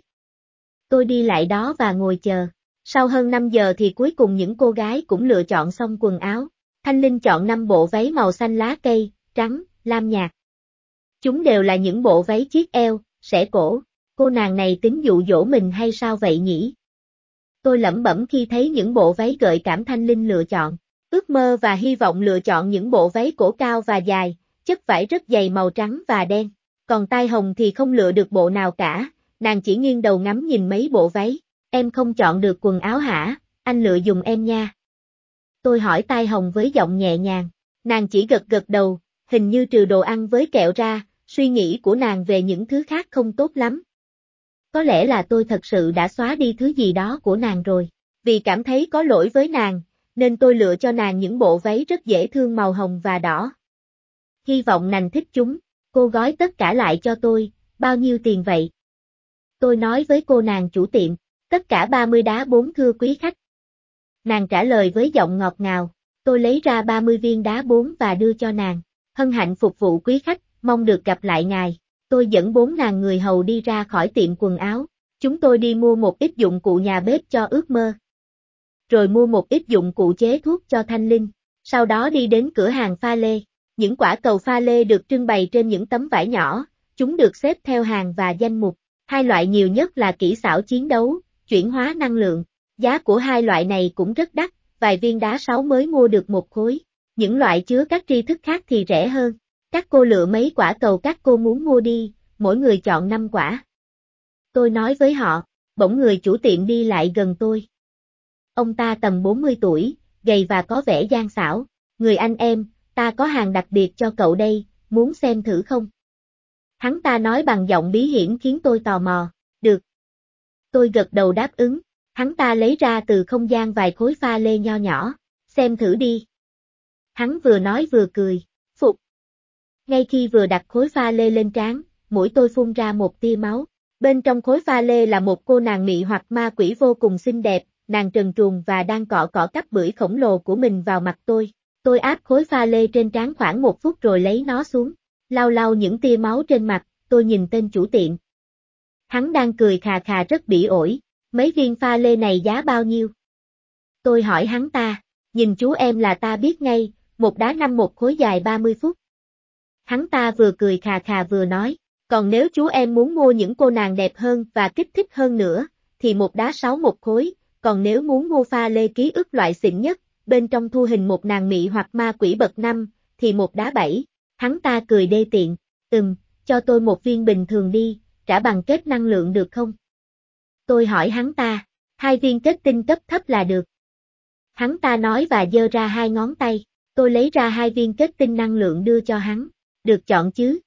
Tôi đi lại đó và ngồi chờ. Sau hơn 5 giờ thì cuối cùng những cô gái cũng lựa chọn xong quần áo. Thanh Linh chọn 5 bộ váy màu xanh lá cây, trắng, lam nhạt. Chúng đều là những bộ váy chiếc eo, xẻ cổ. Cô nàng này tính dụ dỗ mình hay sao vậy nhỉ? Tôi lẩm bẩm khi thấy những bộ váy gợi cảm Thanh Linh lựa chọn. Ước mơ và hy vọng lựa chọn những bộ váy cổ cao và dài, chất vải rất dày màu trắng và đen. Còn tai hồng thì không lựa được bộ nào cả, nàng chỉ nghiêng đầu ngắm nhìn mấy bộ váy. Em không chọn được quần áo hả, anh lựa dùng em nha. Tôi hỏi tai hồng với giọng nhẹ nhàng. Nàng chỉ gật gật đầu, hình như trừ đồ ăn với kẹo ra, suy nghĩ của nàng về những thứ khác không tốt lắm. Có lẽ là tôi thật sự đã xóa đi thứ gì đó của nàng rồi. Vì cảm thấy có lỗi với nàng, nên tôi lựa cho nàng những bộ váy rất dễ thương màu hồng và đỏ. Hy vọng nàng thích chúng, cô gói tất cả lại cho tôi, bao nhiêu tiền vậy? Tôi nói với cô nàng chủ tiệm, tất cả 30 đá bốn thưa quý khách. Nàng trả lời với giọng ngọt ngào, tôi lấy ra 30 viên đá bốn và đưa cho nàng. Hân hạnh phục vụ quý khách, mong được gặp lại ngài. Tôi dẫn bốn nàng người hầu đi ra khỏi tiệm quần áo. Chúng tôi đi mua một ít dụng cụ nhà bếp cho ước mơ. Rồi mua một ít dụng cụ chế thuốc cho Thanh Linh. Sau đó đi đến cửa hàng pha lê. Những quả cầu pha lê được trưng bày trên những tấm vải nhỏ, chúng được xếp theo hàng và danh mục. Hai loại nhiều nhất là kỹ xảo chiến đấu, chuyển hóa năng lượng. Giá của hai loại này cũng rất đắt, vài viên đá sáu mới mua được một khối. Những loại chứa các tri thức khác thì rẻ hơn. Các cô lựa mấy quả cầu các cô muốn mua đi, mỗi người chọn 5 quả. Tôi nói với họ, bỗng người chủ tiệm đi lại gần tôi. Ông ta tầm 40 tuổi, gầy và có vẻ gian xảo. Người anh em, ta có hàng đặc biệt cho cậu đây, muốn xem thử không? Hắn ta nói bằng giọng bí hiểm khiến tôi tò mò. Được. Tôi gật đầu đáp ứng. Hắn ta lấy ra từ không gian vài khối pha lê nho nhỏ. Xem thử đi. Hắn vừa nói vừa cười. Ngay khi vừa đặt khối pha lê lên trán, mũi tôi phun ra một tia máu. Bên trong khối pha lê là một cô nàng mị hoặc ma quỷ vô cùng xinh đẹp, nàng trần truồng và đang cọ cọ cắp bưởi khổng lồ của mình vào mặt tôi. Tôi áp khối pha lê trên trán khoảng một phút rồi lấy nó xuống. Lau lau những tia máu trên mặt, tôi nhìn tên chủ tiệm. Hắn đang cười khà khà rất bỉ ổi, mấy viên pha lê này giá bao nhiêu? Tôi hỏi hắn ta, nhìn chú em là ta biết ngay, một đá năm một khối dài 30 phút. Hắn ta vừa cười khà khà vừa nói, còn nếu chú em muốn mua những cô nàng đẹp hơn và kích thích hơn nữa, thì một đá sáu một khối, còn nếu muốn mua pha lê ký ức loại xịn nhất, bên trong thu hình một nàng mị hoặc ma quỷ bậc năm, thì một đá bảy. Hắn ta cười đê tiện, ừm, cho tôi một viên bình thường đi, trả bằng kết năng lượng được không? Tôi hỏi hắn ta, hai viên kết tinh cấp thấp là được. Hắn ta nói và dơ ra hai ngón tay, tôi lấy ra hai viên kết tinh năng lượng đưa cho hắn, được chọn chứ?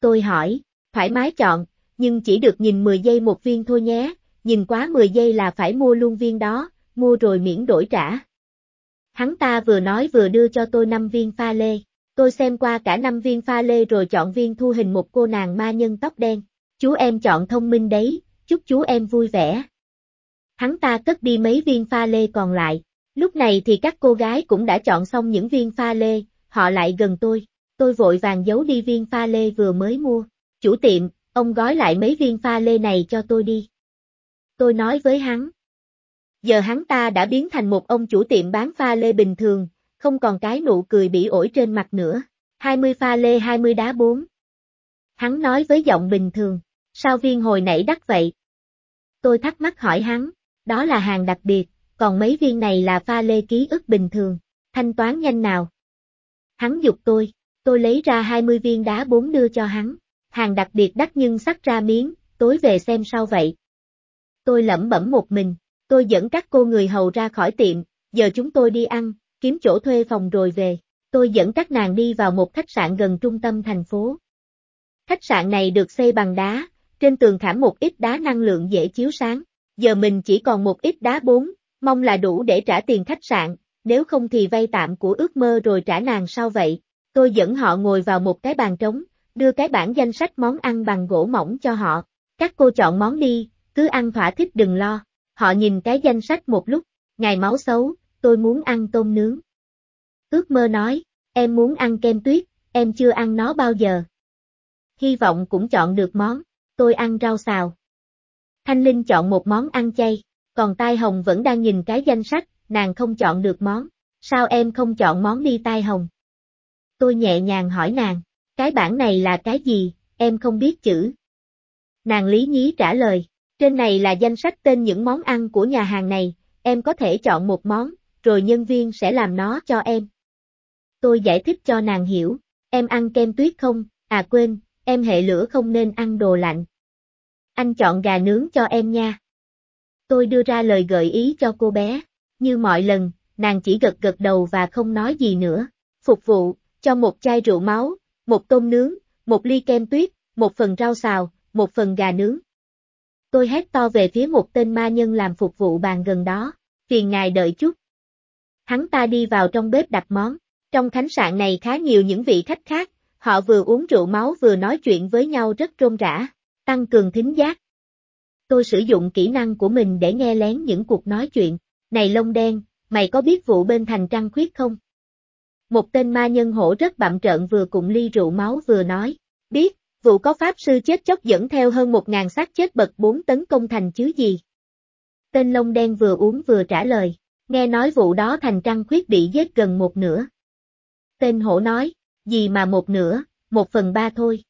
Tôi hỏi, thoải mái chọn, nhưng chỉ được nhìn 10 giây một viên thôi nhé, nhìn quá 10 giây là phải mua luôn viên đó, mua rồi miễn đổi trả. Hắn ta vừa nói vừa đưa cho tôi 5 viên pha lê. Tôi xem qua cả 5 viên pha lê rồi chọn viên thu hình một cô nàng ma nhân tóc đen. Chú em chọn thông minh đấy, chúc chú em vui vẻ. Hắn ta cất đi mấy viên pha lê còn lại. Lúc này thì các cô gái cũng đã chọn xong những viên pha lê, họ lại gần tôi. Tôi vội vàng giấu đi viên pha lê vừa mới mua. Chủ tiệm, ông gói lại mấy viên pha lê này cho tôi đi. Tôi nói với hắn. Giờ hắn ta đã biến thành một ông chủ tiệm bán pha lê bình thường, không còn cái nụ cười bị ổi trên mặt nữa. 20 pha lê 20 đá 4. Hắn nói với giọng bình thường, sao viên hồi nãy đắt vậy? Tôi thắc mắc hỏi hắn, đó là hàng đặc biệt, còn mấy viên này là pha lê ký ức bình thường, thanh toán nhanh nào. Hắn dục tôi, tôi lấy ra 20 viên đá bốn đưa cho hắn, hàng đặc biệt đắt nhưng sắc ra miếng, tối về xem sao vậy. Tôi lẩm bẩm một mình, tôi dẫn các cô người hầu ra khỏi tiệm, giờ chúng tôi đi ăn, kiếm chỗ thuê phòng rồi về. Tôi dẫn các nàng đi vào một khách sạn gần trung tâm thành phố. Khách sạn này được xây bằng đá, trên tường khảm một ít đá năng lượng dễ chiếu sáng. Giờ mình chỉ còn một ít đá bốn, mong là đủ để trả tiền khách sạn, nếu không thì vay tạm của ước mơ rồi trả nàng sau vậy. Tôi dẫn họ ngồi vào một cái bàn trống, đưa cái bản danh sách món ăn bằng gỗ mỏng cho họ. Các cô chọn món đi, cứ ăn thỏa thích đừng lo. Họ nhìn cái danh sách một lúc, ngày máu xấu, tôi muốn ăn tôm nướng. Ước mơ nói, em muốn ăn kem tuyết, em chưa ăn nó bao giờ. Hy vọng cũng chọn được món, tôi ăn rau xào. Thanh Linh chọn một món ăn chay, còn Tai Hồng vẫn đang nhìn cái danh sách, nàng không chọn được món. sao em không chọn món đi tai hồng? Tôi nhẹ nhàng hỏi nàng, cái bảng này là cái gì, em không biết chữ. Nàng lý nhí trả lời, trên này là danh sách tên những món ăn của nhà hàng này, em có thể chọn một món, rồi nhân viên sẽ làm nó cho em. Tôi giải thích cho nàng hiểu, em ăn kem tuyết không, à quên, em hệ lửa không nên ăn đồ lạnh. Anh chọn gà nướng cho em nha. Tôi đưa ra lời gợi ý cho cô bé, như mọi lần, nàng chỉ gật gật đầu và không nói gì nữa. Phục vụ, cho một chai rượu máu, một tôm nướng, một ly kem tuyết, một phần rau xào, một phần gà nướng. Tôi hét to về phía một tên ma nhân làm phục vụ bàn gần đó, phiền ngài đợi chút. Hắn ta đi vào trong bếp đặt món, trong khánh sạn này khá nhiều những vị khách khác, họ vừa uống rượu máu vừa nói chuyện với nhau rất rôm rã, tăng cường thính giác. Tôi sử dụng kỹ năng của mình để nghe lén những cuộc nói chuyện, này lông đen, mày có biết vụ bên thành trăng khuyết không? Một tên ma nhân hổ rất bậm trợn vừa cùng ly rượu máu vừa nói, biết, vụ có pháp sư chết chóc dẫn theo hơn một ngàn xác chết bậc 4 tấn công thành chứ gì. Tên lông đen vừa uống vừa trả lời, nghe nói vụ đó thành trăng khuyết bị giết gần một nửa. Tên hổ nói, gì mà một nửa, một phần ba thôi.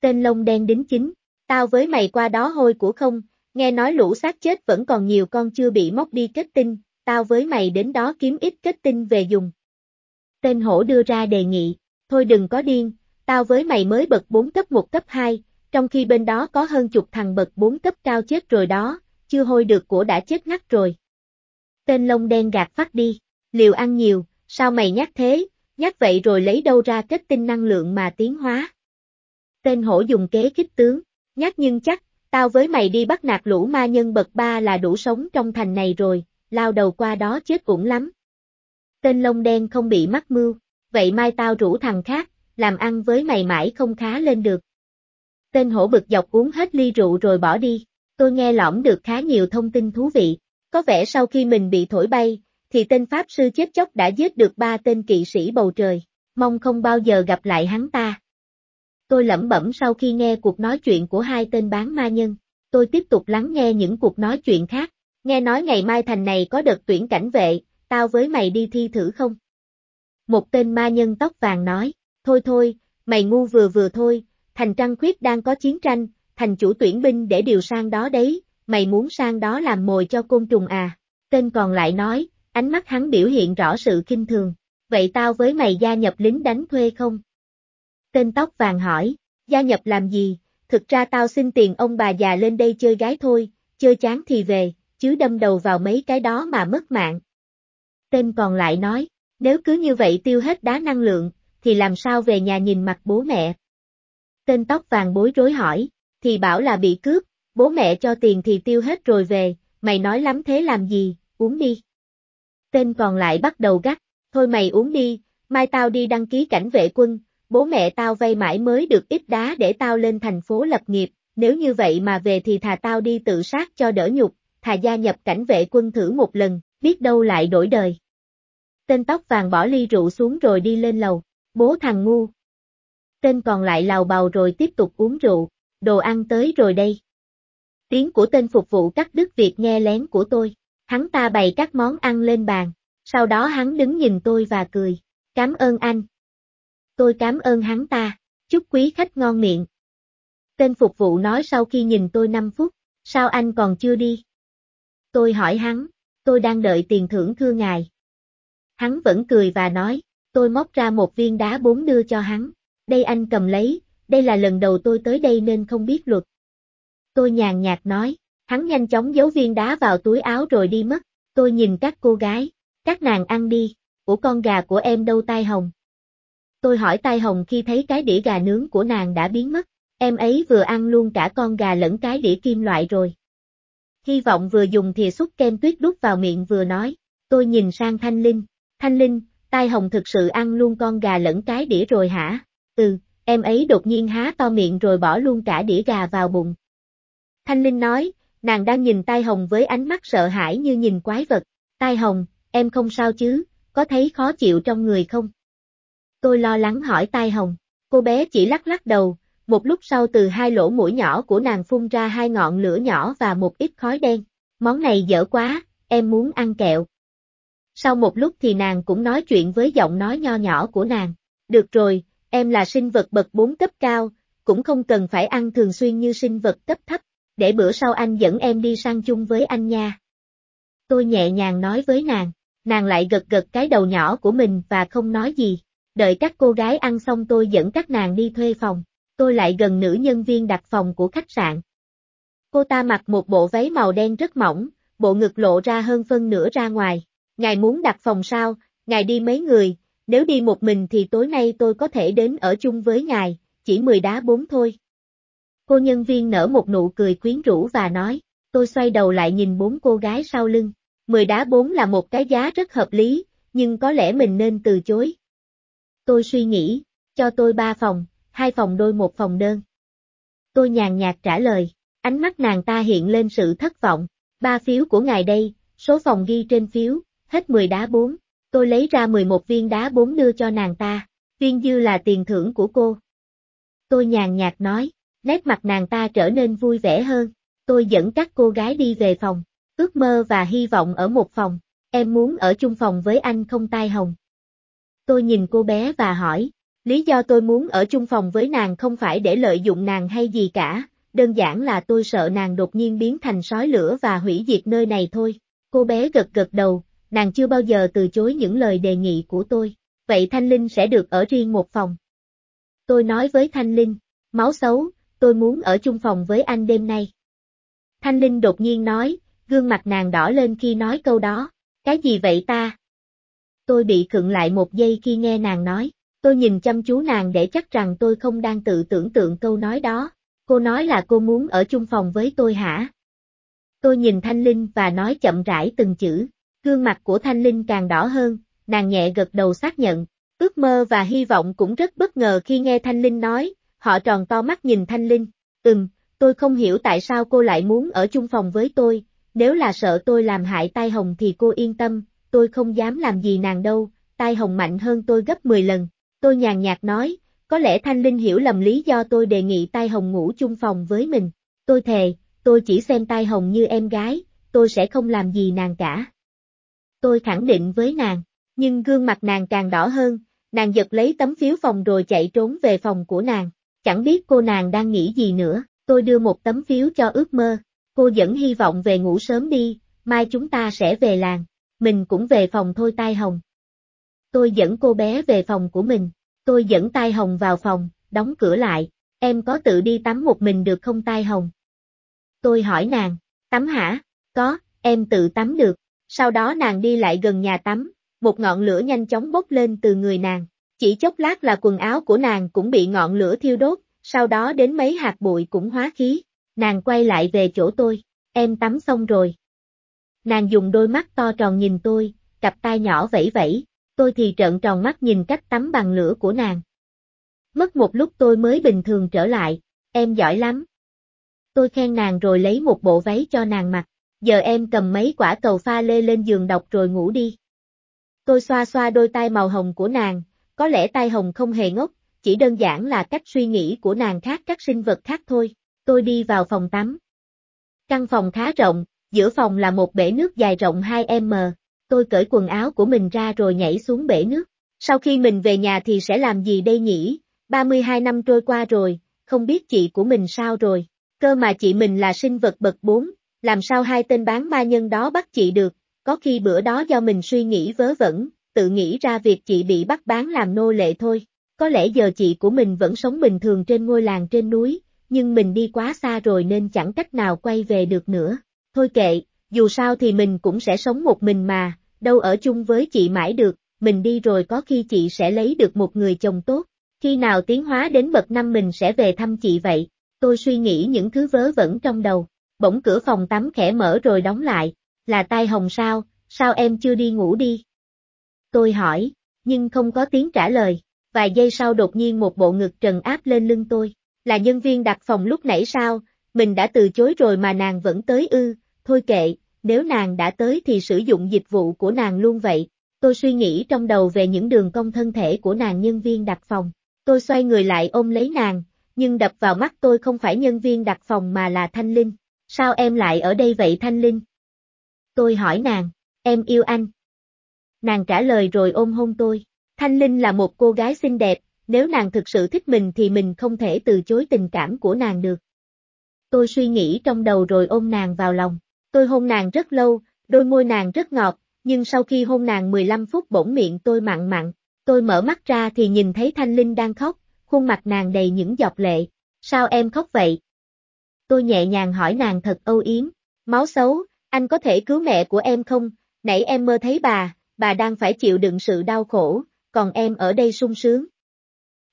Tên lông đen đính chính, tao với mày qua đó hôi của không, nghe nói lũ xác chết vẫn còn nhiều con chưa bị móc đi kết tinh, tao với mày đến đó kiếm ít kết tinh về dùng. Tên hổ đưa ra đề nghị, thôi đừng có điên, tao với mày mới bậc 4 cấp 1 cấp 2, trong khi bên đó có hơn chục thằng bậc 4 cấp cao chết rồi đó, chưa hôi được của đã chết ngắt rồi. Tên lông đen gạt phát đi, liều ăn nhiều, sao mày nhắc thế, nhắc vậy rồi lấy đâu ra kết tinh năng lượng mà tiến hóa. Tên hổ dùng kế kích tướng, nhắc nhưng chắc, tao với mày đi bắt nạt lũ ma nhân bậc ba là đủ sống trong thành này rồi, lao đầu qua đó chết cũng lắm. Tên lông đen không bị mắc mưu, vậy mai tao rủ thằng khác, làm ăn với mày mãi không khá lên được. Tên hổ bực dọc uống hết ly rượu rồi bỏ đi, tôi nghe lõm được khá nhiều thông tin thú vị, có vẻ sau khi mình bị thổi bay, thì tên Pháp sư chết chóc đã giết được ba tên kỵ sĩ bầu trời, mong không bao giờ gặp lại hắn ta. Tôi lẩm bẩm sau khi nghe cuộc nói chuyện của hai tên bán ma nhân, tôi tiếp tục lắng nghe những cuộc nói chuyện khác, nghe nói ngày mai thành này có đợt tuyển cảnh vệ, tao với mày đi thi thử không? Một tên ma nhân tóc vàng nói, thôi thôi, mày ngu vừa vừa thôi, thành trăng khuyết đang có chiến tranh, thành chủ tuyển binh để điều sang đó đấy, mày muốn sang đó làm mồi cho côn trùng à? Tên còn lại nói, ánh mắt hắn biểu hiện rõ sự kinh thường, vậy tao với mày gia nhập lính đánh thuê không? Tên tóc vàng hỏi, gia nhập làm gì, thực ra tao xin tiền ông bà già lên đây chơi gái thôi, chơi chán thì về, chứ đâm đầu vào mấy cái đó mà mất mạng. Tên còn lại nói, nếu cứ như vậy tiêu hết đá năng lượng, thì làm sao về nhà nhìn mặt bố mẹ? Tên tóc vàng bối rối hỏi, thì bảo là bị cướp, bố mẹ cho tiền thì tiêu hết rồi về, mày nói lắm thế làm gì, uống đi. Tên còn lại bắt đầu gắt, thôi mày uống đi, mai tao đi đăng ký cảnh vệ quân, bố mẹ tao vay mãi mới được ít đá để tao lên thành phố lập nghiệp, nếu như vậy mà về thì thà tao đi tự sát cho đỡ nhục, thà gia nhập cảnh vệ quân thử một lần, biết đâu lại đổi đời. Tên tóc vàng bỏ ly rượu xuống rồi đi lên lầu, bố thằng ngu. Tên còn lại lào bào rồi tiếp tục uống rượu, đồ ăn tới rồi đây. Tiếng của tên phục vụ cắt đứt việc nghe lén của tôi, hắn ta bày các món ăn lên bàn, sau đó hắn đứng nhìn tôi và cười, cảm ơn anh. Tôi cảm ơn hắn ta, chúc quý khách ngon miệng. Tên phục vụ nói sau khi nhìn tôi 5 phút, sao anh còn chưa đi? Tôi hỏi hắn, tôi đang đợi tiền thưởng thưa ngài. Hắn vẫn cười và nói, tôi móc ra một viên đá bốn đưa cho hắn, đây anh cầm lấy, đây là lần đầu tôi tới đây nên không biết luật. Tôi nhàn nhạt nói, hắn nhanh chóng giấu viên đá vào túi áo rồi đi mất, tôi nhìn các cô gái, các nàng ăn đi, của con gà của em đâu tai hồng. Tôi hỏi tai hồng khi thấy cái đĩa gà nướng của nàng đã biến mất, em ấy vừa ăn luôn cả con gà lẫn cái đĩa kim loại rồi. Hy vọng vừa dùng thìa xúc kem tuyết đút vào miệng vừa nói, tôi nhìn sang Thanh Linh, Thanh Linh, tai hồng thực sự ăn luôn con gà lẫn cái đĩa rồi hả? Ừ, em ấy đột nhiên há to miệng rồi bỏ luôn cả đĩa gà vào bụng. Thanh Linh nói, nàng đang nhìn tai hồng với ánh mắt sợ hãi như nhìn quái vật. Tai hồng, em không sao chứ, có thấy khó chịu trong người không? Tôi lo lắng hỏi tai hồng, cô bé chỉ lắc lắc đầu, một lúc sau từ hai lỗ mũi nhỏ của nàng phun ra hai ngọn lửa nhỏ và một ít khói đen. Món này dở quá, em muốn ăn kẹo. Sau một lúc thì nàng cũng nói chuyện với giọng nói nho nhỏ của nàng. Được rồi, em là sinh vật bậc 4 cấp cao, cũng không cần phải ăn thường xuyên như sinh vật cấp thấp, để bữa sau anh dẫn em đi sang chung với anh nha. Tôi nhẹ nhàng nói với nàng, nàng lại gật gật cái đầu nhỏ của mình và không nói gì. Đợi các cô gái ăn xong tôi dẫn các nàng đi thuê phòng, tôi lại gần nữ nhân viên đặt phòng của khách sạn. Cô ta mặc một bộ váy màu đen rất mỏng, bộ ngực lộ ra hơn phân nửa ra ngoài. Ngài muốn đặt phòng sao, ngài đi mấy người, nếu đi một mình thì tối nay tôi có thể đến ở chung với ngài, chỉ 10 đá bốn thôi. Cô nhân viên nở một nụ cười quyến rũ và nói, tôi xoay đầu lại nhìn bốn cô gái sau lưng. 10 đá bốn là một cái giá rất hợp lý, nhưng có lẽ mình nên từ chối. Tôi suy nghĩ, cho tôi ba phòng, hai phòng đôi một phòng đơn. Tôi nhàn nhạt trả lời, ánh mắt nàng ta hiện lên sự thất vọng, ba phiếu của ngài đây, số phòng ghi trên phiếu, hết 10 đá 4. Tôi lấy ra 11 viên đá 4 đưa cho nàng ta, viên dư là tiền thưởng của cô. Tôi nhàn nhạt nói, nét mặt nàng ta trở nên vui vẻ hơn, tôi dẫn các cô gái đi về phòng, ước mơ và hy vọng ở một phòng, em muốn ở chung phòng với anh không tai hồng. Tôi nhìn cô bé và hỏi, lý do tôi muốn ở chung phòng với nàng không phải để lợi dụng nàng hay gì cả, đơn giản là tôi sợ nàng đột nhiên biến thành sói lửa và hủy diệt nơi này thôi. Cô bé gật gật đầu, nàng chưa bao giờ từ chối những lời đề nghị của tôi. Vậy Thanh Linh sẽ được ở riêng một phòng. Tôi nói với Thanh Linh, máu xấu, tôi muốn ở chung phòng với anh đêm nay. Thanh Linh đột nhiên nói, gương mặt nàng đỏ lên khi nói câu đó. Cái gì vậy ta? Tôi bị khựng lại một giây khi nghe nàng nói. Tôi nhìn chăm chú nàng để chắc rằng tôi không đang tự tưởng tượng câu nói đó. Cô nói là cô muốn ở chung phòng với tôi hả? Tôi nhìn Thanh Linh và nói chậm rãi từng chữ. Gương mặt của Thanh Linh càng đỏ hơn, nàng nhẹ gật đầu xác nhận. Ước mơ và hy vọng cũng rất bất ngờ khi nghe Thanh Linh nói, họ tròn to mắt nhìn Thanh Linh. Ừm, tôi không hiểu tại sao cô lại muốn ở chung phòng với tôi, nếu là sợ tôi làm hại tai hồng thì cô yên tâm, tôi không dám làm gì nàng đâu, tai hồng mạnh hơn tôi gấp 10 lần. Tôi nhàn nhạt nói, có lẽ Thanh Linh hiểu lầm lý do tôi đề nghị tai hồng ngủ chung phòng với mình. Tôi thề, tôi chỉ xem tai hồng như em gái, tôi sẽ không làm gì nàng cả. Tôi khẳng định với nàng, nhưng gương mặt nàng càng đỏ hơn, nàng giật lấy tấm phiếu phòng rồi chạy trốn về phòng của nàng. Chẳng biết cô nàng đang nghĩ gì nữa, tôi đưa một tấm phiếu cho ước mơ, cô vẫn hy vọng về ngủ sớm đi, mai chúng ta sẽ về làng, mình cũng về phòng thôi tai hồng. Tôi dẫn cô bé về phòng của mình, tôi dẫn tai hồng vào phòng, đóng cửa lại, em có tự đi tắm một mình được không tai hồng? Tôi hỏi nàng, tắm hả? Có, em tự tắm được. Sau đó nàng đi lại gần nhà tắm, một ngọn lửa nhanh chóng bốc lên từ người nàng. Chỉ chốc lát là quần áo của nàng cũng bị ngọn lửa thiêu đốt, sau đó đến mấy hạt bụi cũng hóa khí. Nàng quay lại về chỗ tôi, em tắm xong rồi. Nàng dùng đôi mắt to tròn nhìn tôi, cặp tai nhỏ vẫy vẫy, tôi thì trợn tròn mắt nhìn cách tắm bằng lửa của nàng. Mất một lúc tôi mới bình thường trở lại, em giỏi lắm. Tôi khen nàng rồi lấy một bộ váy cho nàng mặc, giờ em cầm mấy quả cầu pha lê lên giường đọc rồi ngủ đi. Tôi xoa xoa đôi tai màu hồng của nàng, có lẽ tai hồng không hề ngốc, chỉ đơn giản là cách suy nghĩ của nàng khác các sinh vật khác thôi. Tôi đi vào phòng tắm. Căn phòng khá rộng, giữa phòng là một bể nước dài rộng 2m. Tôi cởi quần áo của mình ra rồi nhảy xuống bể nước. Sau khi mình về nhà thì sẽ làm gì đây nhỉ? 32 năm trôi qua rồi, không biết chị của mình sao rồi. Cơ mà chị mình là sinh vật bậc 4, làm sao hai tên bán ma nhân đó bắt chị được, có khi bữa đó do mình suy nghĩ vớ vẩn, tự nghĩ ra việc chị bị bắt bán làm nô lệ thôi. Có lẽ giờ chị của mình vẫn sống bình thường trên ngôi làng trên núi, nhưng mình đi quá xa rồi nên chẳng cách nào quay về được nữa. Thôi kệ, dù sao thì mình cũng sẽ sống một mình mà, đâu ở chung với chị mãi được, mình đi rồi có khi chị sẽ lấy được một người chồng tốt. Khi nào tiến hóa đến bậc năm mình sẽ về thăm chị vậy? Tôi suy nghĩ những thứ vớ vẩn trong đầu. Bỗng cửa phòng tắm khẽ mở rồi đóng lại. Là tai hồng sao, sao em chưa đi ngủ đi? Tôi hỏi, nhưng không có tiếng trả lời. Vài giây sau đột nhiên một bộ ngực trần áp lên lưng tôi. Là nhân viên đặt phòng lúc nãy sao, mình đã từ chối rồi mà nàng vẫn tới ư, thôi kệ, nếu nàng đã tới thì sử dụng dịch vụ của nàng luôn vậy. Tôi suy nghĩ trong đầu về những đường cong thân thể của nàng nhân viên đặt phòng. Tôi xoay người lại ôm lấy nàng, nhưng đập vào mắt tôi không phải nhân viên đặt phòng mà là Thanh Linh. Sao em lại ở đây vậy Thanh Linh? Tôi hỏi nàng, em yêu anh. nàng trả lời rồi ôm hôn tôi. Thanh Linh là một cô gái xinh đẹp, nếu nàng thực sự thích mình thì mình không thể từ chối tình cảm của nàng được. Tôi suy nghĩ trong đầu rồi ôm nàng vào lòng. Tôi hôn nàng rất lâu, đôi môi nàng rất ngọt, nhưng sau khi hôn nàng 15 phút bỗng miệng tôi mặn mặn. Tôi mở mắt ra thì nhìn thấy Thanh Linh đang khóc, khuôn mặt nàng đầy những giọt lệ. Sao em khóc vậy? Tôi nhẹ nhàng hỏi nàng thật âu yếm. Máu xấu, anh có thể cứu mẹ của em không? Nãy em mơ thấy bà, bà đang phải chịu đựng sự đau khổ, còn em ở đây sung sướng.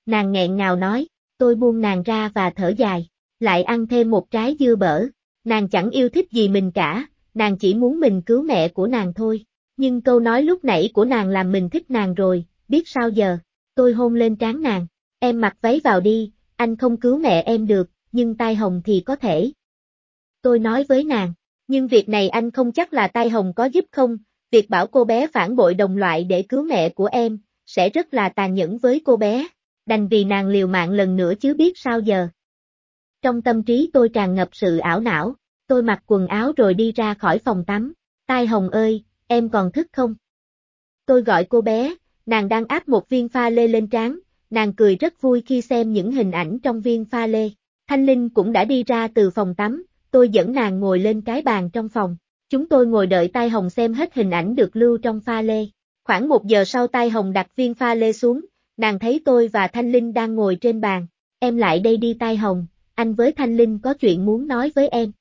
Nàng nghẹn ngào nói, tôi buông nàng ra và thở dài, lại ăn thêm một trái dưa bở. Nàng chẳng yêu thích gì mình cả, nàng chỉ muốn mình cứu mẹ của nàng thôi. Nhưng câu nói lúc nãy của nàng làm mình thích nàng rồi, biết sao giờ. Tôi hôn lên trán nàng, em mặc váy vào đi, anh không cứu mẹ em được, nhưng tai hồng thì có thể. Tôi nói với nàng, nhưng việc này anh không chắc là tai hồng có giúp không, việc bảo cô bé phản bội đồng loại để cứu mẹ của em, sẽ rất là tàn nhẫn với cô bé, đành vì nàng liều mạng lần nữa chứ biết sao giờ. Trong tâm trí tôi tràn ngập sự ảo não, tôi mặc quần áo rồi đi ra khỏi phòng tắm, tai hồng ơi, em còn thức không? Tôi gọi cô bé, nàng đang áp một viên pha lê lên trán, nàng cười rất vui khi xem những hình ảnh trong viên pha lê. Thanh Linh cũng đã đi ra từ phòng tắm, tôi dẫn nàng ngồi lên cái bàn trong phòng. Chúng tôi ngồi đợi Tai Hồng xem hết hình ảnh được lưu trong pha lê. Khoảng một giờ sau Tai Hồng đặt viên pha lê xuống, nàng thấy tôi và Thanh Linh đang ngồi trên bàn. Em lại đây đi Tai Hồng, anh với Thanh Linh có chuyện muốn nói với em.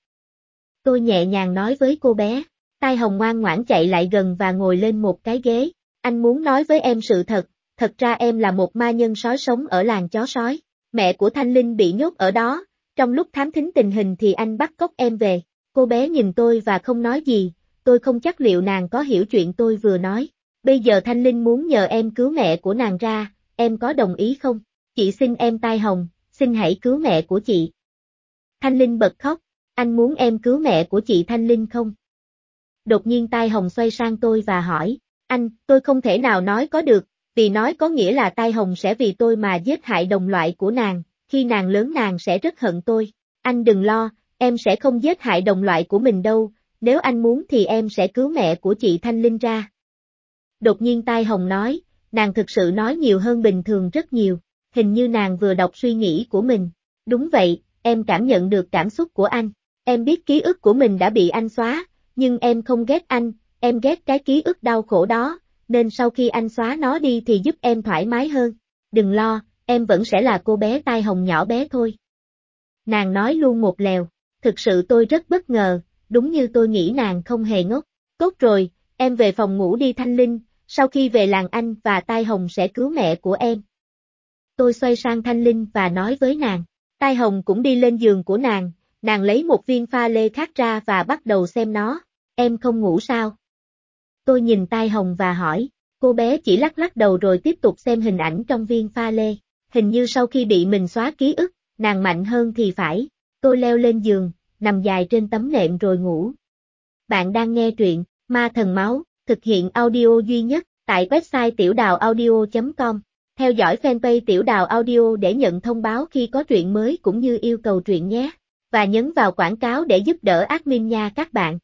Tôi nhẹ nhàng nói với cô bé. Tai Hồng ngoan ngoãn chạy lại gần và ngồi lên một cái ghế. Anh muốn nói với em sự thật, thật ra em là một ma nhân sói sống ở làng chó sói. Mẹ của Thanh Linh bị nhốt ở đó, trong lúc thám thính tình hình thì anh bắt cóc em về. Cô bé nhìn tôi và không nói gì, tôi không chắc liệu nàng có hiểu chuyện tôi vừa nói. Bây giờ Thanh Linh muốn nhờ em cứu mẹ của nàng ra, em có đồng ý không? Chị xin em tai hồng, xin hãy cứu mẹ của chị. Thanh Linh bật khóc, anh muốn em cứu mẹ của chị Thanh Linh không? Đột nhiên tai hồng xoay sang tôi và hỏi, anh, tôi không thể nào nói có được, vì nói có nghĩa là tai hồng sẽ vì tôi mà giết hại đồng loại của nàng, khi nàng lớn nàng sẽ rất hận tôi. Anh đừng lo, em sẽ không giết hại đồng loại của mình đâu, nếu anh muốn thì em sẽ cứu mẹ của chị Thanh Linh ra. Đột nhiên tai hồng nói, nàng thực sự nói nhiều hơn bình thường rất nhiều, hình như nàng vừa đọc suy nghĩ của mình. Đúng vậy, em cảm nhận được cảm xúc của anh. Em biết ký ức của mình đã bị anh xóa, nhưng em không ghét anh, em ghét cái ký ức đau khổ đó, nên sau khi anh xóa nó đi thì giúp em thoải mái hơn. Đừng lo, em vẫn sẽ là cô bé tai hồng nhỏ bé thôi. Nàng nói luôn một lèo, thực sự tôi rất bất ngờ, đúng như tôi nghĩ nàng không hề ngốc. Tốt rồi, em về phòng ngủ đi Thanh Linh, sau khi về làng anh và tai hồng sẽ cứu mẹ của em. Tôi xoay sang Thanh Linh và nói với nàng, tai hồng cũng đi lên giường của nàng, nàng lấy một viên pha lê khác ra và bắt đầu xem nó, em không ngủ sao? Tôi nhìn tai hồng và hỏi, cô bé chỉ lắc lắc đầu rồi tiếp tục xem hình ảnh trong viên pha lê, hình như sau khi bị mình xóa ký ức, nàng mạnh hơn thì phải, tôi leo lên giường, nằm dài trên tấm nệm rồi ngủ. Bạn đang nghe truyện, Ma Thần Máu, thực hiện audio duy nhất, tại website tiểu đào audio.com. Theo dõi fanpage tiểu đào audio để nhận thông báo khi có truyện mới cũng như yêu cầu truyện nhé. Và nhấn vào quảng cáo để giúp đỡ admin nha các bạn.